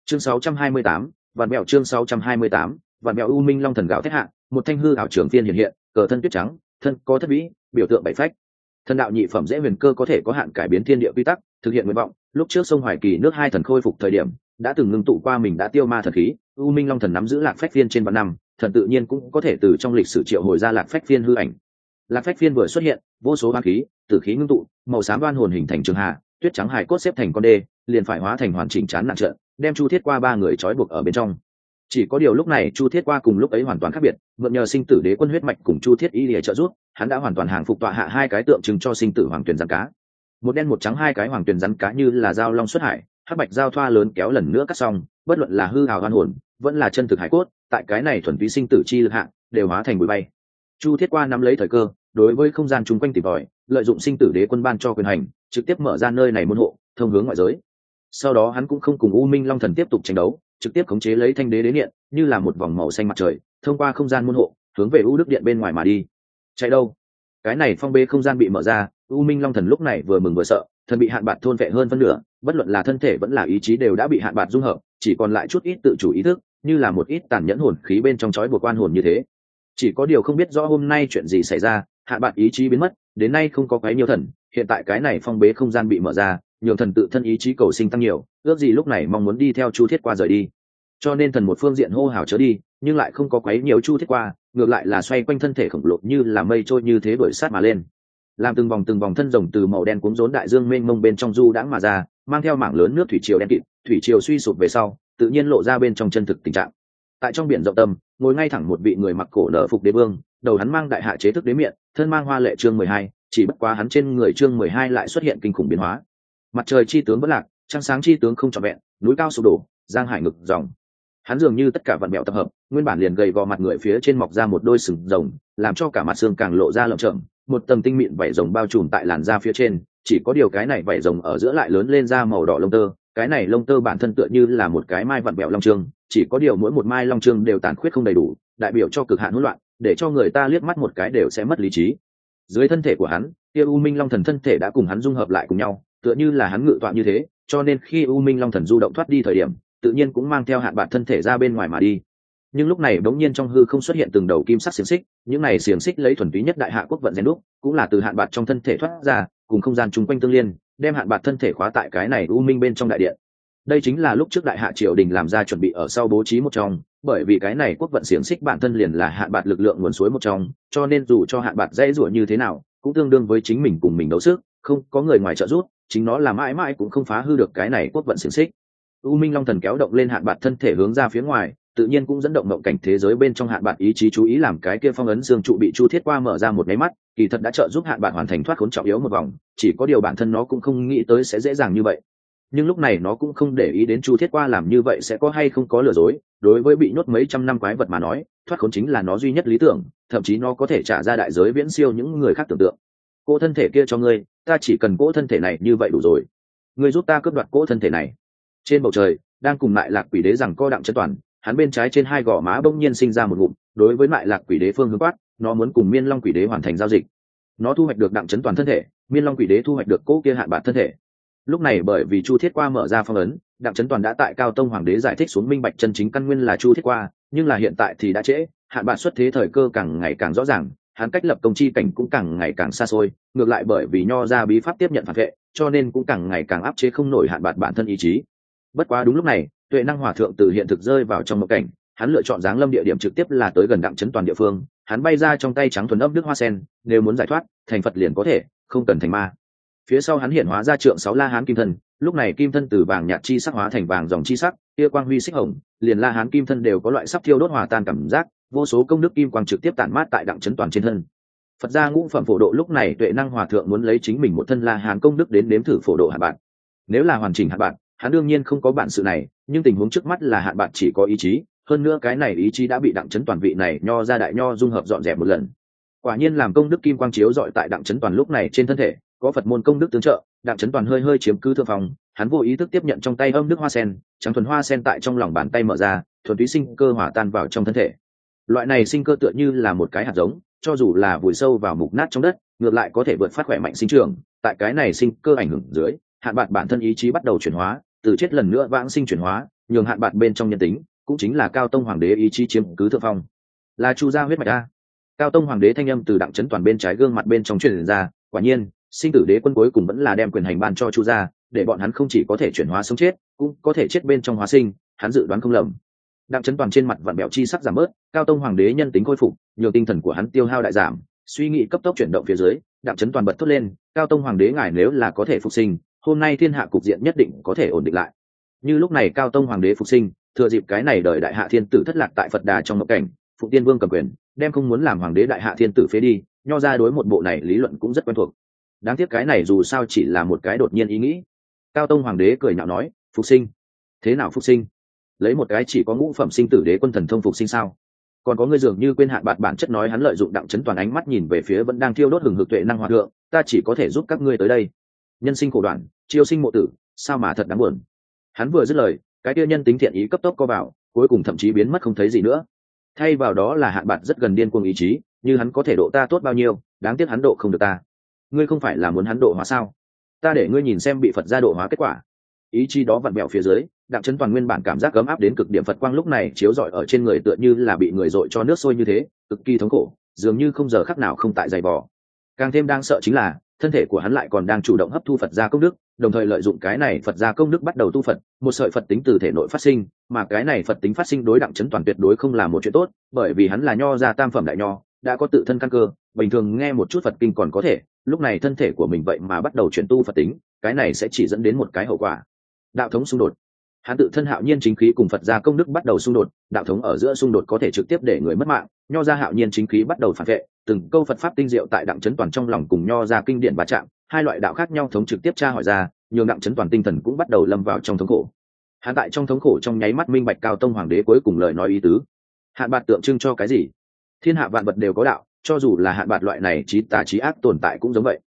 Chương 628, vạn mẹo chương 628, vạn mẹo u minh long thần gạo thét hạ một thanh hư ảo trưởng phiên hiện hiện cờ thân tuyết trắng thân có thất vĩ biểu tượng bảy phách. Thần đạo nhị phẩm dễ huyền cơ có thể có hạn cải biến thiên địa quy tắc thực hiện nguyện vọng. Lúc trước sông hoài kỳ nước hai thần khôi phục thời điểm đã từng ngưng tụ qua mình đã tiêu ma thần khí u minh long thần nắm giữ lạc phách phiên trên vạn năm thần tự nhiên cũng có thể từ trong lịch sử triệu hồi ra lạc phách phiên hư ảnh. Lạc phách phiên vừa xuất hiện vô số ba khí tử khí ngưng tụ màu xám đoan hồn hình thành trường hạ tuyết trắng hài cốt xếp thành con đê liền phải hóa thành hoàn chỉnh chán nạn trận, đem chu thiết qua ba người trói buộc ở bên trong. Chỉ có điều lúc này chu thiết qua cùng lúc ấy hoàn toàn khác biệt, mượn nhờ sinh tử đế quân huyết mạch cùng chu thiết y lìa trợ giúp, hắn đã hoàn toàn hàng phục tọa hạ hai cái tượng trưng cho sinh tử hoàng tuyền rắn cá. Một đen một trắng hai cái hoàng tuyền rắn cá như là dao long xuất hải, hắc bạch giao thoa lớn kéo lần nữa cắt xong, bất luận là hư hào hoan hồn, vẫn là chân thực hải cốt, tại cái này thuần túy sinh tử chi lực hạng đều hóa thành bụi bay. Chu thiết qua nắm lấy thời cơ, đối với không gian chung quanh tìm tòi, lợi dụng sinh tử đế quân ban cho quyền hành, trực tiếp mở ra nơi này môn hộ, thông hướng ngoại giới sau đó hắn cũng không cùng u minh long thần tiếp tục tranh đấu, trực tiếp khống chế lấy thanh đế đến điện, như là một vòng màu xanh mặt trời, thông qua không gian môn hộ, hướng về u đức điện bên ngoài mà đi. Chạy đâu? Cái này phong bê không gian bị mở ra, u minh long thần lúc này vừa mừng vừa sợ, thần bị hạn bạc thôn vệ hơn phân nửa, bất luận là thân thể vẫn là ý chí đều đã bị hạn bạc dung hợp, chỉ còn lại chút ít tự chủ ý thức, như là một ít tàn nhẫn hồn khí bên trong chói buộc quan hồn như thế. Chỉ có điều không biết rõ hôm nay chuyện gì xảy ra, hạn bạc ý chí biến mất đến nay không có cái nhiều thần, hiện tại cái này phong bế không gian bị mở ra, nhường thần tự thân ý chí cầu sinh tăng nhiều, ước gì lúc này mong muốn đi theo chu thiết qua rời đi. Cho nên thần một phương diện hô hào trở đi, nhưng lại không có quấy nhiều chu thiết qua, ngược lại là xoay quanh thân thể khổng lồ như là mây trôi như thế đuổi sát mà lên. Làm từng vòng từng vòng thân rồng từ màu đen cuốn rốn đại dương mênh mông bên trong du đãng mà ra, mang theo mảng lớn nước thủy triều đen kịt, thủy triều suy sụp về sau, tự nhiên lộ ra bên trong chân thực tình trạng. Tại trong biển rộng tâm ngồi ngay thẳng một vị người mặc cổ nở phục đế vương đầu hắn mang đại hạ chế thức đế miệng thân mang hoa lệ chương mười hai, chỉ bất quá hắn trên người chương mười hai lại xuất hiện kinh khủng biến hóa. Mặt trời chi tướng bất lạc, trăng sáng chi tướng không trọn vẹn, núi cao sụp đổ, giang hải ngực dòng. Hắn dường như tất cả vận mẹo tập hợp, nguyên bản liền gầy vò mặt người phía trên mọc ra một đôi sừng rồng, làm cho cả mặt xương càng lộ ra lợm chậm một tầng tinh mịn vảy rồng bao trùm tại làn da phía trên, chỉ có điều cái này vảy rồng ở giữa lại lớn lên ra màu đỏ lông tơ, cái này lông tơ bản thân tựa như là một cái mai vặn bẹo long trương, chỉ có điều mỗi một mai long trương đều tàn khuyết không đầy đủ, đại biểu cho cực hạn hỗn loạn để cho người ta liếc mắt một cái đều sẽ mất lý trí. Dưới thân thể của hắn, kia u minh long thần thân thể đã cùng hắn dung hợp lại cùng nhau, tựa như là hắn ngự tọa như thế, cho nên khi u minh long thần du động thoát đi thời điểm, tự nhiên cũng mang theo hạn bạn thân thể ra bên ngoài mà đi. Nhưng lúc này bỗng nhiên trong hư không xuất hiện từng đầu kim sắc xiềng xích, những này xiềng xích lấy thuần túy nhất đại hạ quốc vận rèn đúc, cũng là từ hạn bạc trong thân thể thoát ra, cùng không gian chung quanh tương liên, đem hạn bạc thân thể khóa tại cái này u minh bên trong đại điện đây chính là lúc trước đại hạ triều đình làm ra chuẩn bị ở sau bố trí một trong, bởi vì cái này quốc vận xiềng xích bản thân liền là hạn bạc lực lượng nguồn suối một trong, cho nên dù cho hạn bạc dễ rủa như thế nào, cũng tương đương với chính mình cùng mình đấu sức, không có người ngoài trợ giúp, chính nó là mãi mãi cũng không phá hư được cái này quốc vận xiềng xích. U minh long thần kéo động lên hạn bạc thân thể hướng ra phía ngoài, tự nhiên cũng dẫn động mộng cảnh thế giới bên trong hạn bạc ý chí chú ý làm cái kia phong ấn dương trụ bị chu thiết qua mở ra một máy mắt, kỳ thật đã trợ giúp hạn bạc hoàn thành thoát khốn trọng yếu một vòng, chỉ có điều bản thân nó cũng không nghĩ tới sẽ dễ dàng như vậy nhưng lúc này nó cũng không để ý đến chu thiết qua làm như vậy sẽ có hay không có lừa dối. Đối với bị nhốt mấy trăm năm quái vật mà nói, thoát khốn chính là nó duy nhất lý tưởng, thậm chí nó có thể trả ra đại giới viễn siêu những người khác tưởng tượng. Cỗ thân thể kia cho ngươi, ta chỉ cần cỗ thân thể này như vậy đủ rồi. Ngươi giúp ta cướp đoạt cỗ thân thể này. Trên bầu trời, đang cùng mại lạc quỷ đế rằng co đặng chân toàn, hắn bên trái trên hai gò má bỗng nhiên sinh ra một ngụm, đối với mại lạc quỷ đế phương hướng quát, nó muốn cùng miên long quỷ đế hoàn thành giao dịch. Nó thu hoạch được đặng chấn toàn thân thể, miên long quỷ đế thu hoạch được cỗ kia hạn bản thân thể lúc này bởi vì chu thiết qua mở ra phong ấn, đặng chấn toàn đã tại cao tông hoàng đế giải thích xuống minh bạch chân chính căn nguyên là chu thiết qua, nhưng là hiện tại thì đã trễ, hạn bạn xuất thế thời cơ càng ngày càng rõ ràng, hắn cách lập công chi cảnh cũng càng ngày càng xa xôi, ngược lại bởi vì nho ra bí pháp tiếp nhận phản vệ, cho nên cũng càng ngày càng áp chế không nổi hạn bạc bản thân ý chí. Bất quá đúng lúc này, tuệ năng hòa thượng từ hiện thực rơi vào trong một cảnh, hắn lựa chọn dáng lâm địa điểm trực tiếp là tới gần đặng chấn toàn địa phương, hắn bay ra trong tay trắng thuần ấp nước hoa sen, nếu muốn giải thoát, thành phật liền có thể, không cần thành ma phía sau hắn hiện hóa ra trượng sáu la hán kim thân, lúc này kim thân từ vàng nhạt chi sắc hóa thành vàng dòng chi sắc, kia quang huy xích hồng, liền la hán kim thân đều có loại sắp thiêu đốt hòa tan cảm giác, vô số công đức kim quang trực tiếp tản mát tại đặng chấn toàn trên thân. Phật gia ngũ phẩm phổ độ lúc này tuệ năng hòa thượng muốn lấy chính mình một thân la hán công đức đến nếm thử phổ độ hạ bạn. Nếu là hoàn chỉnh hạ bạn, hắn đương nhiên không có bản sự này, nhưng tình huống trước mắt là hạ bạn chỉ có ý chí, hơn nữa cái này ý chí đã bị đặng chấn toàn vị này nho ra đại nho dung hợp dọn dẹp một lần. Quả nhiên làm công đức kim quang chiếu dọi tại đặng chấn toàn lúc này trên thân thể có phật môn công đức tương trợ đạm chấn toàn hơi hơi chiếm cứ thượng phòng, hắn vô ý thức tiếp nhận trong tay âm đức hoa sen, trắng thuần hoa sen tại trong lòng bàn tay mở ra, thuần túy sinh cơ hỏa tan vào trong thân thể. Loại này sinh cơ tựa như là một cái hạt giống, cho dù là vùi sâu vào mục nát trong đất, ngược lại có thể vượt phát khỏe mạnh sinh trường tại cái này sinh cơ ảnh hưởng dưới, hạn bạn bản thân ý chí bắt đầu chuyển hóa, từ chết lần nữa vãng sinh chuyển hóa, nhường hạn bạn bên trong nhân tính, cũng chính là cao tông hoàng đế ý chí chiếm cứ thượng phong. Là chu gia huyết mạch a. Cao tông hoàng đế thanh âm từ đặng trấn toàn bên trái gương mặt bên trong truyền ra, quả nhiên sinh tử đế quân cuối cùng vẫn là đem quyền hành ban cho chu gia, để bọn hắn không chỉ có thể chuyển hóa sống chết, cũng có thể chết bên trong hóa sinh, hắn dự đoán không lầm. Đặng trấn toàn trên mặt vạn bẹo chi sắc giảm bớt, cao tông hoàng đế nhân tính khôi phục nhiều tinh thần của hắn tiêu hao đại giảm, suy nghĩ cấp tốc chuyển động phía dưới, đặng trấn toàn bật thốt lên, cao tông hoàng đế ngài nếu là có thể phục sinh, hôm nay thiên hạ cục diện nhất định có thể ổn định lại. Như lúc này cao tông hoàng đế phục sinh, thừa dịp cái này đời đại hạ thiên tử thất lạc tại phật đà trong ngộ cảnh phụ tiên vương cầm quyền, đem không muốn làm hoàng đế đại hạ thiên tử phế đi, nho ra đối một bộ này lý luận cũng rất quen thuộc đáng tiếc cái này dù sao chỉ là một cái đột nhiên ý nghĩ. Cao tông hoàng đế cười nhạo nói, phục sinh. Thế nào phục sinh? Lấy một cái chỉ có ngũ phẩm sinh tử đế quân thần thông phục sinh sao? Còn có người dường như quên hạn bạt bản chất nói hắn lợi dụng đặng chấn toàn ánh mắt nhìn về phía vẫn đang thiêu đốt hừng hực tuệ năng hòa thượng, ta chỉ có thể giúp các ngươi tới đây. Nhân sinh khổ đoạn chiêu sinh mộ tử, sao mà thật đáng buồn? Hắn vừa dứt lời, cái kia nhân tính thiện ý cấp tốc co vào, cuối cùng thậm chí biến mất không thấy gì nữa. Thay vào đó là hạn bạt rất gần điên cuồng ý chí, như hắn có thể độ ta tốt bao nhiêu, đáng tiếc hắn độ không được ta ngươi không phải là muốn hắn độ hóa sao? Ta để ngươi nhìn xem bị phật gia độ hóa kết quả. Ý chí đó vặn bẹo phía dưới, đặng chấn toàn nguyên bản cảm giác ấm áp đến cực điểm phật quang lúc này chiếu rọi ở trên người tựa như là bị người dội cho nước sôi như thế, cực kỳ thống khổ, dường như không giờ khắc nào không tại giày vò. Càng thêm đang sợ chính là, thân thể của hắn lại còn đang chủ động hấp thu phật gia công đức, đồng thời lợi dụng cái này phật gia công đức bắt đầu tu phật, một sợi phật tính từ thể nội phát sinh, mà cái này phật tính phát sinh đối đặng chấn toàn tuyệt đối không là một chuyện tốt, bởi vì hắn là nho gia tam phẩm đại nho, đã có tự thân căn cơ, bình thường nghe một chút phật kinh còn có thể lúc này thân thể của mình vậy mà bắt đầu chuyển tu phật tính, cái này sẽ chỉ dẫn đến một cái hậu quả. Đạo thống xung đột. Hắn tự thân hạo nhiên chính khí cùng phật gia công đức bắt đầu xung đột, đạo thống ở giữa xung đột có thể trực tiếp để người mất mạng, nho ra hạo nhiên chính khí bắt đầu phản vệ, từng câu phật pháp tinh diệu tại đặng chấn toàn trong lòng cùng nho ra kinh điển và chạm, hai loại đạo khác nhau thống trực tiếp tra hỏi ra, nhường đặng chấn toàn tinh thần cũng bắt đầu lâm vào trong thống khổ. Hắn tại trong thống khổ trong nháy mắt minh bạch cao tông hoàng đế cuối cùng lời nói ý tứ. Hạn bạc tượng trưng cho cái gì? Thiên hạ vạn vật đều có đạo cho dù là hạn bạc loại này trí tà trí ác tồn tại cũng giống vậy.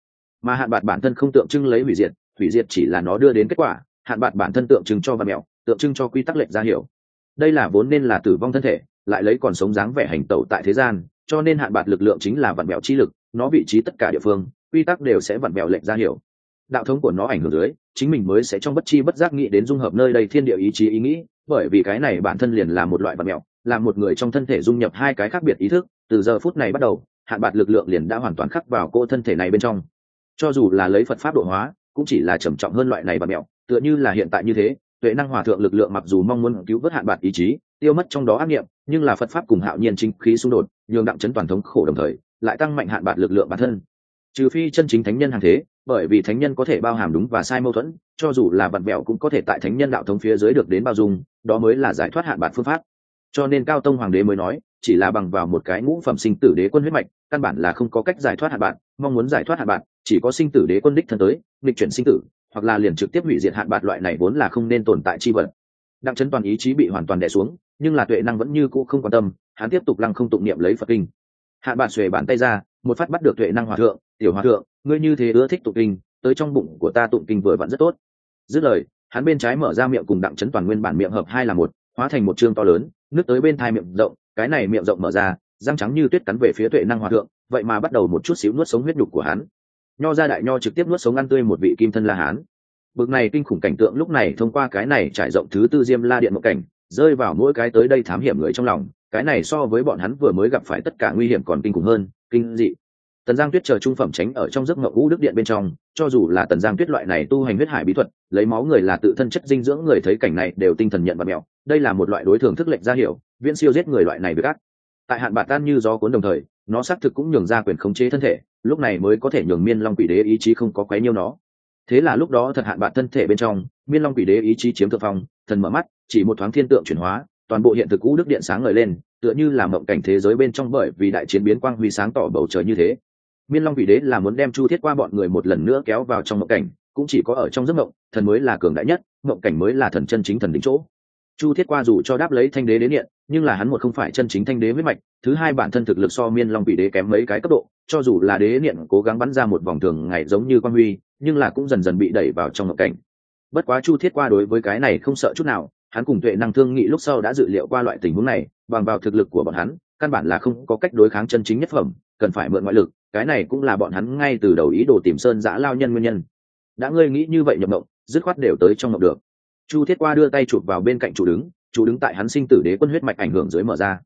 Mà hạn bạc bản thân không tượng trưng lấy hủy diệt hủy diệt chỉ là nó đưa đến kết quả, hạn bạc bản thân tượng trưng cho và mẹo, tượng trưng cho quy tắc lệnh ra hiểu. Đây là vốn nên là tử vong thân thể, lại lấy còn sống dáng vẻ hành tẩu tại thế gian, cho nên hạn bạc lực lượng chính là vặn mẹo chi lực, nó vị trí tất cả địa phương, quy tắc đều sẽ vặn mẹo lệnh ra hiểu. Đạo thống của nó ảnh hưởng dưới, chính mình mới sẽ trong bất chi bất giác nghĩ đến dung hợp nơi đây thiên địa ý chí ý nghĩ, bởi vì cái này bản thân liền là một loại vật mẹo là một người trong thân thể dung nhập hai cái khác biệt ý thức, từ giờ phút này bắt đầu, hạn bạc lực lượng liền đã hoàn toàn khắc vào cô thân thể này bên trong. Cho dù là lấy phật pháp độ hóa, cũng chỉ là trầm trọng hơn loại này và mẹo, tựa như là hiện tại như thế, tuệ năng hòa thượng lực lượng mặc dù mong muốn cứu vớt hạn bạc ý chí, tiêu mất trong đó ác nghiệm nhưng là phật pháp cùng hạo nhiên chính khí xung đột, nhường đặng chấn toàn thống khổ đồng thời, lại tăng mạnh hạn bạc lực lượng bản thân. Trừ phi chân chính thánh nhân hàng thế, bởi vì thánh nhân có thể bao hàm đúng và sai mâu thuẫn, cho dù là vặn mẹo cũng có thể tại thánh nhân đạo thống phía dưới được đến bao dung, đó mới là giải thoát hạn bạc phương pháp cho nên cao tông hoàng đế mới nói, chỉ là bằng vào một cái ngũ phẩm sinh tử đế quân huyết mạch, căn bản là không có cách giải thoát hạn bạn, mong muốn giải thoát hạn bạn, chỉ có sinh tử đế quân đích thân tới địch chuyển sinh tử, hoặc là liền trực tiếp hủy diệt hạn bạn loại này vốn là không nên tồn tại chi vật. Đặng chấn toàn ý chí bị hoàn toàn đè xuống, nhưng là tuệ năng vẫn như cũ không quan tâm, hắn tiếp tục lăng không tụng niệm lấy phật kinh. Hạn bạn xuề bàn tay ra, một phát bắt được tuệ năng hòa thượng, tiểu hòa thượng, ngươi như thế ưa thích tụng kinh, tới trong bụng của ta tụng kinh vừa vặn rất tốt. Dứt lời, hắn bên trái mở ra miệng cùng đặng chấn toàn nguyên bản miệng hợp hai là một hóa thành một chương to lớn, nước tới bên thai miệng rộng, cái này miệng rộng mở ra, răng trắng như tuyết cắn về phía tuệ năng hòa thượng, vậy mà bắt đầu một chút xíu nuốt sống huyết nhục của hắn. Nho ra đại nho trực tiếp nuốt sống ăn tươi một vị kim thân la hán. Bực này kinh khủng cảnh tượng lúc này thông qua cái này trải rộng thứ tư diêm la điện một cảnh, rơi vào mỗi cái tới đây thám hiểm người trong lòng, cái này so với bọn hắn vừa mới gặp phải tất cả nguy hiểm còn kinh khủng hơn, kinh dị tần giang tuyết chờ trung phẩm tránh ở trong giấc mộng ngũ đức điện bên trong cho dù là tần giang tuyết loại này tu hành huyết hải bí thuật lấy máu người là tự thân chất dinh dưỡng người thấy cảnh này đều tinh thần nhận và mẹo đây là một loại đối thường thức lệnh ra hiệu, viễn siêu giết người loại này với các tại hạn bạc tan như do cuốn đồng thời nó xác thực cũng nhường ra quyền khống chế thân thể lúc này mới có thể nhường miên long quỷ đế ý chí không có quấy nhiêu nó. Thế là lúc đó thật hạn bạc thân thể bên trong miên long quỷ đế ý chí chiếm thượng phong thần mở mắt chỉ một thoáng thiên tượng chuyển hóa toàn bộ hiện thực cũ đức điện sáng ngời lên tựa như là mộng cảnh thế giới bên trong bởi vì đại chiến biến quang huy sáng tỏ bầu trời như thế miên long quỷ đế là muốn đem chu thiết qua bọn người một lần nữa kéo vào trong mộng cảnh, cũng chỉ có ở trong giấc mộng, thần mới là cường đại nhất, mộng cảnh mới là thần chân chính thần đính chỗ. Chu thiết qua dù cho đáp lấy thanh đế đến điện nhưng là hắn một không phải chân chính thanh đế huyết mạch, thứ hai bản thân thực lực so miên long quỷ đế kém mấy cái cấp độ, cho dù là đế điện cố gắng bắn ra một vòng thường ngày giống như quan huy, nhưng là cũng dần dần bị đẩy vào trong mộng cảnh. Bất quá chu thiết qua đối với cái này không sợ chút nào, hắn cùng tuệ năng thương nghị lúc sau đã dự liệu qua loại tình huống này, bằng vào thực lực của bọn hắn căn bản là không có cách đối kháng chân chính nhất phẩm, cần phải mượn ngoại lực, cái này cũng là bọn hắn ngay từ đầu ý đồ tìm sơn giã lao nhân nguyên nhân. Đã ngươi nghĩ như vậy nhập mộng, dứt khoát đều tới trong mộng được. Chu thiết qua đưa tay chụp vào bên cạnh chủ đứng chủ đứng tại hắn sinh tử đế quân huyết mạch ảnh hưởng dưới mở ra.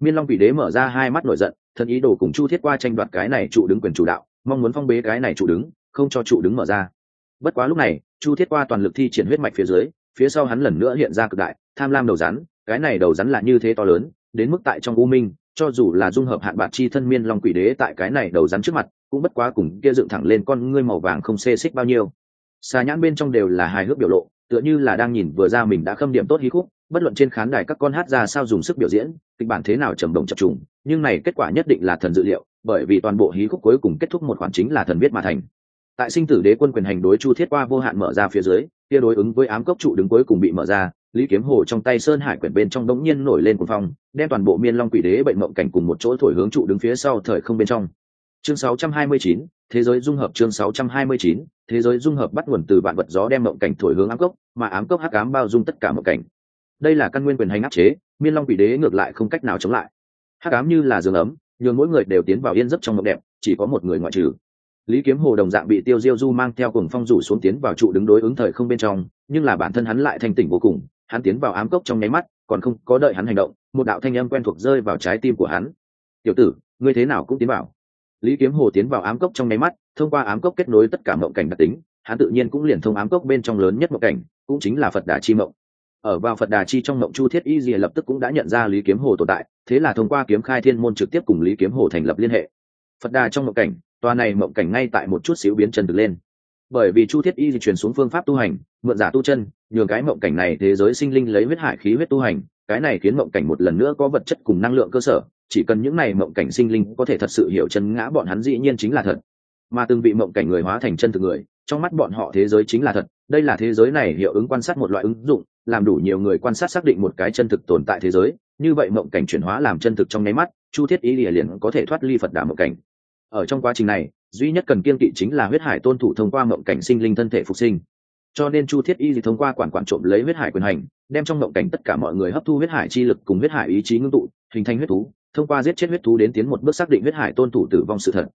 Miên long quỷ đế mở ra hai mắt nổi giận, thân ý đồ cùng chu thiết qua tranh đoạt cái này trụ đứng quyền chủ đạo, mong muốn phong bế cái này trụ đứng, không cho trụ đứng mở ra. Bất quá lúc này, chu thiết qua toàn lực thi triển huyết mạch phía dưới, phía sau hắn lần nữa hiện ra cực đại, tham lam đầu rắn, cái này đầu rắn là như thế to lớn đến mức tại trong u minh, cho dù là dung hợp hạn bạc chi thân miên long quỷ đế tại cái này đầu rắn trước mặt, cũng bất quá cùng kia dựng thẳng lên con ngươi màu vàng không xê xích bao nhiêu. Xà nhãn bên trong đều là hài hước biểu lộ, tựa như là đang nhìn vừa ra mình đã khâm điểm tốt hí khúc, bất luận trên khán đài các con hát ra sao dùng sức biểu diễn, kịch bản thế nào trầm đồng chập trùng, nhưng này kết quả nhất định là thần dự liệu, bởi vì toàn bộ hí khúc cuối cùng kết thúc một khoản chính là thần viết mà thành. Tại sinh tử đế quân quyền hành đối chu thiết qua vô hạn mở ra phía dưới, kia đối ứng với ám cốc trụ đứng cuối cùng bị mở ra lý kiếm hồ trong tay sơn hải quyển bên trong đống nhiên nổi lên cuồng phong đem toàn bộ miên long quỷ đế bệnh mộng cảnh cùng một chỗ thổi hướng trụ đứng phía sau thời không bên trong. Chương 629, thế giới dung hợp chương 629, thế giới dung hợp bắt nguồn từ vạn vật gió đem mộng cảnh thổi hướng ám cốc mà ám cốc hắc ám bao dung tất cả mộng cảnh. Đây là căn nguyên quyền hành áp chế miên long quỷ đế ngược lại không cách nào chống lại. Hắc ám như là giường ấm nhường mỗi người đều tiến vào yên giấc trong mộng đẹp chỉ có một người ngoại trừ. Lý kiếm hồ đồng dạng bị tiêu diêu du mang theo cùng phong rủ xuống tiến vào trụ đứng đối ứng thời không bên trong nhưng là bản thân hắn lại thanh tỉnh vô cùng hắn tiến vào ám cốc trong nháy mắt, còn không có đợi hắn hành động, một đạo thanh âm quen thuộc rơi vào trái tim của hắn. Tiểu tử, ngươi thế nào cũng tiến vào. Lý kiếm hồ tiến vào ám cốc trong nháy mắt, thông qua ám cốc kết nối tất cả mộng cảnh đặc tính, hắn tự nhiên cũng liền thông ám cốc bên trong lớn nhất mộng cảnh, cũng chính là phật đà chi mộng. Ở vào phật đà chi trong mộng chu thiết y dìa lập tức cũng đã nhận ra lý kiếm hồ tồn tại, thế là thông qua kiếm khai thiên môn trực tiếp cùng lý kiếm hồ thành lập liên hệ. Phật đà trong mộng cảnh, tòa này mộng cảnh ngay tại một chút xíu biến chân được lên bởi vì chu thiết y di chuyển xuống phương pháp tu hành, mượn giả tu chân, nhường cái mộng cảnh này thế giới sinh linh lấy huyết hải khí huyết tu hành, cái này khiến mộng cảnh một lần nữa có vật chất cùng năng lượng cơ sở, chỉ cần những này mộng cảnh sinh linh có thể thật sự hiểu chân ngã bọn hắn dĩ nhiên chính là thật. Mà từng bị mộng cảnh người hóa thành chân thực người, trong mắt bọn họ thế giới chính là thật, đây là thế giới này hiệu ứng quan sát một loại ứng dụng, làm đủ nhiều người quan sát xác định một cái chân thực tồn tại thế giới, như vậy mộng cảnh chuyển hóa làm chân thực trong nháy mắt, chu thiết y lìa liền có thể thoát ly phật đà mộng cảnh. Ở trong quá trình này duy nhất cần kiên kỵ chính là huyết hải tôn thủ thông qua mộng cảnh sinh linh thân thể phục sinh. Cho nên chu thiết y thì thông qua quản quản trộm lấy huyết hải quyền hành, đem trong mộng cảnh tất cả mọi người hấp thu huyết hải chi lực cùng huyết hải ý chí ngưng tụ, hình thành huyết thú, thông qua giết chết huyết thú đến tiến một bước xác định huyết hải tôn thủ tử vong sự thật.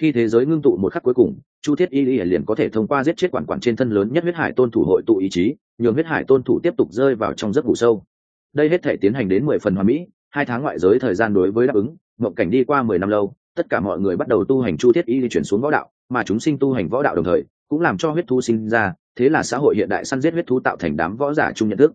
Khi thế giới ngưng tụ một khắc cuối cùng, chu thiết y liền có thể thông qua giết chết quản quản trên thân lớn nhất huyết hải tôn thủ hội tụ ý chí, nhường huyết hải tôn thủ tiếp tục rơi vào trong giấc ngủ sâu. Đây hết thể tiến hành đến mười phần hoa mỹ, hai tháng ngoại giới thời gian đối với đáp ứng, mộng cảnh đi qua mười năm lâu tất cả mọi người bắt đầu tu hành chu thiết y chuyển xuống võ đạo, mà chúng sinh tu hành võ đạo đồng thời, cũng làm cho huyết thu sinh ra, thế là xã hội hiện đại săn giết huyết thu tạo thành đám võ giả chung nhận thức.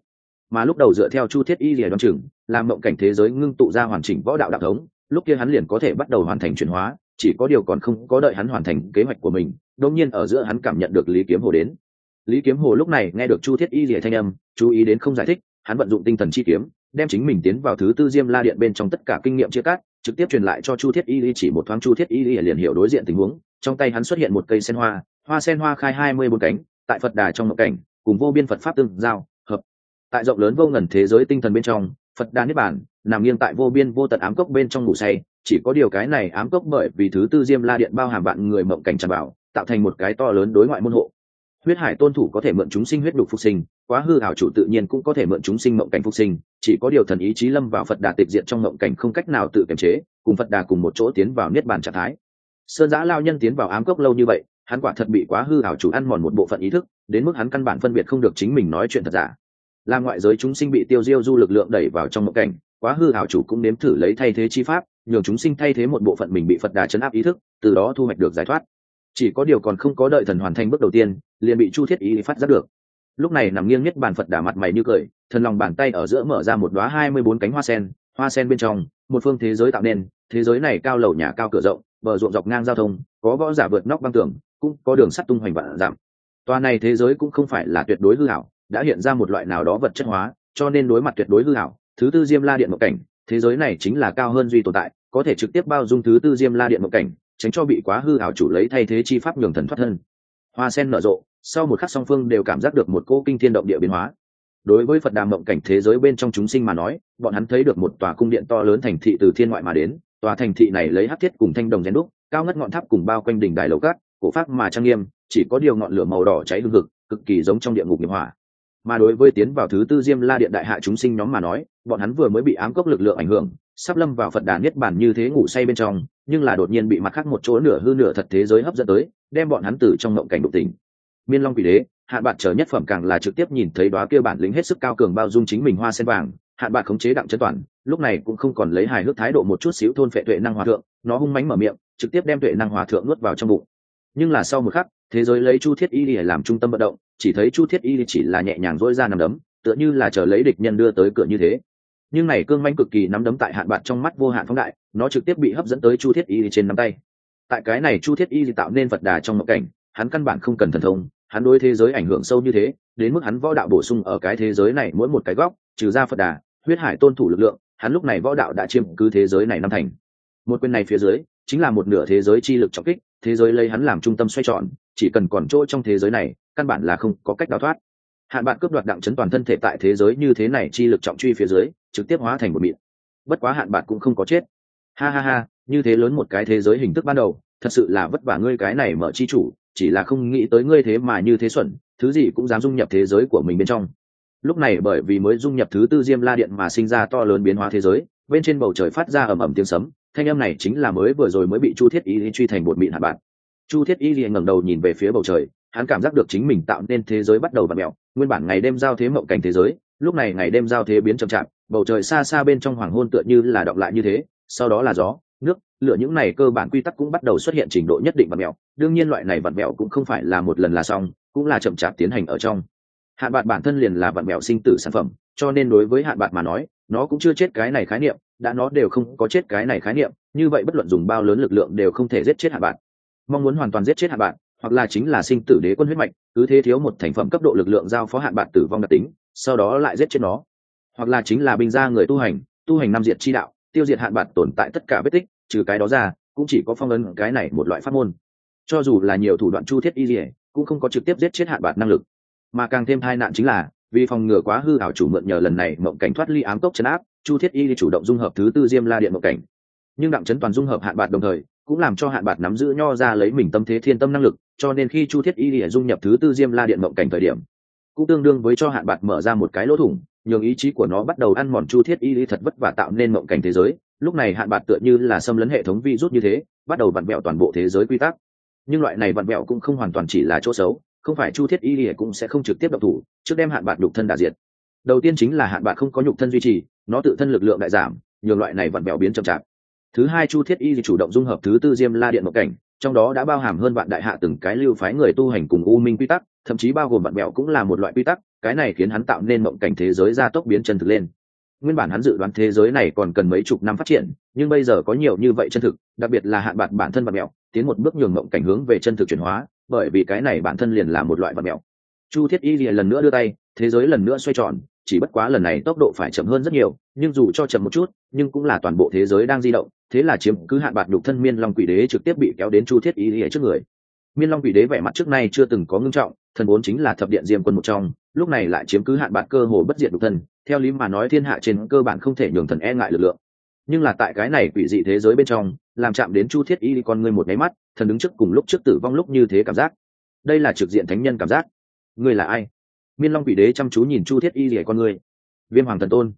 Mà lúc đầu dựa theo chu thiết y lìa đoan chừng, làm mộng cảnh thế giới ngưng tụ ra hoàn chỉnh võ đạo đạo thống, lúc kia hắn liền có thể bắt đầu hoàn thành chuyển hóa, chỉ có điều còn không có đợi hắn hoàn thành kế hoạch của mình, đột nhiên ở giữa hắn cảm nhận được lý kiếm hồ đến. Lý kiếm hồ lúc này nghe được chu thiết y lìa thanh âm, chú ý đến không giải thích, hắn vận dụng tinh thần chi kiếm, đem chính mình tiến vào thứ tư diêm la điện bên trong tất cả kinh nghiệm chia cắt trực tiếp truyền lại cho chu thiết y chỉ một thoáng chu thiết y liền hiểu đối diện tình huống. Trong tay hắn xuất hiện một cây sen hoa hoa sen hoa khai hai mươi bốn cánh, tại phật đà trong mộng cảnh, cùng vô biên phật pháp tương giao, hợp. Tại rộng lớn vô ngần thế giới tinh thần bên trong, phật đà niết bản nằm nghiêng tại vô biên vô tận ám cốc bên trong ngủ say, chỉ có điều cái này ám cốc bởi vì thứ tư diêm la điện bao hàm bạn người mộng cảnh tràn bảo tạo thành một cái to lớn đối ngoại môn hộ huyết hải tôn thủ có thể mượn chúng sinh huyết đục phục sinh, quá hư hảo chủ tự nhiên cũng có thể mượn chúng sinh mộng cảnh phục sinh, chỉ có điều thần ý chí lâm vào phật đà tịch diện trong mộng cảnh không cách nào tự kiềm chế, cùng phật đà cùng một chỗ tiến vào niết bàn trạng thái. Sơn giã lao nhân tiến vào ám cốc lâu như vậy, hắn quả thật bị quá hư hảo chủ ăn mòn một bộ phận ý thức, đến mức hắn căn bản phân biệt không được chính mình nói chuyện thật giả. Là ngoại giới chúng sinh bị tiêu diêu du lực lượng đẩy vào trong mộng cảnh, quá hư hảo chủ cũng nếm thử lấy thay thế chi pháp, nhường chúng sinh thay thế một bộ phận mình bị phật đà chấn áp ý thức, từ đó thu hoạch được giải thoát chỉ có điều còn không có đợi thần hoàn thành bước đầu tiên, liền bị chu thiết ý phát giác được. Lúc này nằm nghiêng nhất bàn phật đả mặt mày như cười, thần lòng bàn tay ở giữa mở ra một đoá hai mươi bốn cánh hoa sen hoa sen bên trong, một phương thế giới tạo nên, thế giới này cao lầu nhà cao cửa rộng, bờ ruộng dọc ngang giao thông, có võ giả vượt nóc băng tường, cũng có đường sắt tung hoành vạn giảm toa này thế giới cũng không phải là tuyệt đối hư hảo đã hiện ra một loại nào đó vật chất hóa, cho nên đối mặt tuyệt đối hư hảo thứ tư diêm la điện mộng cảnh, thế giới này chính là cao hơn duy tồn tại, có thể trực tiếp bao dung thứ tư diêm la điện mộng cảnh tránh cho bị quá hư ảo chủ lấy thay thế chi pháp nhường thần thoát thân. Hoa sen nở rộ, sau một khắc song phương đều cảm giác được một cô kinh thiên động địa biến hóa. Đối với phật đàm mộng cảnh thế giới bên trong chúng sinh mà nói, bọn hắn thấy được một tòa cung điện to lớn thành thị từ thiên ngoại mà đến, tòa thành thị này lấy hát thiết cùng thanh đồng rèn đúc, cao ngất ngọn tháp cùng bao quanh đỉnh đài lầu cát, cổ pháp mà trang nghiêm, chỉ có điều ngọn lửa màu đỏ cháy hương hực, cực kỳ giống trong địa ngục nghiệp hỏa mà đối với tiến vào thứ tư diêm la điện đại hạ chúng sinh nhóm mà nói, bọn hắn vừa mới bị ám cốc lực lượng ảnh hưởng, sắp lâm vào phật đà niết bản như thế ngủ say bên trong nhưng là đột nhiên bị mặt khác một chỗ nửa hư nửa thật thế giới hấp dẫn tới, đem bọn hắn từ trong ngộng cảnh đục tỉnh. Miên long quỷ đế, hạn bạn chờ nhất phẩm càng là trực tiếp nhìn thấy đoá kia bản lĩnh hết sức cao cường bao dung chính mình hoa sen vàng, hạn bạn khống chế đặng chân toàn, lúc này cũng không còn lấy hài hước thái độ một chút xíu thôn phệ tuệ năng hòa thượng, nó hung mánh mở miệng, trực tiếp đem tuệ năng hòa thượng nuốt vào trong bụng. Nhưng là sau một khắc, thế giới lấy chu thiết y để làm trung tâm vận động, chỉ thấy chu thiết y chỉ là nhẹ nhàng dỗi ra nằm đấm, tựa như là chờ lấy địch nhân đưa tới cửa như thế. Nhưng này cương manh cực kỳ nắm đấm tại hạn bạn trong mắt vô hạn phóng đại nó trực tiếp bị hấp dẫn tới chu thiết y trên nắm tay. Tại cái này chu thiết y tạo nên vật đà trong mộng cảnh, hắn căn bản không cần thần thông, hắn đối thế giới ảnh hưởng sâu như thế, đến mức hắn võ đạo bổ sung ở cái thế giới này mỗi một cái góc, trừ ra phật đà, huyết hải tôn thủ lực lượng, hắn lúc này võ đạo đã chiếm cứ thế giới này năm thành. Một quyền này phía dưới, chính là một nửa thế giới chi lực trọng kích, thế giới lấy hắn làm trung tâm xoay tròn, chỉ cần còn chỗ trong thế giới này, căn bản là không có cách đào thoát. Hạn bạn cướp đoạt đặng chấn toàn thân thể tại thế giới như thế này chi lực trọng truy phía dưới, trực tiếp hóa thành một mịn bất quá hạn bạn cũng không có chết ha ha ha, như thế lớn một cái thế giới hình thức ban đầu, thật sự là vất vả ngươi cái này mở chi chủ, chỉ là không nghĩ tới ngươi thế mà như thế xuẩn, thứ gì cũng dám dung nhập thế giới của mình bên trong. Lúc này bởi vì mới dung nhập thứ tư diêm la điện mà sinh ra to lớn biến hóa thế giới, bên trên bầu trời phát ra ầm ầm tiếng sấm, thanh âm này chính là mới vừa rồi mới bị chu thiết y truy thành bột mịn hạt bạn. Chu thiết y liền ngẩng đầu nhìn về phía bầu trời, hắn cảm giác được chính mình tạo nên thế giới bắt đầu vặn mẹo, nguyên bản ngày đêm giao thế mộng cảnh thế giới, lúc này ngày đêm giao thế biến chậm chạp, bầu trời xa xa bên trong hoàng hôn tựa như là động lại như thế sau đó là gió, nước, lửa những này cơ bản quy tắc cũng bắt đầu xuất hiện trình độ nhất định vặn mẹo đương nhiên loại này vặn mẹo cũng không phải là một lần là xong, cũng là chậm chạp tiến hành ở trong. Hạn bạn bản thân liền là vặn mẹo sinh tử sản phẩm, cho nên đối với hạn bạn mà nói, nó cũng chưa chết cái này khái niệm, đã nó đều không có chết cái này khái niệm, như vậy bất luận dùng bao lớn lực lượng đều không thể giết chết hạn bạn mong muốn hoàn toàn giết chết hạn bạn hoặc là chính là sinh tử đế quân huyết mạch, cứ thế thiếu một thành phẩm cấp độ lực lượng giao phó hạn bạn tử vong đặc tính, sau đó lại giết chết nó. Hoặc là chính là binh gia người tu hành tu hành năm diệt chi đạo tiêu diệt hạn bạc tồn tại tất cả vết tích, trừ cái đó ra, cũng chỉ có phong ấn cái này một loại pháp môn. Cho dù là nhiều thủ đoạn chu thiết y dỉa cũng không có trực tiếp giết chết hạn bạc năng lực. Mà càng thêm tai nạn chính là, vì phòng ngừa quá hư ảo chủ mượn nhờ lần này mộng cảnh thoát ly ám cốc chấn áp, chu thiết y chủ động dung hợp thứ tư diêm la điện mộng cảnh. Nhưng đặng chấn toàn dung hợp hạn bạc đồng thời, cũng làm cho hạn bạc nắm giữ nho ra lấy mình tâm thế thiên tâm năng lực, cho nên khi chu thiết y dung nhập thứ tư diêm la điện mộng cảnh thời điểm, cũng tương đương với cho hạn bạc mở ra một cái lỗ thủng nhường ý chí của nó bắt đầu ăn mòn chu thiết y lý thật vất vả tạo nên mộng cảnh thế giới. Lúc này hạn bạc tựa như là xâm lấn hệ thống vi rút như thế, bắt đầu vặn vẹo toàn bộ thế giới quy tắc. Nhưng loại này vặn vẹo cũng không hoàn toàn chỉ là chỗ xấu, không phải chu thiết y lý cũng sẽ không trực tiếp độc thủ, trước đem hạn bạc nhục thân đại diệt. Đầu tiên chính là hạn bạc không có nhục thân duy trì, nó tự thân lực lượng đại giảm, nhường loại này vặn vẹo biến chậm chạp. Thứ hai chu thiết y chủ động dung hợp thứ tư diêm la điện mộng cảnh, trong đó đã bao hàm hơn vạn đại hạ từng cái lưu phái người tu hành cùng u minh quy tắc, thậm chí bao gồm vạn mẹo cũng là một loại quy tắc cái này khiến hắn tạo nên mộng cảnh thế giới gia tốc biến chân thực lên. Nguyên bản hắn dự đoán thế giới này còn cần mấy chục năm phát triển, nhưng bây giờ có nhiều như vậy chân thực, đặc biệt là hạn bạc bản thân vật mẹo, tiến một bước nhường mộng cảnh hướng về chân thực chuyển hóa, bởi vì cái này bản thân liền là một loại vật mẹo. Chu thiết y liền lần nữa đưa tay, thế giới lần nữa xoay tròn, chỉ bất quá lần này tốc độ phải chậm hơn rất nhiều, nhưng dù cho chậm một chút, nhưng cũng là toàn bộ thế giới đang di động, thế là chiếm cứ hạn bạc đục thân miên long quỷ đế trực tiếp bị kéo đến chu thiết y lìa trước người. Miên long quỷ đế vẻ mặt trước nay chưa từng có ngưng trọng, thần vốn chính là thập điện diêm quân một trong lúc này lại chiếm cứ hạn bạc cơ hồ bất diệt đục thân, theo lý mà nói thiên hạ trên cơ bản không thể nhường thần e ngại lực lượng. Nhưng là tại cái này quỷ dị thế giới bên trong, làm chạm đến chu thiết y con ngươi một máy mắt, thần đứng trước cùng lúc trước tử vong lúc như thế cảm giác. Đây là trực diện thánh nhân cảm giác. Ngươi là ai? Miên long quỷ đế chăm chú nhìn chu thiết y rỉa con ngươi. Viêm hoàng thần tôn.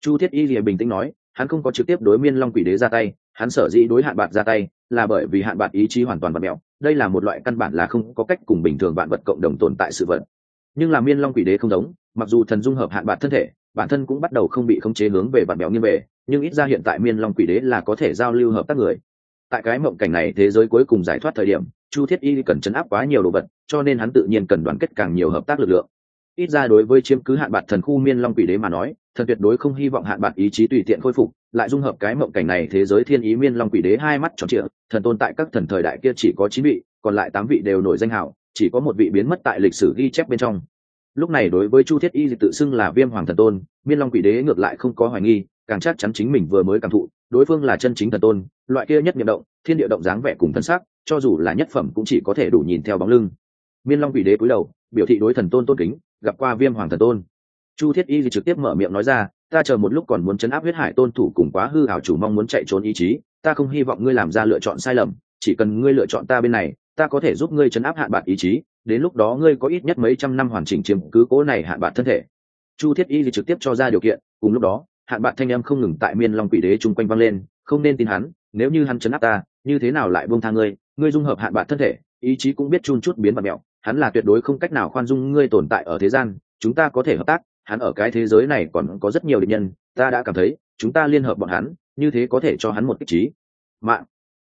Chu thiết y rỉa bình tĩnh nói, hắn không có trực tiếp đối miên long quỷ đế ra tay, hắn sở dĩ đối hạn bạc ra tay, là bởi vì hạn bạc ý chí hoàn toàn bật mẹo đây là một loại căn bản là không có cách cùng bình thường bạn vật cộng đồng tồn tại sự vật nhưng là miên long quỷ đế không giống, mặc dù thần dung hợp hạn bản thân thể, bản thân cũng bắt đầu không bị khống chế hướng về bản béo nghiêng về, nhưng ít ra hiện tại miên long quỷ đế là có thể giao lưu hợp tác người. Tại cái mộng cảnh này, thế giới cuối cùng giải thoát thời điểm, chu thiết y cần chấn áp quá nhiều đồ vật, cho nên hắn tự nhiên cần đoàn kết càng nhiều hợp tác lực lượng. Ít ra đối với chiếm cứ hạn bạc thần khu miên long quỷ đế mà nói thần tuyệt đối không hy vọng hạn bạc ý chí tùy tiện khôi phục, lại dung hợp cái mộng cảnh này, thế giới thiên ý miên long quỷ đế hai mắt tròn trịa, thần tồn tại các thần thời đại kia chỉ có chín vị, còn lại tám vị đều nổi danh hảo chỉ có một vị biến mất tại lịch sử ghi chép bên trong. Lúc này đối với chu thiết y tự xưng là viêm hoàng thần tôn, miên long quỷ đế ngược lại không có hoài nghi, càng chắc chắn chính mình vừa mới cảm thụ, đối phương là chân chính thần tôn, loại kia nhất nhiệm động, thiên địa động dáng vẻ cùng thân xác cho dù là nhất phẩm cũng chỉ có thể đủ nhìn theo bóng lưng. Miên long quỷ đế cúi đầu, biểu thị đối thần tôn tôn kính, gặp qua viêm hoàng thần tôn. Chu thiết y trực tiếp mở miệng nói ra, ta chờ một lúc còn muốn chấn áp huyết hải tôn thủ cùng quá hư hảo chủ mong muốn chạy trốn ý chí, ta không hy vọng ngươi làm ra lựa chọn sai lầm, chỉ cần ngươi lựa chọn ta bên này ta có thể giúp ngươi chấn áp hạn bạc ý chí, đến lúc đó ngươi có ít nhất mấy trăm năm hoàn chỉnh chiếm cứ cố này hạn bạc thân thể. Chu thiết y thì trực tiếp cho ra điều kiện, cùng lúc đó, hạn bạc thanh em không ngừng tại miên long quỷ đế chung quanh vang lên, không nên tin hắn, nếu như hắn chấn áp ta, như thế nào lại buông tha ngươi ngươi dung hợp hạn bạc thân thể, ý chí cũng biết chun chút biến bạc mẹo, hắn là tuyệt đối không cách nào khoan dung ngươi tồn tại ở thế gian, chúng ta có thể hợp tác, hắn ở cái thế giới này còn có rất nhiều định nhân, ta đã cảm thấy, chúng ta liên hợp bọn hắn, như thế có thể cho hắn một kích trí. Mạng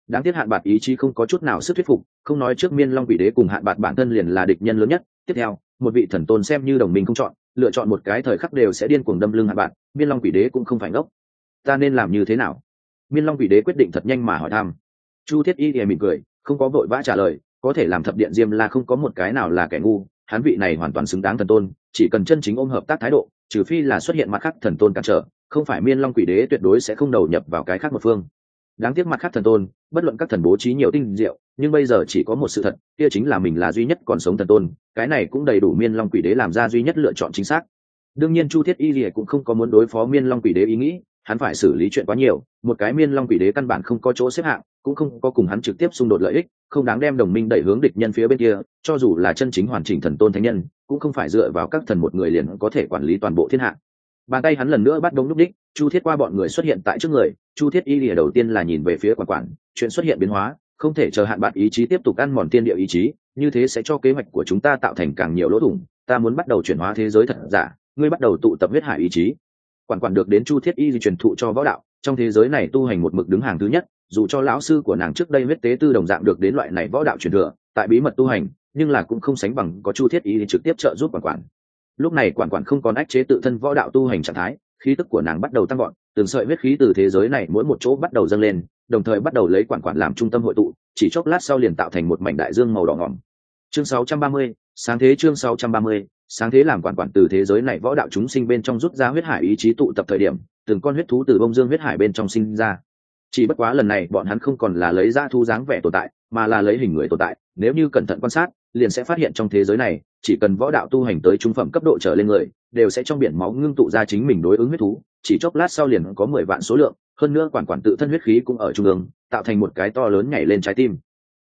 đáng tiếc hạn bạc ý chí không có chút nào sức thuyết phục, không nói trước miên long vị đế cùng hạn bạc bản thân liền là địch nhân lớn nhất. Tiếp theo, một vị thần tôn xem như đồng minh không chọn, lựa chọn một cái thời khắc đều sẽ điên cuồng đâm lưng hạn bạc miên long vị đế cũng không phải ngốc. Ta nên làm như thế nào? Miên long vị đế quyết định thật nhanh mà hỏi thăm. Chu thiết y thì mỉm cười, không có vội vã trả lời, có thể làm thập điện diêm la không có một cái nào là kẻ ngu, hắn vị này hoàn toàn xứng đáng thần tôn, chỉ cần chân chính ôm hợp tác thái độ, trừ phi là xuất hiện mặt khác thần tôn cản trở, không phải miên long quỷ đế tuyệt đối sẽ không đầu nhập vào cái khác một phương đáng tiếc mặt khác thần tôn, bất luận các thần bố trí nhiều tinh diệu, nhưng bây giờ chỉ có một sự thật, kia chính là mình là duy nhất còn sống thần tôn, cái này cũng đầy đủ miên long quỷ đế làm ra duy nhất lựa chọn chính xác. Đương nhiên chu thiết y lìa cũng không có muốn đối phó miên long quỷ đế ý nghĩ, hắn phải xử lý chuyện quá nhiều, một cái miên long quỷ đế căn bản không có chỗ xếp hạng, cũng không có cùng hắn trực tiếp xung đột lợi ích, không đáng đem đồng minh đẩy hướng địch nhân phía bên kia, cho dù là chân chính hoàn chỉnh thần tôn thánh nhân, cũng không phải dựa vào các thần một người liền có thể quản lý toàn bộ thiên hạ bàn tay hắn lần nữa bắt đông lúc đích, chu thiết qua bọn người xuất hiện tại trước người, chu thiết y lìa đầu tiên là nhìn về phía quản quản, chuyện xuất hiện biến hóa, không thể chờ hạn bạn ý chí tiếp tục ăn mòn tiên địa ý chí, như thế sẽ cho kế hoạch của chúng ta tạo thành càng nhiều lỗ thủng, ta muốn bắt đầu chuyển hóa thế giới thật giả, ngươi bắt đầu tụ tập huyết hải ý chí. Quản quản được đến chu thiết y di truyền thụ cho võ đạo, trong thế giới này tu hành một mực đứng hàng thứ nhất, dù cho lão sư của nàng trước đây huyết tế tư đồng dạng được đến loại này võ đạo truyền thừa, tại bí mật tu hành, nhưng là cũng không sánh bằng có chu thiết y trực tiếp trợ giúp quản quản lúc này quản quản không còn ách chế tự thân võ đạo tu hành trạng thái khí tức của nàng bắt đầu tăng gọn từng sợi huyết khí từ thế giới này mỗi một chỗ bắt đầu dâng lên đồng thời bắt đầu lấy quản quản làm trung tâm hội tụ chỉ chốc lát sau liền tạo thành một mảnh đại dương màu đỏ ngỏm. Chương 630, sáng thế chương 630, sáng thế làm quản quản từ thế giới này võ đạo chúng sinh bên trong rút ra huyết hải ý chí tụ tập thời điểm từng con huyết thú từ bông dương huyết hải bên trong sinh ra. Chỉ bất quá lần này bọn hắn không còn là lấy ra thu dáng vẻ tồn tại mà là lấy hình người tồn tại nếu như cẩn thận quan sát liền sẽ phát hiện trong thế giới này chỉ cần võ đạo tu hành tới trung phẩm cấp độ trở lên người, đều sẽ trong biển máu ngưng tụ ra chính mình đối ứng huyết thú, chỉ chốc lát sau liền có mười vạn số lượng, hơn nữa quản quản tự thân huyết khí cũng ở trung ương, tạo thành một cái to lớn nhảy lên trái tim.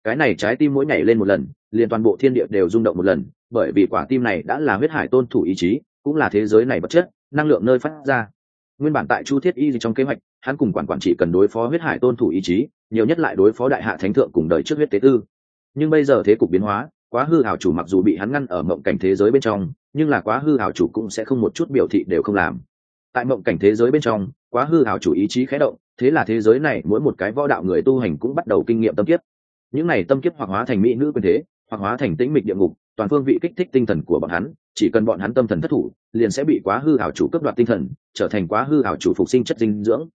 Cái này trái tim mỗi nhảy lên một lần, liền toàn bộ thiên địa đều rung động một lần, bởi vì quả tim này đã là huyết hải tôn thủ ý chí, cũng là thế giới này bất chất, năng lượng nơi phát ra. Nguyên bản tại chu thiết y trong kế hoạch, hắn cùng quản quản chỉ cần đối phó huyết hải tôn thủ ý chí, nhiều nhất lại đối phó đại hạ thánh thượng cùng đời trước huyết tế tư. Nhưng bây giờ thế cục biến hóa quá hư hảo chủ mặc dù bị hắn ngăn ở mộng cảnh thế giới bên trong, nhưng là quá hư hảo chủ cũng sẽ không một chút biểu thị đều không làm. Tại mộng cảnh thế giới bên trong, quá hư hảo chủ ý chí khé động, thế là thế giới này mỗi một cái võ đạo người tu hành cũng bắt đầu kinh nghiệm tâm kiếp. Những này tâm kiếp hoặc hóa thành mỹ nữ quyền thế, hoặc hóa thành tĩnh mịch địa ngục, toàn phương vị kích thích tinh thần của bọn hắn, chỉ cần bọn hắn tâm thần thất thủ, liền sẽ bị quá hư hảo chủ cấp đoạt tinh thần, trở thành quá hư hảo chủ phục sinh chất dinh dưỡng.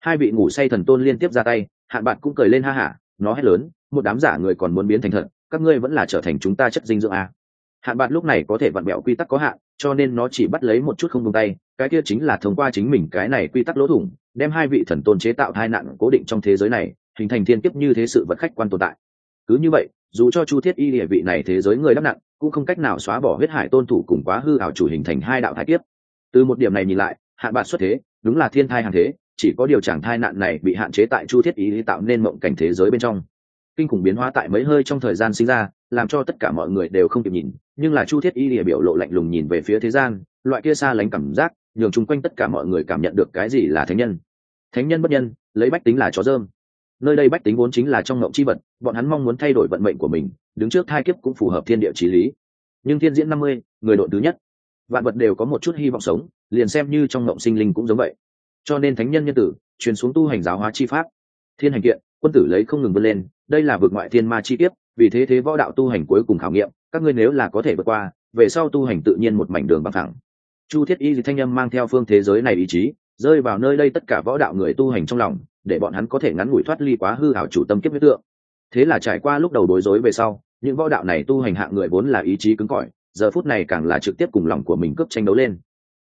Hai vị ngủ say thần tôn liên tiếp ra tay hạn bạn cũng cười lên ha hả, nó hét lớn, một đám giả người còn muốn biến thành thật các ngươi vẫn là trở thành chúng ta chất dinh dưỡng à. hạn bạn lúc này có thể vặn bẹo quy tắc có hạn, cho nên nó chỉ bắt lấy một chút không tung tay, cái kia chính là thông qua chính mình cái này quy tắc lỗ thủng, đem hai vị thần tôn chế tạo hai nạn cố định trong thế giới này, hình thành thiên kiếp như thế sự vật khách quan tồn tại. Cứ như vậy, dù cho chu thiết y địa vị này thế giới người đắp nặng, cũng không cách nào xóa bỏ huyết hải tôn thủ cùng quá hư ảo chủ hình thành hai đạo thái kiếp. Từ một điểm này nhìn lại, hạn bạn xuất thế, đúng là thiên thai hàng thế, chỉ có điều chẳng thai nạn này bị hạn chế tại chu thiết y tạo nên mộng cảnh thế giới bên trong kinh khủng biến hóa tại mấy hơi trong thời gian sinh ra, làm cho tất cả mọi người đều không kịp nhìn, nhưng là chu thiết y địa biểu lộ lạnh lùng nhìn về phía thế gian, loại kia xa lánh cảm giác, nhường chung quanh tất cả mọi người cảm nhận được cái gì là thánh nhân. Thánh nhân bất nhân, lấy bách tính là chó dơm. Nơi đây bách tính vốn chính là trong ngộng chi vật, bọn hắn mong muốn thay đổi vận mệnh của mình, đứng trước thai kiếp cũng phù hợp thiên địa trí lý. Nhưng thiên diễn năm mươi, người đội thứ nhất. Vạn vật đều có một chút hy vọng sống, liền xem như trong ngộng sinh linh cũng giống vậy. Cho nên thánh nhân nhân tử, truyền xuống tu hành giáo hóa chi pháp. Thiên hành kiện, quân tử lấy không ngừng vươn lên đây là vực ngoại thiên ma chi tiết vì thế thế võ đạo tu hành cuối cùng khảo nghiệm, các ngươi nếu là có thể vượt qua, về sau tu hành tự nhiên một mảnh đường băng thẳng chu thiết y thanh âm mang theo phương thế giới này ý chí, rơi vào nơi đây tất cả võ đạo người tu hành trong lòng, để bọn hắn có thể ngắn ngủi thoát ly quá hư hảo chủ tâm kiếp huyết tượng. Thế là trải qua lúc đầu đối rối về sau, những võ đạo này tu hành hạng người vốn là ý chí cứng cỏi, giờ phút này càng là trực tiếp cùng lòng của mình cướp tranh đấu lên.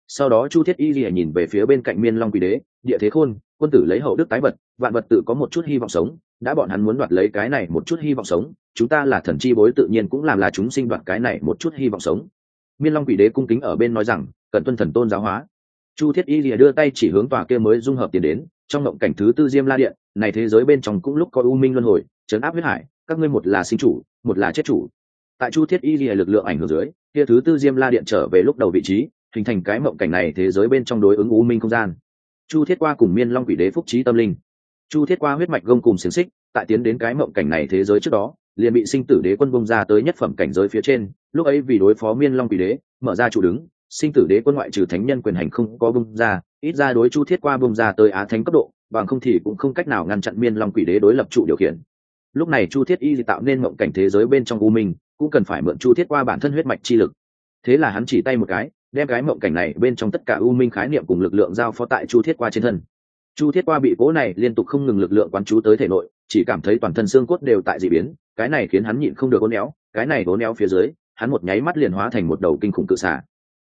Sau đó chu thiết y lìa nhìn về phía bên cạnh miên long quỷ đế, địa thế khôn, quân tử lấy hậu đức tái vật, vạn vật tự có một chút hy vọng sống đã bọn hắn muốn đoạt lấy cái này một chút hy vọng sống, chúng ta là thần chi bối tự nhiên cũng làm là chúng sinh đoạt cái này một chút hy vọng sống. Miên long quỷ đế cung kính ở bên nói rằng cần tuân thần tôn giáo hóa. Chu thiết y lìa đưa tay chỉ hướng tòa kia mới dung hợp tiền đến, trong ngộng cảnh thứ tư diêm la điện, này thế giới bên trong cũng lúc có u minh luân hồi chấn áp huyết hải, các ngươi một là sinh chủ, một là chết chủ. Tại chu thiết y lìa lực lượng ảnh hưởng dưới, kia thứ tư diêm la điện trở về lúc đầu vị trí, hình thành cái mộng cảnh này thế giới bên trong đối ứng u minh không gian. Chu thiết qua cùng miên long quỷ đế phúc trí tâm linh chu thiết qua huyết mạch gông cùng xiềng xích, tại tiến đến cái mộng cảnh này thế giới trước đó, liền bị sinh tử đế quân bông ra tới nhất phẩm cảnh giới phía trên, lúc ấy vì đối phó miên long quỷ đế, mở ra chủ đứng, sinh tử đế quân ngoại trừ thánh nhân quyền hành không có bông ra, ít ra đối chu thiết qua bông ra tới á thánh cấp độ, bằng không thì cũng không cách nào ngăn chặn miên long quỷ đế đối lập trụ điều khiển. Lúc này chu thiết y tạo nên mộng cảnh thế giới bên trong u minh, cũng cần phải mượn chu thiết qua bản thân huyết mạch chi lực. Thế là hắn chỉ tay một cái, đem cái mộng cảnh này bên trong tất cả u minh khái niệm cùng lực lượng giao phó tại chu thiết qua trên thân chu thiết qua bị cố này liên tục không ngừng lực lượng quán chú tới thể nội, chỉ cảm thấy toàn thân xương cốt đều tại d ị biến, cái này khiến hắn nhịn không được ố néo cái này ố néo phía dưới, hắn một nháy mắt liền hóa thành một đầu kinh khủng cự xà.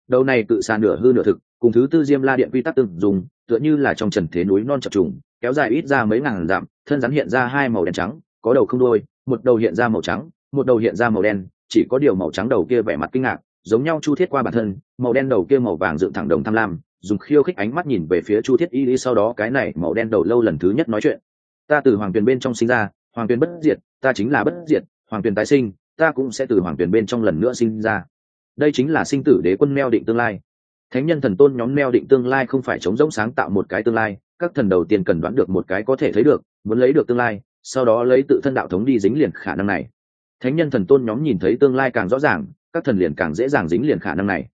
Đầu này cự xà nửa hư nửa thực, cùng thứ tư diêm la điện quy tắc từng dùng, tựa như là trong trần thế núi non chập trùng, kéo dài ít ra mấy ngàn dặm, thân rắn hiện ra hai màu đen trắng, có đầu không đôi một đầu hiện ra màu trắng, một đầu hiện ra màu đen, chỉ có điều màu trắng đầu kia vẻ mặt kinh ngạc, giống nhau chu thiết qua bản thân, màu đen đầu kia màu vàng dựng thẳng đồng tham lam dùng khiêu khích ánh mắt nhìn về phía chu thiết y lý sau đó cái này màu đen đầu lâu lần thứ nhất nói chuyện. Ta từ hoàng tuyền bên trong sinh ra, hoàng tuyền bất diệt, ta chính là bất diệt, hoàng tuyền tái sinh, ta cũng sẽ từ hoàng tuyền bên trong lần nữa sinh ra. Đây chính là sinh tử đế quân meo định tương lai. Thánh nhân thần tôn nhóm meo định tương lai không phải chống rỗng sáng tạo một cái tương lai, các thần đầu tiên cần đoán được một cái có thể thấy được, muốn lấy được tương lai, sau đó lấy tự thân đạo thống đi dính liền khả năng này. Thánh nhân thần tôn nhóm nhìn thấy tương lai càng rõ ràng, các thần liền càng dễ dàng dính liền khả năng này.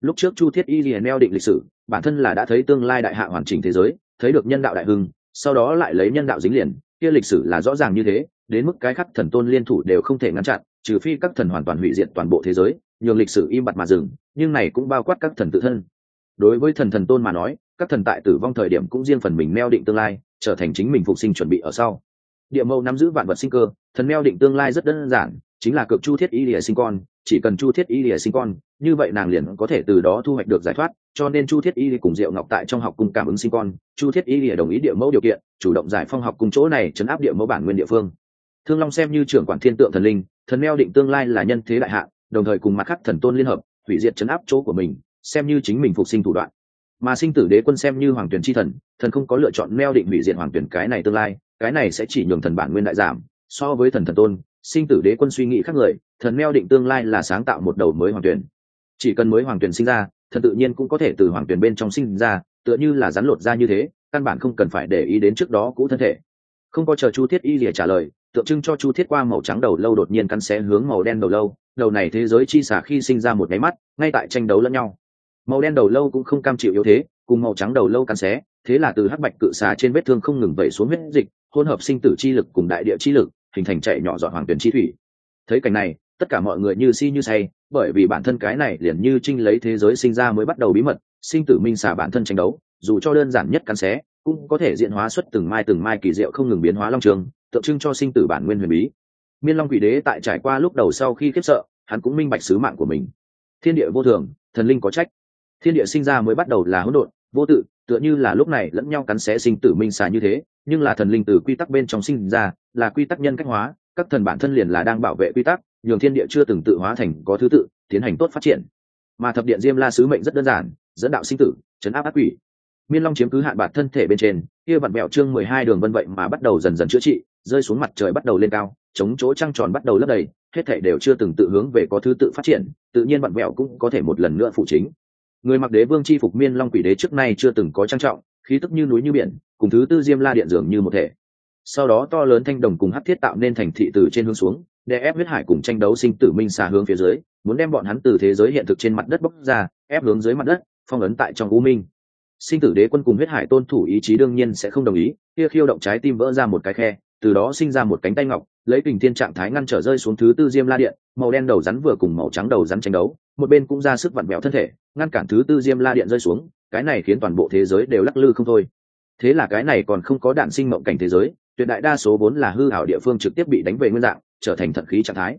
Lúc trước chu thiết y liền neo định lịch sử bản thân là đã thấy tương lai đại hạ hoàn chỉnh thế giới, thấy được nhân đạo đại hưng, sau đó lại lấy nhân đạo dính liền, kia lịch sử là rõ ràng như thế, đến mức cái khắc thần tôn liên thủ đều không thể ngăn chặn, trừ phi các thần hoàn toàn hủy diệt toàn bộ thế giới, nhường lịch sử im bặt mà dừng, nhưng này cũng bao quát các thần tự thân. Đối với thần thần tôn mà nói, các thần tại tử vong thời điểm cũng riêng phần mình neo định tương lai, trở thành chính mình phục sinh chuẩn bị ở sau. Địa mâu nắm giữ vạn vật sinh cơ, thần neo định tương lai rất đơn giản, chính là cực chu thiết y lìa sinh con, chỉ cần chu thiết y lìa sinh con, như vậy nàng liền có thể từ đó thu hoạch được giải thoát cho nên chu thiết y cùng diệu ngọc tại trong học cung cảm ứng sinh con. Chu thiết y lìa đồng ý địa mẫu điều kiện, chủ động giải phong học cung chỗ này, chấn áp địa mẫu bản nguyên địa phương. Thương long xem như trưởng quản thiên tượng thần linh, thần meo định tương lai là nhân thế đại hạ, đồng thời cùng mặt khắc thần tôn liên hợp, hủy diệt chấn áp chỗ của mình, xem như chính mình phục sinh thủ đoạn. Mà sinh tử đế quân xem như hoàng tuyển chi thần thần không có lựa chọn meo định hủy diệt hoàng tuyển cái này tương lai, cái này sẽ chỉ nhường thần bản nguyên đại giảm. So với thần thần tôn, sinh tử đế quân suy nghĩ khác người, thần meo định tương lai là sáng tạo một đầu mới hoàng tuyển. Chỉ cần mới hoàng tuyển sinh ra thần tự nhiên cũng có thể từ hoàng tuyển bên trong sinh ra, tựa như là rắn lột ra như thế, căn bản không cần phải để ý đến trước đó cũ thân thể. Không có chờ chu thiết y lìa trả lời, tượng trưng cho chu thiết qua màu trắng đầu lâu đột nhiên cắn xé hướng màu đen đầu lâu, đầu này thế giới chi xả khi sinh ra một máy mắt, ngay tại tranh đấu lẫn nhau. Màu đen đầu lâu cũng không cam chịu yếu thế, cùng màu trắng đầu lâu cắn xé, thế là từ hắc bạch cự xà trên vết thương không ngừng vẩy xuống huyết dịch, hỗn hợp sinh tử chi lực cùng đại địa chi lực, hình thành chạy nhỏ dọn hoàng tuyển chi thủy. Thấy cảnh này tất cả mọi người như si như say, bởi vì bản thân cái này liền như trinh lấy thế giới sinh ra mới bắt đầu bí mật, sinh tử minh xả bản thân tranh đấu, dù cho đơn giản nhất cắn xé, cũng có thể diễn hóa xuất từng mai từng mai kỳ diệu không ngừng biến hóa long trường, tượng trưng cho sinh tử bản nguyên huyền bí. Miên long quỷ đế tại trải qua lúc đầu sau khi khiếp sợ, hắn cũng minh bạch sứ mạng của mình. Thiên địa vô thường, thần linh có trách. Thiên địa sinh ra mới bắt đầu là hỗn độn, vô tự, tựa như là lúc này lẫn nhau cắn xé sinh tử minh xà như thế, nhưng là thần linh từ quy tắc bên trong sinh ra, là quy tắc nhân cách hóa, các thần bản thân liền là đang bảo vệ quy tắc nhường thiên địa chưa từng tự hóa thành có thứ tự, tiến hành tốt phát triển. Mà thập điện diêm la sứ mệnh rất đơn giản, dẫn đạo sinh tử, chấn áp ác quỷ. Miên long chiếm cứ hạn bạc thân thể bên trên, kia vặn bẹo chương mười hai đường vân vậy mà bắt đầu dần dần chữa trị, rơi xuống mặt trời bắt đầu lên cao, chống chỗ trăng tròn bắt đầu lấp đầy, hết thể đều chưa từng tự hướng về có thứ tự phát triển, tự nhiên vặn bẹo cũng có thể một lần nữa phụ chính. Người mặc đế vương chi phục miên long quỷ đế trước nay chưa từng có trang trọng, khí tức như núi như biển, cùng thứ tư diêm la điện dường như một thể. Sau đó to lớn thanh đồng cùng hắc thiết tạo nên thành thị từ trên hướng xuống để ép huyết hải cùng tranh đấu sinh tử minh xà hướng phía dưới, muốn đem bọn hắn từ thế giới hiện thực trên mặt đất bốc ra, ép hướng dưới mặt đất, phong ấn tại trong u minh. Sinh tử đế quân cùng huyết hải tôn thủ ý chí đương nhiên sẽ không đồng ý, kia khiêu động trái tim vỡ ra một cái khe, từ đó sinh ra một cánh tay ngọc, lấy bình thiên trạng thái ngăn trở rơi xuống thứ tư diêm la điện, màu đen đầu rắn vừa cùng màu trắng đầu rắn tranh đấu, một bên cũng ra sức vặn vẹo thân thể, ngăn cản thứ tư diêm la điện rơi xuống, cái này khiến toàn bộ thế giới đều lắc lư không thôi. Thế là cái này còn không có đạn sinh mộng cảnh thế giới, tuyệt đại đa số vốn là hư hảo địa phương trực tiếp bị đánh về nguyên dạng trở thành thận khí trạng thái.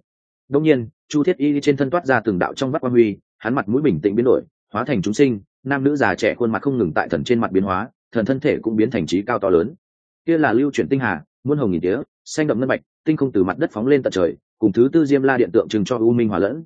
Đông nhiên, chu thiết y trên thân toát ra từng đạo trong vắt quang huy, hắn mặt mũi bình tĩnh biến đổi, hóa thành chúng sinh, nam nữ già trẻ khuôn mặt không ngừng tại thần trên mặt biến hóa, thần thân thể cũng biến thành trí cao to lớn. Kia là lưu chuyển tinh hà, muôn hồng nghìn tía, xanh đậm ngân bạch tinh không từ mặt đất phóng lên tận trời, cùng thứ tư diêm la điện tượng trưng cho u minh hòa lẫn.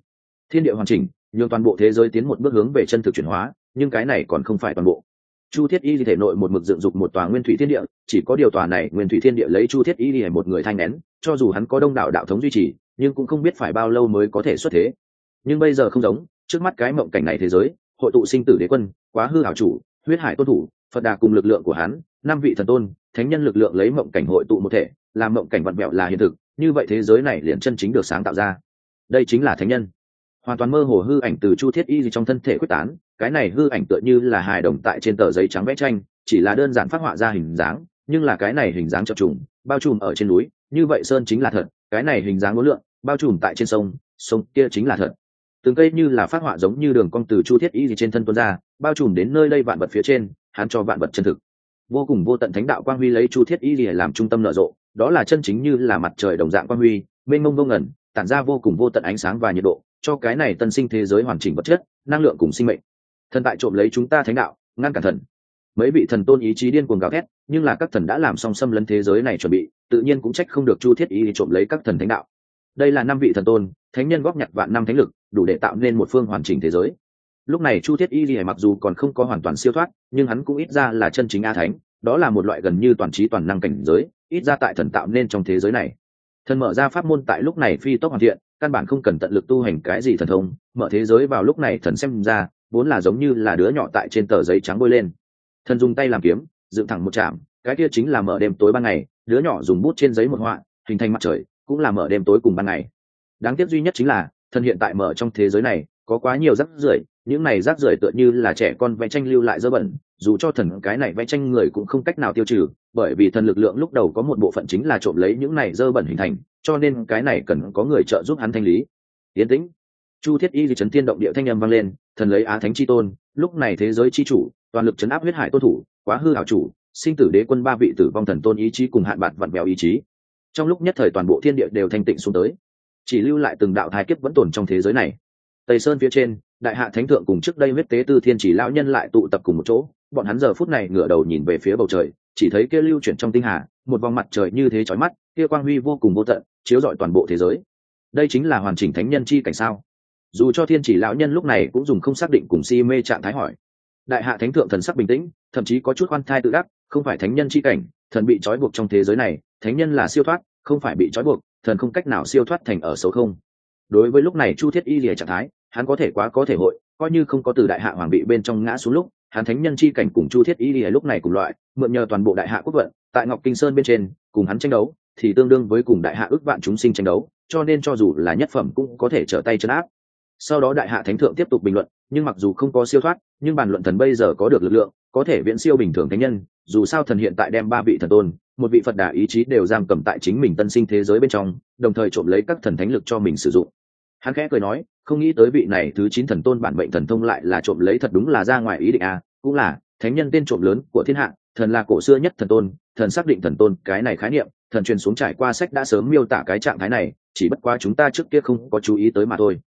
Thiên địa hoàn chỉnh, nhường toàn bộ thế giới tiến một bước hướng về chân thực chuyển hóa, nhưng cái này còn không phải toàn bộ. Chu thiết y thể nội một mực dựng dục một tòa nguyên thủy thiên địa, chỉ có điều tòa này nguyên thủy thiên địa lấy chu thiết y để một người thanh nén cho dù hắn có đông đảo đạo thống duy trì, nhưng cũng không biết phải bao lâu mới có thể xuất thế. Nhưng bây giờ không giống, trước mắt cái mộng cảnh này thế giới, hội tụ sinh tử đế quân, quá hư hảo chủ, huyết hải tôn thủ, phật đà cùng lực lượng của hắn, năm vị thần tôn, thánh nhân lực lượng lấy mộng cảnh hội tụ một thể, làm mộng cảnh vặn vẹo là hiện thực, như vậy thế giới này liền chân chính được sáng tạo ra. Đây chính là thánh nhân. Hoàn toàn mơ hồ hư ảnh từ chu thiết y gì trong thân thể quyết tán, cái này hư ảnh tựa như là hài đồng tại trên tờ giấy trắng vẽ tranh, chỉ là đơn giản phát họa ra hình dáng nhưng là cái này hình dáng chập trùng, bao trùm ở trên núi, như vậy sơn chính là thật, cái này hình dáng ngũ lượng, bao trùm tại trên sông sông kia chính là thật. Từng cây như là phát họa giống như đường cong từ chu thiết y gì trên thân tuôn ra, bao trùm đến nơi đây vạn vật phía trên, hắn cho vạn vật chân thực. Vô cùng vô tận thánh đạo quang huy lấy chu thiết y gì làm trung tâm nở rộ, đó là chân chính như là mặt trời đồng dạng quang huy, mênh mông vô ngẩn, tản ra vô cùng vô tận ánh sáng và nhiệt độ, cho cái này tân sinh thế giới hoàn chỉnh vật chất, năng lượng cùng sinh mệnh. Thần tại trộm lấy chúng ta thánh đạo, ngăn cản thần. Mấy vị thần tôn ý chí điên cuồng gào thét nhưng là các thần đã làm song xâm lấn thế giới này chuẩn bị, tự nhiên cũng trách không được chu thiết Y trộm lấy các thần thánh đạo. Đây là năm vị thần tôn, thánh nhân góp nhặt vạn năm thánh lực, đủ để tạo nên một phương hoàn chỉnh thế giới. Lúc này chu thiết y lìa mặc dù còn không có hoàn toàn siêu thoát, nhưng hắn cũng ít ra là chân chính a thánh, đó là một loại gần như toàn trí toàn năng cảnh giới, ít ra tại thần tạo nên trong thế giới này. Thần mở ra pháp môn tại lúc này phi tốc hoàn thiện, căn bản không cần tận lực tu hành cái gì thần thông, mở thế giới vào lúc này thần xem ra, vốn là giống như là đứa nhỏ tại trên tờ giấy trắng bôi lên. Thần dùng tay làm kiếm dựng thẳng một chạm cái kia chính là mở đêm tối ban ngày, đứa nhỏ dùng bút trên giấy một họa, hình thành mặt trời, cũng là mở đêm tối cùng ban ngày. Đáng tiếc duy nhất chính là thần hiện tại mở trong thế giới này, có quá nhiều rác rưởi, những này rác rưởi tựa như là trẻ con vẽ tranh lưu lại dơ bẩn, dù cho thần cái này vẽ tranh người cũng không cách nào tiêu trừ, bởi vì thần lực lượng lúc đầu có một bộ phận chính là trộm lấy những này dơ bẩn hình thành, cho nên cái này cần có người trợ giúp hắn thanh lý. Yến tĩnh. Chu thiết y di trấn thiên động địa thanh â m vang lên, thần lấy á thánh c h i tôn, lúc này thế giới c h i chủ, toàn lực chấn áp huyết hải tôn thủ quá hư hảo chủ, sinh tử đế quân ba vị tử vong thần tôn ý chí cùng hạn bạc vặn vẹo ý chí. Trong lúc nhất thời toàn bộ thiên địa đều thanh tịnh xuống tới, chỉ lưu lại từng đạo thái kiếp vẫn tồn trong thế giới này. Tây sơn phía trên, đại hạ thánh thượng cùng trước đây huyết tế tư thiên chỉ lão nhân lại tụ tập cùng một chỗ, bọn hắn giờ phút này ngửa đầu nhìn về phía bầu trời, chỉ thấy kia lưu chuyển trong tinh hà, một vòng mặt trời như thế chói mắt, kia quang huy vô cùng vô tận, chiếu rọi toàn bộ thế giới. Đây chính là hoàn chỉnh thánh nhân chi cảnh sao? Dù cho thiên chỉ lão nhân lúc này cũng dùng không xác định cùng si mê trạng thái hỏi đại hạ thánh thượng thần sắc bình tĩnh, thậm chí có chút khoan thai tự đắc, không phải thánh nhân chi cảnh, thần bị trói buộc trong thế giới này, thánh nhân là siêu thoát, không phải bị trói buộc, thần không cách nào siêu thoát thành ở số không. Đối với lúc này chu thiết y lìa trạng thái, hắn có thể quá có thể hội, coi như không có từ đại hạ hoàng bị bên trong ngã xuống lúc, hắn thánh nhân chi cảnh cùng chu thiết y lìa lúc này cùng loại, mượn nhờ toàn bộ đại hạ quốc vận, tại ngọc kinh sơn bên trên, cùng hắn tranh đấu, thì tương đương với cùng đại hạ ước vạn chúng sinh tranh đấu, cho nên cho dù là nhất phẩm cũng có thể trở tay chân áp. Sau đó đại hạ thánh thượng tiếp tục bình luận nhưng mặc dù không có siêu thoát nhưng bàn luận thần bây giờ có được lực lượng có thể viễn siêu bình thường thánh nhân dù sao thần hiện tại đem ba vị thần tôn một vị phật đà ý chí đều giam cầm tại chính mình tân sinh thế giới bên trong đồng thời trộm lấy các thần thánh lực cho mình sử dụng. Hắn khẽ cười nói không nghĩ tới vị này thứ chín thần tôn bản mệnh thần thông lại là trộm lấy thật đúng là ra ngoài ý định a à, cũng là thánh nhân tên trộm lớn của thiên hạ thần là cổ xưa nhất thần tôn thần xác định thần tôn cái này khái niệm thần truyền xuống trải qua sách đã sớm miêu tả cái trạng thái này chỉ bất quá chúng ta trước kia không có chú ý tới mà thôi.